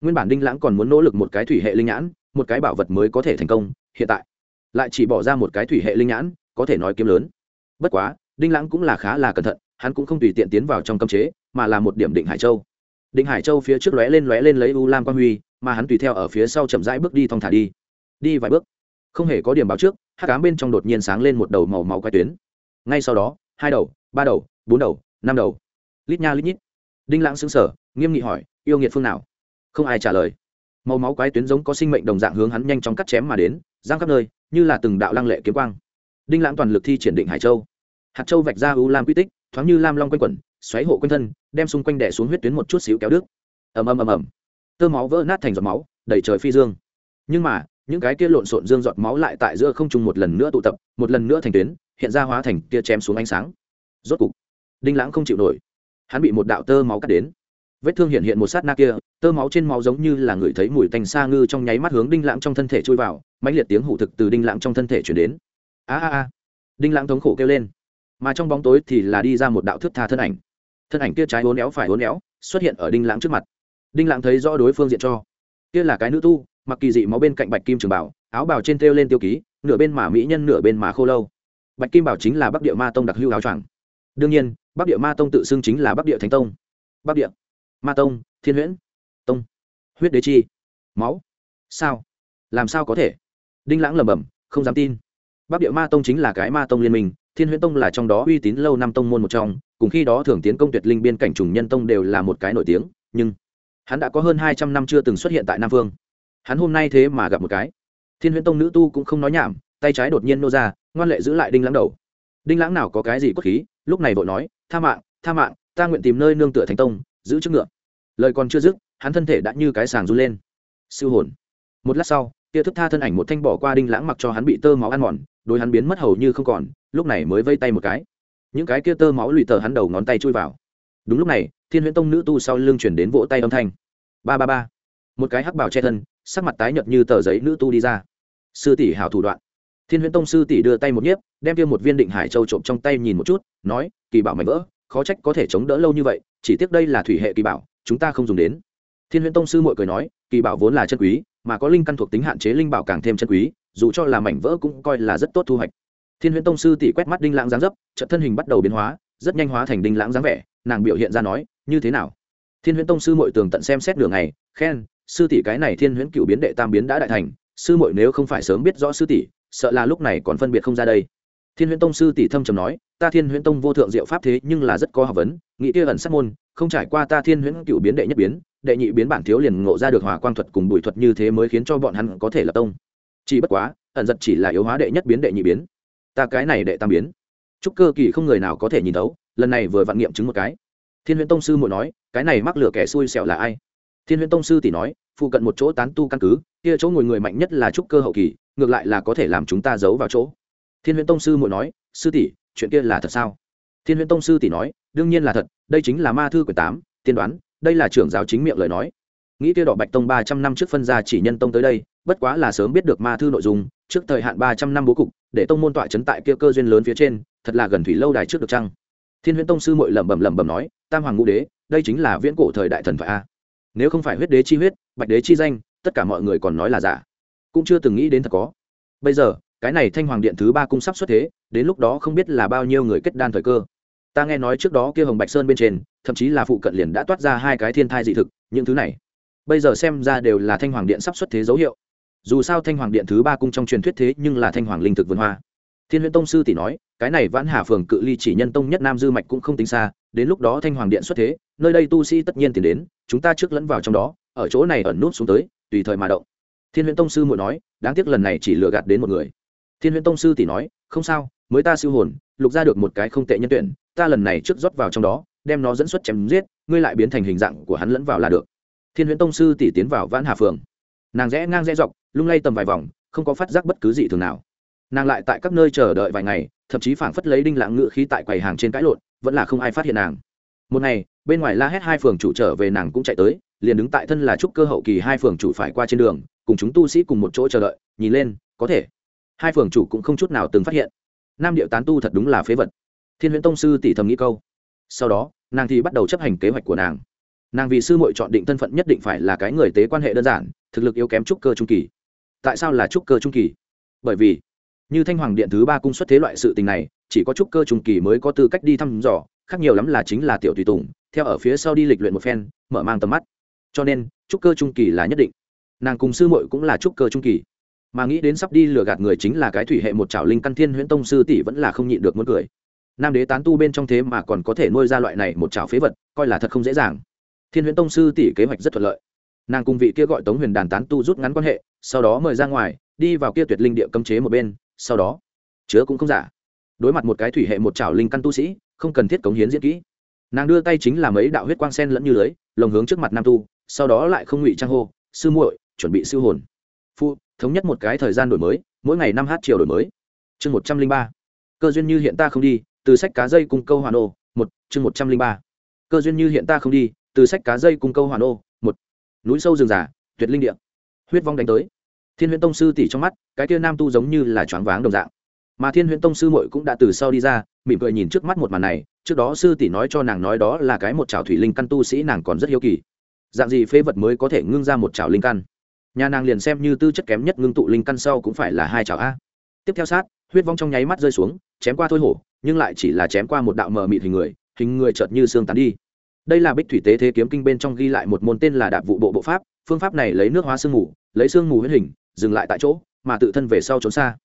[SPEAKER 1] Nguyên bản đinh lãng còn muốn nỗ lực một cái thủy hệ linh nhãn, một cái bảo vật mới có thể thành công, hiện tại lại chỉ bỏ ra một cái thủy hệ linh nhãn, có thể nói kiếm lớn. Bất quá, đinh lãng cũng là khá là cẩn thận, hắn cũng không tùy tiện tiến vào trong cấm chế, mà là một điểm định hải châu. Định hải châu phía trước lóe lên lóe lên lấy u lam quang huy, mà hắn tùy theo ở phía sau chậm rãi bước đi thong thả đi. Đi vài bước, không hề có điểm báo trước hắc ám bên trong đột nhiên sáng lên một đầu màu máu quay tuyến. Ngay sau đó, hai đầu, ba đầu, bốn đầu, năm đầu. Lít nha lít nhít. Đinh lãng xứng sở nghiêm nghị hỏi, yêu nghiệt phương nào? Không ai trả lời. Màu máu quái tuyến giống có sinh mệnh đồng dạng hướng hắn nhanh chóng cắt chém mà đến, giang khắp nơi, như là từng đạo lăng lệ kiếm quang. Đinh lãng toàn lực thi triển định hải châu. Hạt châu vạch ra u lam quy tích, thoáng như lam long quanh quẩn, xoáy hộ quanh thân, đem xung quanh đẻ xuống huyết tuyến một chút xíu kéo đứt. Ầm ầm ầm ầm. Tơ máu vỡ nát thành giọt máu, đầy trời phi dương. Nhưng mà những cái kia lộn xộn dương giọt máu lại tại giữa không trung một lần nữa tụ tập, một lần nữa thành tuyến, hiện ra hóa thành kia chém xuống ánh sáng. Rốt cục, đinh lãng không chịu nổi. Hắn bị một đạo tơ máu cắt đến. Vết thương hiện hiện một sát na kia, tơ máu trên máu giống như là người thấy mùi tanh sa ngư trong nháy mắt hướng đinh lãng trong thân thể trôi vào, mãnh liệt tiếng hụ thực từ đinh lãng trong thân thể chuyển đến. A a a. Đinh lãng thống khổ kêu lên. Mà trong bóng tối thì là đi ra một đạo thước tha thân ảnh. Thân ảnh kia trái uốn éo phải uốn éo, xuất hiện ở đinh lãng trước mặt. Đinh lãng thấy rõ đối phương diện cho. Kia là cái nữ tu mặc kỳ dị máu bên cạnh bạch kim trường bảo, áo bào trên thêu lên tiêu ký, nửa bên mà mỹ nhân, nửa bên mà khô lâu. Bạch kim bảo chính là bắc địa ma tông đặc hưu áo choàng. Đương nhiên, bắc địa ma tông tự xưng chính là bắc địa thánh tông. Bắc địa ma tông, thiên huyễn tông. Huyết đế chi. Máu. Sao? Làm sao có thể? Đinh lãng lẩm bẩm, không dám tin. Bắc địa ma tông chính là cái ma tông liên minh, thiên huyễn tông là trong đó uy tín lâu năm tông môn một trong, cùng khi đó thường tiến công tuyệt linh biên cảnh trùng nhân tông đều là một cái nổi tiếng, nhưng hắn đã có hơn hai trăm năm chưa từng xuất hiện tại nam phương hắn hôm nay thế mà gặp một cái. Thiên huyễn tông nữ tu cũng không nói nhảm, tay trái đột nhiên nô ra, ngoan lệ giữ lại đinh lãng đầu. Đinh lãng nào có cái gì cốt khí, lúc này vội nói, tha mạng tha mạng, ta nguyện tìm nơi nương tựa thánh tông, giữ chức ngựa. Lời còn chưa dứt, hắn thân thể đã như cái sàng run lên. Siêu hồn. Một lát sau, tia thức tha thân ảnh một thanh bỏ qua đinh lãng mặc cho hắn bị tơ máu ăn mòn đôi hắn biến mất hầu như không còn, lúc này mới vây tay một cái. Những cái kia tơ máu lụy tờ hắn đầu ngón tay chui vào. Đúng lúc này, thiên huyễn tông nữ tu sau lưng chuyển đến vỗ tay âm thanh. Ba ba ba. Một cái hắc bảo che thân sắc mặt tái nhợt như tờ giấy nữ tu đi ra. Sư tỷ hảo thủ đoạn. Thiên huyễn tông sư tỷ đưa tay một nhiếp, đem kia một viên định hải châu trộm trong tay nhìn một chút, nói, kỳ bảo mảnh vỡ, khó trách có thể chống đỡ lâu như vậy, chỉ tiếc đây là thủy hệ kỳ bảo, chúng ta không dùng đến. Thiên huyễn tông sư mội cười nói, kỳ bảo vốn là chân quý, mà có linh căn thuộc tính hạn chế linh bảo càng thêm chân quý, dù cho là mảnh vỡ cũng coi là rất tốt thu hoạch. Thiên huyễn tông sư tỷ quét mắt đinh lãng dáng dấp trận thân hình bắt đầu biến hóa, rất nhanh hóa thành đinh lãng dáng vẻ, nàng biểu hiện ra nói, như thế nào? Thiên huyễn tông sư mội tường tận xem xét đường này khen sư tỷ cái này thiên huyễn cựu biến đệ tam biến đã đại thành, sư mội nếu không phải sớm biết rõ sư tỷ, sợ là lúc này còn phân biệt không ra đây. Thiên huyễn tông sư tỷ thâm trầm nói, ta thiên huyễn tông vô thượng diệu pháp thế nhưng là rất có học vấn nghĩ kia ẩn sát môn, không trải qua ta thiên huyễn cựu biến đệ nhất biến, đệ nhị biến bản thiếu liền ngộ ra được hòa quang thuật cùng bùi thuật như thế mới khiến cho bọn hắn có thể lập tông. Chỉ bất quá, ẩn giật chỉ là yếu hóa đệ nhất biến đệ nhị biến. Ta cái này đệ tam biến. Chúc cơ kỳ không người nào có thể nhìn thấu, lần này vừa vạn nghiệm chứng một cái. Thiên huyễn tông sư muội nói, cái này mắc lửa kẻ xui xẻo là ai? Thiên huyễn tông sư tỷ nói, phụ cận một chỗ tán tu căn cứ, kia chỗ ngồi người mạnh nhất là trúc cơ hậu kỳ, ngược lại là có thể làm chúng ta giấu vào chỗ. Thiên huyễn tông sư muội nói, sư tỷ, chuyện kia là thật sao? Thiên huyễn tông sư tỷ nói, đương nhiên là thật, đây chính là ma thư quyển tám, tiên đoán, đây là trưởng giáo chính miệng lời nói. Nghĩ kia đỏ bạch tông ba trăm năm trước phân ra chỉ nhân tông tới đây, bất quá là sớm biết được ma thư nội dung, trước thời hạn ba trăm năm bố cục, để tông môn tọa chấn tại kia cơ duyên lớn phía trên, thật là gần thủy lâu đài trước được chăng? Thiên huyễn tông sư mội lẩm bẩm lẩm bẩm nói, tam hoàng ngũ đế, đây chính là viễn cổ thời đại thần thoại a nếu không phải huyết đế chi huyết, bạch đế chi danh, tất cả mọi người còn nói là giả. Cũng chưa từng nghĩ đến thật có. Bây giờ, cái này thanh hoàng điện thứ ba cung sắp xuất thế, đến lúc đó không biết là bao nhiêu người kết đan thời cơ. Ta nghe nói trước đó kia hồng bạch sơn bên trên, thậm chí là phụ cận liền đã toát ra hai cái thiên thai dị thực, những thứ này. Bây giờ xem ra đều là thanh hoàng điện sắp xuất thế dấu hiệu. Dù sao thanh hoàng điện thứ ba cung trong truyền thuyết thế nhưng là thanh hoàng linh thực vườn hoa. Thiên huyễn tông sư tỷ nói, cái này vãn hà phường cự ly chỉ nhân tông nhất nam dư mạch cũng không tính xa, đến lúc đó thanh hoàng điện xuất thế nơi đây tu sĩ tất nhiên tìm đến, chúng ta trước lẫn vào trong đó, ở chỗ này ẩn nút xuống tới, tùy thời mà động. Thiên huyễn tông sư muội nói, đáng tiếc lần này chỉ lừa gạt đến một người. Thiên huyễn tông sư tỷ nói, không sao, mới ta siêu hồn, lục ra được một cái không tệ nhân tuyển, ta lần này trước rót vào trong đó, đem nó dẫn xuất chém giết, ngươi lại biến thành hình dạng của hắn lẫn vào là được. Thiên huyễn tông sư tỷ tiến vào vãn hà phường. Nàng rẽ ngang rẽ dọc, lung lay tầm vài vòng, không có phát giác bất cứ gì thường nào. Nàng lại tại các nơi chờ đợi vài ngày, thậm chí phảng phất lấy đinh lãng ngự khí tại quầy hàng trên cãi lộn, vẫn là không ai phát hiện nàng. Một ngày bên ngoài la hét hai phường chủ trở về nàng cũng chạy tới, liền đứng tại thân là trúc cơ hậu kỳ hai phường chủ phải qua trên đường, cùng chúng tu sĩ cùng một chỗ chờ đợi, nhìn lên, có thể. Hai phường chủ cũng không chút nào từng phát hiện. Nam điệu tán tu thật đúng là phế vật. Thiên huyễn tông sư tỷ thầm nghĩ câu. Sau đó, nàng thì bắt đầu chấp hành kế hoạch của nàng. Nàng vì sư muội chọn định thân phận nhất định phải là cái người tế quan hệ đơn giản, thực lực yếu kém trúc cơ trung kỳ. Tại sao là trúc cơ trung kỳ? Bởi vì, như thanh hoàng điện thứ ba cung xuất thế loại sự tình này, chỉ có trúc cơ trung kỳ mới có tư cách đi thăm dò khác nhiều lắm là chính là tiểu tùy tùng, theo ở phía sau đi lịch luyện một phen, mở mang tầm mắt. Cho nên, trúc cơ trung kỳ là nhất định. Nàng cùng sư muội cũng là trúc cơ trung kỳ. Mà nghĩ đến sắp đi lừa gạt người chính là cái thủy hệ một trảo linh căn thiên huyễn tông sư tỷ vẫn là không nhịn được muốn cười. Nam đế tán tu bên trong thế mà còn có thể nuôi ra loại này một trảo phế vật, coi là thật không dễ dàng. Thiên huyễn tông sư tỷ kế hoạch rất thuận lợi. Nàng cùng vị kia gọi tống huyền đàn tán tu rút ngắn quan hệ, sau đó mời ra ngoài, đi vào kia tuyệt linh địa cấm chế một bên, sau đó, chứa cũng không giả. Đối mặt một cái thủy hệ một trảo linh căn tu sĩ không cần thiết cống hiến diễn kỹ. Nàng đưa tay chính là mấy đạo huyết quang sen lẫn như lưới, lồng hướng trước mặt nam tu, sau đó lại không ngụy trang hô, sư muội, chuẩn bị siêu hồn. Phu, thống nhất một cái thời gian đổi mới, mỗi ngày năm h chiều đổi mới. Chương một trăm linh ba. Cơ duyên như hiện ta không đi, từ sách cá dây cùng câu hoàn ô, một, chương một trăm linh ba. Cơ duyên như hiện ta không đi, từ sách cá dây cùng câu hoàn ô, một. Núi sâu rừng già, tuyệt linh địa. Huyết vong đánh tới. Thiên huyễn tông sư tỷ trong mắt, cái kia nam tu giống như là choáng váng đồng dạng. Mà thiên huyễn tông sư muội cũng đã từ sau đi ra mỉm cười nhìn trước mắt một màn này, trước đó sư tỷ nói cho nàng nói đó là cái một trào thủy linh căn tu sĩ nàng còn rất hiếu kỳ. Dạng gì phế vật mới có thể ngưng ra một trào linh căn? Nhà nàng liền xem như tư chất kém nhất ngưng tụ linh căn sau cũng phải là hai trào a. Tiếp theo sát, huyết vong trong nháy mắt rơi xuống, chém qua thôi hổ, nhưng lại chỉ là chém qua một đạo mờ mịt hình người hình người chợt như xương tán đi. Đây là bích thủy tế thế kiếm kinh bên trong ghi lại một môn tên là đạp vụ bộ bộ pháp, phương pháp này lấy nước hóa sương mù, lấy sương mù huyết hình, dừng lại tại chỗ, mà tự thân về sau trốn xa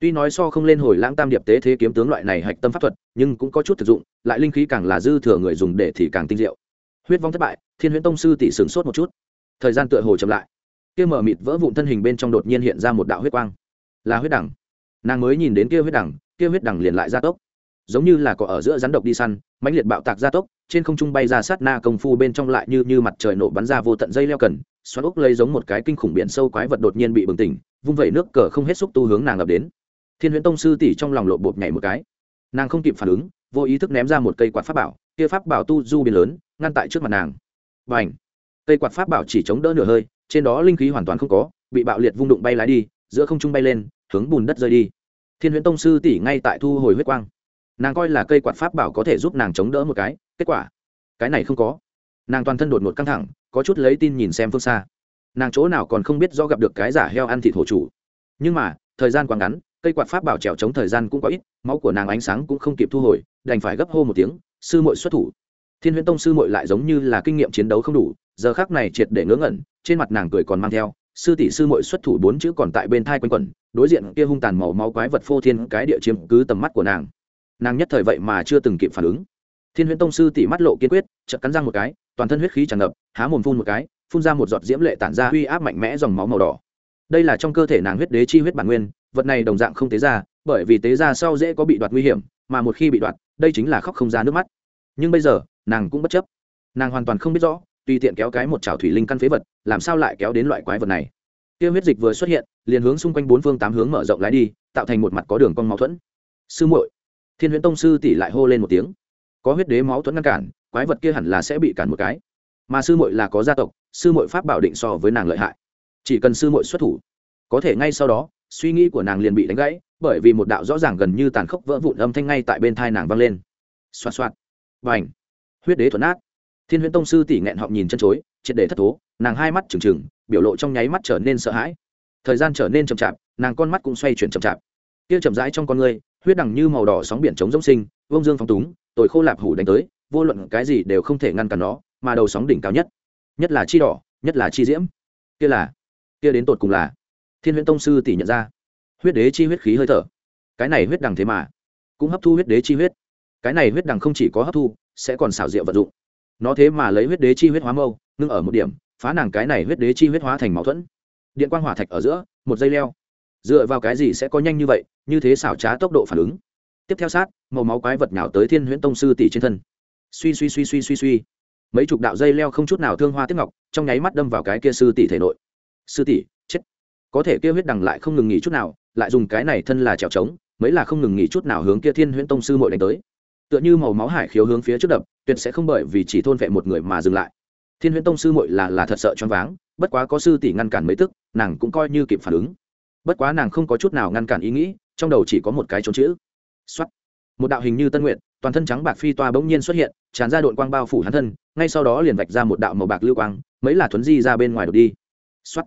[SPEAKER 1] tuy nói so không lên hồi lãng tam điệp tế thế kiếm tướng loại này hạch tâm pháp thuật, nhưng cũng có chút thực dụng, lại linh khí càng là dư thừa người dùng để thì càng tinh diệu. Huyết vong thất bại, thiên huyễn tông sư tỷ sửng sốt một chút. Thời gian tựa hồ chậm lại. Kia mở mịt vỡ vụn thân hình bên trong đột nhiên hiện ra một đạo huyết quang. Là huyết đẳng. Nàng mới nhìn đến kia huyết đẳng, kia huyết đẳng liền lại gia tốc. Giống như là có ở giữa rắn độc đi săn, mãnh liệt bạo tạc gia tốc, trên không trung bay ra sát na công phu bên trong lại như như mặt trời nổ bắn ra vô tận dây leo cần, xoắn ốc lấy giống một cái kinh khủng biển sâu quái vật đột nhiên bị bừng tỉnh, vung vẩy nước cờ không hết xúc tu hướng nàng ngập đến thiên huyễn tông sư tỷ trong lòng lộ bột nhảy một cái. Nàng không kịp phản ứng, vô ý thức ném ra một cây quạt pháp bảo, kia pháp bảo tu du biến lớn, ngăn tại trước mặt nàng. Và ảnh cây quạt pháp bảo chỉ chống đỡ nửa hơi, trên đó linh khí hoàn toàn không có, bị bạo liệt vung đụng bay lái đi, giữa không trung bay lên, hướng bùn đất rơi đi. Thiên huyễn tông sư tỷ ngay tại thu hồi huyết quang. Nàng coi là cây quạt pháp bảo có thể giúp nàng chống đỡ một cái, kết quả, cái này không có. Nàng toàn thân đột ngột căng thẳng, có chút lấy tin nhìn xem phương xa. Nàng chỗ nào còn không biết do gặp được cái giả heo ăn thịt hổ chủ. Nhưng mà, thời gian quá ngắn cây quạt pháp bảo trèo chống thời gian cũng có ít, máu của nàng ánh sáng cũng không kịp thu hồi, đành phải gấp hô một tiếng, sư mội xuất thủ. Thiên huyễn tông sư mội lại giống như là kinh nghiệm chiến đấu không đủ, giờ khác này triệt để ngớ ngẩn, trên mặt nàng cười còn mang theo, sư tỷ sư mội xuất thủ bốn chữ còn tại bên thai quanh quẩn, đối diện kia hung tàn màu máu quái vật phô thiên cái địa chiếm cứ tầm mắt của nàng. Nàng nhất thời vậy mà chưa từng kịp phản ứng. Thiên huyễn tông sư tỷ mắt lộ kiên quyết, chợt cắn răng một cái, toàn thân huyết khí tràn ngập, há mồm phun một cái, phun ra một giọt diễm lệ tản ra uy áp mạnh mẽ dòng máu màu đỏ. Đây là trong cơ thể nàng huyết đế chi huyết bản nguyên vật này đồng dạng không tế ra, bởi vì tế ra sau dễ có bị đoạt nguy hiểm, mà một khi bị đoạt, đây chính là khóc không ra nước mắt. Nhưng bây giờ, nàng cũng bất chấp. Nàng hoàn toàn không biết rõ, tùy tiện kéo cái một chảo thủy linh căn phế vật, làm sao lại kéo đến loại quái vật này. Tiêu huyết dịch vừa xuất hiện, liền hướng xung quanh bốn phương tám hướng mở rộng lái đi, tạo thành một mặt có đường cong mâu thuẫn. Sư muội, thiên huyễn tông sư tỷ lại hô lên một tiếng. Có huyết đế máu thuẫn ngăn cản, quái vật kia hẳn là sẽ bị cản một cái. Mà sư muội là có gia tộc, sư muội pháp bảo định so với nàng lợi hại. Chỉ cần sư muội xuất thủ, có thể ngay sau đó suy nghĩ của nàng liền bị đánh gãy, bởi vì một đạo rõ ràng gần như tàn khốc vỡ vụn âm thanh ngay tại bên thai nàng vang lên. Xoa xoa và ảnh huyết đế thuận át thiên huyễn tông sư tỷ nghẹn họng nhìn chân chối, triệt để thất thố, nàng hai mắt trừng trừng, biểu lộ trong nháy mắt trở nên sợ hãi. Thời gian trở nên chậm chạp, nàng con mắt cũng xoay chuyển chậm chạp. Kia chậm rãi trong con người, huyết đằng như màu đỏ sóng biển chống rông sinh vông dương phong túng tội khô lạp hủ đánh tới, vô luận cái gì đều không thể ngăn cản nó, mà đầu sóng đỉnh cao nhất. Nhất là chi đỏ, nhất là chi diễm. Kia là, kia đến tột cùng là thiên huyễn tông sư tỷ nhận ra. Huyết đế chi huyết khí hơi thở. Cái này huyết đằng thế mà, cũng hấp thu huyết đế chi huyết. Cái này huyết đằng không chỉ có hấp thu, sẽ còn xảo diệu vận dụng. Nó thế mà lấy huyết đế chi huyết hóa mâu, ngưng ở một điểm, phá nàng cái này huyết đế chi huyết hóa thành mâu thuẫn. Điện quang hỏa thạch ở giữa, một dây leo. Dựa vào cái gì sẽ có nhanh như vậy, như thế xảo trá tốc độ phản ứng? Tiếp theo sát, màu máu quái vật nhào tới thiên huyễn tông sư tỷ trên thân. Suy suy suy suy suy suy. Mấy chục đạo dây leo không chút nào thương hoa tiếp ngọc, trong nháy mắt đâm vào cái kia sư tỷ thể nội. Sư tỷ có thể kia huyết đằng lại không ngừng nghỉ chút nào, lại dùng cái này thân là trèo trống, mấy là không ngừng nghỉ chút nào hướng kia thiên huyễn tông sư mội đánh tới. Tựa như màu máu hải khiếu hướng phía trước đập, tuyệt sẽ không bởi vì chỉ thôn vệ một người mà dừng lại. Thiên huyễn tông sư mội là là thật sợ choáng váng, bất quá có sư tỷ ngăn cản mấy tức, nàng cũng coi như kịp phản ứng. Bất quá nàng không có chút nào ngăn cản ý nghĩ, trong đầu chỉ có một cái trốn chữ. X một đạo hình như tân nguyện toàn thân trắng bạc phi toa bỗng nhiên xuất hiện, tràn ra đội quang bao phủ hắn thân, ngay sau đó liền vạch ra một đạo màu bạc lưu quang, mấy là thuấn di ra bên ngoài đột đi. X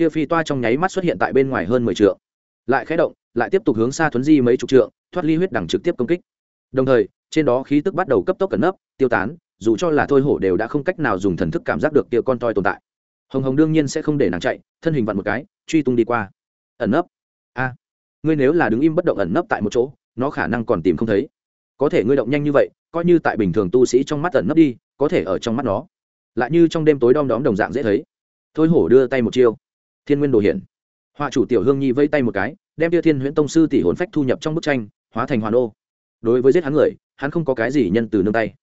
[SPEAKER 1] kia phi toa trong nháy mắt xuất hiện tại bên ngoài hơn mười trượng, lại khé động lại tiếp tục hướng xa thuấn di mấy chục trượng thoát ly huyết đẳng trực tiếp công kích. Đồng thời trên đó khí tức bắt đầu cấp tốc cẩn nấp tiêu tán dù cho là thôi hổ đều đã không cách nào dùng thần thức cảm giác được kia con toi tồn tại. Hồng hồng đương nhiên sẽ không để nàng chạy thân hình vặn một cái truy tung đi qua. Ẩn nấp. A. Ngươi nếu là đứng im bất động ẩn nấp tại một chỗ nó khả năng còn tìm không thấy. Có thể ngươi động nhanh như vậy coi như tại bình thường tu sĩ trong mắt ẩn nấp đi có thể ở trong mắt nó. Lại như trong đêm tối đom đóm đồng dạng dễ thấy. Thôi hổ đưa tay một chiêu thiên nguyên đồ hiển. Họa chủ tiểu hương nhi vây tay một cái, đem tia thiên huyễn tông sư tỷ hồn phách thu nhập trong bức tranh, hóa thành hoàn ô. Đối với giết hắn người, hắn không có cái gì nhân từ nương tay.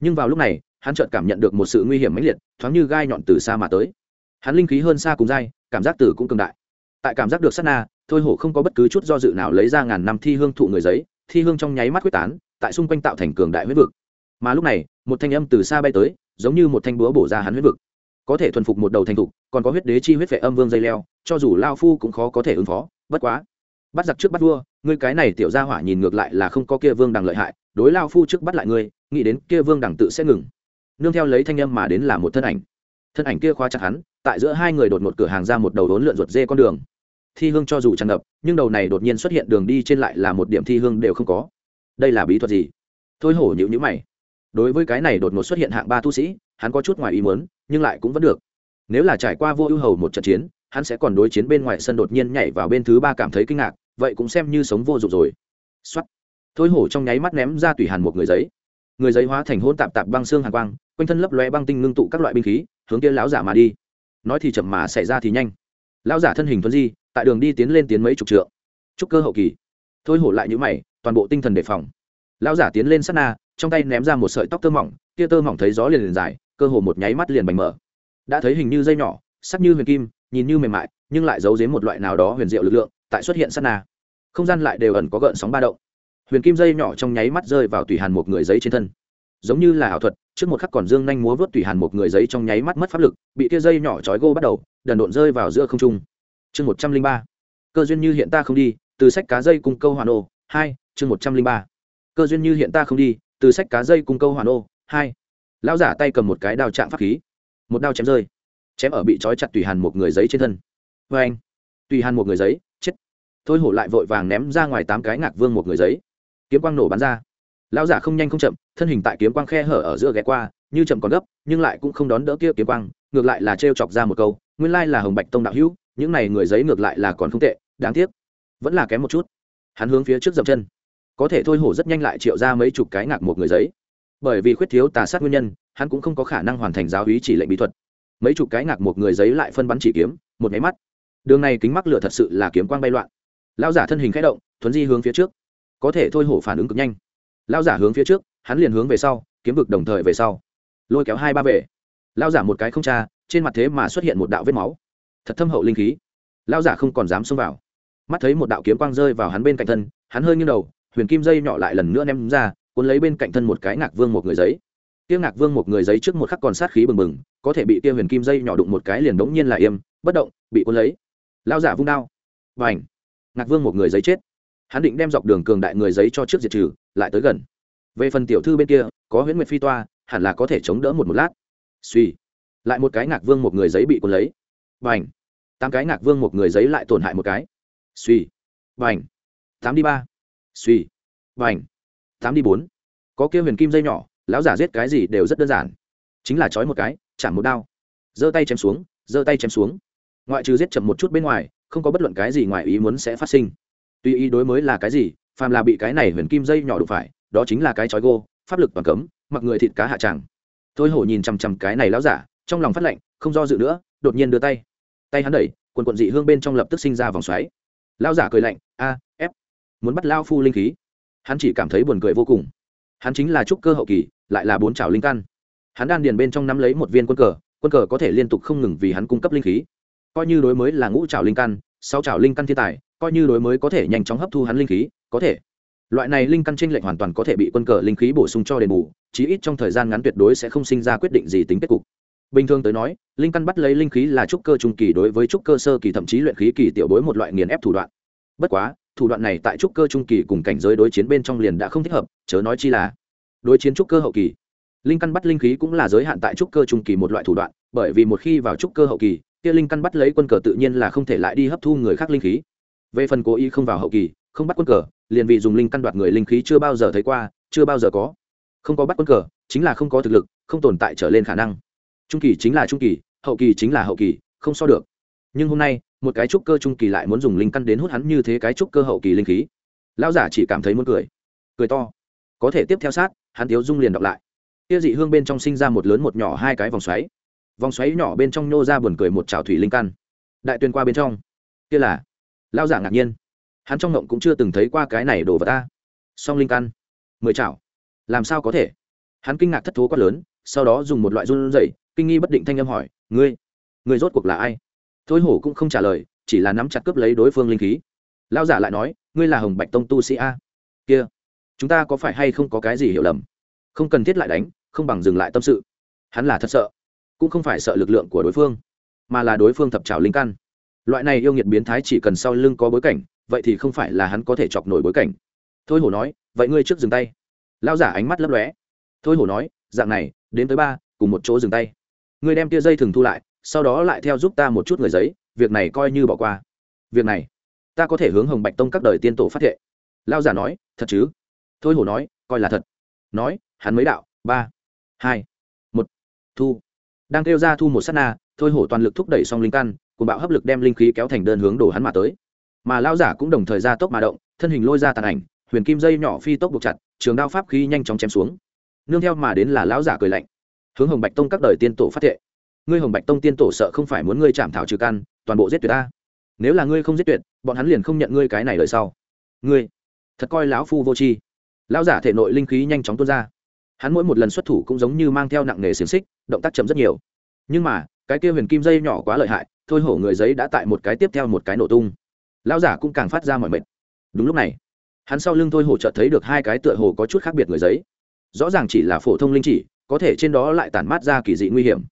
[SPEAKER 1] Nhưng vào lúc này, hắn chợt cảm nhận được một sự nguy hiểm mãnh liệt, thoáng như gai nhọn từ xa mà tới. Hắn linh khí hơn xa cùng dai, cảm giác từ cũng cường đại. Tại cảm giác được sát na, thôi hổ không có bất cứ chút do dự nào lấy ra ngàn năm thi hương thụ người giấy, thi hương trong nháy mắt quyết tán, tại xung quanh tạo thành cường đại huyết vực. Mà lúc này, một thanh âm từ xa bay tới, giống như một thanh búa bổ ra hắn huyết vực có thể thuần phục một đầu thành thục, còn có huyết đế chi huyết vệ âm vương dây leo, cho dù lao phu cũng khó có thể ứng phó, bất quá. Bắt giặc trước bắt vua, ngươi cái này tiểu ra hỏa nhìn ngược lại là không có kia vương đằng lợi hại, đối lao phu trước bắt lại ngươi, nghĩ đến kia vương đằng tự sẽ ngừng. Nương theo lấy thanh âm mà đến là một thân ảnh. Thân ảnh kia khóa chặt hắn, tại giữa hai người đột một cửa hàng ra một đầu đốn lượn ruột dê con đường. Thi hương cho dù tràn ngập, nhưng đầu này đột nhiên xuất hiện đường đi trên lại là một điểm thi hương đều không có. Đây là bí thuật gì? Thôi hổ nhữ nhữ mày. Đối với cái này đột ngột xuất hiện hạng ba tu sĩ hắn có chút ngoài ý muốn, nhưng lại cũng vẫn được. Nếu là trải qua vô ưu hầu một trận chiến, hắn sẽ còn đối chiến bên ngoài sân đột nhiên nhảy vào bên thứ ba cảm thấy kinh ngạc, vậy cũng xem như sống vô dụng rồi. Xuất thôi hổ trong nháy mắt ném ra tùy hàn một người giấy. Người giấy hóa thành hôn tạp tạp băng xương hàn quang, quanh thân lấp lóe băng tinh ngưng tụ các loại binh khí, hướng kia lão giả mà đi. Nói thì chậm mà xảy ra thì nhanh. Lão giả thân hình thuần di, tại đường đi tiến lên tiến mấy chục trượng. Trúc cơ hậu kỳ. Thôi hổ lại nhữ mày, toàn bộ tinh thần đề phòng. Lão giả tiến lên sát na, trong tay ném ra một sợi tóc tơ mỏng, kia tơ mỏng thấy gió liền liền dài cơ hồ một nháy mắt liền bành mở. Đã thấy hình như dây nhỏ, sắc như huyền kim, nhìn như mềm mại, nhưng lại giấu dếm một loại nào đó huyền diệu lực lượng, tại xuất hiện sát na. Không gian lại đều ẩn có gợn sóng ba động. Huyền kim dây nhỏ trong nháy mắt rơi vào tùy hàn một người giấy trên thân. Giống như là ảo thuật, trước một khắc còn dương nhanh múa vớt tùy hàn một người giấy trong nháy mắt mất pháp lực, bị kia dây nhỏ trói gô bắt đầu, đần độn rơi vào giữa không trung. Chương một trăm linh ba. Cơ duyên như hiện ta không đi, từ sách cá dây cung câu hoàn ô, hai, chương một trăm linh ba. Cơ duyên như hiện ta không đi, từ sách cá dây cung câu hoàn ô, hai lão giả tay cầm một cái đao chạm pháp khí. Một đao chém rơi. Chém ở bị trói chặt tùy hàn một người giấy trên thân. Vê anh, tùy hàn một người giấy, chết. Thôi hổ lại vội vàng ném ra ngoài tám cái ngạc vương một người giấy. Kiếm quang nổ bắn ra. Lão giả không nhanh không chậm, thân hình tại kiếm quang khe hở ở giữa ghé qua, như chậm còn gấp, nhưng lại cũng không đón đỡ kia kiếm quang, ngược lại là trêu chọc ra một câu, nguyên lai là hồng bạch tông đạo hữu, những này người giấy ngược lại là còn không tệ, đáng tiếc. Vẫn là kém một chút. Hắn hướng phía trước dậm chân. Có thể thôi hổ rất nhanh lại triệu ra mấy chục cái ngạc một người giấy bởi vì khuyết thiếu tà sát nguyên nhân, hắn cũng không có khả năng hoàn thành giáo hí chỉ lệnh bí thuật. Mấy chục cái ngạc một người giấy lại phân bắn chỉ kiếm, một máy mắt. Đường này kính mắc lửa thật sự là kiếm quang bay loạn. Lao giả thân hình khẽ động, thuấn di hướng phía trước. Có thể thôi hổ phản ứng cực nhanh. Lao giả hướng phía trước, hắn liền hướng về sau, kiếm vực đồng thời về sau. Lôi kéo hai ba về lao giả một cái không cha trên mặt thế mà xuất hiện một đạo vết máu. Thật thâm hậu linh khí. Lao giả không còn dám xông vào. Mắt thấy một đạo kiếm quang rơi vào hắn bên cạnh thân, hắn hơi nghiêng đầu, huyền kim dây nhỏ lại lần nữa ném ra cuốn lấy bên cạnh thân một cái ngạc vương một người giấy. Tiêu ngạc vương một người giấy trước một khắc còn sát khí bừng bừng, có thể bị tiêu huyền kim dây nhỏ đụng một cái liền đống nhiên là im, bất động, bị cuốn lấy. Lao giả vung đao. Và ảnh ngạc vương một người giấy chết. Hắn định đem dọc đường cường đại người giấy cho trước diệt trừ, lại tới gần. Về phần tiểu thư bên kia, có huyễn nguyệt phi toa, hẳn là có thể chống đỡ một một lát. Suy! Lại một cái ngạc vương một người giấy bị cuốn lấy. Và ảnh tám cái ngạc vương một người giấy lại tổn hại một cái. Suy! Và ảnh tám đi ba. Suy! Và ảnh tám đi bốn. Có kia huyền kim dây nhỏ, lão giả giết cái gì đều rất đơn giản. Chính là trói một cái, chạm một đao. Giơ tay chém xuống, giơ tay chém xuống. Ngoại trừ giết chậm một chút bên ngoài, không có bất luận cái gì ngoài ý muốn sẽ phát sinh. Tuy ý đối mới là cái gì, phàm là bị cái này huyền kim dây nhỏ đụng phải, đó chính là cái chói gô, pháp lực toàn cấm, mặc người thịt cá hạ tràng. Thôi hổ nhìn chằm chằm cái này lão giả, trong lòng phát lạnh không do dự nữa, đột nhiên đưa tay. Tay hắn đẩy, quần quận dị hương bên trong lập tức sinh ra vòng xoáy. Lão giả cười lạnh, a ép muốn bắt lao phu linh khí hắn chỉ cảm thấy buồn cười vô cùng. Hắn chính là trúc cơ hậu kỳ, lại là bốn trào linh căn. Hắn đan điền bên trong nắm lấy một viên quân cờ quân cờ có thể liên tục không ngừng vì hắn cung cấp linh khí. Coi như đối mới là ngũ trào linh căn, sáu trào linh căn thiên tài, coi như đối mới có thể nhanh chóng hấp thu hắn linh khí, có thể. Loại này linh căn tranh lệch hoàn toàn có thể bị quân cờ linh khí bổ sung cho đền bù, chí ít trong thời gian ngắn tuyệt đối sẽ không sinh ra quyết định gì tính kết cục. Bình thường tới nói, linh căn bắt lấy linh khí là trúc cơ trung kỳ đối với trúc cơ sơ kỳ thậm chí luyện khí kỳ tiểu bối một loại nghiền ép thủ đoạn. Bất quá thủ đoạn này tại trúc cơ trung kỳ cùng cảnh giới đối chiến bên trong liền đã không thích hợp, chớ nói chi là đối chiến trúc cơ hậu kỳ. Linh căn bắt linh khí cũng là giới hạn tại trúc cơ trung kỳ một loại thủ đoạn, bởi vì một khi vào trúc cơ hậu kỳ, kia linh căn bắt lấy quân cờ tự nhiên là không thể lại đi hấp thu người khác linh khí. Về phần cố ý không vào hậu kỳ, không bắt quân cờ, liền vì dùng linh căn đoạt người linh khí chưa bao giờ thấy qua, chưa bao giờ có. Không có bắt quân cờ, chính là không có thực lực, không tồn tại trở lên khả năng. Trung kỳ chính là trung kỳ, hậu kỳ chính là hậu kỳ, không so được nhưng hôm nay, một cái trúc cơ trung kỳ lại muốn dùng linh căn đến hút hắn như thế cái trúc cơ hậu kỳ linh khí. Lão giả chỉ cảm thấy muốn cười. Cười to. Có thể tiếp theo sát, hắn thiếu dung liền đọc lại. Kia dị hương bên trong sinh ra một lớn một nhỏ hai cái vòng xoáy. Vòng xoáy nhỏ bên trong nhô ra buồn cười một trào thủy linh căn. Đại tuyên qua bên trong. Kia là. Lao giả ngạc nhiên. Hắn trong ngộng cũng chưa từng thấy qua cái này đổ vào ta. Song linh căn. Mười trào làm sao có thể? Hắn kinh ngạc thất thố quá lớn, sau đó dùng một loại run rẩy, kinh nghi bất định thanh âm hỏi, ngươi ngươi rốt cuộc là ai? Thôi hổ cũng không trả lời, chỉ là nắm chặt cướp lấy đối phương linh khí. Lao giả lại nói, ngươi là hồng bạch tông tu sĩ a? Kia, chúng ta có phải hay không có cái gì hiểu lầm? Không cần thiết lại đánh, không bằng dừng lại tâm sự. Hắn là thật sợ, cũng không phải sợ lực lượng của đối phương, mà là đối phương thập trào linh căn. Loại này yêu nghiệt biến thái chỉ cần sau lưng có bối cảnh, vậy thì không phải là hắn có thể chọc nổi bối cảnh. Thôi hổ nói, vậy ngươi trước dừng tay. Lao giả ánh mắt lấp lóe. Thôi hổ nói, dạng này, đến tới ba, cùng một chỗ dừng tay. Ngươi đem tia dây thừng thu lại sau đó lại theo giúp ta một chút người giấy, việc này coi như bỏ qua. Việc này, ta có thể hướng hồng bạch tông các đời tiên tổ phát thệ. Lao giả nói, thật chứ? Thôi hổ nói, coi là thật. Nói, hắn mới đạo, ba, hai, một, thu. Đang kêu ra thu một s á t na, thôi hổ toàn lực thúc đẩy xong linh căn cùng bạo hấp lực đem linh khí kéo thành đơn hướng đổ hắn mà tới. Mà lao giả cũng đồng thời ra tốc mà động, thân hình lôi ra tàn ảnh, huyền kim dây nhỏ phi tốc buộc chặt, trường đao pháp khí nhanh chóng chém xuống. Nương theo mà đến là lão giả cười lạnh. Hướng hồng bạch tông các đời tiên tổ phát thệ ngươi hồng bạch tông tiên tổ sợ không phải muốn ngươi chạm thảo trừ căn, toàn bộ giết tuyệt ta. Nếu là ngươi không giết tuyệt, bọn hắn liền không nhận ngươi cái này lời sau. Ngươi, thật coi lão phu vô tri. Lão giả thể nội linh khí nhanh chóng tuôn ra. Hắn mỗi một lần xuất thủ cũng giống như mang theo nặng nghề xiềng xích, động tác chậm rất nhiều. Nhưng mà, cái kia huyền kim dây nhỏ quá lợi hại, thôi hổ người giấy đã tại một cái tiếp theo một cái nổ tung. Lão giả cũng càng phát ra mọi mệt. Đúng lúc này, hắn sau lưng thôi hổ chợt thấy được hai cái tựa hồ có chút khác biệt người giấy. Rõ ràng chỉ là phổ thông linh chỉ, có thể trên đó lại tản mát ra kỳ dị nguy hiểm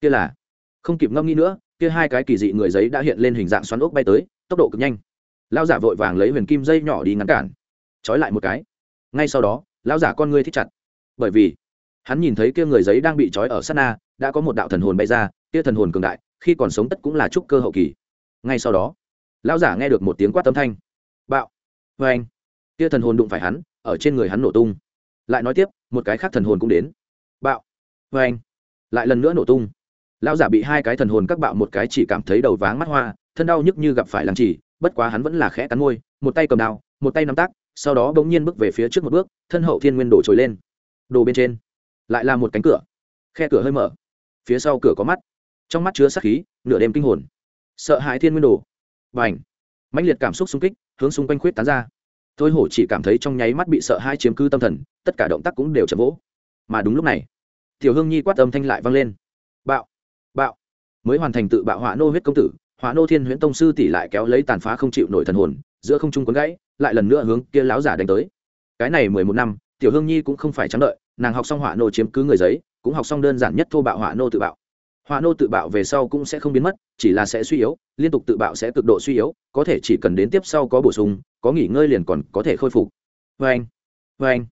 [SPEAKER 1] kia là, không kịp ngâm nghĩ nữa, kia hai cái kỳ dị người giấy đã hiện lên hình dạng xoắn ốc bay tới, tốc độ cực nhanh. Lao giả vội vàng lấy huyền kim dây nhỏ đi ngăn cản. Trói lại một cái. Ngay sau đó lao giả con ngươi thích chặt. Bởi vì, hắn nhìn thấy kia người giấy đang bị trói ở sát na, đã có một đạo thần hồn bay ra, kia thần hồn cường đại, khi còn sống tất cũng là trúc cơ hậu kỳ. Ngay sau đó lao giả nghe được một tiếng quát tâm thanh. Bạo. Vê anh, kia thần hồn đụng phải hắn, ở trên người hắn nổ tung. Lại nói tiếp, một cái khác thần hồn cũng đến. Bạo. Vê anh, lại lần nữa nổ tung lão giả bị hai cái thần hồn các bạo, một cái chỉ cảm thấy đầu váng mắt hoa, thân đau nhức như gặp phải làm chỉ bất quá hắn vẫn là khẽ cắn môi, một tay cầm đao, một tay nắm tác sau đó bỗng nhiên bước về phía trước một bước, thân hậu thiên nguyên đổ trồi lên. Đồ bên trên, lại là một cánh cửa. Khe cửa hơi mở. Phía sau cửa có mắt. Trong mắt chứa sắc khí, nửa đêm kinh hồn. Sợ hãi thiên nguyên đồ và ảnh mãnh liệt cảm xúc xung kích, hướng xung quanh khuyết tán ra. Thôi hổ chỉ cảm thấy trong nháy mắt bị sợ hai chiếm cư tâm thần, tất cả động tác cũng đều chậm vỗ. Mà đúng lúc này, tiểu hương nhi quát âm thanh lại vang lên. Bạo! Bạo. Mới hoàn thành tự bạo hỏa nô huyết công tử hỏa nô thiên huyễn tông sư tỷ lại kéo lấy tàn phá không chịu nổi thần hồn, giữa không trung quấn gãy, lại lần nữa hướng kia láo giả đánh tới. Cái này mười một năm, tiểu hương nhi cũng không phải trắng đợi, nàng học xong hỏa nô chiếm cứ người giấy, cũng học xong đơn giản nhất thô bạo hỏa nô tự bạo. Hỏa nô tự bạo về sau cũng sẽ không biến mất, chỉ là sẽ suy yếu, liên tục tự bạo sẽ cực độ suy yếu, có thể chỉ cần đến tiếp sau có bổ sung, có nghỉ ngơi liền còn có thể khôi phục. Vê anh vê anh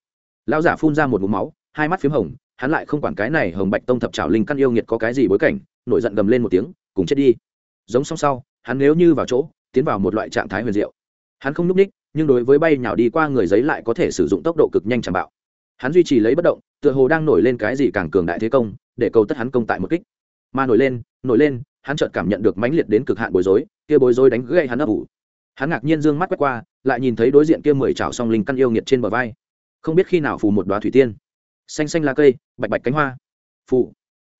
[SPEAKER 1] lão giả phun ra một mũ máu, hai mắt p h í m hồng hắn lại không quản cái này hồng bạch tông thập trảo linh căn yêu nghiệt có cái gì bối cảnh, nổi giận gầm lên một tiếng, cùng chết đi. Giống song sau, hắn nếu như vào chỗ, tiến vào một loại trạng thái huyền diệu. Hắn không n ú c ních, nhưng đối với bay nhào đi qua người giấy lại có thể sử dụng tốc độ cực nhanh chẳng bạo. Hắn duy trì lấy bất động, tựa hồ đang nổi lên cái gì càng cường đại thế công, để cầu tất hắn công tại một kích. Mà nổi lên nổi lên, hắn chợt cảm nhận được mãnh liệt đến cực hạn bối rối, kia bối rối đánh gây hắn ấp ủ. Hắn ngạc nhiên d ư ơ n g mắt quét qua, lại nhìn thấy đối diện kia mười trào song linh căn yêu nghiệt trên bờ vai. Không biết khi nào phù một đoá thủy tiên xanh xanh lá cây, bạch bạch cánh hoa. Phù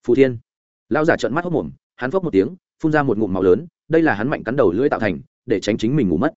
[SPEAKER 1] phù thiên. Lão giả trợn mắt hốc mồm, hắn phốc một tiếng, phun ra một ngụm màu lớn, đây là hắn mạnh cắn đầu lưỡi tạo thành, để tránh chính mình ngủ mất.